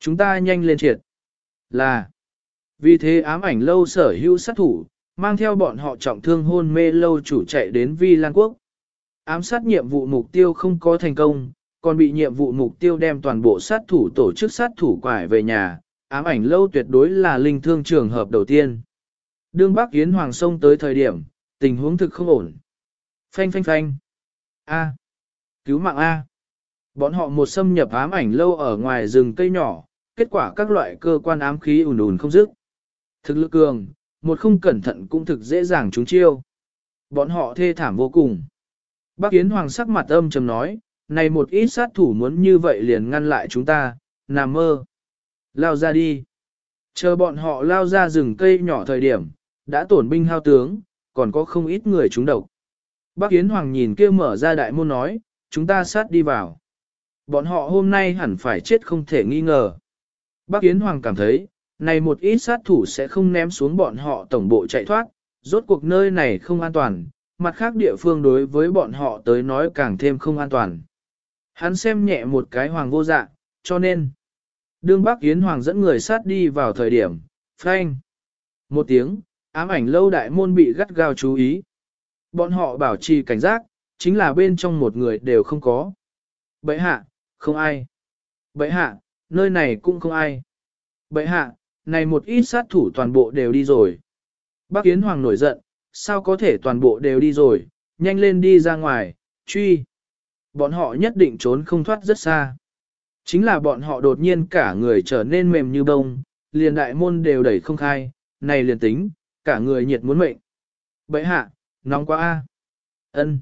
Chúng ta nhanh lên triệt. Là. Vì thế ám ảnh lâu sở hữu sát thủ, mang theo bọn họ trọng thương hôn mê lâu chủ chạy đến Vi Lan Quốc. Ám sát nhiệm vụ mục tiêu không có thành công, còn bị nhiệm vụ mục tiêu đem toàn bộ sát thủ tổ chức sát thủ quải về nhà, ám ảnh lâu tuyệt đối là linh thương trường hợp đầu tiên. Đương Bắc Yến Hoàng sông tới thời điểm, tình huống thực không ổn. Phanh phanh phanh. A. Cứu mạng A. Bọn họ một xâm nhập ám ảnh lâu ở ngoài rừng cây nhỏ, kết quả các loại cơ quan ám khí ùn ùn không dứt. Thực lực cường, một không cẩn thận cũng thực dễ dàng trúng chiêu. Bọn họ thê thảm vô cùng. Bác Yến Hoàng sắc mặt âm trầm nói, này một ít sát thủ muốn như vậy liền ngăn lại chúng ta, nằm mơ. Lao ra đi. Chờ bọn họ lao ra rừng cây nhỏ thời điểm, đã tổn binh hao tướng, còn có không ít người trúng độc. Bác Yến Hoàng nhìn kia mở ra đại môn nói, chúng ta sát đi vào. Bọn họ hôm nay hẳn phải chết không thể nghi ngờ. Bác Yến Hoàng cảm thấy, này một ít sát thủ sẽ không ném xuống bọn họ tổng bộ chạy thoát, rốt cuộc nơi này không an toàn, mặt khác địa phương đối với bọn họ tới nói càng thêm không an toàn. Hắn xem nhẹ một cái hoàng vô dạ, cho nên, đương Bác Yến Hoàng dẫn người sát đi vào thời điểm, phanh. Một tiếng, ám ảnh lâu đại môn bị gắt gao chú ý. Bọn họ bảo trì cảnh giác, chính là bên trong một người đều không có. Bậy hạ, không ai. Bệ hạ, nơi này cũng không ai. Bệ hạ, này một ít sát thủ toàn bộ đều đi rồi. Bác Yến Hoàng nổi giận, sao có thể toàn bộ đều đi rồi, nhanh lên đi ra ngoài, truy. Bọn họ nhất định trốn không thoát rất xa. Chính là bọn họ đột nhiên cả người trở nên mềm như bông, liền đại môn đều đẩy không khai, này liền tính, cả người nhiệt muốn mệnh. Bệ hạ, nóng quá a. Ân.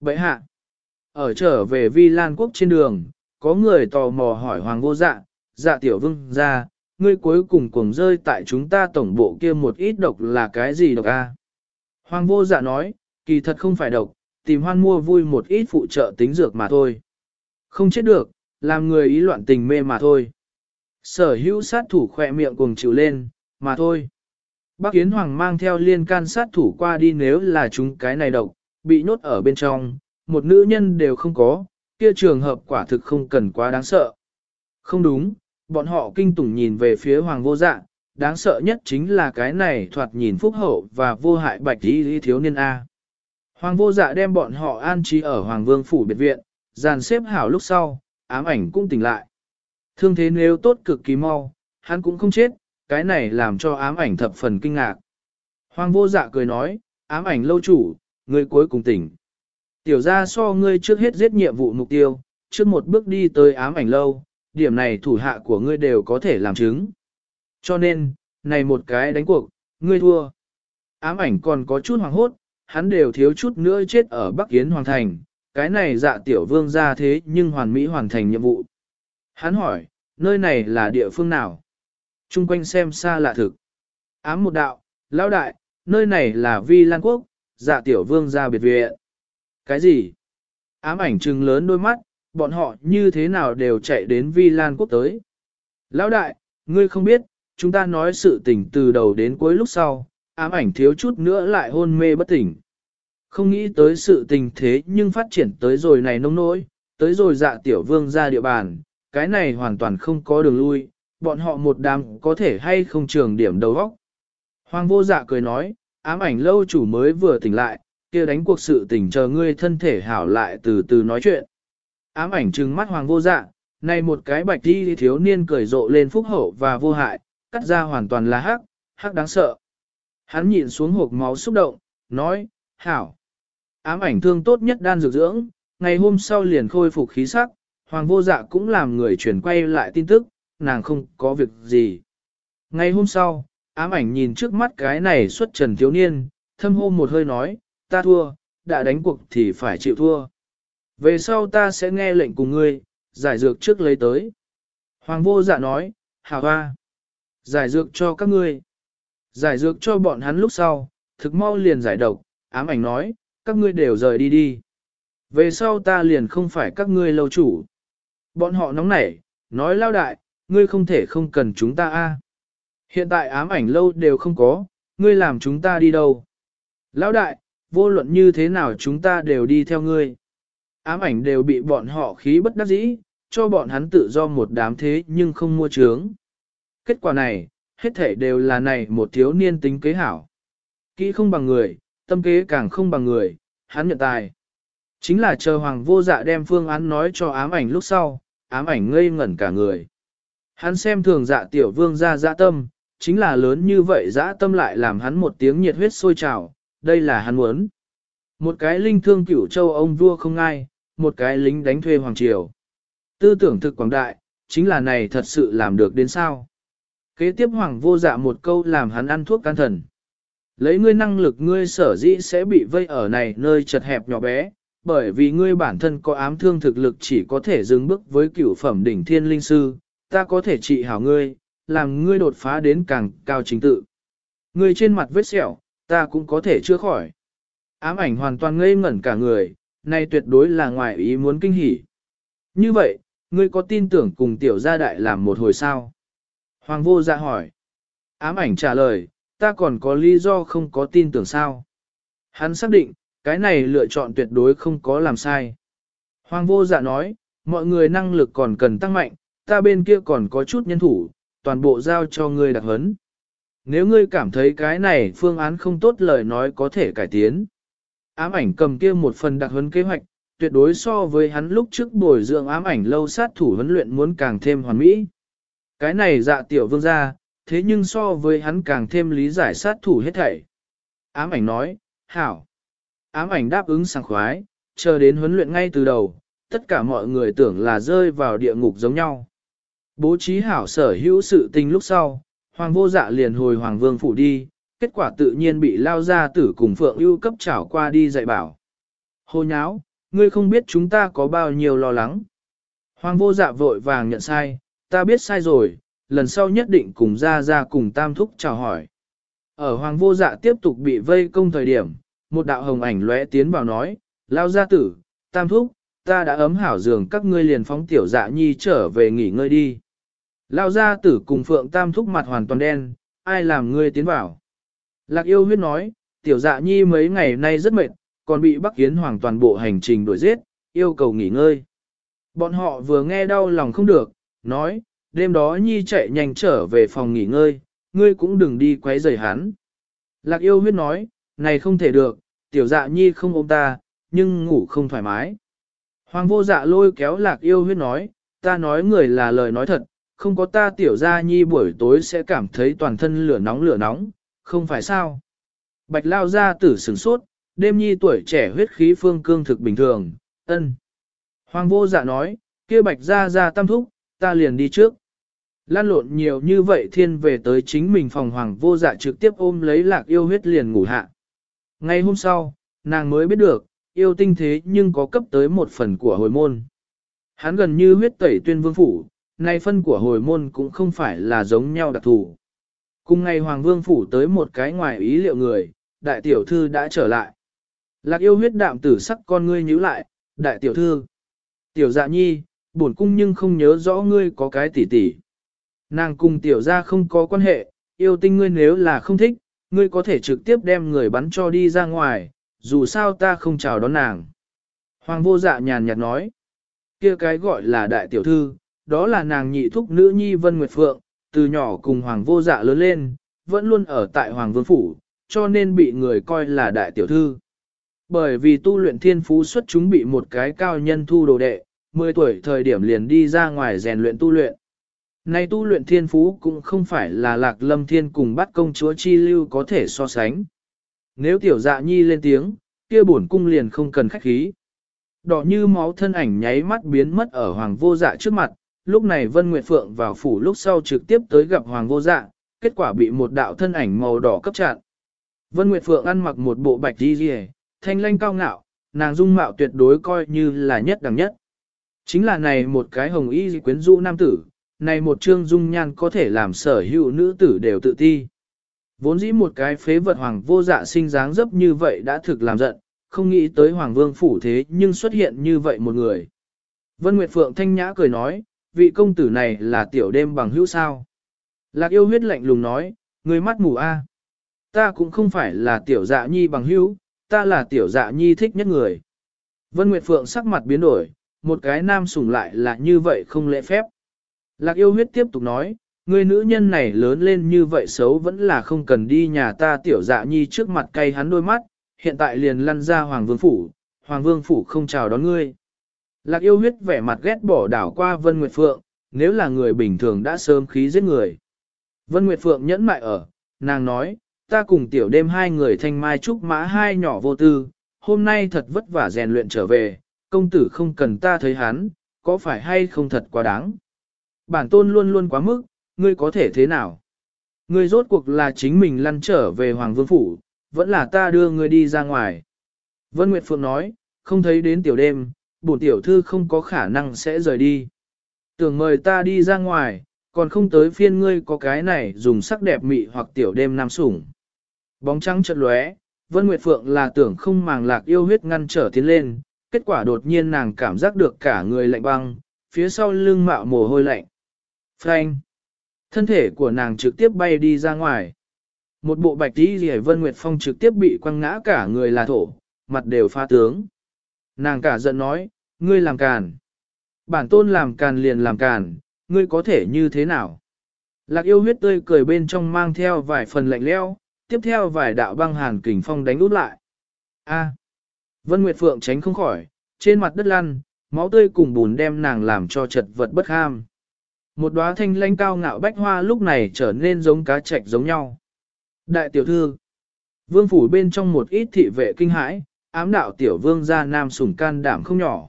Bệ hạ. Ở trở về Vi Lan Quốc trên đường, có người tò mò hỏi Hoàng vô dạ, dạ tiểu vương ra, ngươi cuối cùng cùng rơi tại chúng ta tổng bộ kia một ít độc là cái gì độc a? Hoàng vô dạ nói, kỳ thật không phải độc, tìm hoan mua vui một ít phụ trợ tính dược mà thôi. Không chết được, làm người ý loạn tình mê mà thôi. Sở hữu sát thủ khỏe miệng cùng chịu lên, mà thôi. Bác Yến Hoàng mang theo liên can sát thủ qua đi nếu là chúng cái này độc, bị nhốt ở bên trong, một nữ nhân đều không có, kia trường hợp quả thực không cần quá đáng sợ. Không đúng, bọn họ kinh tủng nhìn về phía hoàng vô dạ, đáng sợ nhất chính là cái này thoạt nhìn phúc hậu và vô hại bạch y thiếu niên A. Hoàng vô dạ đem bọn họ an trí ở hoàng vương phủ biệt viện, dàn xếp hảo lúc sau, ám ảnh cũng tỉnh lại. Thương thế nếu tốt cực kỳ mau, hắn cũng không chết, cái này làm cho ám ảnh thập phần kinh ngạc. Hoàng vô dạ cười nói, ám ảnh lâu chủ, người cuối cùng tỉnh. Tiểu ra so ngươi trước hết giết nhiệm vụ mục tiêu, trước một bước đi tới ám ảnh lâu, điểm này thủ hạ của ngươi đều có thể làm chứng. Cho nên, này một cái đánh cuộc, ngươi thua. Ám ảnh còn có chút hoàng hốt, hắn đều thiếu chút nữa chết ở Bắc Yến Hoàng Thành, cái này dạ tiểu vương ra thế nhưng hoàn mỹ hoàn thành nhiệm vụ. Hắn hỏi, nơi này là địa phương nào? Trung quanh xem xa lạ thực. Ám một đạo, lão đại, nơi này là Vi Lan Quốc, dạ tiểu vương ra biệt viện. Cái gì? Ám ảnh trừng lớn đôi mắt, bọn họ như thế nào đều chạy đến Vi Lan Quốc tới. Lão đại, ngươi không biết, chúng ta nói sự tình từ đầu đến cuối lúc sau, ám ảnh thiếu chút nữa lại hôn mê bất tỉnh. Không nghĩ tới sự tình thế nhưng phát triển tới rồi này nông nỗi, tới rồi dạ tiểu vương ra địa bàn, cái này hoàn toàn không có đường lui, bọn họ một đám có thể hay không trường điểm đầu óc. Hoàng vô dạ cười nói, ám ảnh lâu chủ mới vừa tỉnh lại, kia đánh cuộc sự tình chờ ngươi thân thể hảo lại từ từ nói chuyện. Ám ảnh trừng mắt hoàng vô dạ, này một cái bạch đi thiếu niên cười rộ lên phúc hậu và vô hại, cắt ra hoàn toàn là hắc, hắc đáng sợ. Hắn nhịn xuống hộp máu xúc động, nói, hảo. Ám ảnh thương tốt nhất đan dược dưỡng, ngày hôm sau liền khôi phục khí sắc, hoàng vô dạ cũng làm người chuyển quay lại tin tức, nàng không có việc gì. Ngày hôm sau, ám ảnh nhìn trước mắt cái này xuất trần thiếu niên, thâm hô một hơi nói, ta thua, đã đánh cuộc thì phải chịu thua. Về sau ta sẽ nghe lệnh cùng ngươi, giải dược trước lấy tới. Hoàng vô dạ nói, hảo hoa, giải dược cho các ngươi. Giải dược cho bọn hắn lúc sau, thực mau liền giải độc, ám ảnh nói, các ngươi đều rời đi đi. Về sau ta liền không phải các ngươi lâu chủ. Bọn họ nóng nảy, nói lao đại, ngươi không thể không cần chúng ta a. Hiện tại ám ảnh lâu đều không có, ngươi làm chúng ta đi đâu. Lão đại, vô luận như thế nào chúng ta đều đi theo ngươi. Ám ảnh đều bị bọn họ khí bất đắc dĩ, cho bọn hắn tự do một đám thế nhưng không mua trướng. Kết quả này, hết thể đều là này một thiếu niên tính kế hảo. Kỹ không bằng người, tâm kế càng không bằng người, hắn nhận tài. Chính là chờ hoàng vô dạ đem phương án nói cho ám ảnh lúc sau, ám ảnh ngây ngẩn cả người. Hắn xem thường dạ tiểu vương ra dạ tâm, chính là lớn như vậy dạ tâm lại làm hắn một tiếng nhiệt huyết sôi trào, đây là hắn muốn. Một cái linh thương cửu châu ông vua không ai, một cái lính đánh thuê hoàng triều. Tư tưởng thực quảng đại, chính là này thật sự làm được đến sao. Kế tiếp hoàng vô dạ một câu làm hắn ăn thuốc can thần. Lấy ngươi năng lực ngươi sở dĩ sẽ bị vây ở này nơi chật hẹp nhỏ bé, bởi vì ngươi bản thân có ám thương thực lực chỉ có thể dừng bước với cửu phẩm đỉnh thiên linh sư, ta có thể trị hảo ngươi, làm ngươi đột phá đến càng cao chính tự. Ngươi trên mặt vết sẹo, ta cũng có thể chữa khỏi. Ám ảnh hoàn toàn ngây ngẩn cả người, nay tuyệt đối là ngoài ý muốn kinh hỉ. Như vậy, ngươi có tin tưởng cùng tiểu gia đại làm một hồi sao? Hoàng vô dạ hỏi. Ám ảnh trả lời, ta còn có lý do không có tin tưởng sao? Hắn xác định, cái này lựa chọn tuyệt đối không có làm sai. Hoàng vô dạ nói, mọi người năng lực còn cần tăng mạnh, ta bên kia còn có chút nhân thủ, toàn bộ giao cho ngươi đặc huấn. Nếu ngươi cảm thấy cái này phương án không tốt lời nói có thể cải tiến. Ám ảnh cầm kia một phần đặc huấn kế hoạch, tuyệt đối so với hắn lúc trước bồi dưỡng ám ảnh lâu sát thủ huấn luyện muốn càng thêm hoàn mỹ. Cái này dạ tiểu vương gia, thế nhưng so với hắn càng thêm lý giải sát thủ hết thảy. Ám ảnh nói, hảo. Ám ảnh đáp ứng sảng khoái, chờ đến huấn luyện ngay từ đầu, tất cả mọi người tưởng là rơi vào địa ngục giống nhau. Bố trí hảo sở hữu sự tình lúc sau, hoàng vô dạ liền hồi hoàng vương phủ đi, kết quả tự nhiên bị lao ra tử cùng phượng ưu cấp trảo qua đi dạy bảo. Hồ nháo, ngươi không biết chúng ta có bao nhiêu lo lắng. Hoàng vô dạ vội vàng nhận sai, ta biết sai rồi, lần sau nhất định cùng ra ra cùng tam thúc chào hỏi. Ở hoàng vô dạ tiếp tục bị vây công thời điểm, một đạo hồng ảnh lóe tiến vào nói, lao gia tử, tam thúc, ta đã ấm hảo giường các ngươi liền phóng tiểu dạ nhi trở về nghỉ ngơi đi. Lao gia tử cùng phượng tam thúc mặt hoàn toàn đen, ai làm ngươi tiến vào. Lạc yêu huyết nói, tiểu dạ nhi mấy ngày nay rất mệt, còn bị Bắc Yến Hoàng toàn bộ hành trình đuổi giết, yêu cầu nghỉ ngơi. Bọn họ vừa nghe đau lòng không được, nói, đêm đó nhi chạy nhanh trở về phòng nghỉ ngơi, ngươi cũng đừng đi quấy rầy hắn. Lạc yêu huyết nói, này không thể được, tiểu dạ nhi không ôm ta, nhưng ngủ không thoải mái. Hoàng vô dạ lôi kéo lạc yêu huyết nói, ta nói người là lời nói thật, không có ta tiểu gia nhi buổi tối sẽ cảm thấy toàn thân lửa nóng lửa nóng, không phải sao. Bạch lao gia tử sửng sốt, đêm nhi tuổi trẻ huyết khí phương cương thực bình thường, ân. Hoàng vô dạ nói, kia bạch gia gia tam thúc, ta liền đi trước. Lan lộn nhiều như vậy thiên về tới chính mình phòng hoàng vô dạ trực tiếp ôm lấy lạc yêu huyết liền ngủ hạ. Ngay hôm sau, nàng mới biết được, yêu tinh thế nhưng có cấp tới một phần của hồi môn. Hắn gần như huyết tẩy tuyên vương phủ, nay phân của hồi môn cũng không phải là giống nhau đặc thù. Cùng ngày Hoàng Vương phủ tới một cái ngoài ý liệu người, đại tiểu thư đã trở lại. Lạc yêu huyết đạm tử sắc con ngươi nhíu lại, đại tiểu thư. Tiểu dạ nhi, bổn cung nhưng không nhớ rõ ngươi có cái tỷ tỷ. Nàng cùng tiểu gia không có quan hệ, yêu tinh ngươi nếu là không thích, ngươi có thể trực tiếp đem người bắn cho đi ra ngoài, dù sao ta không chào đón nàng. Hoàng vô dạ nhàn nhạt nói, kia cái gọi là đại tiểu thư, đó là nàng nhị thúc nữ nhi Vân Nguyệt Phượng, từ nhỏ cùng Hoàng vô dạ lớn lên, vẫn luôn ở tại Hoàng Vương Phủ, cho nên bị người coi là đại tiểu thư. Bởi vì tu luyện thiên phú xuất chúng bị một cái cao nhân thu đồ đệ, 10 tuổi thời điểm liền đi ra ngoài rèn luyện tu luyện. Này tu luyện thiên phú cũng không phải là lạc lâm thiên cùng bắt công chúa chi lưu có thể so sánh. Nếu tiểu dạ nhi lên tiếng, kia bổn cung liền không cần khách khí. Đỏ như máu thân ảnh nháy mắt biến mất ở hoàng vô dạ trước mặt, lúc này Vân Nguyệt Phượng vào phủ lúc sau trực tiếp tới gặp hoàng vô dạ, kết quả bị một đạo thân ảnh màu đỏ cấp chặn. Vân Nguyệt Phượng ăn mặc một bộ bạch đi rìa, thanh lanh cao ngạo, nàng dung mạo tuyệt đối coi như là nhất đẳng nhất. Chính là này một cái hồng y quyến rũ nam tử, này một trương dung nhan có thể làm sở hữu nữ tử đều tự ti. Vốn dĩ một cái phế vật hoàng vô dạ sinh dáng dấp như vậy đã thực làm giận, không nghĩ tới hoàng vương phủ thế nhưng xuất hiện như vậy một người. Vân Nguyệt Phượng thanh nhã cười nói, vị công tử này là tiểu đêm bằng hữu sao. Lạc yêu huyết lạnh lùng nói, người mắt mù a, Ta cũng không phải là tiểu dạ nhi bằng hữu, ta là tiểu dạ nhi thích nhất người. Vân Nguyệt Phượng sắc mặt biến đổi, một cái nam sủng lại là như vậy không lễ phép. Lạc yêu huyết tiếp tục nói, người nữ nhân này lớn lên như vậy xấu vẫn là không cần đi nhà ta tiểu dạ nhi trước mặt cay hắn đôi mắt, hiện tại liền lăn ra Hoàng Vương Phủ, Hoàng Vương Phủ không chào đón ngươi. Lạc yêu huyết vẻ mặt ghét bỏ đảo qua Vân Nguyệt Phượng, nếu là người bình thường đã sớm khí giết người. Vân Nguyệt Phượng nhẫn mại ở, nàng nói, ta cùng tiểu đêm hai người thanh mai trúc mã hai nhỏ vô tư, hôm nay thật vất vả rèn luyện trở về, công tử không cần ta thấy hắn, có phải hay không thật quá đáng. Bản tôn luôn luôn quá mức, ngươi có thể thế nào? Ngươi rốt cuộc là chính mình lăn trở về Hoàng Vương Phủ, vẫn là ta đưa ngươi đi ra ngoài. Vân Nguyệt Phượng nói, không thấy đến tiểu đêm, bổn tiểu thư không có khả năng sẽ rời đi. Tưởng mời ta đi ra ngoài, còn không tới phiên ngươi có cái này dùng sắc đẹp mị hoặc tiểu đêm nam sủng. Bóng trắng chợt lóe, Vân Nguyệt Phượng là tưởng không màng lạc yêu huyết ngăn trở tiến lên, kết quả đột nhiên nàng cảm giác được cả người lạnh băng, phía sau lưng mạo mồ hôi lạnh. Phanh! Thân thể của nàng trực tiếp bay đi ra ngoài. Một bộ bạch tí rỉ Vân Nguyệt Phong trực tiếp bị quăng ngã cả người là thổ, mặt đều pha tướng. Nàng cả giận nói, ngươi làm càn. Bản tôn làm càn liền làm càn, ngươi có thể như thế nào? Lạc yêu huyết tươi cười bên trong mang theo vài phần lạnh leo, tiếp theo vài đạo băng hàn kình phong đánh út lại. A. Vân Nguyệt Phượng tránh không khỏi, trên mặt đất lăn, máu tươi cùng bùn đem nàng làm cho chật vật bất ham. Một đóa thanh lanh cao ngạo bách hoa lúc này trở nên giống cá trạch giống nhau. Đại tiểu thư, vương phủ bên trong một ít thị vệ kinh hãi, ám đạo tiểu vương gia nam sủng can đảm không nhỏ.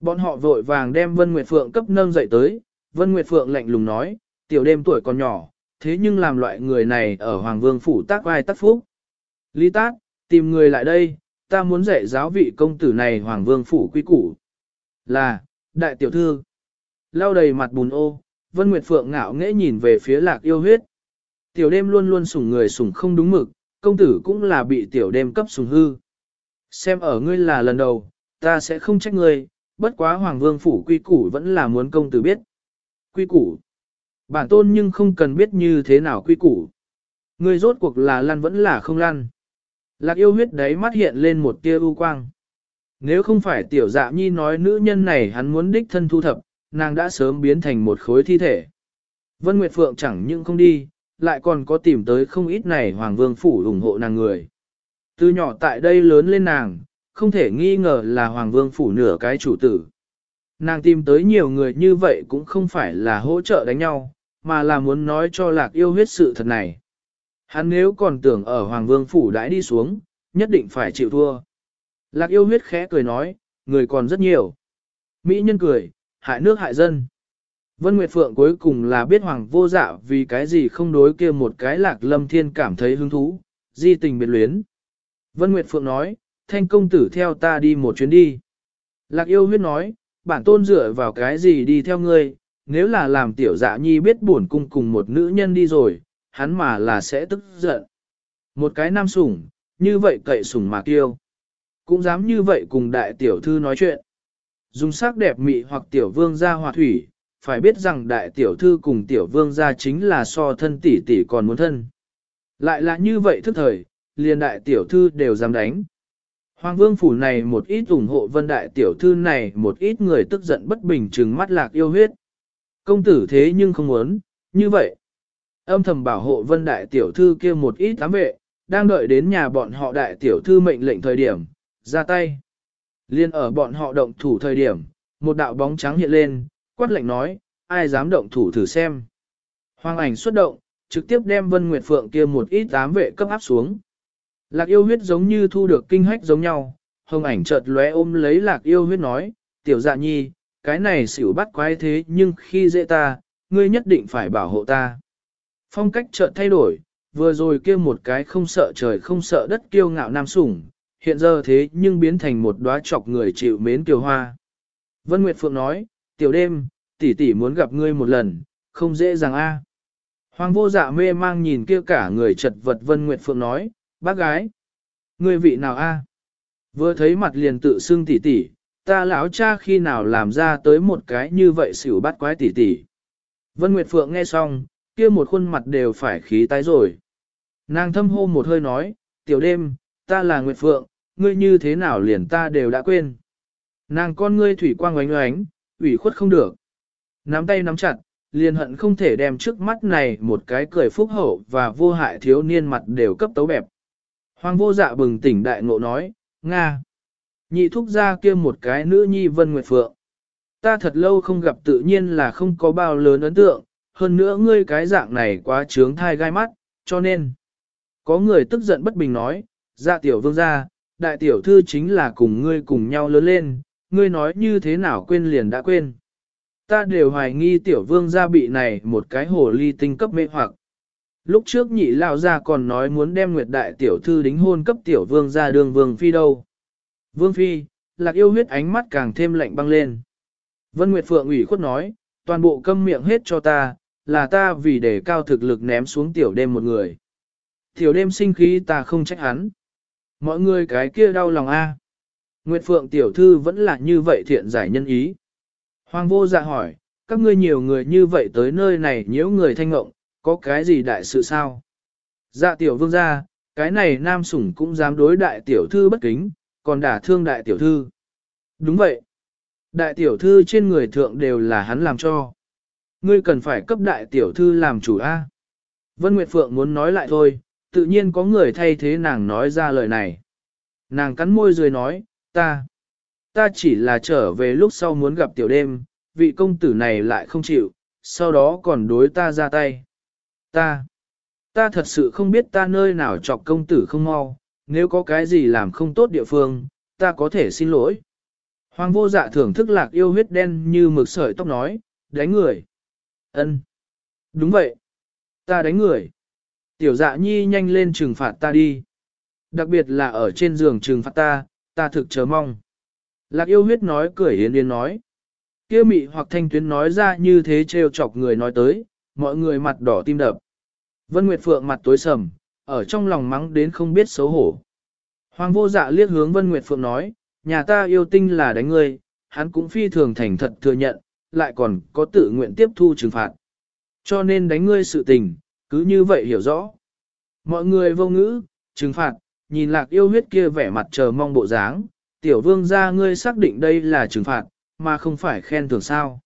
Bọn họ vội vàng đem Vân Nguyệt Phượng cấp nâng dậy tới, Vân Nguyệt Phượng lạnh lùng nói, tiểu đêm tuổi còn nhỏ, thế nhưng làm loại người này ở Hoàng Vương Phủ tác vai tác phúc. Lý Tát, tìm người lại đây, ta muốn dạy giáo vị công tử này Hoàng Vương Phủ quy củ. Là, đại tiểu thư. Lau đầy mặt bùn ô, Vân Nguyệt Phượng ngạo nghễ nhìn về phía lạc yêu huyết. Tiểu đêm luôn luôn sủng người sủng không đúng mực, công tử cũng là bị tiểu đêm cấp sủng hư. Xem ở ngươi là lần đầu, ta sẽ không trách ngươi, bất quá Hoàng Vương Phủ quy củ vẫn là muốn công tử biết. Quy củ. Bản tôn nhưng không cần biết như thế nào quy củ. Ngươi rốt cuộc là lăn vẫn là không lăn. Lạc yêu huyết đấy mắt hiện lên một tia ưu quang. Nếu không phải tiểu dạ nhi nói nữ nhân này hắn muốn đích thân thu thập, nàng đã sớm biến thành một khối thi thể. Vân Nguyệt Phượng chẳng những không đi, lại còn có tìm tới không ít này Hoàng Vương Phủ ủng hộ nàng người. Từ nhỏ tại đây lớn lên nàng, không thể nghi ngờ là Hoàng Vương Phủ nửa cái chủ tử. Nàng tìm tới nhiều người như vậy cũng không phải là hỗ trợ đánh nhau, mà là muốn nói cho lạc yêu huyết sự thật này. Hắn nếu còn tưởng ở Hoàng Vương Phủ đãi đi xuống, nhất định phải chịu thua. Lạc yêu huyết khẽ cười nói, người còn rất nhiều. Mỹ nhân cười, hại nước hại dân. Vân Nguyệt Phượng cuối cùng là biết Hoàng vô dạ vì cái gì không đối kia một cái lạc lâm thiên cảm thấy hứng thú, di tình biệt luyến. Vân Nguyệt Phượng nói, thanh công tử theo ta đi một chuyến đi. Lạc yêu huyết nói, bản tôn dựa vào cái gì đi theo ngươi, nếu là làm tiểu dạ nhi biết buồn cung cùng một nữ nhân đi rồi, hắn mà là sẽ tức giận. Một cái nam sủng, như vậy cậy sủng mà kiêu. Cũng dám như vậy cùng đại tiểu thư nói chuyện. Dùng sắc đẹp mị hoặc tiểu vương gia hòa thủy, phải biết rằng đại tiểu thư cùng tiểu vương gia chính là so thân tỷ tỷ còn muốn thân. Lại là như vậy thức thời, liền đại tiểu thư đều dám đánh. Hoàng vương phủ này một ít ủng hộ vân đại tiểu thư này một ít người tức giận bất bình trừng mắt lạc yêu huyết. Công tử thế nhưng không muốn, như vậy. Âm thầm bảo hộ vân đại tiểu thư kia một ít tám vệ, đang đợi đến nhà bọn họ đại tiểu thư mệnh lệnh thời điểm, ra tay. Liên ở bọn họ động thủ thời điểm, một đạo bóng trắng hiện lên, quát lệnh nói, ai dám động thủ thử xem. Hoàng ảnh xuất động, trực tiếp đem Vân Nguyệt Phượng kia một ít tám vệ cấp áp xuống. Lạc yêu huyết giống như thu được kinh hách giống nhau, hồng ảnh chợt lóe ôm lấy lạc yêu huyết nói, tiểu dạ nhi, cái này xỉu bắt quái thế nhưng khi dễ ta, ngươi nhất định phải bảo hộ ta. Phong cách chợt thay đổi, vừa rồi kia một cái không sợ trời không sợ đất kiêu ngạo nam sủng, hiện giờ thế nhưng biến thành một đóa chọc người chịu mến kiều hoa. Vân Nguyệt Phượng nói, tiểu đêm, tỷ tỷ muốn gặp ngươi một lần, không dễ dàng a. Hoàng vô dạ mê mang nhìn kia cả người chật vật Vân Nguyệt Phượng nói, bác gái, ngươi vị nào a? Vừa thấy mặt liền tự xưng tỷ tỷ, ta lão cha khi nào làm ra tới một cái như vậy xỉu bắt quái tỷ tỷ. Vân Nguyệt Phượng nghe xong, kia một khuôn mặt đều phải khí tái rồi. Nàng thâm hô một hơi nói, tiểu đêm, ta là Nguyệt Phượng, ngươi như thế nào liền ta đều đã quên. Nàng con ngươi thủy quang oánh oánh, ủy khuất không được. Nắm tay nắm chặt, liền hận không thể đem trước mắt này một cái cười phúc hậu và vô hại thiếu niên mặt đều cấp tấu bẹp. Hoàng vô dạ bừng tỉnh đại ngộ nói, Nga. Nhị thúc ra kia một cái nữ nhi vân nguyệt phượng. Ta thật lâu không gặp tự nhiên là không có bao lớn ấn tượng, hơn nữa ngươi cái dạng này quá trướng thai gai mắt, cho nên. Có người tức giận bất bình nói, dạ tiểu vương gia, đại tiểu thư chính là cùng ngươi cùng nhau lớn lên, ngươi nói như thế nào quên liền đã quên. Ta đều hoài nghi tiểu vương gia bị này một cái hồ ly tinh cấp mê hoặc. Lúc trước nhị lao ra còn nói muốn đem nguyệt đại tiểu thư đính hôn cấp tiểu vương gia đường vương phi đâu. Vương phi, lạc yêu huyết ánh mắt càng thêm lạnh băng lên. Vân Nguyệt Phượng ủy khuất nói, toàn bộ câm miệng hết cho ta, là ta vì để cao thực lực ném xuống tiểu đêm một người. Tiểu đêm sinh khí ta không trách hắn. Mọi người cái kia đau lòng a. Nguyệt Phượng tiểu thư vẫn là như vậy thiện giải nhân ý. Hoàng vô dạ hỏi, các ngươi nhiều người như vậy tới nơi này nhiễu người thanh ngộng, có cái gì đại sự sao? Dạ tiểu vương gia, cái này nam sủng cũng dám đối đại tiểu thư bất kính, còn đả thương đại tiểu thư. Đúng vậy. Đại tiểu thư trên người thượng đều là hắn làm cho. Ngươi cần phải cấp đại tiểu thư làm chủ A. Vân Nguyệt Phượng muốn nói lại thôi, tự nhiên có người thay thế nàng nói ra lời này. Nàng cắn môi rồi nói, ta, ta chỉ là trở về lúc sau muốn gặp tiểu đêm, vị công tử này lại không chịu, sau đó còn đối ta ra tay. Ta, ta thật sự không biết ta nơi nào chọc công tử không mau, nếu có cái gì làm không tốt địa phương, ta có thể xin lỗi. Hoàng vô dạ thưởng thức lạc yêu huyết đen như mực sợi tóc nói, đánh người. ân Đúng vậy. Ta đánh người. Tiểu dạ nhi nhanh lên trừng phạt ta đi. Đặc biệt là ở trên giường trừng phạt ta, ta thực chờ mong. Lạc yêu huyết nói cười yên yên nói. Kia mị hoặc thanh tuyến nói ra như thế trêu chọc người nói tới, mọi người mặt đỏ tim đập. Vân Nguyệt Phượng mặt tối sầm, ở trong lòng mắng đến không biết xấu hổ. Hoàng vô dạ liếc hướng Vân Nguyệt Phượng nói, nhà ta yêu tinh là đánh ngươi, hắn cũng phi thường thành thật thừa nhận, lại còn có tự nguyện tiếp thu trừng phạt. Cho nên đánh ngươi sự tình, cứ như vậy hiểu rõ. Mọi người vô ngữ, trừng phạt, nhìn lạc yêu huyết kia vẻ mặt chờ mong bộ dáng, tiểu vương ra ngươi xác định đây là trừng phạt, mà không phải khen thưởng sao.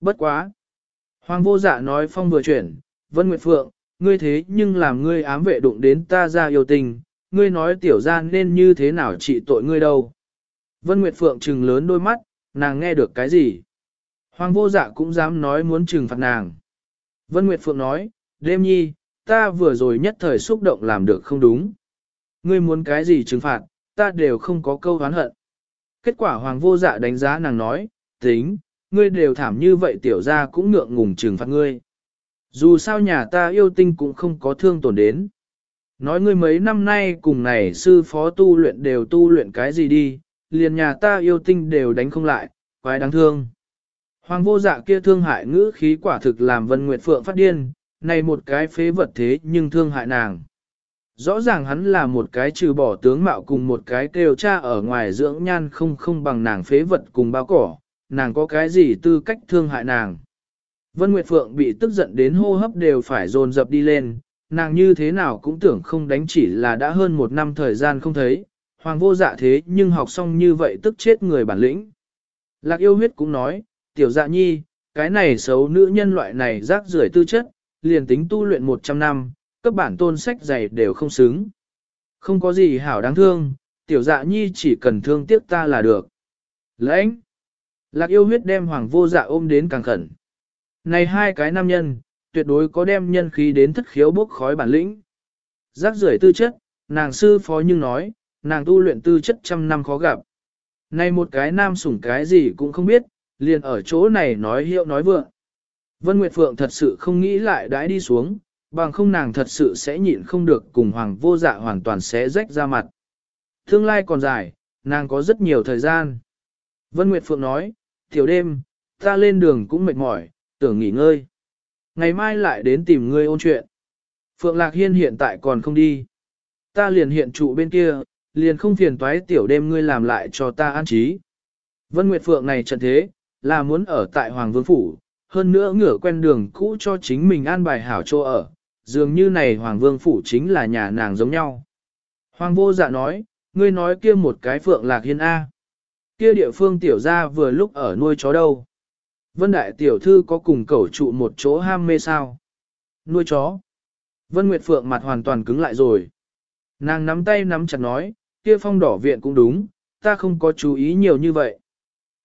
Bất quá. Hoàng vô dạ nói phong vừa chuyển, Vân Nguyệt Phượng, ngươi thế nhưng làm ngươi ám vệ đụng đến ta ra yêu tình, ngươi nói tiểu gian nên như thế nào trị tội ngươi đâu. Vân Nguyệt Phượng trừng lớn đôi mắt, nàng nghe được cái gì? Hoàng vô dạ cũng dám nói muốn trừng phạt nàng. Vân Nguyệt Phượng nói, đêm nhi, ta vừa rồi nhất thời xúc động làm được không đúng. Ngươi muốn cái gì trừng phạt, ta đều không có câu oán hận. Kết quả Hoàng vô dạ đánh giá nàng nói, tính, ngươi đều thảm như vậy tiểu ra cũng ngượng ngùng trừng phạt ngươi. Dù sao nhà ta yêu tinh cũng không có thương tổn đến. Nói ngươi mấy năm nay cùng này sư phó tu luyện đều tu luyện cái gì đi, liền nhà ta yêu tinh đều đánh không lại, quái đáng thương. Hoàng vô dạ kia thương hại ngữ khí quả thực làm Vân Nguyệt Phượng phát điên, này một cái phế vật thế nhưng thương hại nàng. Rõ ràng hắn là một cái trừ bỏ tướng mạo cùng một cái kêu cha ở ngoài dưỡng nhan không không bằng nàng phế vật cùng bao cỏ, nàng có cái gì tư cách thương hại nàng. Vân Nguyệt Phượng bị tức giận đến hô hấp đều phải dồn dập đi lên, nàng như thế nào cũng tưởng không đánh chỉ là đã hơn một năm thời gian không thấy, hoàng vô dạ thế nhưng học xong như vậy tức chết người bản lĩnh. Lạc yêu huyết cũng nói, tiểu dạ nhi, cái này xấu nữ nhân loại này rác rưởi tư chất, liền tính tu luyện 100 năm, cấp bản tôn sách dày đều không xứng. Không có gì hảo đáng thương, tiểu dạ nhi chỉ cần thương tiếc ta là được. Lãnh! Lạc yêu huyết đem hoàng vô dạ ôm đến càng khẩn. Này hai cái nam nhân, tuyệt đối có đem nhân khí đến thất khiếu bốc khói bản lĩnh. giác rưởi tư chất, nàng sư phó nhưng nói, nàng tu luyện tư chất trăm năm khó gặp. Này một cái nam sủng cái gì cũng không biết, liền ở chỗ này nói hiệu nói vượng. Vân Nguyệt Phượng thật sự không nghĩ lại đãi đi xuống, bằng không nàng thật sự sẽ nhịn không được cùng hoàng vô dạ hoàn toàn sẽ rách ra mặt. Tương lai còn dài, nàng có rất nhiều thời gian. Vân Nguyệt Phượng nói, tiểu đêm, ta lên đường cũng mệt mỏi, tưởng nghỉ ngơi. Ngày mai lại đến tìm ngươi ôn chuyện. Phượng Lạc Hiên hiện tại còn không đi. Ta liền hiện trụ bên kia, liền không phiền toái tiểu đêm ngươi làm lại cho ta an trí. Vân Nguyệt Phượng này trận thế, là muốn ở tại Hoàng Vương Phủ, hơn nữa ngửa quen đường cũ cho chính mình an bài hảo chỗ ở, dường như này Hoàng Vương Phủ chính là nhà nàng giống nhau. Hoàng vô dạ nói, ngươi nói kia một cái Phượng Lạc Hiên A. Kia địa phương tiểu ra vừa lúc ở nuôi chó đâu. Vân Đại Tiểu Thư có cùng cẩu trụ một chỗ ham mê sao? Nuôi chó. Vân Nguyệt Phượng mặt hoàn toàn cứng lại rồi. Nàng nắm tay nắm chặt nói, kia phong đỏ viện cũng đúng, ta không có chú ý nhiều như vậy.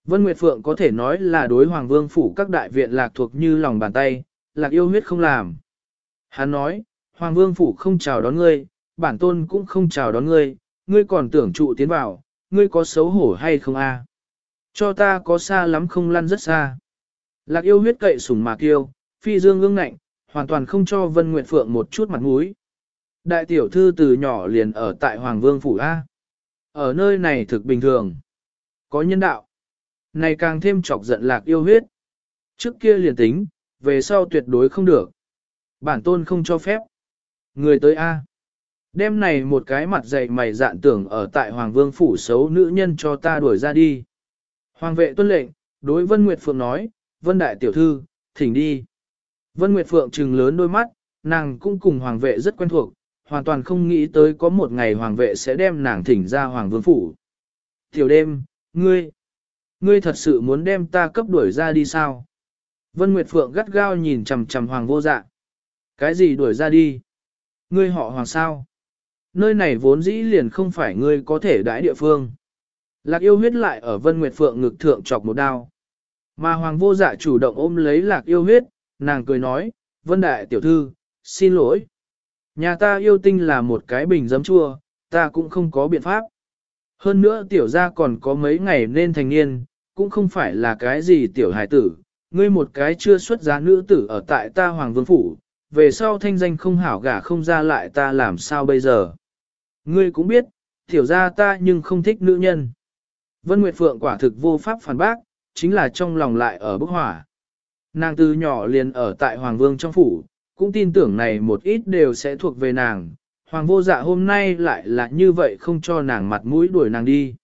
Vân Nguyệt Phượng có thể nói là đối Hoàng Vương Phủ các đại viện lạc thuộc như lòng bàn tay, lạc yêu huyết không làm. Hắn nói, Hoàng Vương Phủ không chào đón ngươi, bản tôn cũng không chào đón ngươi, ngươi còn tưởng trụ tiến vào, ngươi có xấu hổ hay không a? Cho ta có xa lắm không lăn rất xa. Lạc yêu huyết cậy sủng mà kiêu, phi dương ương ngạnh, hoàn toàn không cho Vân Nguyệt Phượng một chút mặt mũi. Đại tiểu thư từ nhỏ liền ở tại Hoàng Vương Phủ A. Ở nơi này thực bình thường. Có nhân đạo. Này càng thêm chọc giận lạc yêu huyết. Trước kia liền tính, về sau tuyệt đối không được. Bản tôn không cho phép. Người tới A. Đêm này một cái mặt dày mày dạn tưởng ở tại Hoàng Vương Phủ xấu nữ nhân cho ta đuổi ra đi. Hoàng vệ tuân lệnh, đối Vân Nguyệt Phượng nói, Vân Đại Tiểu Thư, thỉnh đi. Vân Nguyệt Phượng trừng lớn đôi mắt, nàng cũng cùng Hoàng vệ rất quen thuộc, hoàn toàn không nghĩ tới có một ngày Hoàng vệ sẽ đem nàng thỉnh ra Hoàng Vương Phủ. Tiểu đêm, ngươi, ngươi thật sự muốn đem ta cấp đuổi ra đi sao? Vân Nguyệt Phượng gắt gao nhìn chằm chằm Hoàng vô dạ. Cái gì đuổi ra đi? Ngươi họ Hoàng sao? Nơi này vốn dĩ liền không phải ngươi có thể đãi địa phương. Lạc yêu huyết lại ở Vân Nguyệt Phượng ngực thượng chọc một đao. Mà Hoàng vô dạ chủ động ôm lấy lạc yêu huyết, nàng cười nói, Vân Đại Tiểu Thư, xin lỗi. Nhà ta yêu tinh là một cái bình giấm chua, ta cũng không có biện pháp. Hơn nữa tiểu gia còn có mấy ngày nên thành niên, cũng không phải là cái gì tiểu hài tử, ngươi một cái chưa xuất giá nữ tử ở tại ta Hoàng Vương Phủ, về sau thanh danh không hảo gả không ra lại ta làm sao bây giờ. Ngươi cũng biết, tiểu gia ta nhưng không thích nữ nhân. Vân Nguyệt Phượng quả thực vô pháp phản bác, chính là trong lòng lại ở bức hỏa. Nàng từ nhỏ liền ở tại Hoàng Vương trong phủ, cũng tin tưởng này một ít đều sẽ thuộc về nàng. Hoàng vô dạ hôm nay lại là như vậy không cho nàng mặt mũi đuổi nàng đi.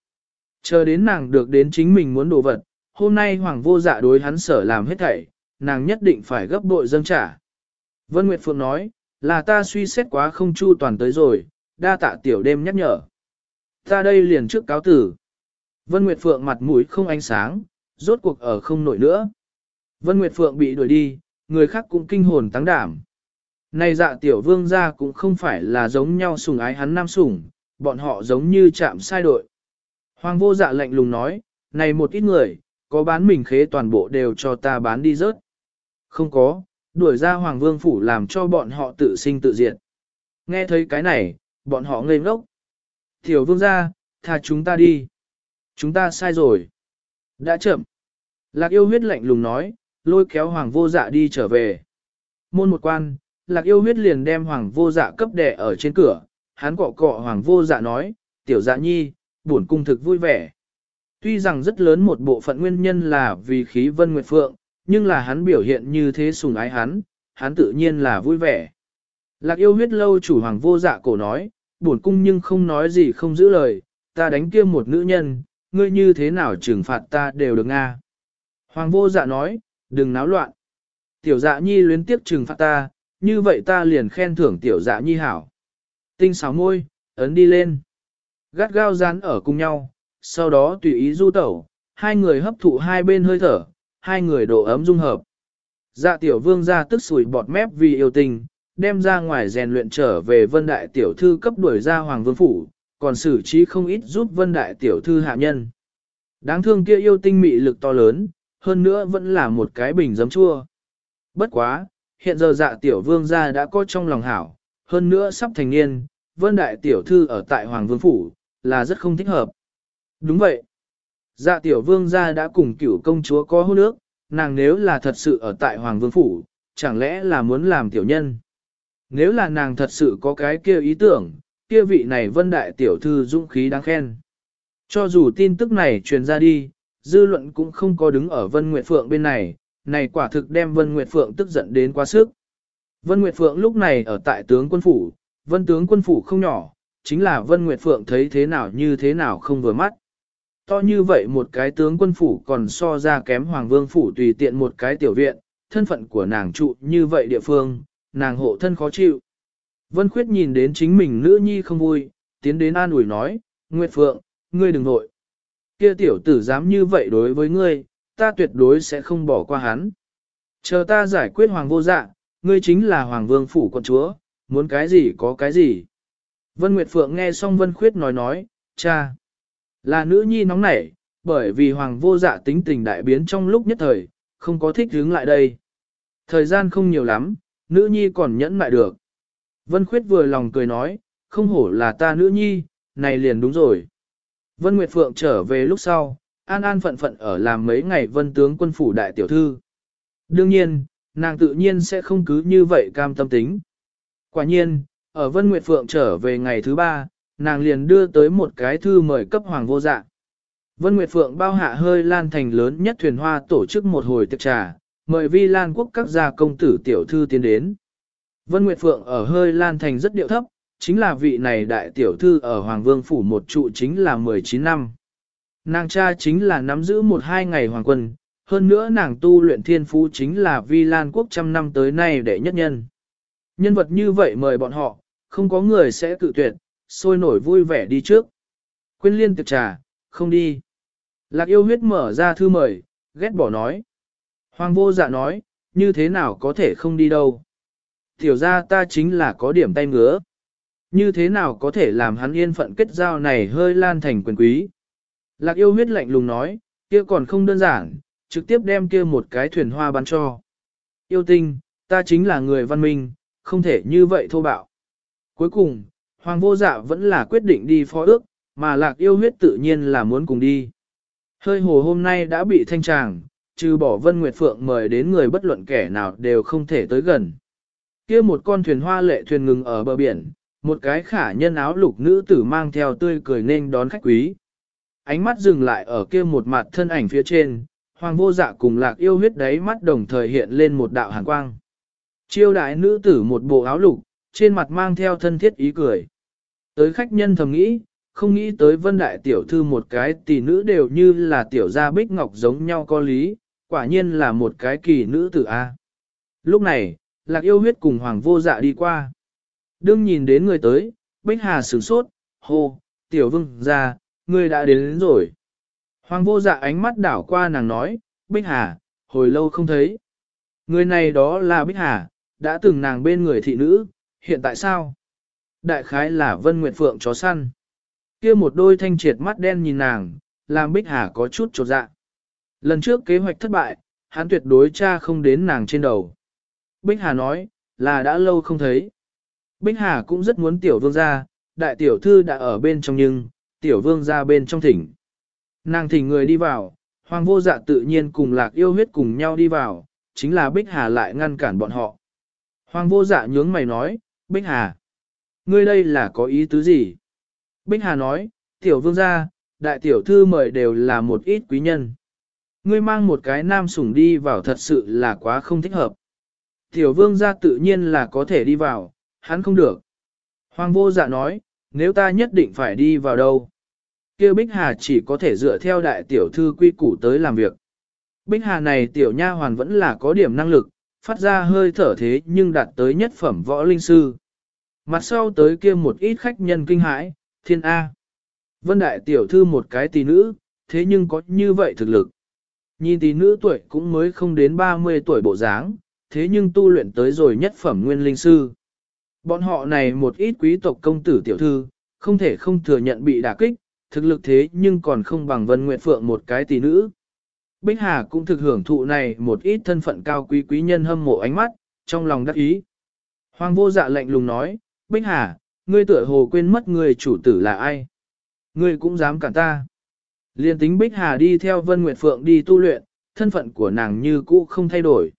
Chờ đến nàng được đến chính mình muốn đồ vật, hôm nay Hoàng vô dạ đối hắn sở làm hết thảy, nàng nhất định phải gấp bội dâng trả. Vân Nguyệt Phượng nói, là ta suy xét quá không chu toàn tới rồi, đa tạ tiểu đêm nhắc nhở. Ta đây liền trước cáo tử. Vân Nguyệt Phượng mặt mũi không ánh sáng, rốt cuộc ở không nổi nữa. Vân Nguyệt Phượng bị đuổi đi, người khác cũng kinh hồn tăng đảm. Này dạ tiểu vương gia cũng không phải là giống nhau sùng ái hắn nam sủng, bọn họ giống như chạm sai đội. Hoàng vô dạ lạnh lùng nói, này một ít người, có bán mình khế toàn bộ đều cho ta bán đi rớt. Không có, đuổi ra Hoàng vương phủ làm cho bọn họ tự sinh tự diệt. Nghe thấy cái này, bọn họ ngây ngốc. Tiểu vương gia, tha chúng ta đi. Chúng ta sai rồi. Đã chậm. Lạc yêu huyết lạnh lùng nói, lôi kéo hoàng vô dạ đi trở về. Môn một quan, lạc yêu huyết liền đem hoàng vô dạ cấp đẻ ở trên cửa, hắn cọ cọ hoàng vô dạ nói, tiểu dạ nhi, buồn cung thực vui vẻ. Tuy rằng rất lớn một bộ phận nguyên nhân là vì khí vân nguyệt phượng, nhưng là hắn biểu hiện như thế sùng ái hắn, hắn tự nhiên là vui vẻ. Lạc yêu huyết lâu chủ hoàng vô dạ cổ nói, buồn cung nhưng không nói gì không giữ lời, ta đánh kia một nữ nhân, ngươi như thế nào trừng phạt ta đều được nga. Hoàng vô dạ nói, đừng náo loạn. Tiểu dạ nhi luyến tiếp trừng phạt ta, như vậy ta liền khen thưởng tiểu dạ nhi hảo. Tinh xáo môi, ấn đi lên. Gắt gao dán ở cùng nhau, sau đó tùy ý du tẩu, hai người hấp thụ hai bên hơi thở, hai người độ ấm dung hợp. Dạ tiểu vương ra tức sủi bọt mép vì yêu tình, đem ra ngoài rèn luyện trở về vân đại tiểu thư cấp đuổi ra hoàng vương phủ, còn xử trí không ít giúp vân đại tiểu thư hạ nhân. Đáng thương kia yêu tinh mị lực to lớn, hơn nữa vẫn là một cái bình giấm chua. Bất quá, hiện giờ dạ tiểu vương gia đã có trong lòng hảo, hơn nữa sắp thành niên, Vân Đại Tiểu Thư ở tại Hoàng Vương Phủ, là rất không thích hợp. Đúng vậy. Dạ Tiểu Vương gia đã cùng cửu công chúa có hôn ước, nàng nếu là thật sự ở tại Hoàng Vương Phủ, chẳng lẽ là muốn làm tiểu nhân. Nếu là nàng thật sự có cái kia ý tưởng, kia vị này Vân Đại Tiểu Thư dũng khí đáng khen. Cho dù tin tức này truyền ra đi, dư luận cũng không có đứng ở Vân Nguyệt Phượng bên này, này quả thực đem Vân Nguyệt Phượng tức giận đến quá sức. Vân Nguyệt Phượng lúc này ở tại tướng quân phủ, Vân tướng quân phủ không nhỏ, chính là Vân Nguyệt Phượng thấy thế nào như thế nào không vừa mắt. To như vậy một cái tướng quân phủ còn so ra kém Hoàng Vương phủ tùy tiện một cái tiểu viện, thân phận của nàng trụ như vậy địa phương, nàng hộ thân khó chịu. Vân Khuyết nhìn đến chính mình nữ nhi không vui, tiến đến an ủi nói, Nguyệt Phượng, ngươi đừng nội. Kia tiểu tử dám như vậy đối với ngươi, ta tuyệt đối sẽ không bỏ qua hắn. Chờ ta giải quyết hoàng vô dạ, ngươi chính là hoàng vương phủ con chúa, muốn cái gì có cái gì. Vân Nguyệt Phượng nghe xong Vân Khuyết nói nói, cha, là nữ nhi nóng nảy, bởi vì hoàng vô dạ tính tình đại biến trong lúc nhất thời, không có thích hướng lại đây. Thời gian không nhiều lắm, nữ nhi còn nhẫn lại được. Vân Khuyết vừa lòng cười nói, không hổ là ta nữ nhi, này liền đúng rồi. Vân Nguyệt Phượng trở về lúc sau, an an phận phận ở làm mấy ngày vân tướng quân phủ đại tiểu thư. Đương nhiên, nàng tự nhiên sẽ không cứ như vậy cam tâm tính. Quả nhiên, ở Vân Nguyệt Phượng trở về ngày thứ ba, nàng liền đưa tới một cái thư mời cấp hoàng vô dạ. Vân Nguyệt Phượng bao hạ hơi lan thành lớn nhất thuyền hoa tổ chức một hồi tiệc trà, mời vi lan quốc các gia công tử tiểu thư tiến đến. Vân Nguyệt Phượng ở hơi lan thành rất điệu thấp, chính là vị này đại tiểu thư ở Hoàng Vương Phủ một trụ chính là 19 năm. Nàng cha chính là nắm giữ một hai ngày hoàng quân, hơn nữa nàng tu luyện thiên phú chính là vi lan quốc trăm năm tới nay để nhất nhân. Nhân vật như vậy mời bọn họ, không có người sẽ cự tuyệt, sôi nổi vui vẻ đi trước. Quyên liên tiệc trà, không đi. Lạc yêu huyết mở ra thư mời, ghét bỏ nói. Hoàng vô dạ nói, như thế nào có thể không đi đâu. Tiểu ra ta chính là có điểm tay ngứa. Như thế nào có thể làm hắn yên phận kết giao này hơi lan thành quyền quý. Lạc yêu huyết lạnh lùng nói, kia còn không đơn giản, trực tiếp đem kia một cái thuyền hoa bán cho. Yêu tinh, ta chính là người văn minh, không thể như vậy thô bạo. Cuối cùng, Hoàng vô dạ vẫn là quyết định đi phó ước, mà lạc yêu huyết tự nhiên là muốn cùng đi. Hơi hồ hôm nay đã bị thanh tràng, trừ bỏ Vân Nguyệt Phượng mời đến người bất luận kẻ nào đều không thể tới gần. kia một con thuyền hoa lệ thuyền ngừng ở bờ biển, một cái khả nhân áo lục nữ tử mang theo tươi cười nên đón khách quý. Ánh mắt dừng lại ở kia một mặt thân ảnh phía trên, hoàng vô dạ cùng lạc yêu huyết đáy mắt đồng thời hiện lên một đạo hàn quang. Chiêu đại nữ tử một bộ áo lục, trên mặt mang theo thân thiết ý cười. Tới khách nhân thầm nghĩ, không nghĩ tới vân đại tiểu thư một cái tỷ nữ đều như là tiểu gia bích ngọc giống nhau có lý, quả nhiên là một cái kỳ nữ tử A. Lúc này, lạc yêu huyết cùng hoàng vô dạ đi qua. Đương nhìn đến người tới, Bích Hà sửng sốt, hô, tiểu vương ra, người đã đến, đến rồi. Hoàng vô dạ ánh mắt đảo qua nàng nói, Bích Hà, hồi lâu không thấy. Người này đó là Bích Hà, đã từng nàng bên người thị nữ, hiện tại sao? Đại khái là Vân Nguyệt Phượng chó săn. kia một đôi thanh triệt mắt đen nhìn nàng, làm Bích Hà có chút trột dạ. Lần trước kế hoạch thất bại, hắn tuyệt đối cha không đến nàng trên đầu. Bích Hà nói, là đã lâu không thấy. Bích Hà cũng rất muốn tiểu vương ra, đại tiểu thư đã ở bên trong nhưng, tiểu vương ra bên trong thỉnh. Nàng thỉnh người đi vào, hoàng vô dạ tự nhiên cùng lạc yêu huyết cùng nhau đi vào, chính là Bích Hà lại ngăn cản bọn họ. Hoàng vô dạ nhướng mày nói, Bích Hà, ngươi đây là có ý tứ gì? Bích Hà nói, tiểu vương gia, đại tiểu thư mời đều là một ít quý nhân. Ngươi mang một cái nam sủng đi vào thật sự là quá không thích hợp. Tiểu vương gia tự nhiên là có thể đi vào, hắn không được. Hoàng vô dạ nói, nếu ta nhất định phải đi vào đâu? kia Bích Hà chỉ có thể dựa theo đại tiểu thư quy củ tới làm việc. Bích Hà này tiểu nha hoàn vẫn là có điểm năng lực, phát ra hơi thở thế nhưng đạt tới nhất phẩm võ linh sư. Mặt sau tới kia một ít khách nhân kinh hãi, thiên A. Vân đại tiểu thư một cái tỷ nữ, thế nhưng có như vậy thực lực. Nhìn tỷ nữ tuổi cũng mới không đến 30 tuổi bộ dáng, thế nhưng tu luyện tới rồi nhất phẩm nguyên linh sư. Bọn họ này một ít quý tộc công tử tiểu thư, không thể không thừa nhận bị đả kích, thực lực thế nhưng còn không bằng Vân Nguyệt Phượng một cái tỷ nữ. Bích Hà cũng thực hưởng thụ này một ít thân phận cao quý quý nhân hâm mộ ánh mắt, trong lòng đắc ý. Hoàng vô dạ lạnh lùng nói, Bích Hà, ngươi tựa hồ quên mất người chủ tử là ai. Ngươi cũng dám cản ta. Liên tính Bích Hà đi theo Vân Nguyệt Phượng đi tu luyện, thân phận của nàng như cũ không thay đổi.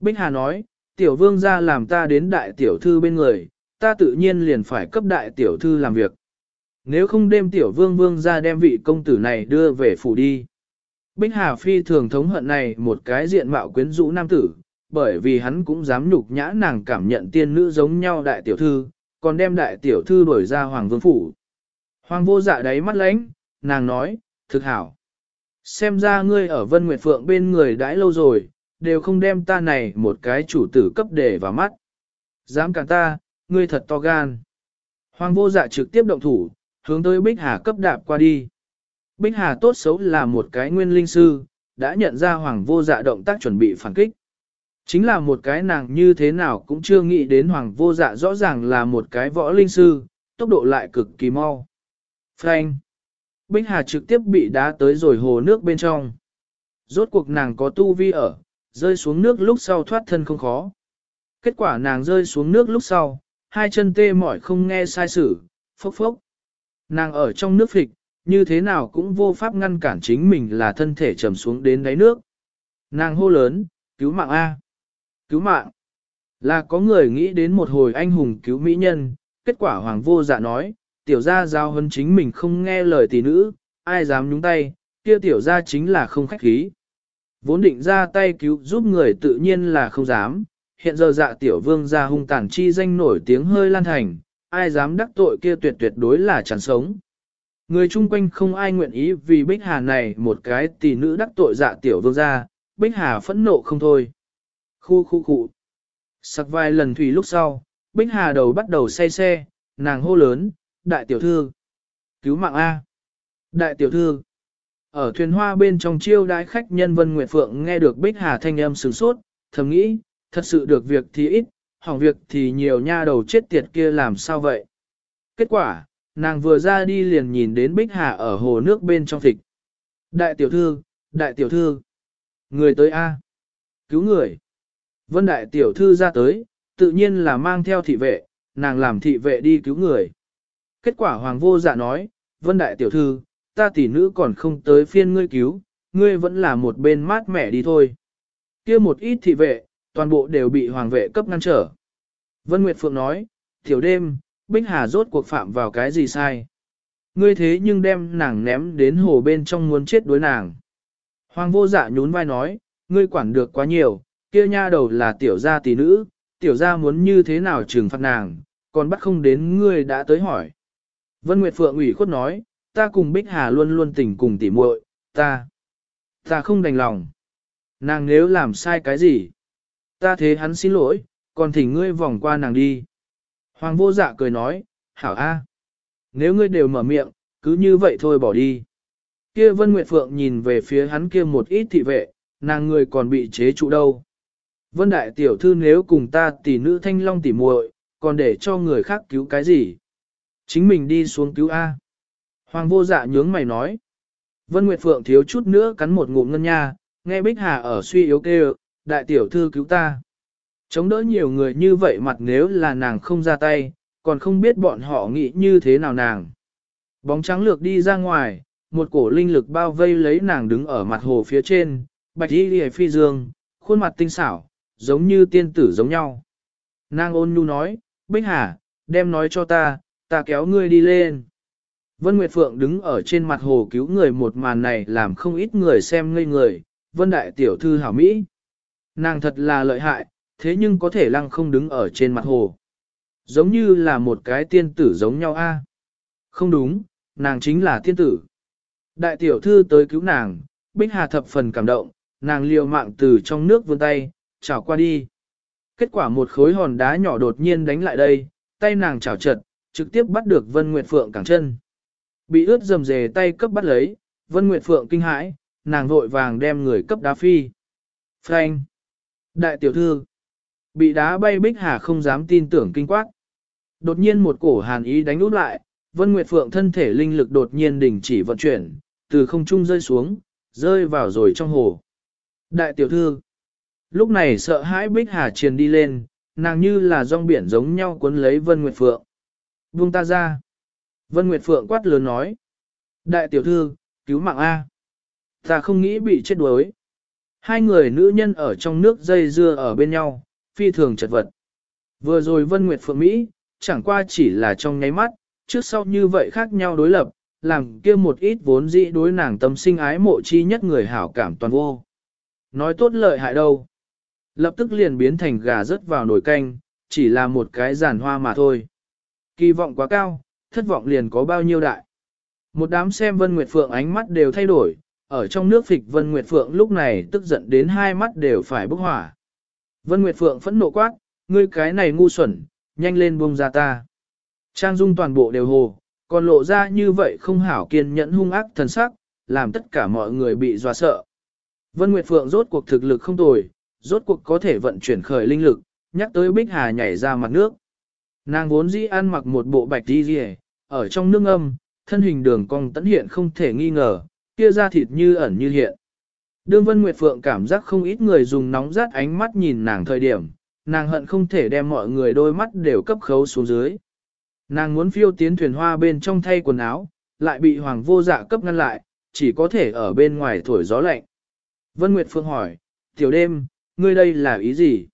Bích Hà nói, tiểu vương ra làm ta đến đại tiểu thư bên người, ta tự nhiên liền phải cấp đại tiểu thư làm việc. Nếu không đem tiểu vương vương ra đem vị công tử này đưa về phủ đi. Bích Hà phi thường thống hận này một cái diện mạo quyến rũ nam tử, bởi vì hắn cũng dám nhục nhã nàng cảm nhận tiên nữ giống nhau đại tiểu thư, còn đem đại tiểu thư đuổi ra hoàng vương phủ. Hoàng vô dạ đáy mắt lánh, nàng nói, thực hảo. Xem ra ngươi ở Vân Nguyệt Phượng bên người đãi lâu rồi, đều không đem ta này một cái chủ tử cấp để vào mắt. Dám càng ta, ngươi thật to gan. Hoàng vô dạ trực tiếp động thủ, hướng tới Bích Hà cấp đạp qua đi. Bích Hà tốt xấu là một cái nguyên linh sư, đã nhận ra Hoàng vô dạ động tác chuẩn bị phản kích. Chính là một cái nàng như thế nào cũng chưa nghĩ đến Hoàng vô dạ rõ ràng là một cái võ linh sư, tốc độ lại cực kỳ mau. Frank! Bích Hà trực tiếp bị đá tới rồi hồ nước bên trong. Rốt cuộc nàng có tu vi ở, rơi xuống nước lúc sau thoát thân không khó. Kết quả nàng rơi xuống nước lúc sau, hai chân tê mỏi không nghe sai sử, phốc phốc. Nàng ở trong nước phịch, như thế nào cũng vô pháp ngăn cản chính mình là thân thể trầm xuống đến đáy nước. Nàng hô lớn, cứu mạng A. Cứu mạng. Là có người nghĩ đến một hồi anh hùng cứu mỹ nhân, kết quả hoàng vô dạ nói, tiểu gia giao hơn chính mình không nghe lời tỷ nữ, ai dám nhúng tay, kia tiểu gia chính là không khách khí. Vốn định ra tay cứu giúp người tự nhiên là không dám, hiện giờ dạ tiểu vương gia hung tàn chi danh nổi tiếng hơi lan thành, ai dám đắc tội kia tuyệt tuyệt đối là chẳng sống. Người chung quanh không ai nguyện ý vì Bích Hà này một cái tỷ nữ đắc tội dạ tiểu vương gia, Bích Hà phẫn nộ không thôi. Khu khu khu. Sặc vài lần thủy lúc sau, Bích Hà đầu bắt đầu say xe, nàng hô lớn, đại tiểu thư. Cứu mạng A. Đại tiểu thư. Ở thuyền hoa bên trong chiêu đái khách nhân Vân Nguyệt Phượng nghe được Bích Hà thanh âm sửng sốt, thầm nghĩ, thật sự được việc thì ít, hỏng việc thì nhiều nha đầu chết tiệt kia làm sao vậy. Kết quả, nàng vừa ra đi liền nhìn đến Bích Hà ở hồ nước bên trong thịt. Đại tiểu thư, đại tiểu thư. Người tới A. Cứu người. Vân đại tiểu thư ra tới, tự nhiên là mang theo thị vệ, nàng làm thị vệ đi cứu người. Kết quả hoàng vô dạ nói, Vân đại tiểu thư, ta tỷ nữ còn không tới phiên ngươi cứu, ngươi vẫn là một bên mát mẻ đi thôi. kia một ít thị vệ, toàn bộ đều bị hoàng vệ cấp ngăn trở. Vân Nguyệt Phượng nói, tiểu đêm, Bích Hà rốt cuộc phạm vào cái gì sai. Ngươi thế nhưng đem nàng ném đến hồ bên trong muốn chết đối nàng. Hoàng vô dạ nhún vai nói, ngươi quản được quá nhiều, kia nha đầu là tiểu gia tỷ nữ, tiểu gia muốn như thế nào trừng phạt nàng, còn bắt không đến ngươi đã tới hỏi. Vân Nguyệt Phượng ủy khuất nói, ta cùng Bích Hà luôn luôn tình cùng tỉ muội, ta, ta không đành lòng. Nàng nếu làm sai cái gì, ta thế hắn xin lỗi, còn thỉnh ngươi vòng qua nàng đi. Hoàng vô dạ cười nói, hảo a, nếu ngươi đều mở miệng, cứ như vậy thôi bỏ đi. Kia Vân Nguyệt Phượng nhìn về phía hắn kia một ít thị vệ, nàng người còn bị chế trụ đâu. Vân Đại Tiểu Thư nếu cùng ta tỷ nữ thanh long tỉ muội, còn để cho người khác cứu cái gì? Chính mình đi xuống cứu A. Hoàng vô dạ nhướng mày nói. Vân Nguyệt Phượng thiếu chút nữa cắn một ngụm ngân nha, nghe Bích Hà ở suy yếu kêu, đại tiểu thư cứu ta. Chống đỡ nhiều người như vậy mặt nếu là nàng không ra tay, còn không biết bọn họ nghĩ như thế nào nàng. Bóng trắng lược đi ra ngoài, một cổ linh lực bao vây lấy nàng đứng ở mặt hồ phía trên, bạch y lìa phi dương, khuôn mặt tinh xảo, giống như tiên tử giống nhau. Nàng ôn nhu nói, Bích Hà, đem nói cho ta, ta kéo ngươi đi lên. Vân Nguyệt Phượng đứng ở trên mặt hồ cứu người một màn này làm không ít người xem ngây người, Vân Đại Tiểu Thư hảo Mỹ. Nàng thật là lợi hại, thế nhưng có thể lăng không đứng ở trên mặt hồ. Giống như là một cái tiên tử giống nhau a. Không đúng, nàng chính là tiên tử. Đại Tiểu Thư tới cứu nàng, Bích Hà thập phần cảm động, nàng liều mạng từ trong nước vươn tay, chảo qua đi. Kết quả một khối hòn đá nhỏ đột nhiên đánh lại đây, tay nàng chảo chật, trực tiếp bắt được Vân Nguyệt Phượng cẳng chân. Bị ướt dầm dề tay cấp bắt lấy, Vân Nguyệt Phượng kinh hãi, nàng vội vàng đem người cấp đá phi. Frank! Đại tiểu thư! Bị đá bay bích hà không dám tin tưởng kinh quát. Đột nhiên một cổ hàn ý đánh út lại, Vân Nguyệt Phượng thân thể linh lực đột nhiên đình chỉ vận chuyển, từ không trung rơi xuống, rơi vào rồi trong hồ. Đại tiểu thư! Lúc này sợ hãi bích hà triền đi lên, nàng như là rong biển giống nhau cuốn lấy Vân Nguyệt Phượng. Buông ta ra. Vân Nguyệt Phượng quát lớn nói. Đại tiểu thư, cứu mạng A. Ta không nghĩ bị chết đuối. Hai người nữ nhân ở trong nước dây dưa ở bên nhau, phi thường chật vật. Vừa rồi Vân Nguyệt Phượng Mỹ, chẳng qua chỉ là trong nháy mắt, trước sau như vậy khác nhau đối lập, làm kia một ít vốn dĩ đối nàng tâm sinh ái mộ chi nhất người hảo cảm toàn vô. Nói tốt lợi hại đâu. Lập tức liền biến thành gà rớt vào nồi canh, chỉ là một cái giàn hoa mà thôi. Kỳ vọng quá cao, thất vọng liền có bao nhiêu đại. Một đám xem Vân Nguyệt Phượng ánh mắt đều thay đổi, ở trong nước phịch Vân Nguyệt Phượng lúc này tức giận đến hai mắt đều phải bốc hỏa. Vân Nguyệt Phượng phẫn nộ quát, ngươi cái này ngu xuẩn, nhanh lên buông ra ta. Trang dung toàn bộ đều hồ, còn lộ ra như vậy không hảo kiên nhẫn hung ác thần sắc, làm tất cả mọi người bị dọa sợ. Vân Nguyệt Phượng rốt cuộc thực lực không tồi, rốt cuộc có thể vận chuyển khởi linh lực, nhắc tới Bích Hà nhảy ra mặt nước. Nàng vốn dĩ ăn mặc một bộ bạch đi rìa, ở trong nước âm, thân hình đường cong tấn hiện không thể nghi ngờ, kia da thịt như ẩn như hiện. Đương Vân Nguyệt Phượng cảm giác không ít người dùng nóng rát ánh mắt nhìn nàng thời điểm, nàng hận không thể đem mọi người đôi mắt đều cấp khấu xuống dưới. Nàng muốn phiêu tiến thuyền hoa bên trong thay quần áo, lại bị hoàng vô dạ cấp ngăn lại, chỉ có thể ở bên ngoài thổi gió lạnh. Vân Nguyệt Phượng hỏi, tiểu đêm, ngươi đây là ý gì?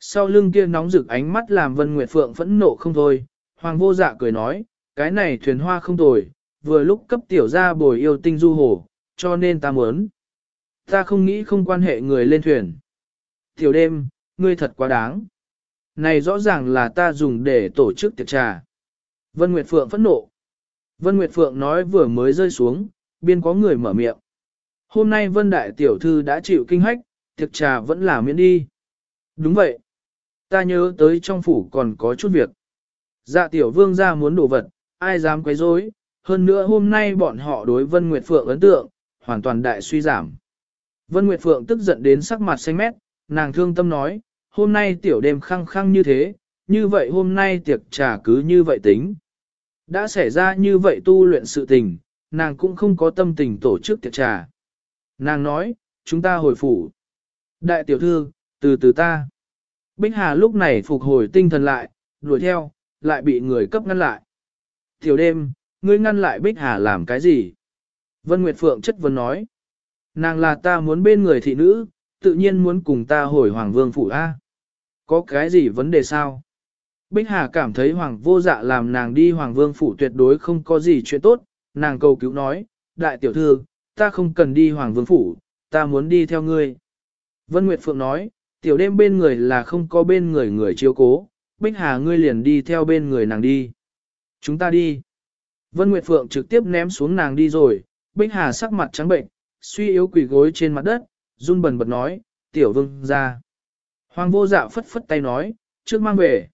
Sau lưng kia nóng rực ánh mắt làm Vân Nguyệt Phượng phẫn nộ không thôi, hoàng vô dạ cười nói, cái này thuyền hoa không tồi, vừa lúc cấp tiểu ra bồi yêu tinh du hồ, cho nên ta muốn. Ta không nghĩ không quan hệ người lên thuyền. Tiểu đêm, ngươi thật quá đáng. Này rõ ràng là ta dùng để tổ chức tiệc trà. Vân Nguyệt Phượng phẫn nộ. Vân Nguyệt Phượng nói vừa mới rơi xuống, biên có người mở miệng. Hôm nay Vân Đại Tiểu Thư đã chịu kinh hách, tiệc trà vẫn là miễn đi. Đúng vậy. Ta nhớ tới trong phủ còn có chút việc. Dạ Tiểu Vương ra muốn đổ vật, ai dám quấy rối? hơn nữa hôm nay bọn họ đối Vân Nguyệt Phượng ấn tượng, hoàn toàn đại suy giảm. Vân Nguyệt Phượng tức giận đến sắc mặt xanh mét, nàng thương tâm nói, hôm nay tiểu đêm khăng khăng như thế, như vậy hôm nay tiệc trà cứ như vậy tính. Đã xảy ra như vậy tu luyện sự tình, nàng cũng không có tâm tình tổ chức tiệc trà. Nàng nói, chúng ta hồi phủ. Đại tiểu thư, từ từ ta. Bích Hà lúc này phục hồi tinh thần lại, đuổi theo, lại bị người cấp ngăn lại. Tiểu đêm, ngươi ngăn lại Bích Hà làm cái gì? Vân Nguyệt Phượng chất vấn nói. Nàng là ta muốn bên người thị nữ, tự nhiên muốn cùng ta hồi Hoàng Vương Phủ A. Có cái gì vấn đề sao? Bích Hà cảm thấy Hoàng vô dạ làm nàng đi Hoàng Vương Phủ tuyệt đối không có gì chuyện tốt, nàng cầu cứu nói, đại tiểu thư, ta không cần đi Hoàng Vương Phủ, ta muốn đi theo ngươi. Vân Nguyệt Phượng nói, tiểu đêm bên người là không có bên người người chiếu cố, Bích Hà ngươi liền đi theo bên người nàng đi. Chúng ta đi. Vân Nguyệt Phượng trực tiếp ném xuống nàng đi rồi, Bích Hà sắc mặt trắng bệnh, suy yếu quỳ gối trên mặt đất, run bần bật nói, tiểu vương ra. Hoàng vô dạ phất phất tay nói, trước mang về.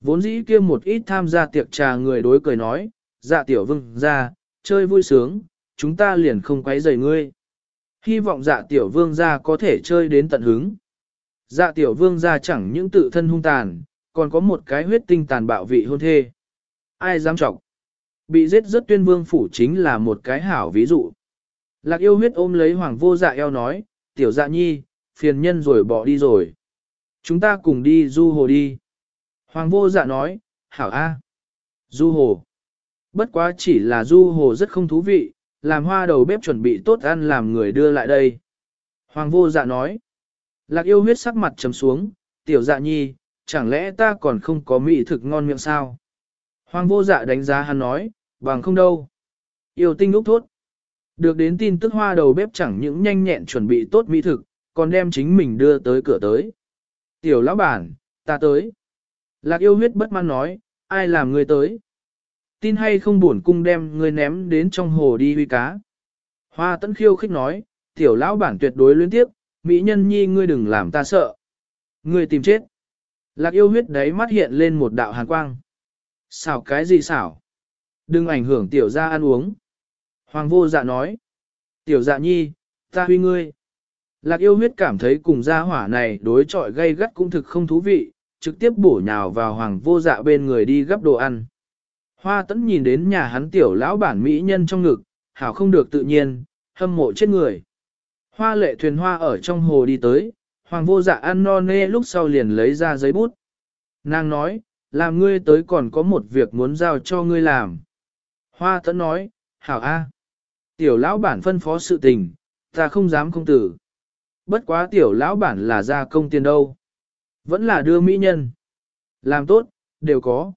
Vốn dĩ kia một ít tham gia tiệc trà người đối cười nói, dạ tiểu vương ra, chơi vui sướng, chúng ta liền không quấy rầy ngươi. Hy vọng dạ tiểu vương ra có thể chơi đến tận hứng. Dạ tiểu vương ra chẳng những tự thân hung tàn, còn có một cái huyết tinh tàn bạo vị hôn thê. Ai dám trọng? Bị giết rất tuyên vương phủ chính là một cái hảo ví dụ. Lạc yêu huyết ôm lấy hoàng vô dạ eo nói, tiểu dạ nhi, phiền nhân rồi bỏ đi rồi. Chúng ta cùng đi du hồ đi. Hoàng vô dạ nói, hảo a, Du hồ. Bất quá chỉ là du hồ rất không thú vị, làm hoa đầu bếp chuẩn bị tốt ăn làm người đưa lại đây. Hoàng vô dạ nói. Lạc yêu huyết sắc mặt trầm xuống, tiểu dạ nhi, chẳng lẽ ta còn không có mỹ thực ngon miệng sao? Hoàng vô dạ đánh giá hắn nói, bằng không đâu. Yêu tinh lúc thốt. Được đến tin tức hoa đầu bếp chẳng những nhanh nhẹn chuẩn bị tốt mỹ thực, còn đem chính mình đưa tới cửa tới. Tiểu lão bản, ta tới. Lạc yêu huyết bất mãn nói, ai làm người tới? Tin hay không buồn cung đem người ném đến trong hồ đi huy cá. Hoa tấn khiêu khích nói, tiểu lão bản tuyệt đối luyến tiếp, mỹ nhân nhi ngươi đừng làm ta sợ. Ngươi tìm chết. Lạc yêu huyết đấy mắt hiện lên một đạo hàn quang. Xảo cái gì xảo? Đừng ảnh hưởng tiểu gia ăn uống. Hoàng vô dạ nói. Tiểu dạ nhi, ta huy ngươi. Lạc yêu huyết cảm thấy cùng gia hỏa này đối chọi gây gắt cũng thực không thú vị, trực tiếp bổ nhào vào hoàng vô dạ bên người đi gấp đồ ăn. Hoa tẫn nhìn đến nhà hắn tiểu lão bản mỹ nhân trong ngực, hảo không được tự nhiên, hâm mộ chết người. Hoa lệ thuyền hoa ở trong hồ đi tới, hoàng vô dạ ăn no nê lúc sau liền lấy ra giấy bút. Nàng nói, làm ngươi tới còn có một việc muốn giao cho ngươi làm. Hoa tẫn nói, hảo a, Tiểu lão bản phân phó sự tình, ta không dám không tử. Bất quá tiểu lão bản là gia công tiền đâu. Vẫn là đưa mỹ nhân. Làm tốt, đều có.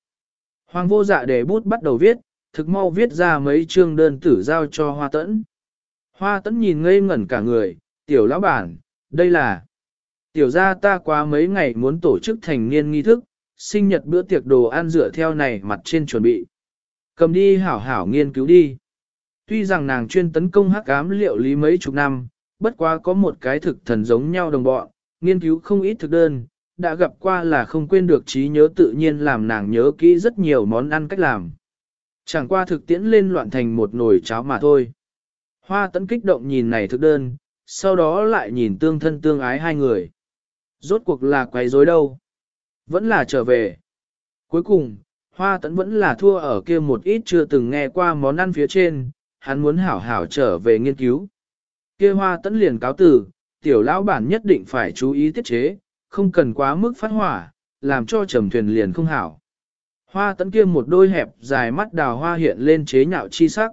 Hoàng vô dạ để bút bắt đầu viết, thực mau viết ra mấy chương đơn tử giao cho hoa tẫn. Hoa tấn nhìn ngây ngẩn cả người, tiểu lão bản, đây là... Tiểu gia ta qua mấy ngày muốn tổ chức thành niên nghi thức, sinh nhật bữa tiệc đồ ăn dựa theo này mặt trên chuẩn bị. Cầm đi hảo hảo nghiên cứu đi. Tuy rằng nàng chuyên tấn công hắc ám liệu lý mấy chục năm, bất quá có một cái thực thần giống nhau đồng bọn, nghiên cứu không ít thực đơn, đã gặp qua là không quên được trí nhớ tự nhiên làm nàng nhớ kỹ rất nhiều món ăn cách làm. Chẳng qua thực tiễn lên loạn thành một nồi cháo mà thôi. Hoa tấn kích động nhìn này thực đơn, sau đó lại nhìn tương thân tương ái hai người. Rốt cuộc là quấy rối đâu? Vẫn là trở về. Cuối cùng, Hoa tấn vẫn là thua ở kia một ít chưa từng nghe qua món ăn phía trên, hắn muốn hảo hảo trở về nghiên cứu. Kia hoa tấn liền cáo từ, tiểu lão bản nhất định phải chú ý tiết chế, không cần quá mức phát hỏa, làm cho trầm thuyền liền không hảo. Hoa tấn kia một đôi hẹp dài mắt đào hoa hiện lên chế nhạo chi sắc.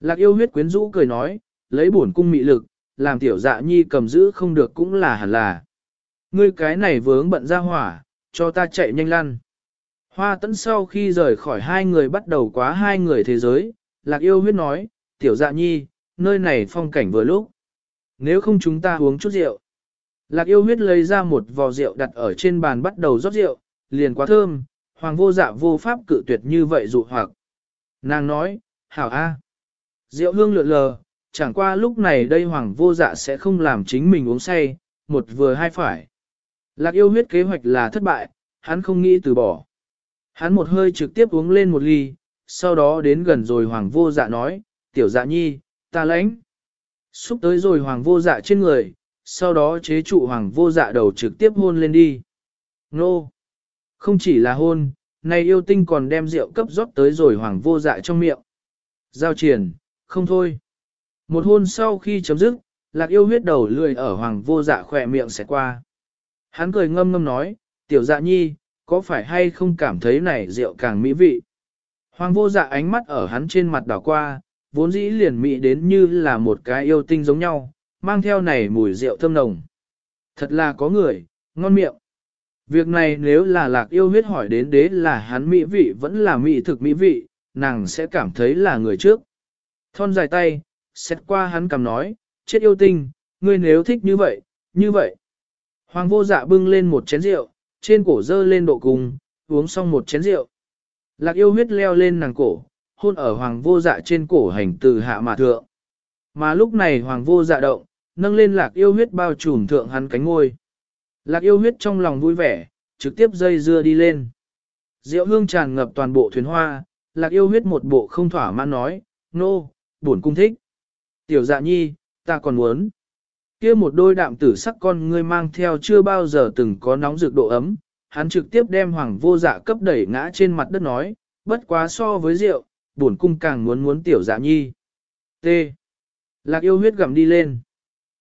Lạc yêu huyết quyến rũ cười nói, lấy bổn cung mị lực, làm tiểu dạ nhi cầm giữ không được cũng là hẳn là. Ngươi cái này vướng bận ra hỏa, cho ta chạy nhanh lăn. Hoa tấn sau khi rời khỏi hai người bắt đầu quá hai người thế giới, lạc yêu huyết nói, tiểu dạ nhi, nơi này phong cảnh vừa lúc. Nếu không chúng ta uống chút rượu. Lạc yêu huyết lấy ra một vò rượu đặt ở trên bàn bắt đầu rót rượu, liền quá thơm, hoàng vô dạ vô pháp cự tuyệt như vậy dụ hoặc. Nàng nói, hảo a, Rượu hương lượn lờ, chẳng qua lúc này đây hoàng vô dạ sẽ không làm chính mình uống say, một vừa hai phải. Lạc yêu huyết kế hoạch là thất bại, hắn không nghĩ từ bỏ. Hắn một hơi trực tiếp uống lên một ly, sau đó đến gần rồi hoàng vô dạ nói, tiểu dạ nhi, ta lãnh. Xúc tới rồi hoàng vô dạ trên người, sau đó chế trụ hoàng vô dạ đầu trực tiếp hôn lên đi. Nô! Không chỉ là hôn, này yêu tinh còn đem rượu cấp rót tới rồi hoàng vô dạ trong miệng. Giao triển, không thôi. Một hôn sau khi chấm dứt, lạc yêu huyết đầu lười ở hoàng vô dạ khỏe miệng sẽ qua. Hắn cười ngâm ngâm nói, tiểu dạ nhi, có phải hay không cảm thấy này rượu càng mỹ vị? Hoàng vô dạ ánh mắt ở hắn trên mặt đảo qua, vốn dĩ liền mỹ đến như là một cái yêu tinh giống nhau, mang theo này mùi rượu thơm nồng. Thật là có người, ngon miệng. Việc này nếu là lạc yêu huyết hỏi đến đế là hắn mỹ vị vẫn là mỹ thực mỹ vị, nàng sẽ cảm thấy là người trước. Thon dài tay, xét qua hắn cầm nói, chết yêu tinh, ngươi nếu thích như vậy, như vậy. Hoàng vô dạ bưng lên một chén rượu, trên cổ dơ lên độ cùng, uống xong một chén rượu. Lạc yêu huyết leo lên nàng cổ, hôn ở hoàng vô dạ trên cổ hành từ hạ mà thượng. Mà lúc này hoàng vô dạ động, nâng lên lạc yêu huyết bao trùm thượng hắn cánh ngôi. Lạc yêu huyết trong lòng vui vẻ, trực tiếp dây dưa đi lên. Rượu hương tràn ngập toàn bộ thuyền hoa, lạc yêu huyết một bộ không thỏa mãn nói, nô, no, buồn cung thích. Tiểu dạ nhi, ta còn muốn. kia một đôi đạm tử sắc con ngươi mang theo chưa bao giờ từng có nóng rực độ ấm, hắn trực tiếp đem hoàng vô dạ cấp đẩy ngã trên mặt đất nói, bất quá so với rượu, buồn cung càng muốn muốn tiểu dạ nhi. T. Lạc yêu huyết gầm đi lên.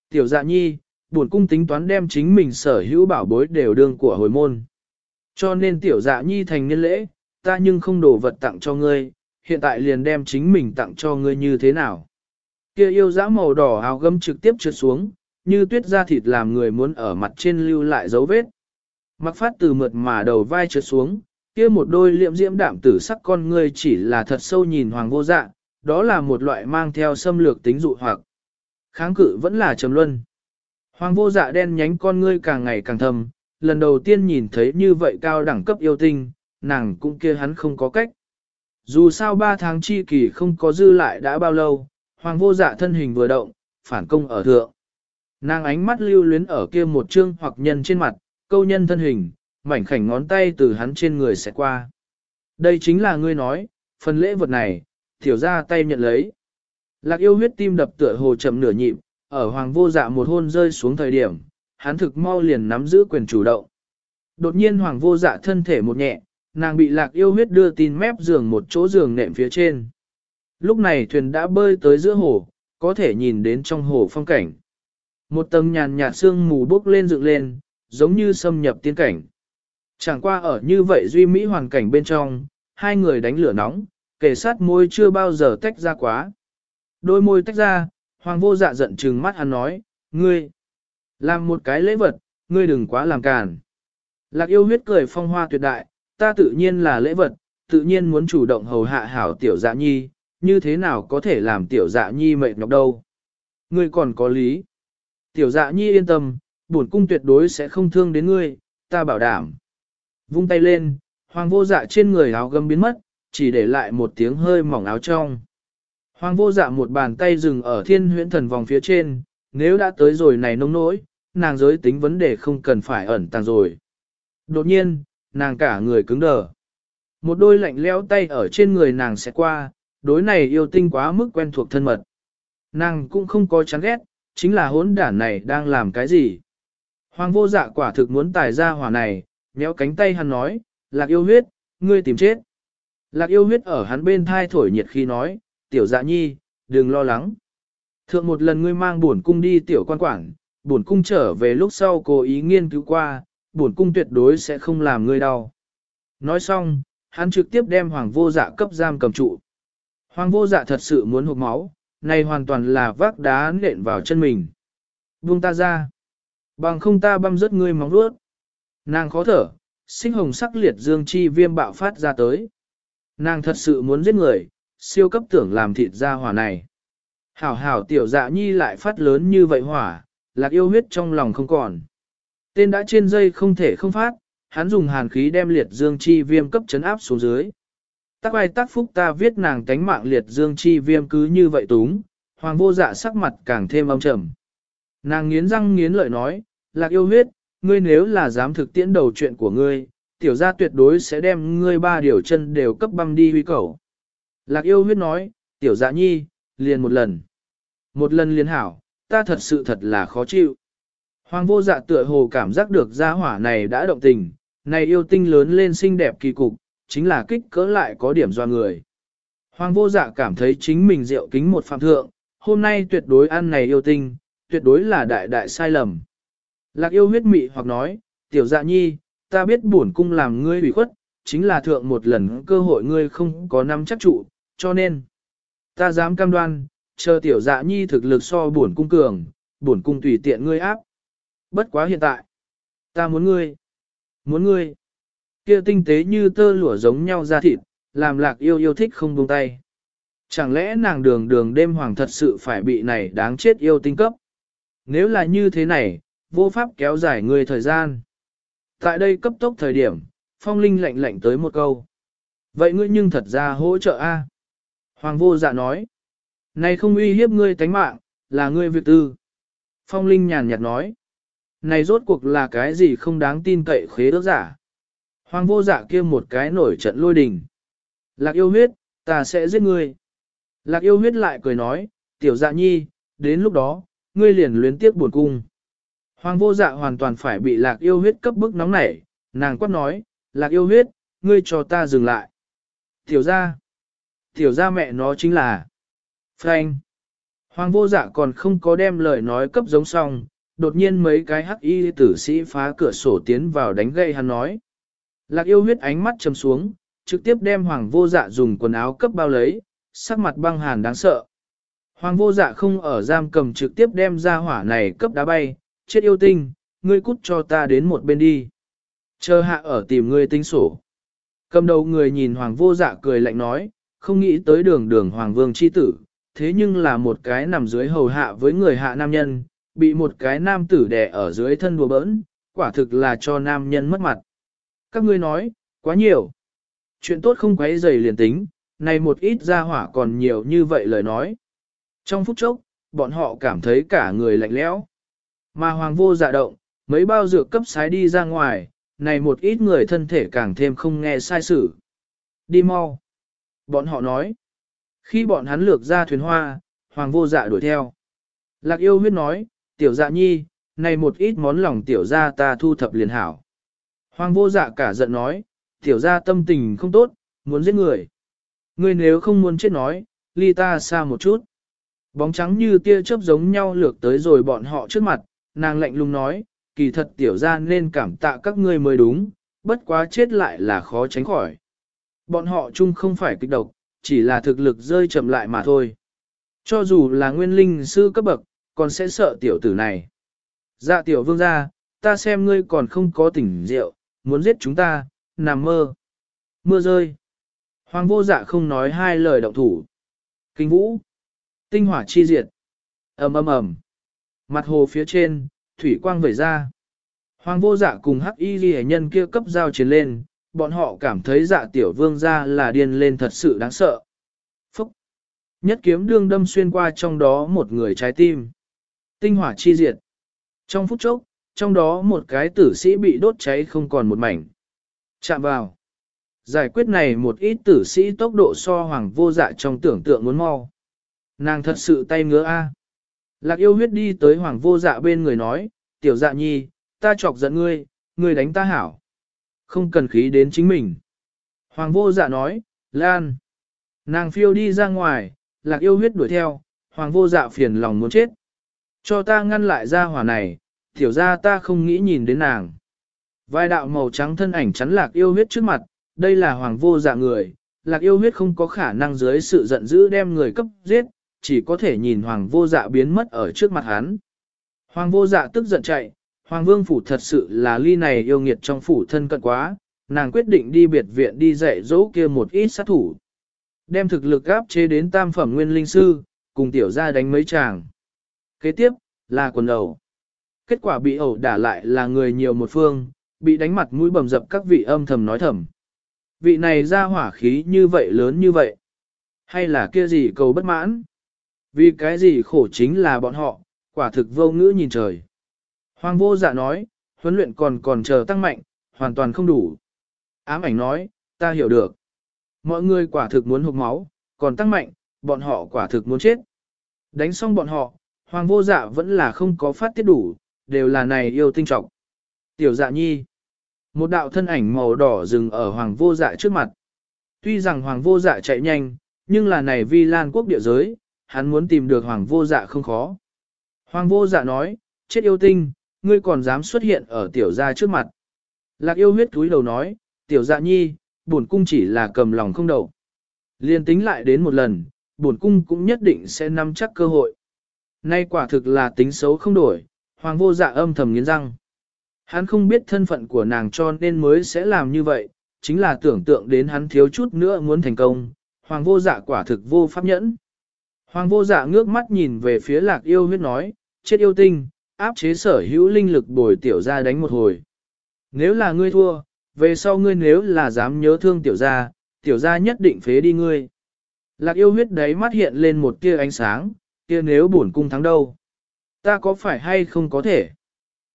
Tiểu dạ nhi, buồn cung tính toán đem chính mình sở hữu bảo bối đều đương của hồi môn. Cho nên tiểu dạ nhi thành niên lễ, ta nhưng không đổ vật tặng cho ngươi, hiện tại liền đem chính mình tặng cho ngươi như thế nào. Kia yêu dã màu đỏ áo gấm trực tiếp trượt xuống, như tuyết da thịt làm người muốn ở mặt trên lưu lại dấu vết. Mặc phát từ mượt mà đầu vai trượt xuống, kia một đôi liệm diễm đạm tử sắc con ngươi chỉ là thật sâu nhìn hoàng vô dạ, đó là một loại mang theo xâm lược tính dụ hoặc. Kháng cự vẫn là trầm luân. Hoàng vô dạ đen nhánh con ngươi càng ngày càng thầm, lần đầu tiên nhìn thấy như vậy cao đẳng cấp yêu tinh, nàng cũng kia hắn không có cách. Dù sao ba tháng chi kỳ không có dư lại đã bao lâu, hoàng vô dạ thân hình vừa động, phản công ở thượng. Nàng ánh mắt lưu luyến ở kia một chương hoặc nhân trên mặt, câu nhân thân hình, mảnh khảnh ngón tay từ hắn trên người sẽ qua. Đây chính là ngươi nói, phần lễ vật này, tiểu ra tay nhận lấy. Lạc yêu huyết tim đập tựa hồ chậm nửa nhịp, ở hoàng vô dạ một hôn rơi xuống thời điểm, hắn thực mau liền nắm giữ quyền chủ động. Đột nhiên hoàng vô dạ thân thể một nhẹ, nàng bị lạc yêu huyết đưa tin mép giường một chỗ giường nệm phía trên. Lúc này thuyền đã bơi tới giữa hồ, có thể nhìn đến trong hồ phong cảnh. Một tầng nhàn nhạt sương mù bốc lên dựng lên, giống như xâm nhập tiên cảnh. Chẳng qua ở như vậy duy mỹ hoàn cảnh bên trong, hai người đánh lửa nóng, kề sát môi chưa bao giờ tách ra quá. Đôi môi tách ra, hoàng vô dạ giận trừng mắt hắn nói, ngươi, làm một cái lễ vật, ngươi đừng quá làm càn. Lạc yêu huyết cười phong hoa tuyệt đại, ta tự nhiên là lễ vật, tự nhiên muốn chủ động hầu hạ hảo tiểu dạ nhi, như thế nào có thể làm tiểu dạ nhi mệt nhọc đâu. Ngươi còn có lý. Tiểu dạ nhi yên tâm, bổn cung tuyệt đối sẽ không thương đến ngươi, ta bảo đảm. Vung tay lên, hoàng vô dạ trên người áo gấm biến mất, chỉ để lại một tiếng hơi mỏng áo trong. Hoàng vô dạ một bàn tay dừng ở thiên huyễn thần vòng phía trên, nếu đã tới rồi này nông nỗi, nàng giới tính vấn đề không cần phải ẩn tàng rồi. Đột nhiên, nàng cả người cứng đờ. Một đôi lạnh lẽo tay ở trên người nàng sẽ qua, đối này yêu tinh quá mức quen thuộc thân mật. Nàng cũng không có chán ghét, chính là hỗn đản này đang làm cái gì. Hoàng vô dạ quả thực muốn tài ra hỏa này, méo cánh tay hắn nói, lạc yêu huyết, ngươi tìm chết. Lạc yêu huyết ở hắn bên thai thổi nhiệt khi nói, tiểu dạ nhi, đừng lo lắng. Thượng một lần ngươi mang buồn cung đi tiểu quan quản, buồn cung trở về lúc sau cố ý nghiên cứu qua, bổn cung tuyệt đối sẽ không làm ngươi đau. Nói xong, hắn trực tiếp đem hoàng vô dạ cấp giam cầm trụ. Hoàng vô dạ thật sự muốn hụt máu, này hoàn toàn là vác đá nện vào chân mình. Buông ta ra. Bằng không ta băm rớt ngươi móng vuốt. Nàng khó thở, sinh hồng sắc liệt dương chi viêm bạo phát ra tới. Nàng thật sự muốn giết người, siêu cấp tưởng làm thịt ra hỏa này. Hảo hảo tiểu dạ nhi lại phát lớn như vậy hỏa, lạc yêu huyết trong lòng không còn. Tên đã trên dây không thể không phát, hắn dùng hàn khí đem liệt dương chi viêm cấp chấn áp xuống dưới. Tác ai tác phúc ta viết nàng tánh mạng liệt dương chi viêm cứ như vậy túng, hoàng vô dạ sắc mặt càng thêm âm trầm. Nàng nghiến răng nghiến lợi nói, lạc yêu huyết, ngươi nếu là dám thực tiễn đầu chuyện của ngươi, tiểu gia tuyệt đối sẽ đem ngươi ba điều chân đều cấp băm đi huy cầu. Lạc yêu huyết nói, tiểu dạ nhi, liền một lần. Một lần liền hảo, ta thật sự thật là khó chịu. Hoàng vô dạ tựa hồ cảm giác được gia hỏa này đã động tình, này yêu tinh lớn lên xinh đẹp kỳ cục, chính là kích cỡ lại có điểm do người. Hoàng vô dạ cảm thấy chính mình rượu kính một phạm thượng, hôm nay tuyệt đối ăn này yêu tinh, tuyệt đối là đại đại sai lầm. Lạc yêu huyết mị hoặc nói, tiểu dạ nhi, ta biết bổn cung làm ngươi ủy khuất, chính là thượng một lần cơ hội ngươi không có năm chắc trụ, cho nên, ta dám cam đoan, chờ tiểu dạ nhi thực lực so bổn cung cường, bổn cung tùy tiện ngươi áp. Bất quá hiện tại, ta muốn ngươi, muốn ngươi, kia tinh tế như tơ lụa giống nhau ra thịt, làm lạc yêu yêu thích không buông tay. Chẳng lẽ nàng đường đường đêm hoàng thật sự phải bị này đáng chết yêu tinh cấp? Nếu là như thế này, vô pháp kéo dài người thời gian. Tại đây cấp tốc thời điểm, phong linh lạnh lạnh tới một câu. Vậy ngươi nhưng thật ra hỗ trợ A. Hoàng vô dạ nói. Này không uy hiếp ngươi tánh mạng, là ngươi việc tư. Phong linh nhàn nhạt nói. Này rốt cuộc là cái gì không đáng tin cậy khế ước giả. Hoàng vô dạ kia một cái nổi trận lôi đình. Lạc yêu huyết, ta sẽ giết ngươi. Lạc yêu huyết lại cười nói, tiểu dạ nhi, đến lúc đó, ngươi liền luyến tiếc buồn cung. Hoàng vô dạ hoàn toàn phải bị lạc yêu huyết cấp bức nóng nảy, nàng quát nói, lạc yêu huyết, ngươi cho ta dừng lại. Tiểu ra, tiểu ra mẹ nó chính là Frank. Hoàng vô dạ còn không có đem lời nói cấp giống xong, đột nhiên mấy cái hắc y tử sĩ phá cửa sổ tiến vào đánh gậy hắn nói. Lạc yêu huyết ánh mắt chầm xuống, trực tiếp đem hoàng vô dạ dùng quần áo cấp bao lấy, sắc mặt băng hàn đáng sợ. Hoàng vô dạ không ở giam cầm trực tiếp đem ra hỏa này cấp đá bay, chết yêu tinh, ngươi cút cho ta đến một bên đi. Chờ hạ ở tìm ngươi tinh sổ. Cầm đầu người nhìn hoàng vô dạ cười lạnh nói, không nghĩ tới đường đường hoàng vương chi tử, thế nhưng là một cái nằm dưới hầu hạ với người hạ nam nhân, bị một cái nam tử đè ở dưới thân đùa bỡn, quả thực là cho nam nhân mất mặt. Các ngươi nói, quá nhiều. Chuyện tốt không quấy dày liền tính, này một ít ra hỏa còn nhiều như vậy lời nói. Trong phút chốc, bọn họ cảm thấy cả người lạnh lẽo. Mà hoàng vô dạ động, mấy bao dược cấp sái đi ra ngoài, này một ít người thân thể càng thêm không nghe sai sự. Đi mau. Bọn họ nói. Khi bọn hắn lược ra thuyền hoa, hoàng vô dạ đuổi theo. Lạc yêu huyết nói, tiểu dạ nhi, này một ít món lòng tiểu gia ta thu thập liền hảo. Hoàng vô dạ cả giận nói, tiểu gia tâm tình không tốt, muốn giết người. Ngươi nếu không muốn chết nói, ly ta xa một chút. Bóng trắng như tia chớp giống nhau lược tới rồi bọn họ trước mặt, nàng lạnh lùng nói, kỳ thật tiểu gia nên cảm tạ các ngươi mới đúng, bất quá chết lại là khó tránh khỏi. Bọn họ chung không phải kịch độc, chỉ là thực lực rơi chậm lại mà thôi. Cho dù là nguyên linh sư cấp bậc, còn sẽ sợ tiểu tử này. Dạ tiểu vương gia, ta xem ngươi còn không có tỉnh rượu, muốn giết chúng ta, nằm mơ. Mưa rơi. Hoàng vô dạ không nói hai lời động thủ. Kinh vũ. Tinh hỏa chi diệt. ầm ầm ầm. Mặt hồ phía trên, thủy quang vẩy ra. Hoàng vô dạ cùng hắc y ghi nhân kia cấp giao chiến lên, bọn họ cảm thấy dạ tiểu vương ra là điên lên thật sự đáng sợ. Phúc! Nhất kiếm đương đâm xuyên qua trong đó một người trái tim. Tinh hỏa chi diệt. Trong phút chốc, trong đó một cái tử sĩ bị đốt cháy không còn một mảnh. Chạm vào. Giải quyết này một ít tử sĩ tốc độ so hoàng vô dạ trong tưởng tượng muốn mau. Nàng thật sự tay ngứa a. Lạc yêu huyết đi tới hoàng vô dạ bên người nói, tiểu dạ nhi, ta chọc giận ngươi, ngươi đánh ta hảo. Không cần khí đến chính mình. Hoàng vô dạ nói, Lan. Nàng phiêu đi ra ngoài, lạc yêu huyết đuổi theo, hoàng vô dạ phiền lòng muốn chết. Cho ta ngăn lại ra hỏa này, tiểu ra ta không nghĩ nhìn đến nàng. Vai đạo màu trắng thân ảnh chắn lạc yêu huyết trước mặt, đây là hoàng vô dạ người, lạc yêu huyết không có khả năng dưới sự giận dữ đem người cấp giết, chỉ có thể nhìn hoàng vô dạ biến mất ở trước mặt hắn. Hoàng vô dạ tức giận chạy, hoàng vương phủ thật sự là ly này yêu nghiệt trong phủ thân cận quá, nàng quyết định đi biệt viện đi dạy dỗ kia một ít sát thủ. Đem thực lực gáp chế đến tam phẩm nguyên linh sư, cùng tiểu ra đánh mấy chàng. Kế tiếp, là quần ẩu. Kết quả bị ẩu đả lại là người nhiều một phương, bị đánh mặt mũi bầm dập các vị âm thầm nói thầm. Vị này ra hỏa khí như vậy lớn như vậy. Hay là kia gì cầu bất mãn? Vì cái gì khổ chính là bọn họ, quả thực vô ngữ nhìn trời. Hoàng vô dạ nói, huấn luyện còn còn chờ tăng mạnh, hoàn toàn không đủ. Ám ảnh nói, ta hiểu được. Mọi người quả thực muốn hụt máu, còn tăng mạnh, bọn họ quả thực muốn chết. Đánh xong bọn họ, hoàng vô dạ vẫn là không có phát tiết đủ, đều là này yêu tinh trọng. Tiểu dạ nhi. Một đạo thân ảnh màu đỏ dừng ở hoàng vô dạ trước mặt. Tuy rằng hoàng vô dạ chạy nhanh, nhưng là này vi lan quốc địa giới, hắn muốn tìm được hoàng vô dạ không khó. Hoàng vô dạ nói, chết yêu tinh, ngươi còn dám xuất hiện ở tiểu gia trước mặt. Lạc yêu huyết túi đầu nói, tiểu dạ nhi, bổn cung chỉ là cầm lòng không đầu. Liên tính lại đến một lần, bổn cung cũng nhất định sẽ nắm chắc cơ hội. Nay quả thực là tính xấu không đổi, hoàng vô dạ âm thầm nghiến răng. Hắn không biết thân phận của nàng cho nên mới sẽ làm như vậy, chính là tưởng tượng đến hắn thiếu chút nữa muốn thành công, hoàng vô dạ quả thực vô pháp nhẫn. Hoàng vô dạ ngước mắt nhìn về phía lạc yêu huyết nói, chết yêu tinh, áp chế sở hữu linh lực bồi tiểu ra đánh một hồi. Nếu là ngươi thua, về sau ngươi nếu là dám nhớ thương tiểu gia, tiểu gia nhất định phế đi ngươi. Lạc yêu huyết đấy mắt hiện lên một tia ánh sáng, kia nếu bổn cung thắng đâu? Ta có phải hay không có thể?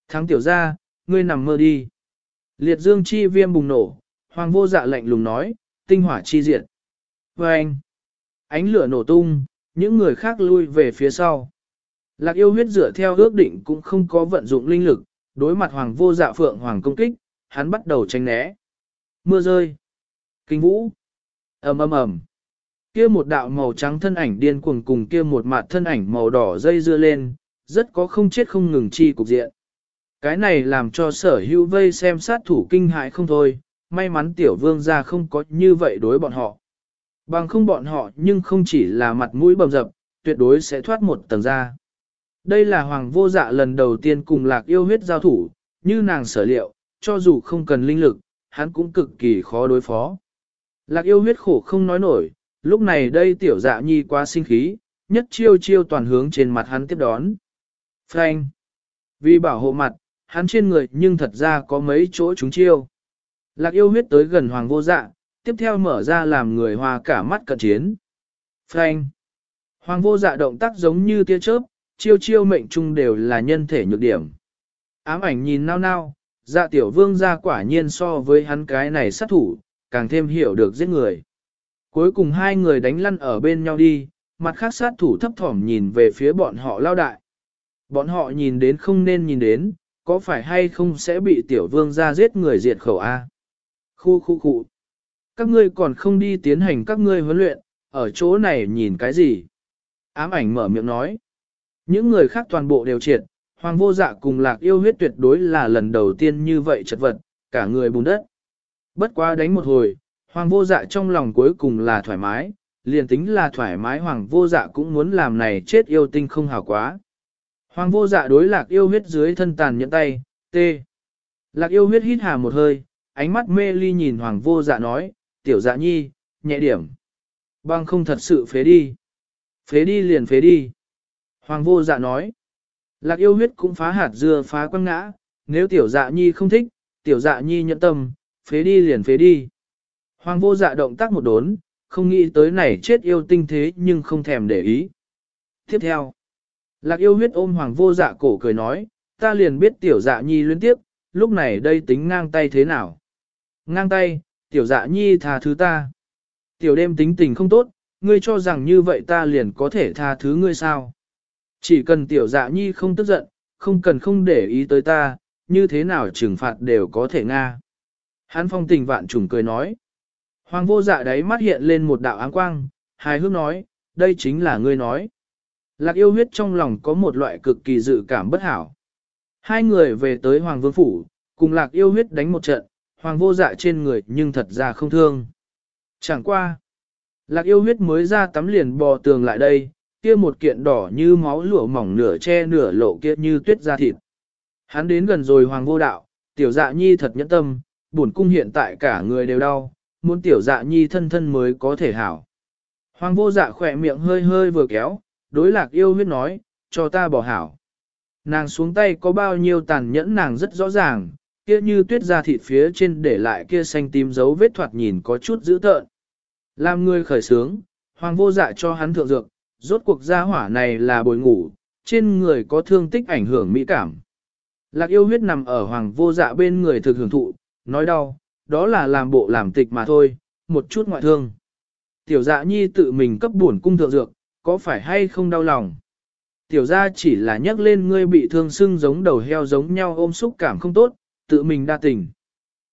Thắng tiểu gia, ngươi nằm mơ đi. Liệt dương chi viêm bùng nổ, hoàng vô dạ lạnh lùng nói, tinh hỏa chi diệt. Và anh, ánh lửa nổ tung, những người khác lui về phía sau. Lạc yêu huyết dựa theo ước định cũng không có vận dụng linh lực, đối mặt hoàng vô dạ phượng hoàng công kích, hắn bắt đầu tranh né. Mưa rơi. Kinh vũ. ầm ầm ầm. Kia một đạo màu trắng thân ảnh điên cuồng cùng kia một mặt thân ảnh màu đỏ dây dưa lên, rất có không chết không ngừng chi cục diện. Cái này làm cho sở hữu vây xem sát thủ kinh hại không thôi, may mắn tiểu vương gia không có như vậy đối bọn họ. Bằng không bọn họ nhưng không chỉ là mặt mũi bầm dập, tuyệt đối sẽ thoát một tầng ra. Đây là hoàng vô dạ lần đầu tiên cùng lạc yêu huyết giao thủ, như nàng sở liệu, cho dù không cần linh lực, hắn cũng cực kỳ khó đối phó. Lạc yêu huyết khổ không nói nổi, lúc này đây tiểu dạ nhi quá sinh khí, nhất chiêu chiêu toàn hướng trên mặt hắn tiếp đón. Frank! Vì bảo hộ mặt, hắn trên người nhưng thật ra có mấy chỗ chúng chiêu. Lạc yêu huyết tới gần hoàng vô dạ, tiếp theo mở ra làm người hòa cả mắt cận chiến. Frank! Hoàng vô dạ động tác giống như tia chớp, chiêu chiêu mệnh trung đều là nhân thể nhược điểm. Ám ảnh nhìn nao nao, dạ tiểu vương ra quả nhiên so với hắn cái này sát thủ, càng thêm hiểu được giết người. Cuối cùng hai người đánh lăn ở bên nhau đi, mặt khác sát thủ thấp thỏm nhìn về phía bọn họ lao đại. Bọn họ nhìn đến không nên nhìn đến, có phải hay không sẽ bị tiểu vương ra giết người diệt khẩu A. Khu khu khu. Các ngươi còn không đi tiến hành các ngươi huấn luyện, ở chỗ này nhìn cái gì? Ám ảnh mở miệng nói. Những người khác toàn bộ đều triệt, hoàng vô dạ cùng lạc yêu huyết tuyệt đối là lần đầu tiên như vậy chật vật, cả người bùn đất. Bất quá đánh một hồi, hoàng vô dạ trong lòng cuối cùng là thoải mái, liền tính là thoải mái hoàng vô dạ cũng muốn làm này chết yêu tinh không hảo quá. Hoàng vô dạ đối lạc yêu huyết dưới thân tàn nhẫn tay, tê. Lạc yêu huyết hít hà một hơi, ánh mắt mê ly nhìn hoàng vô dạ nói, tiểu dạ nhi, nhẹ điểm. Băng không thật sự phế đi. Phế đi liền phế đi. Hoàng vô dạ nói. Lạc yêu huyết cũng phá hạt dưa phá quăng ngã, nếu tiểu dạ nhi không thích, tiểu dạ nhi nhận tâm, phế đi liền phế đi. Hoàng vô dạ động tác một đốn, không nghĩ tới này chết yêu tinh thế nhưng không thèm để ý. Tiếp theo, lạc yêu huyết ôm hoàng vô dạ cổ cười nói, ta liền biết tiểu dạ nhi liên tiếp, lúc này đây tính ngang tay thế nào. Ngang tay, tiểu dạ nhi tha thứ ta. Tiểu đêm tính tình không tốt, ngươi cho rằng như vậy ta liền có thể tha thứ ngươi sao. Chỉ cần tiểu dạ nhi không tức giận, không cần không để ý tới ta, như thế nào trừng phạt đều có thể nga. Hán phong tình vạn trùng cười nói. Hoàng vô dạ đấy mắt hiện lên một đạo áng quang, hài hước nói, đây chính là ngươi nói. Lạc yêu huyết trong lòng có một loại cực kỳ dự cảm bất hảo. Hai người về tới Hoàng Vương Phủ, cùng lạc yêu huyết đánh một trận, Hoàng vô dạ trên người nhưng thật ra không thương. Chẳng qua. Lạc yêu huyết mới ra tắm liền bò tường lại đây, kia một kiện đỏ như máu lửa mỏng nửa che nửa lộ kia như tuyết da thịt. Hắn đến gần rồi Hoàng vô đạo, tiểu dạ nhi thật nhẫn tâm, buồn cung hiện tại cả người đều đau, muốn tiểu dạ nhi thân thân mới có thể hảo. Hoàng vô dạ khỏe miệng hơi hơi vừa kéo, đối lạc yêu huyết nói, cho ta bỏ hảo. Nàng xuống tay có bao nhiêu tàn nhẫn nàng rất rõ ràng, kia như tuyết ra thịt phía trên để lại kia xanh tím dấu vết thoạt nhìn có chút dữ tợn. Làm người khởi sướng, hoàng vô dạ cho hắn thượng dược, rốt cuộc gia hỏa này là bồi ngủ, trên người có thương tích ảnh hưởng mỹ cảm. Lạc yêu huyết nằm ở hoàng vô dạ bên người thực hưởng thụ, nói đau, đó là làm bộ làm tịch mà thôi, một chút ngoại thương. Tiểu dạ nhi tự mình cấp buồn cung thượng dược, có phải hay không đau lòng? Tiểu gia chỉ là nhắc lên ngươi bị thương sưng giống đầu heo giống nhau ôm xúc cảm không tốt, tự mình đa tình.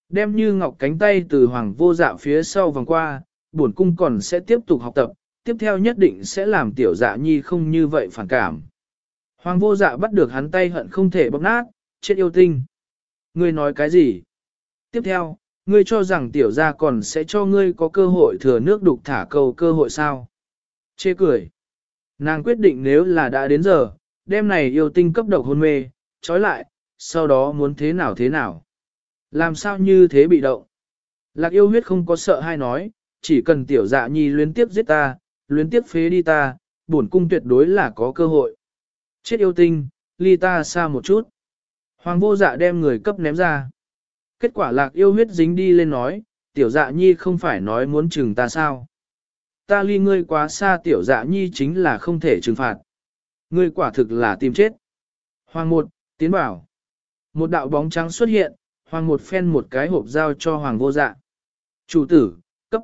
Đem như ngọc cánh tay từ hoàng vô dạ phía sau vòng qua, buồn cung còn sẽ tiếp tục học tập, tiếp theo nhất định sẽ làm tiểu dạ nhi không như vậy phản cảm. Hoàng vô dạ bắt được hắn tay hận không thể bóp nát, chết yêu tinh. Ngươi nói cái gì? Tiếp theo, ngươi cho rằng tiểu gia còn sẽ cho ngươi có cơ hội thừa nước đục thả câu cơ hội sao? Chê cười. Nàng quyết định nếu là đã đến giờ, đêm này yêu tinh cấp độc hôn mê, trói lại, sau đó muốn thế nào thế nào. Làm sao như thế bị động? Lạc yêu huyết không có sợ hay nói, chỉ cần tiểu dạ nhi luyến tiếp giết ta, luyến tiếp phế đi ta, bổn cung tuyệt đối là có cơ hội. Chết yêu tinh, ly ta xa một chút. Hoàng vô dạ đem người cấp ném ra. Kết quả lạc yêu huyết dính đi lên nói, tiểu dạ nhi không phải nói muốn chừng ta sao. Ta ly ngươi quá xa tiểu dạ nhi chính là không thể trừng phạt. Ngươi quả thực là tìm chết. Hoàng một, tiến bảo. Một đạo bóng trắng xuất hiện, hoàng một phen một cái hộp giao cho hoàng vô dạ. Chủ tử, cấp.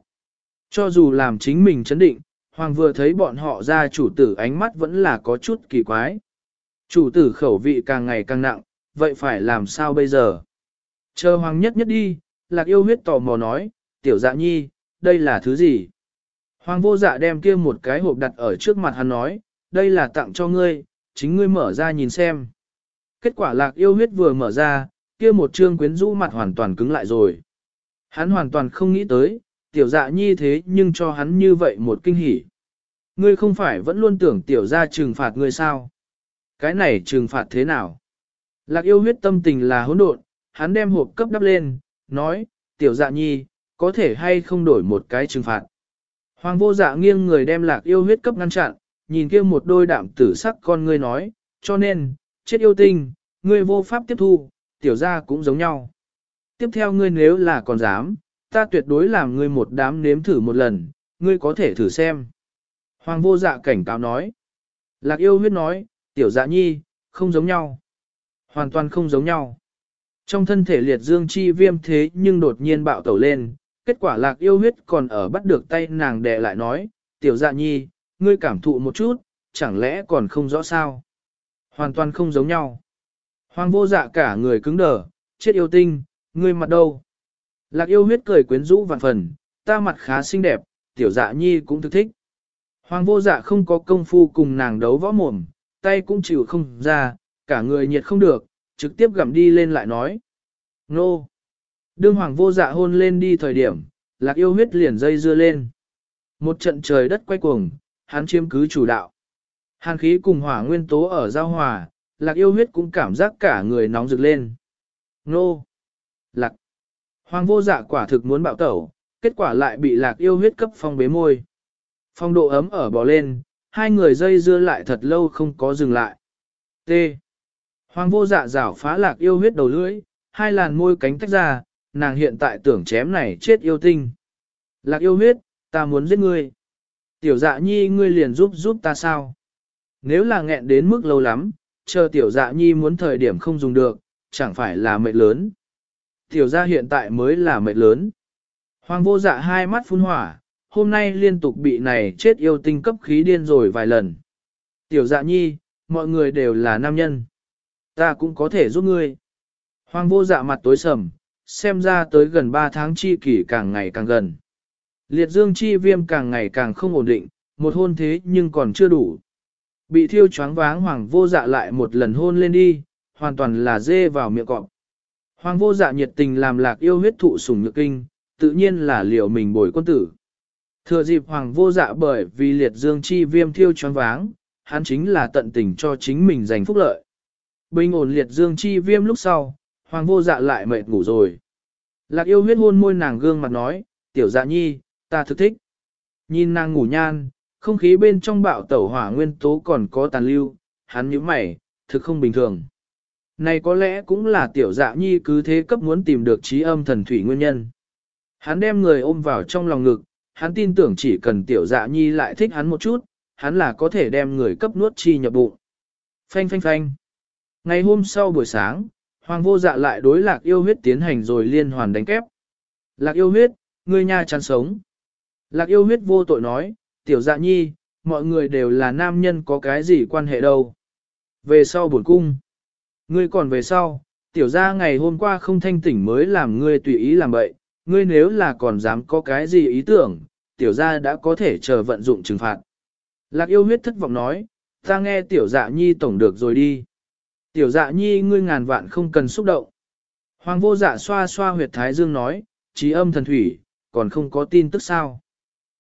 Cho dù làm chính mình chấn định, hoàng vừa thấy bọn họ ra chủ tử ánh mắt vẫn là có chút kỳ quái. Chủ tử khẩu vị càng ngày càng nặng, vậy phải làm sao bây giờ? Chờ hoàng nhất nhất đi, lạc yêu huyết tò mò nói, tiểu dạ nhi, đây là thứ gì? Hoàng vô dạ đem kia một cái hộp đặt ở trước mặt hắn nói, đây là tặng cho ngươi, chính ngươi mở ra nhìn xem. Kết quả lạc yêu huyết vừa mở ra, kia một trương quyến rũ mặt hoàn toàn cứng lại rồi. Hắn hoàn toàn không nghĩ tới, tiểu dạ nhi thế nhưng cho hắn như vậy một kinh hỉ. Ngươi không phải vẫn luôn tưởng tiểu ra trừng phạt ngươi sao? Cái này trừng phạt thế nào? Lạc yêu huyết tâm tình là hỗn độn, hắn đem hộp cấp đắp lên, nói, tiểu dạ nhi, có thể hay không đổi một cái trừng phạt. Hoàng vô dạ nghiêng người đem lạc yêu huyết cấp ngăn chặn, nhìn kia một đôi đạm tử sắc con ngươi nói, cho nên, chết yêu tinh, ngươi vô pháp tiếp thu, tiểu gia cũng giống nhau. Tiếp theo ngươi nếu là còn dám, ta tuyệt đối làm ngươi một đám nếm thử một lần, ngươi có thể thử xem. Hoàng vô dạ cảnh cáo nói. Lạc yêu huyết nói, tiểu dạ nhi, không giống nhau. Hoàn toàn không giống nhau. Trong thân thể liệt dương chi viêm thế nhưng đột nhiên bạo tẩu lên, kết quả lạc yêu huyết còn ở bắt được tay nàng đè lại nói, tiểu dạ nhi, ngươi cảm thụ một chút, chẳng lẽ còn không rõ sao? Hoàn toàn không giống nhau. Hoàng vô dạ cả người cứng đờ, chết yêu tinh, ngươi mặt đâu? Lạc yêu huyết cười quyến rũ vạn phần, ta mặt khá xinh đẹp, tiểu dạ nhi cũng thức thích. Hoàng vô dạ không có công phu cùng nàng đấu võ mồm, tay cũng chịu không ra, cả người nhiệt không được, trực tiếp gặm đi lên lại nói. Nô! Đương hoàng vô dạ hôn lên đi thời điểm, lạc yêu huyết liền dây dưa lên. Một trận trời đất quay cuồng, hắn chiếm cứ chủ đạo. Hàn khí cùng hỏa nguyên tố ở giao hòa, lạc yêu huyết cũng cảm giác cả người nóng rực lên. Nô! Lạc! Hoàng vô dạ quả thực muốn bạo tẩu, kết quả lại bị lạc yêu huyết cấp phong bế môi. Phong độ ấm ở bò lên, hai người dây dưa lại thật lâu không có dừng lại. T. Hoàng vô dạ rảo phá lạc yêu huyết đầu lưỡi, hai làn môi cánh tách ra, nàng hiện tại tưởng chém này chết yêu tinh. Lạc yêu huyết, ta muốn giết ngươi. Tiểu dạ nhi ngươi liền giúp giúp ta sao? Nếu là nghẹn đến mức lâu lắm, chờ tiểu dạ nhi muốn thời điểm không dùng được, chẳng phải là mệnh lớn. Tiểu gia hiện tại mới là mệnh lớn. Hoàng vô dạ hai mắt phun hỏa, hôm nay liên tục bị này chết yêu tinh cấp khí điên rồi vài lần. Tiểu dạ nhi, mọi người đều là nam nhân. Ta cũng có thể giúp ngươi. Hoàng vô dạ mặt tối sầm, xem ra tới gần 3 tháng chi kỷ càng ngày càng gần. Liệt dương chi viêm càng ngày càng không ổn định, một hôn thế nhưng còn chưa đủ. Bị thiêu choáng váng hoàng vô dạ lại một lần hôn lên đi, hoàn toàn là dê vào miệng cọp. Hoàng vô dạ nhiệt tình làm lạc yêu huyết thụ sủng nhược kinh, tự nhiên là liệu mình bồi quân tử. Thừa dịp hoàng vô dạ bởi vì liệt dương chi viêm thiêu choáng váng, hắn chính là tận tình cho chính mình giành phúc lợi. Bình ổn liệt dương chi viêm lúc sau, hoàng vô dạ lại mệt ngủ rồi. Lạc yêu huyết hôn môi nàng gương mặt nói, tiểu dạ nhi, ta thực thích. Nhìn nàng ngủ nhan, không khí bên trong bạo tẩu hỏa nguyên tố còn có tàn lưu, hắn nhíu mày, thực không bình thường. Này có lẽ cũng là tiểu dạ nhi cứ thế cấp muốn tìm được trí âm thần thủy nguyên nhân. Hắn đem người ôm vào trong lòng ngực, hắn tin tưởng chỉ cần tiểu dạ nhi lại thích hắn một chút, hắn là có thể đem người cấp nuốt chi nhập bụng. Phanh phanh phanh. Ngày hôm sau buổi sáng, Hoàng vô dạ lại đối lạc yêu huyết tiến hành rồi liên hoàn đánh kép. Lạc yêu huyết, ngươi nha chán sống. Lạc yêu huyết vô tội nói, tiểu dạ nhi, mọi người đều là nam nhân có cái gì quan hệ đâu. Về sau buồn cung. Ngươi còn về sau, tiểu ra ngày hôm qua không thanh tỉnh mới làm ngươi tùy ý làm bậy, ngươi nếu là còn dám có cái gì ý tưởng, tiểu ra đã có thể chờ vận dụng trừng phạt. Lạc yêu huyết thất vọng nói, ta nghe tiểu dạ nhi tổng được rồi đi. Tiểu dạ nhi ngươi ngàn vạn không cần xúc động. Hoàng vô dạ xoa xoa huyệt thái dương nói, trí âm thần thủy, còn không có tin tức sao.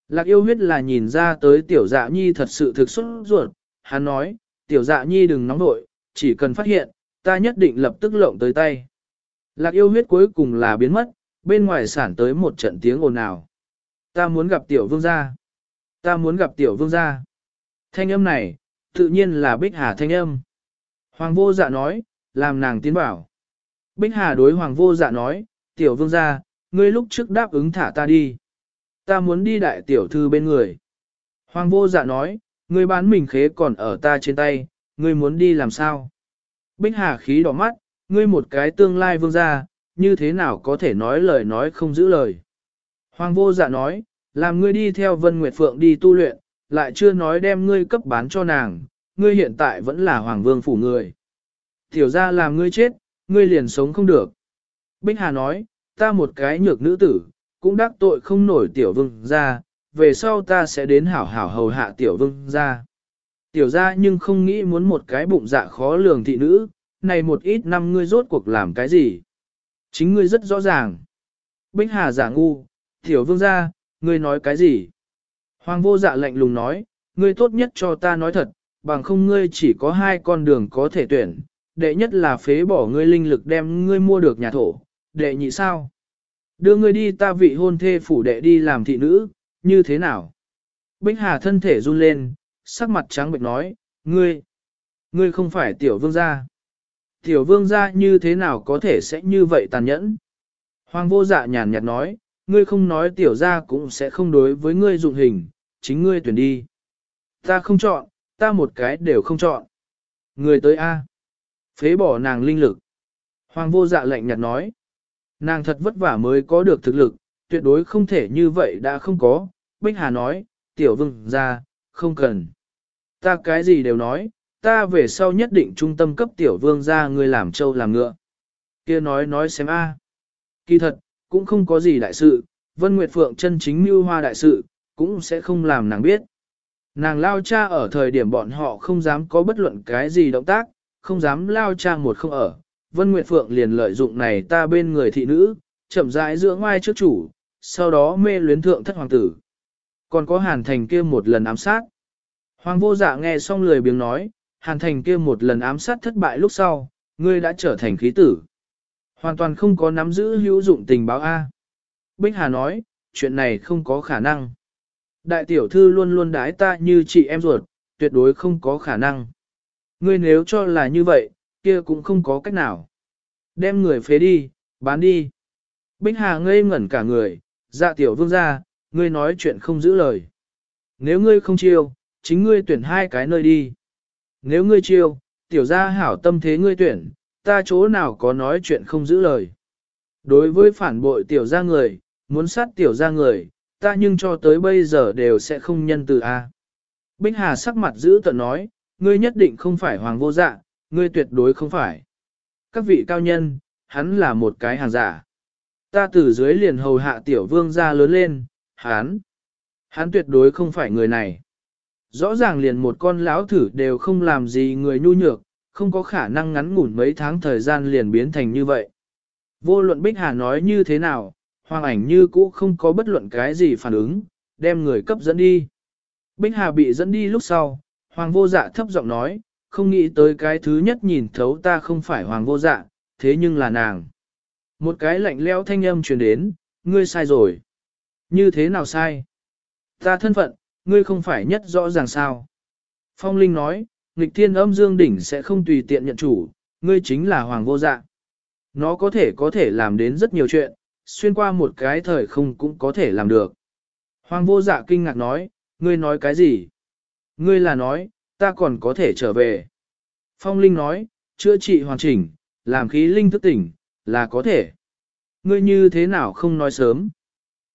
Lạc yêu huyết là nhìn ra tới tiểu dạ nhi thật sự thực xuất ruột, hắn nói, tiểu dạ nhi đừng nóng nội, chỉ cần phát hiện, ta nhất định lập tức lộng tới tay. Lạc yêu huyết cuối cùng là biến mất, bên ngoài sản tới một trận tiếng ồn ào. Ta muốn gặp tiểu vương gia. Ta muốn gặp tiểu vương gia. Thanh âm này, tự nhiên là bích hà thanh âm. Hoàng vô dạ nói, làm nàng tiến bảo. Bích hà đối hoàng vô dạ nói, tiểu vương gia, ngươi lúc trước đáp ứng thả ta đi. Ta muốn đi đại tiểu thư bên người. Hoàng vô dạ nói, ngươi bán mình khế còn ở ta trên tay, ngươi muốn đi làm sao? Bích Hà khí đỏ mắt, ngươi một cái tương lai vương gia, như thế nào có thể nói lời nói không giữ lời. Hoàng vô dạ nói, làm ngươi đi theo Vân Nguyệt Phượng đi tu luyện, lại chưa nói đem ngươi cấp bán cho nàng, ngươi hiện tại vẫn là Hoàng vương phủ người. Tiểu ra làm ngươi chết, ngươi liền sống không được. Bích Hà nói, ta một cái nhược nữ tử, cũng đắc tội không nổi tiểu vương ra, về sau ta sẽ đến hảo hảo hầu hạ tiểu vương ra. Tiểu ra nhưng không nghĩ muốn một cái bụng dạ khó lường thị nữ, này một ít năm ngươi rốt cuộc làm cái gì. Chính ngươi rất rõ ràng. Bích Hà giả ngu, tiểu vương ra, ngươi nói cái gì? Hoàng vô dạ lạnh lùng nói, ngươi tốt nhất cho ta nói thật, bằng không ngươi chỉ có hai con đường có thể tuyển, đệ nhất là phế bỏ ngươi linh lực đem ngươi mua được nhà thổ, đệ nhị sao? Đưa ngươi đi ta vị hôn thê phủ đệ đi làm thị nữ, như thế nào? Bích Hà thân thể run lên, sắc mặt trắng bệnh nói, ngươi, ngươi không phải tiểu vương gia. Tiểu vương gia như thế nào có thể sẽ như vậy tàn nhẫn? Hoàng vô dạ nhàn nhạt nói, ngươi không nói tiểu gia cũng sẽ không đối với ngươi dụng hình, chính ngươi tuyển đi. Ta không chọn, ta một cái đều không chọn. Người tới A. Phế bỏ nàng linh lực. Hoàng vô dạ lạnh nhạt nói. Nàng thật vất vả mới có được thực lực, tuyệt đối không thể như vậy đã không có. Bích Hà nói, tiểu vương ra, không cần. Ta cái gì đều nói, ta về sau nhất định trung tâm cấp tiểu vương ra người làm trâu làm ngựa. kia nói nói xem a. Kỳ thật, cũng không có gì đại sự, Vân Nguyệt Phượng chân chính mưu hoa đại sự, cũng sẽ không làm nàng biết. Nàng lao cha ở thời điểm bọn họ không dám có bất luận cái gì động tác, không dám lao cha một không ở. Vân Nguyệt Phượng liền lợi dụng này ta bên người thị nữ, chậm rãi giữa ngoài trước chủ, sau đó mê luyến thượng thất hoàng tử. Còn có hàn thành kia một lần ám sát. Hoàng vô dạ nghe xong lười biếng nói, hàn thành kia một lần ám sát thất bại lúc sau, ngươi đã trở thành khí tử. Hoàn toàn không có nắm giữ hữu dụng tình báo A. Bích Hà nói, chuyện này không có khả năng. Đại tiểu thư luôn luôn đái ta như chị em ruột, tuyệt đối không có khả năng. Ngươi nếu cho là như vậy, kia cũng không có cách nào. Đem người phế đi, bán đi. Bích Hà ngây ngẩn cả người, dạ tiểu vương ra, ngươi nói chuyện không giữ lời. Nếu ngươi không chiêu, chính ngươi tuyển hai cái nơi đi. Nếu ngươi chiêu, tiểu gia hảo tâm thế ngươi tuyển, ta chỗ nào có nói chuyện không giữ lời. Đối với phản bội tiểu gia người, muốn sát tiểu gia người, ta nhưng cho tới bây giờ đều sẽ không nhân từ a. Bích Hà sắc mặt giữ tận nói, ngươi nhất định không phải hoàng vô dạ, ngươi tuyệt đối không phải. Các vị cao nhân, hắn là một cái hàng giả. Ta từ dưới liền hầu hạ tiểu vương ra lớn lên, hắn, hắn tuyệt đối không phải người này. Rõ ràng liền một con lão thử đều không làm gì người nhu nhược, không có khả năng ngắn ngủn mấy tháng thời gian liền biến thành như vậy. Vô luận Bích Hà nói như thế nào, hoàng ảnh như cũ không có bất luận cái gì phản ứng, đem người cấp dẫn đi. Bích Hà bị dẫn đi lúc sau, hoàng vô dạ thấp giọng nói, không nghĩ tới cái thứ nhất nhìn thấu ta không phải hoàng vô dạ, thế nhưng là nàng. Một cái lạnh lẽo thanh âm truyền đến, ngươi sai rồi. Như thế nào sai? Ta thân phận, ngươi không phải nhất rõ ràng sao. Phong Linh nói, nghịch thiên âm dương đỉnh sẽ không tùy tiện nhận chủ, ngươi chính là hoàng vô dạ. Nó có thể có thể làm đến rất nhiều chuyện, xuyên qua một cái thời không cũng có thể làm được. Hoàng vô dạ kinh ngạc nói, ngươi nói cái gì? Ngươi là nói, ta còn có thể trở về. Phong Linh nói, chữa trị hoàn chỉnh, làm khí linh thức tỉnh, là có thể. Ngươi như thế nào không nói sớm?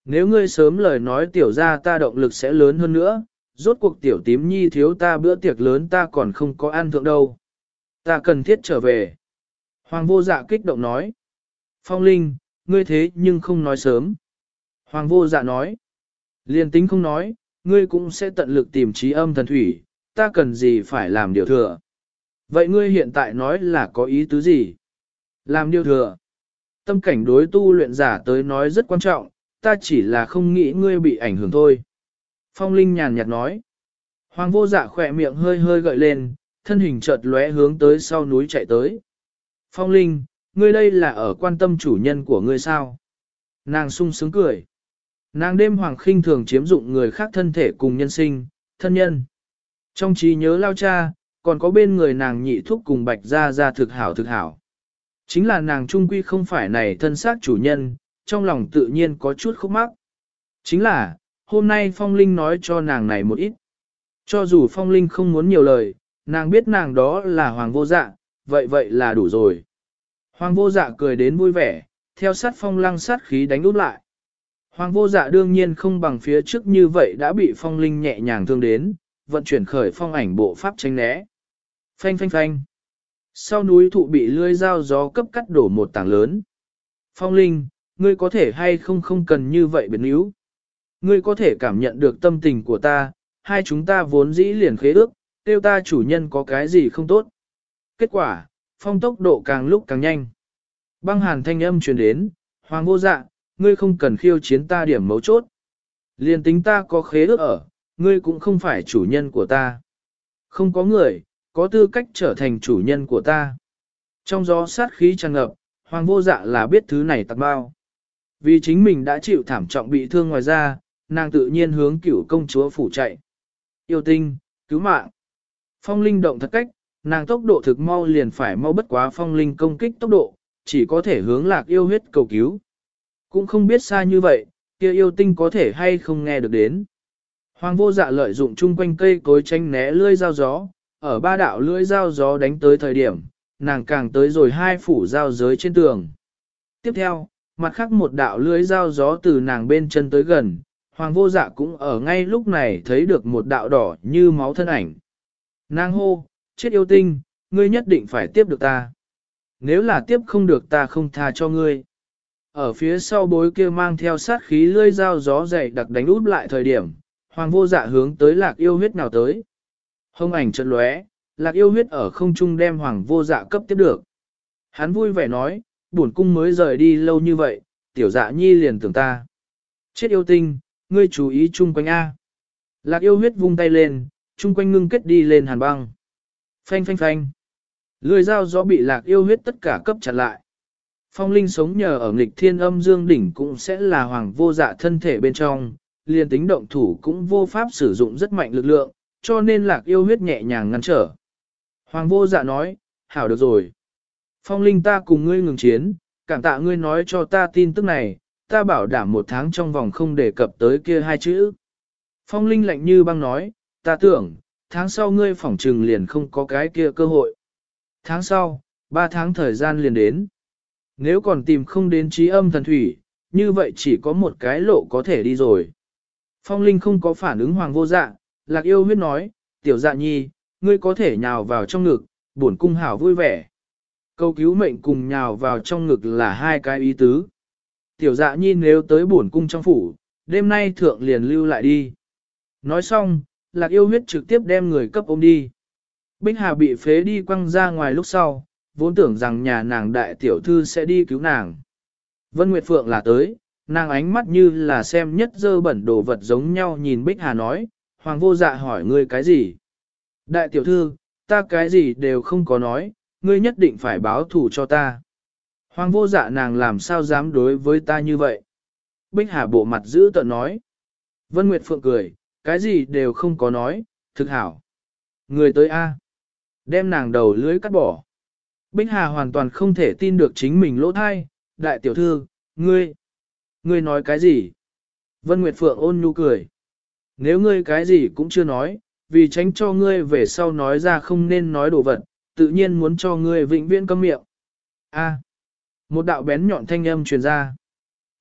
Nếu ngươi sớm lời nói tiểu ra ta động lực sẽ lớn hơn nữa, rốt cuộc tiểu tím nhi thiếu ta bữa tiệc lớn ta còn không có ăn thượng đâu. Ta cần thiết trở về. Hoàng vô dạ kích động nói. Phong Linh, ngươi thế nhưng không nói sớm. Hoàng vô dạ nói. Liên tính không nói, ngươi cũng sẽ tận lực tìm trí âm thần thủy, ta cần gì phải làm điều thừa. Vậy ngươi hiện tại nói là có ý tứ gì? Làm điều thừa. Tâm cảnh đối tu luyện giả tới nói rất quan trọng, ta chỉ là không nghĩ ngươi bị ảnh hưởng thôi. Phong Linh nhàn nhạt nói. Hoàng vô dạ khỏe miệng hơi hơi gợi lên, thân hình chợt lóe hướng tới sau núi chạy tới. Phong Linh, ngươi đây là ở quan tâm chủ nhân của ngươi sao? Nàng sung sướng cười. Nàng đêm hoàng khinh thường chiếm dụng người khác thân thể cùng nhân sinh, thân nhân. Trong trí nhớ lao cha, còn có bên người nàng nhị thúc cùng bạch ra ra thực hảo thực hảo. Chính là nàng trung quy không phải này thân xác chủ nhân, trong lòng tự nhiên có chút khúc mắc. Chính là, hôm nay Phong Linh nói cho nàng này một ít. Cho dù Phong Linh không muốn nhiều lời, nàng biết nàng đó là Hoàng vô dạ, vậy vậy là đủ rồi. Hoàng vô dạ cười đến vui vẻ, theo sát Phong lăng sát khí đánh úp lại. Hoàng vô dạ đương nhiên không bằng phía trước như vậy đã bị Phong Linh nhẹ nhàng thương đến, vận chuyển khởi phong ảnh bộ pháp tranh né. Phanh phanh phanh. Sau núi thụ bị lưỡi dao gió cấp cắt đổ một tảng lớn. Phong Linh, ngươi có thể hay không không cần như vậy biến yếu. Ngươi có thể cảm nhận được tâm tình của ta, hai chúng ta vốn dĩ liền khế ước, tiêu ta chủ nhân có cái gì không tốt. Kết quả, phong tốc độ càng lúc càng nhanh. Băng hàn thanh âm truyền đến, hoàng vô dạ, ngươi không cần khiêu chiến ta điểm mấu chốt. liên tính ta có khế ước ở, ngươi cũng không phải chủ nhân của ta. Không có người, có tư cách trở thành chủ nhân của ta. Trong gió sát khí tràn ngập, hoàng vô dạ là biết thứ này tặng bao. Vì chính mình đã chịu thảm trọng bị thương ngoài ra, nàng tự nhiên hướng cửu công chúa phủ chạy. Yêu tinh, cứu mạng. Phong linh động thật cách, nàng tốc độ thực mau liền phải mau bất quá phong linh công kích tốc độ, chỉ có thể hướng lạc yêu huyết cầu cứu. Cũng không biết xa như vậy, kia yêu tinh có thể hay không nghe được đến. Hoàng vô dạ lợi dụng chung quanh cây cối tranh né lưỡi dao gió, ở ba đạo lưỡi dao gió đánh tới thời điểm, nàng càng tới rồi hai phủ dao giới trên tường. Tiếp theo, mặt khác một đạo lưỡi dao gió từ nàng bên chân tới gần, hoàng vô dạ cũng ở ngay lúc này thấy được một đạo đỏ như máu thân ảnh. Nàng hô, chết yêu tinh, ngươi nhất định phải tiếp được ta. Nếu là tiếp không được ta không tha cho ngươi. Ở phía sau bối kia mang theo sát khí lưỡi dao gió dày đặc đánh út lại thời điểm, hoàng vô dạ hướng tới lạc yêu huyết nào tới. Hông ảnh chợt lóe, lạc yêu huyết ở không trung đem hoàng vô dạ cấp tiếp được. Hắn vui vẻ nói, bổn cung mới rời đi lâu như vậy, tiểu dạ nhi liền tưởng ta. Chết yêu tinh, ngươi chú ý chung quanh A. Lạc yêu huyết vung tay lên, chung quanh ngưng kết đi lên hàn băng. Phanh phanh phanh. Lưỡi dao gió bị lạc yêu huyết tất cả cấp chặt lại. Phong linh sống nhờ ở nghịch thiên âm dương đỉnh cũng sẽ là hoàng vô dạ thân thể bên trong, liền tính động thủ cũng vô pháp sử dụng rất mạnh lực lượng, cho nên lạc yêu huyết nhẹ nhàng ngăn trở. Hoàng vô dạ nói, hảo được rồi. Phong linh ta cùng ngươi ngừng chiến, cảm tạ ngươi nói cho ta tin tức này, ta bảo đảm một tháng trong vòng không đề cập tới kia hai chữ. Phong linh lạnh như băng nói, ta tưởng, tháng sau ngươi phỏng trừng liền không có cái kia cơ hội. Tháng sau, ba tháng thời gian liền đến. Nếu còn tìm không đến trí âm thần thủy, như vậy chỉ có một cái lộ có thể đi rồi. Phong Linh không có phản ứng hoàng vô dạ, lạc yêu huyết nói, tiểu dạ nhi, ngươi có thể nhào vào trong ngực, buồn cung hảo vui vẻ. Câu cứu mệnh cùng nhào vào trong ngực là hai cái ý tứ. Tiểu dạ nhi nếu tới buồn cung trong phủ, đêm nay thượng liền lưu lại đi. Nói xong, lạc yêu huyết trực tiếp đem người cấp ôm đi. Bích Hà bị phế đi quăng ra ngoài lúc sau, vốn tưởng rằng nhà nàng đại tiểu thư sẽ đi cứu nàng. Vân Nguyệt Phượng là tới, nàng ánh mắt như là xem nhất dơ bẩn đồ vật giống nhau nhìn Bích Hà nói, Hoàng vô dạ hỏi ngươi cái gì? Đại tiểu thư, ta cái gì đều không có nói, ngươi nhất định phải báo thủ cho ta. Hoàng vô dạ nàng làm sao dám đối với ta như vậy? Bích Hà bộ mặt giữ tợn nói. Vân Nguyệt Phượng cười, cái gì đều không có nói, thực hảo. Người tới A. Đem nàng đầu lưới cắt bỏ. Bích Hà hoàn toàn không thể tin được chính mình lỗ thai, đại tiểu thư, ngươi, ngươi nói cái gì? Vân Nguyệt Phượng ôn nhu cười. Nếu ngươi cái gì cũng chưa nói, vì tránh cho ngươi về sau nói ra không nên nói đồ vật, tự nhiên muốn cho ngươi vĩnh viễn câm miệng. A. một đạo bén nhọn thanh âm truyền ra.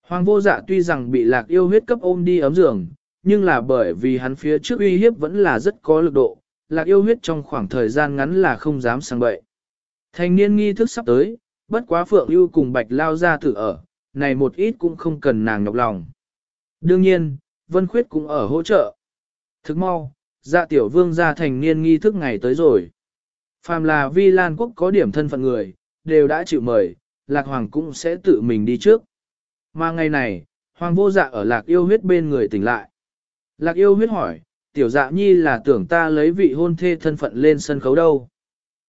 Hoàng vô dạ tuy rằng bị lạc yêu huyết cấp ôm đi ấm giường, nhưng là bởi vì hắn phía trước uy hiếp vẫn là rất có lực độ, lạc yêu huyết trong khoảng thời gian ngắn là không dám sang bậy. Thành niên nghi thức sắp tới, bất quá Phượng ưu cùng Bạch Lao ra thử ở, này một ít cũng không cần nàng nhọc lòng. Đương nhiên, Vân Khuyết cũng ở hỗ trợ. Thức mau, dạ tiểu vương ra thành niên nghi thức ngày tới rồi. Phàm là vi lan quốc có điểm thân phận người, đều đã chịu mời, Lạc Hoàng cũng sẽ tự mình đi trước. Mà ngày này, Hoàng vô dạ ở Lạc yêu huyết bên người tỉnh lại. Lạc yêu huyết hỏi, tiểu dạ nhi là tưởng ta lấy vị hôn thê thân phận lên sân khấu đâu.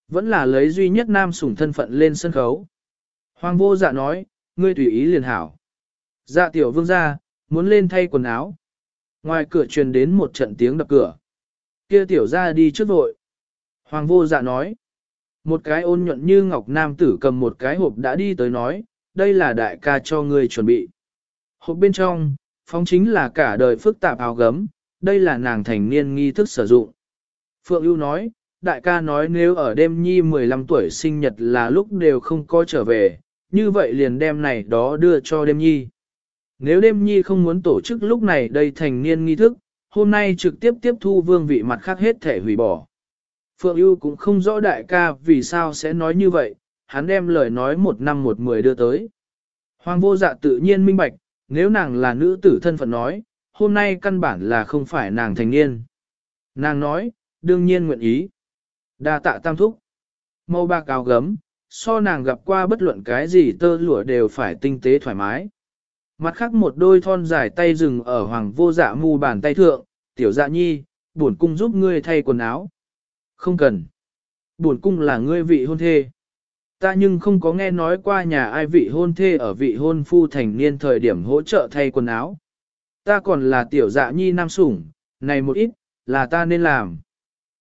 Vẫn là lấy duy nhất nam sủng thân phận lên sân khấu. Hoàng vô dạ nói, ngươi tùy ý liền hảo. Dạ tiểu vương ra, muốn lên thay quần áo. Ngoài cửa truyền đến một trận tiếng đập cửa. Kia tiểu ra đi trước vội. Hoàng vô dạ nói. Một cái ôn nhuận như ngọc nam tử cầm một cái hộp đã đi tới nói, đây là đại ca cho ngươi chuẩn bị. Hộp bên trong, phóng chính là cả đời phức tạp áo gấm, đây là nàng thành niên nghi thức sử dụng. Phượng ưu nói, đại ca nói nếu ở đêm nhi 15 tuổi sinh nhật là lúc đều không có trở về, như vậy liền đêm này đó đưa cho đêm nhi. Nếu đêm nhi không muốn tổ chức lúc này đây thành niên nghi thức, hôm nay trực tiếp tiếp thu vương vị mặt khác hết thể hủy bỏ. Phượng ưu cũng không rõ đại ca vì sao sẽ nói như vậy, hắn đem lời nói một năm một mười đưa tới. Hoàng vô dạ tự nhiên minh bạch, nếu nàng là nữ tử thân phận nói, hôm nay căn bản là không phải nàng thành niên. Nàng nói, đương nhiên nguyện ý. Đa tạ tam thúc. Màu bạc áo gấm, so nàng gặp qua bất luận cái gì tơ lụa đều phải tinh tế thoải mái. Mặt khác một đôi thon dài tay rừng ở hoàng vô dạ mu bàn tay thượng, tiểu dạ nhi, buồn cung giúp ngươi thay quần áo. Không cần. Buồn cung là ngươi vị hôn thê. Ta nhưng không có nghe nói qua nhà ai vị hôn thê ở vị hôn phu thành niên thời điểm hỗ trợ thay quần áo. Ta còn là tiểu dạ nhi nam sủng, này một ít, là ta nên làm.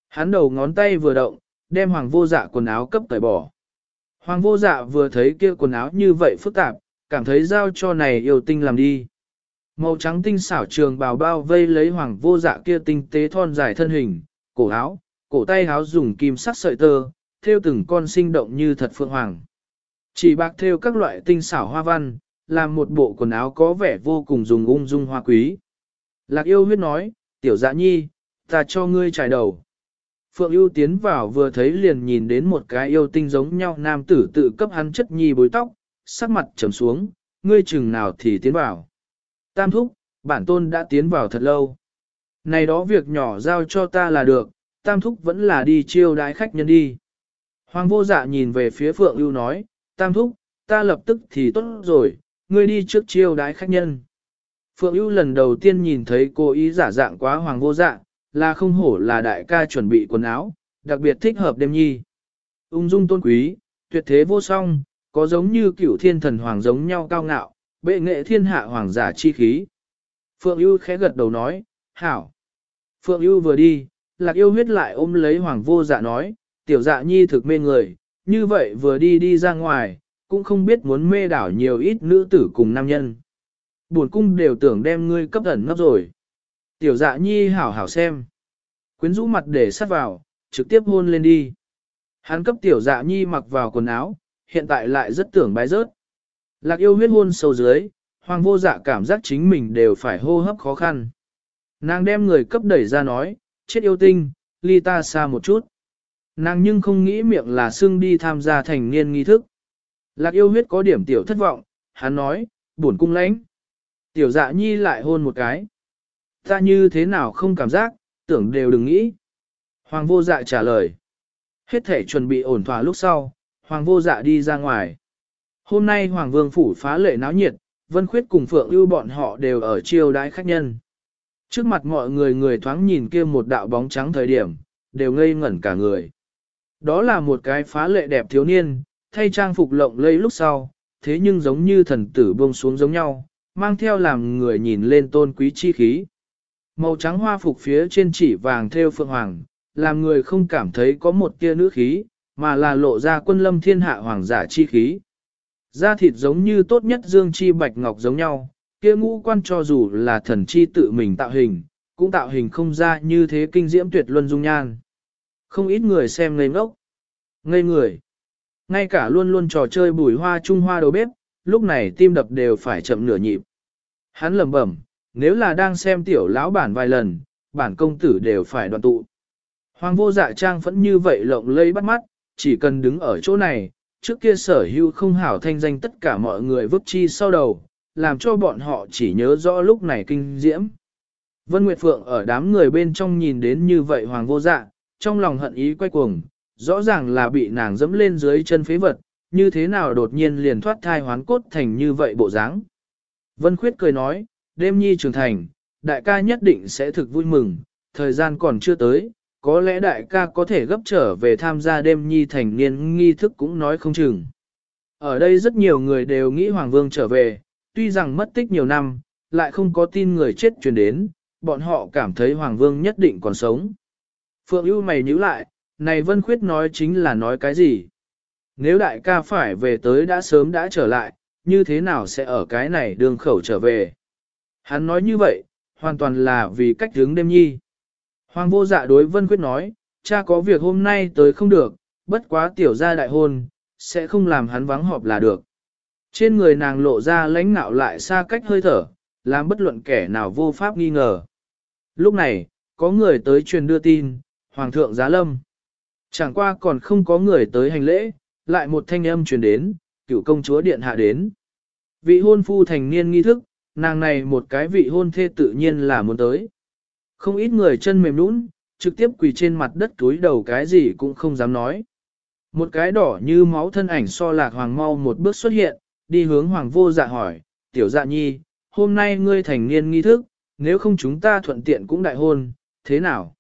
Hắn đầu ngón tay vừa động, đem hoàng vô dạ quần áo cấp tẩy bỏ. Hoàng vô dạ vừa thấy kia quần áo như vậy phức tạp, cảm thấy giao cho này yêu tinh làm đi. Màu trắng tinh xảo trường bào bao vây lấy hoàng vô dạ kia tinh tế thon dài thân hình, cổ áo, cổ tay áo dùng kim sắc sợi tơ, thêu từng con sinh động như thật phượng hoàng. Chỉ bạc thêu các loại tinh xảo hoa văn, làm một bộ quần áo có vẻ vô cùng dùng ung dung hoa quý. Lạc yêu huyết nói, tiểu dạ nhi, ta cho ngươi trải đầu. Phượng ưu tiến vào vừa thấy liền nhìn đến một cái yêu tinh giống nhau nam tử tự cấp hắn chất nhi bối tóc, sắc mặt trầm xuống, ngươi chừng nào thì tiến vào. Tam thúc, bản tôn đã tiến vào thật lâu. Này đó việc nhỏ giao cho ta là được, tam thúc vẫn là đi chiêu đái khách nhân đi. Hoàng vô dạ nhìn về phía Phượng ưu nói, tam thúc, ta lập tức thì tốt rồi, ngươi đi trước chiêu đái khách nhân. Phượng ưu lần đầu tiên nhìn thấy cô ý giả dạng quá hoàng vô dạ, là không hổ là đại ca chuẩn bị quần áo, đặc biệt thích hợp đêm nhi. Ung dung tôn quý, tuyệt thế vô song, có giống như cửu thiên thần hoàng giống nhau cao ngạo, bệ nghệ thiên hạ hoàng giả chi khí. Phượng ưu khẽ gật đầu nói, hảo. Phượng ưu vừa đi, lạc yêu huyết lại ôm lấy hoàng vô dạ nói, tiểu dạ nhi thực mê người, như vậy vừa đi đi ra ngoài, cũng không biết muốn mê đảo nhiều ít nữ tử cùng nam nhân. Buồn cung đều tưởng đem ngươi cấp ẩn nấp rồi. Tiểu dạ nhi hảo hảo xem. Quyến rũ mặt để sát vào, trực tiếp hôn lên đi. Hắn cấp tiểu dạ nhi mặc vào quần áo, hiện tại lại rất tưởng bái rớt. Lạc yêu huyết hôn sâu dưới, hoàng vô dạ cảm giác chính mình đều phải hô hấp khó khăn. Nàng đem người cấp đẩy ra nói, chết yêu tinh, ly ta xa một chút. Nàng nhưng không nghĩ miệng là xưng đi tham gia thành niên nghi thức. Lạc yêu huyết có điểm tiểu thất vọng, hắn nói, buồn cung lãnh. Tiểu dạ nhi lại hôn một cái. Ta như thế nào không cảm giác, tưởng đều đừng nghĩ. Hoàng vô dạ trả lời. Hết thể chuẩn bị ổn thỏa lúc sau, hoàng vô dạ đi ra ngoài. Hôm nay hoàng vương phủ phá lệ náo nhiệt, vân khuyết cùng phượng ưu bọn họ đều ở chiêu đái khách nhân. Trước mặt mọi người người thoáng nhìn kia một đạo bóng trắng thời điểm, đều ngây ngẩn cả người. Đó là một cái phá lệ đẹp thiếu niên, thay trang phục lộng lẫy lúc sau, thế nhưng giống như thần tử buông xuống giống nhau, mang theo làm người nhìn lên tôn quý chi khí. Màu trắng hoa phục phía trên chỉ vàng theo phượng hoàng, làm người không cảm thấy có một tia nữ khí, mà là lộ ra quân lâm thiên hạ hoàng giả chi khí. Da thịt giống như tốt nhất dương chi bạch ngọc giống nhau, kia ngũ quan cho dù là thần chi tự mình tạo hình, cũng tạo hình không ra như thế kinh diễm tuyệt luân dung nhan. Không ít người xem ngây ngốc. Ngây người. Ngay cả luôn luôn trò chơi bùi hoa trung hoa đầu bếp, lúc này tim đập đều phải chậm nửa nhịp. Hắn lẩm bẩm, nếu là đang xem tiểu lão bản vài lần, bản công tử đều phải đoạn tụ. Hoàng vô dạ trang vẫn như vậy lộng lây bắt mắt, chỉ cần đứng ở chỗ này, trước kia sở hữu không hảo thanh danh tất cả mọi người vứt chi sau đầu, làm cho bọn họ chỉ nhớ rõ lúc này kinh diễm. Vân Nguyệt Phượng ở đám người bên trong nhìn đến như vậy hoàng vô dạ, trong lòng hận ý quay cuồng, rõ ràng là bị nàng dẫm lên dưới chân phế vật, như thế nào đột nhiên liền thoát thai hoán cốt thành như vậy bộ dáng. Vân Khuyết cười nói, đêm nhi trưởng thành, đại ca nhất định sẽ thực vui mừng, thời gian còn chưa tới, có lẽ đại ca có thể gấp trở về tham gia đêm nhi thành niên nghi thức cũng nói không chừng. Ở đây rất nhiều người đều nghĩ Hoàng Vương trở về, tuy rằng mất tích nhiều năm, lại không có tin người chết truyền đến, bọn họ cảm thấy Hoàng Vương nhất định còn sống. Phượng ưu mày nhíu lại, này Vân Khuyết nói chính là nói cái gì? Nếu đại ca phải về tới đã sớm đã trở lại, như thế nào sẽ ở cái này đường khẩu trở về? Hắn nói như vậy, hoàn toàn là vì cách hướng đêm nhi. Hoàng vô dạ đối Vân Khuyết nói, cha có việc hôm nay tới không được, bất quá tiểu gia đại hôn, sẽ không làm hắn vắng họp là được. Trên người nàng lộ ra lãnh nạo lại xa cách hơi thở, làm bất luận kẻ nào vô pháp nghi ngờ. Lúc này, có người tới truyền đưa tin, Hoàng thượng giá lâm. Chẳng qua còn không có người tới hành lễ, lại một thanh âm truyền đến, cựu công chúa điện hạ đến. Vị hôn phu thành niên nghi thức, nàng này một cái vị hôn thê tự nhiên là muốn tới. Không ít người chân mềm nũng, trực tiếp quỳ trên mặt đất túi đầu cái gì cũng không dám nói. Một cái đỏ như máu thân ảnh so lạc hoàng mau một bước xuất hiện, đi hướng hoàng vô dạ hỏi, tiểu dạ nhi, hôm nay ngươi thành niên nghi thức, nếu không chúng ta thuận tiện cũng đại hôn, thế nào?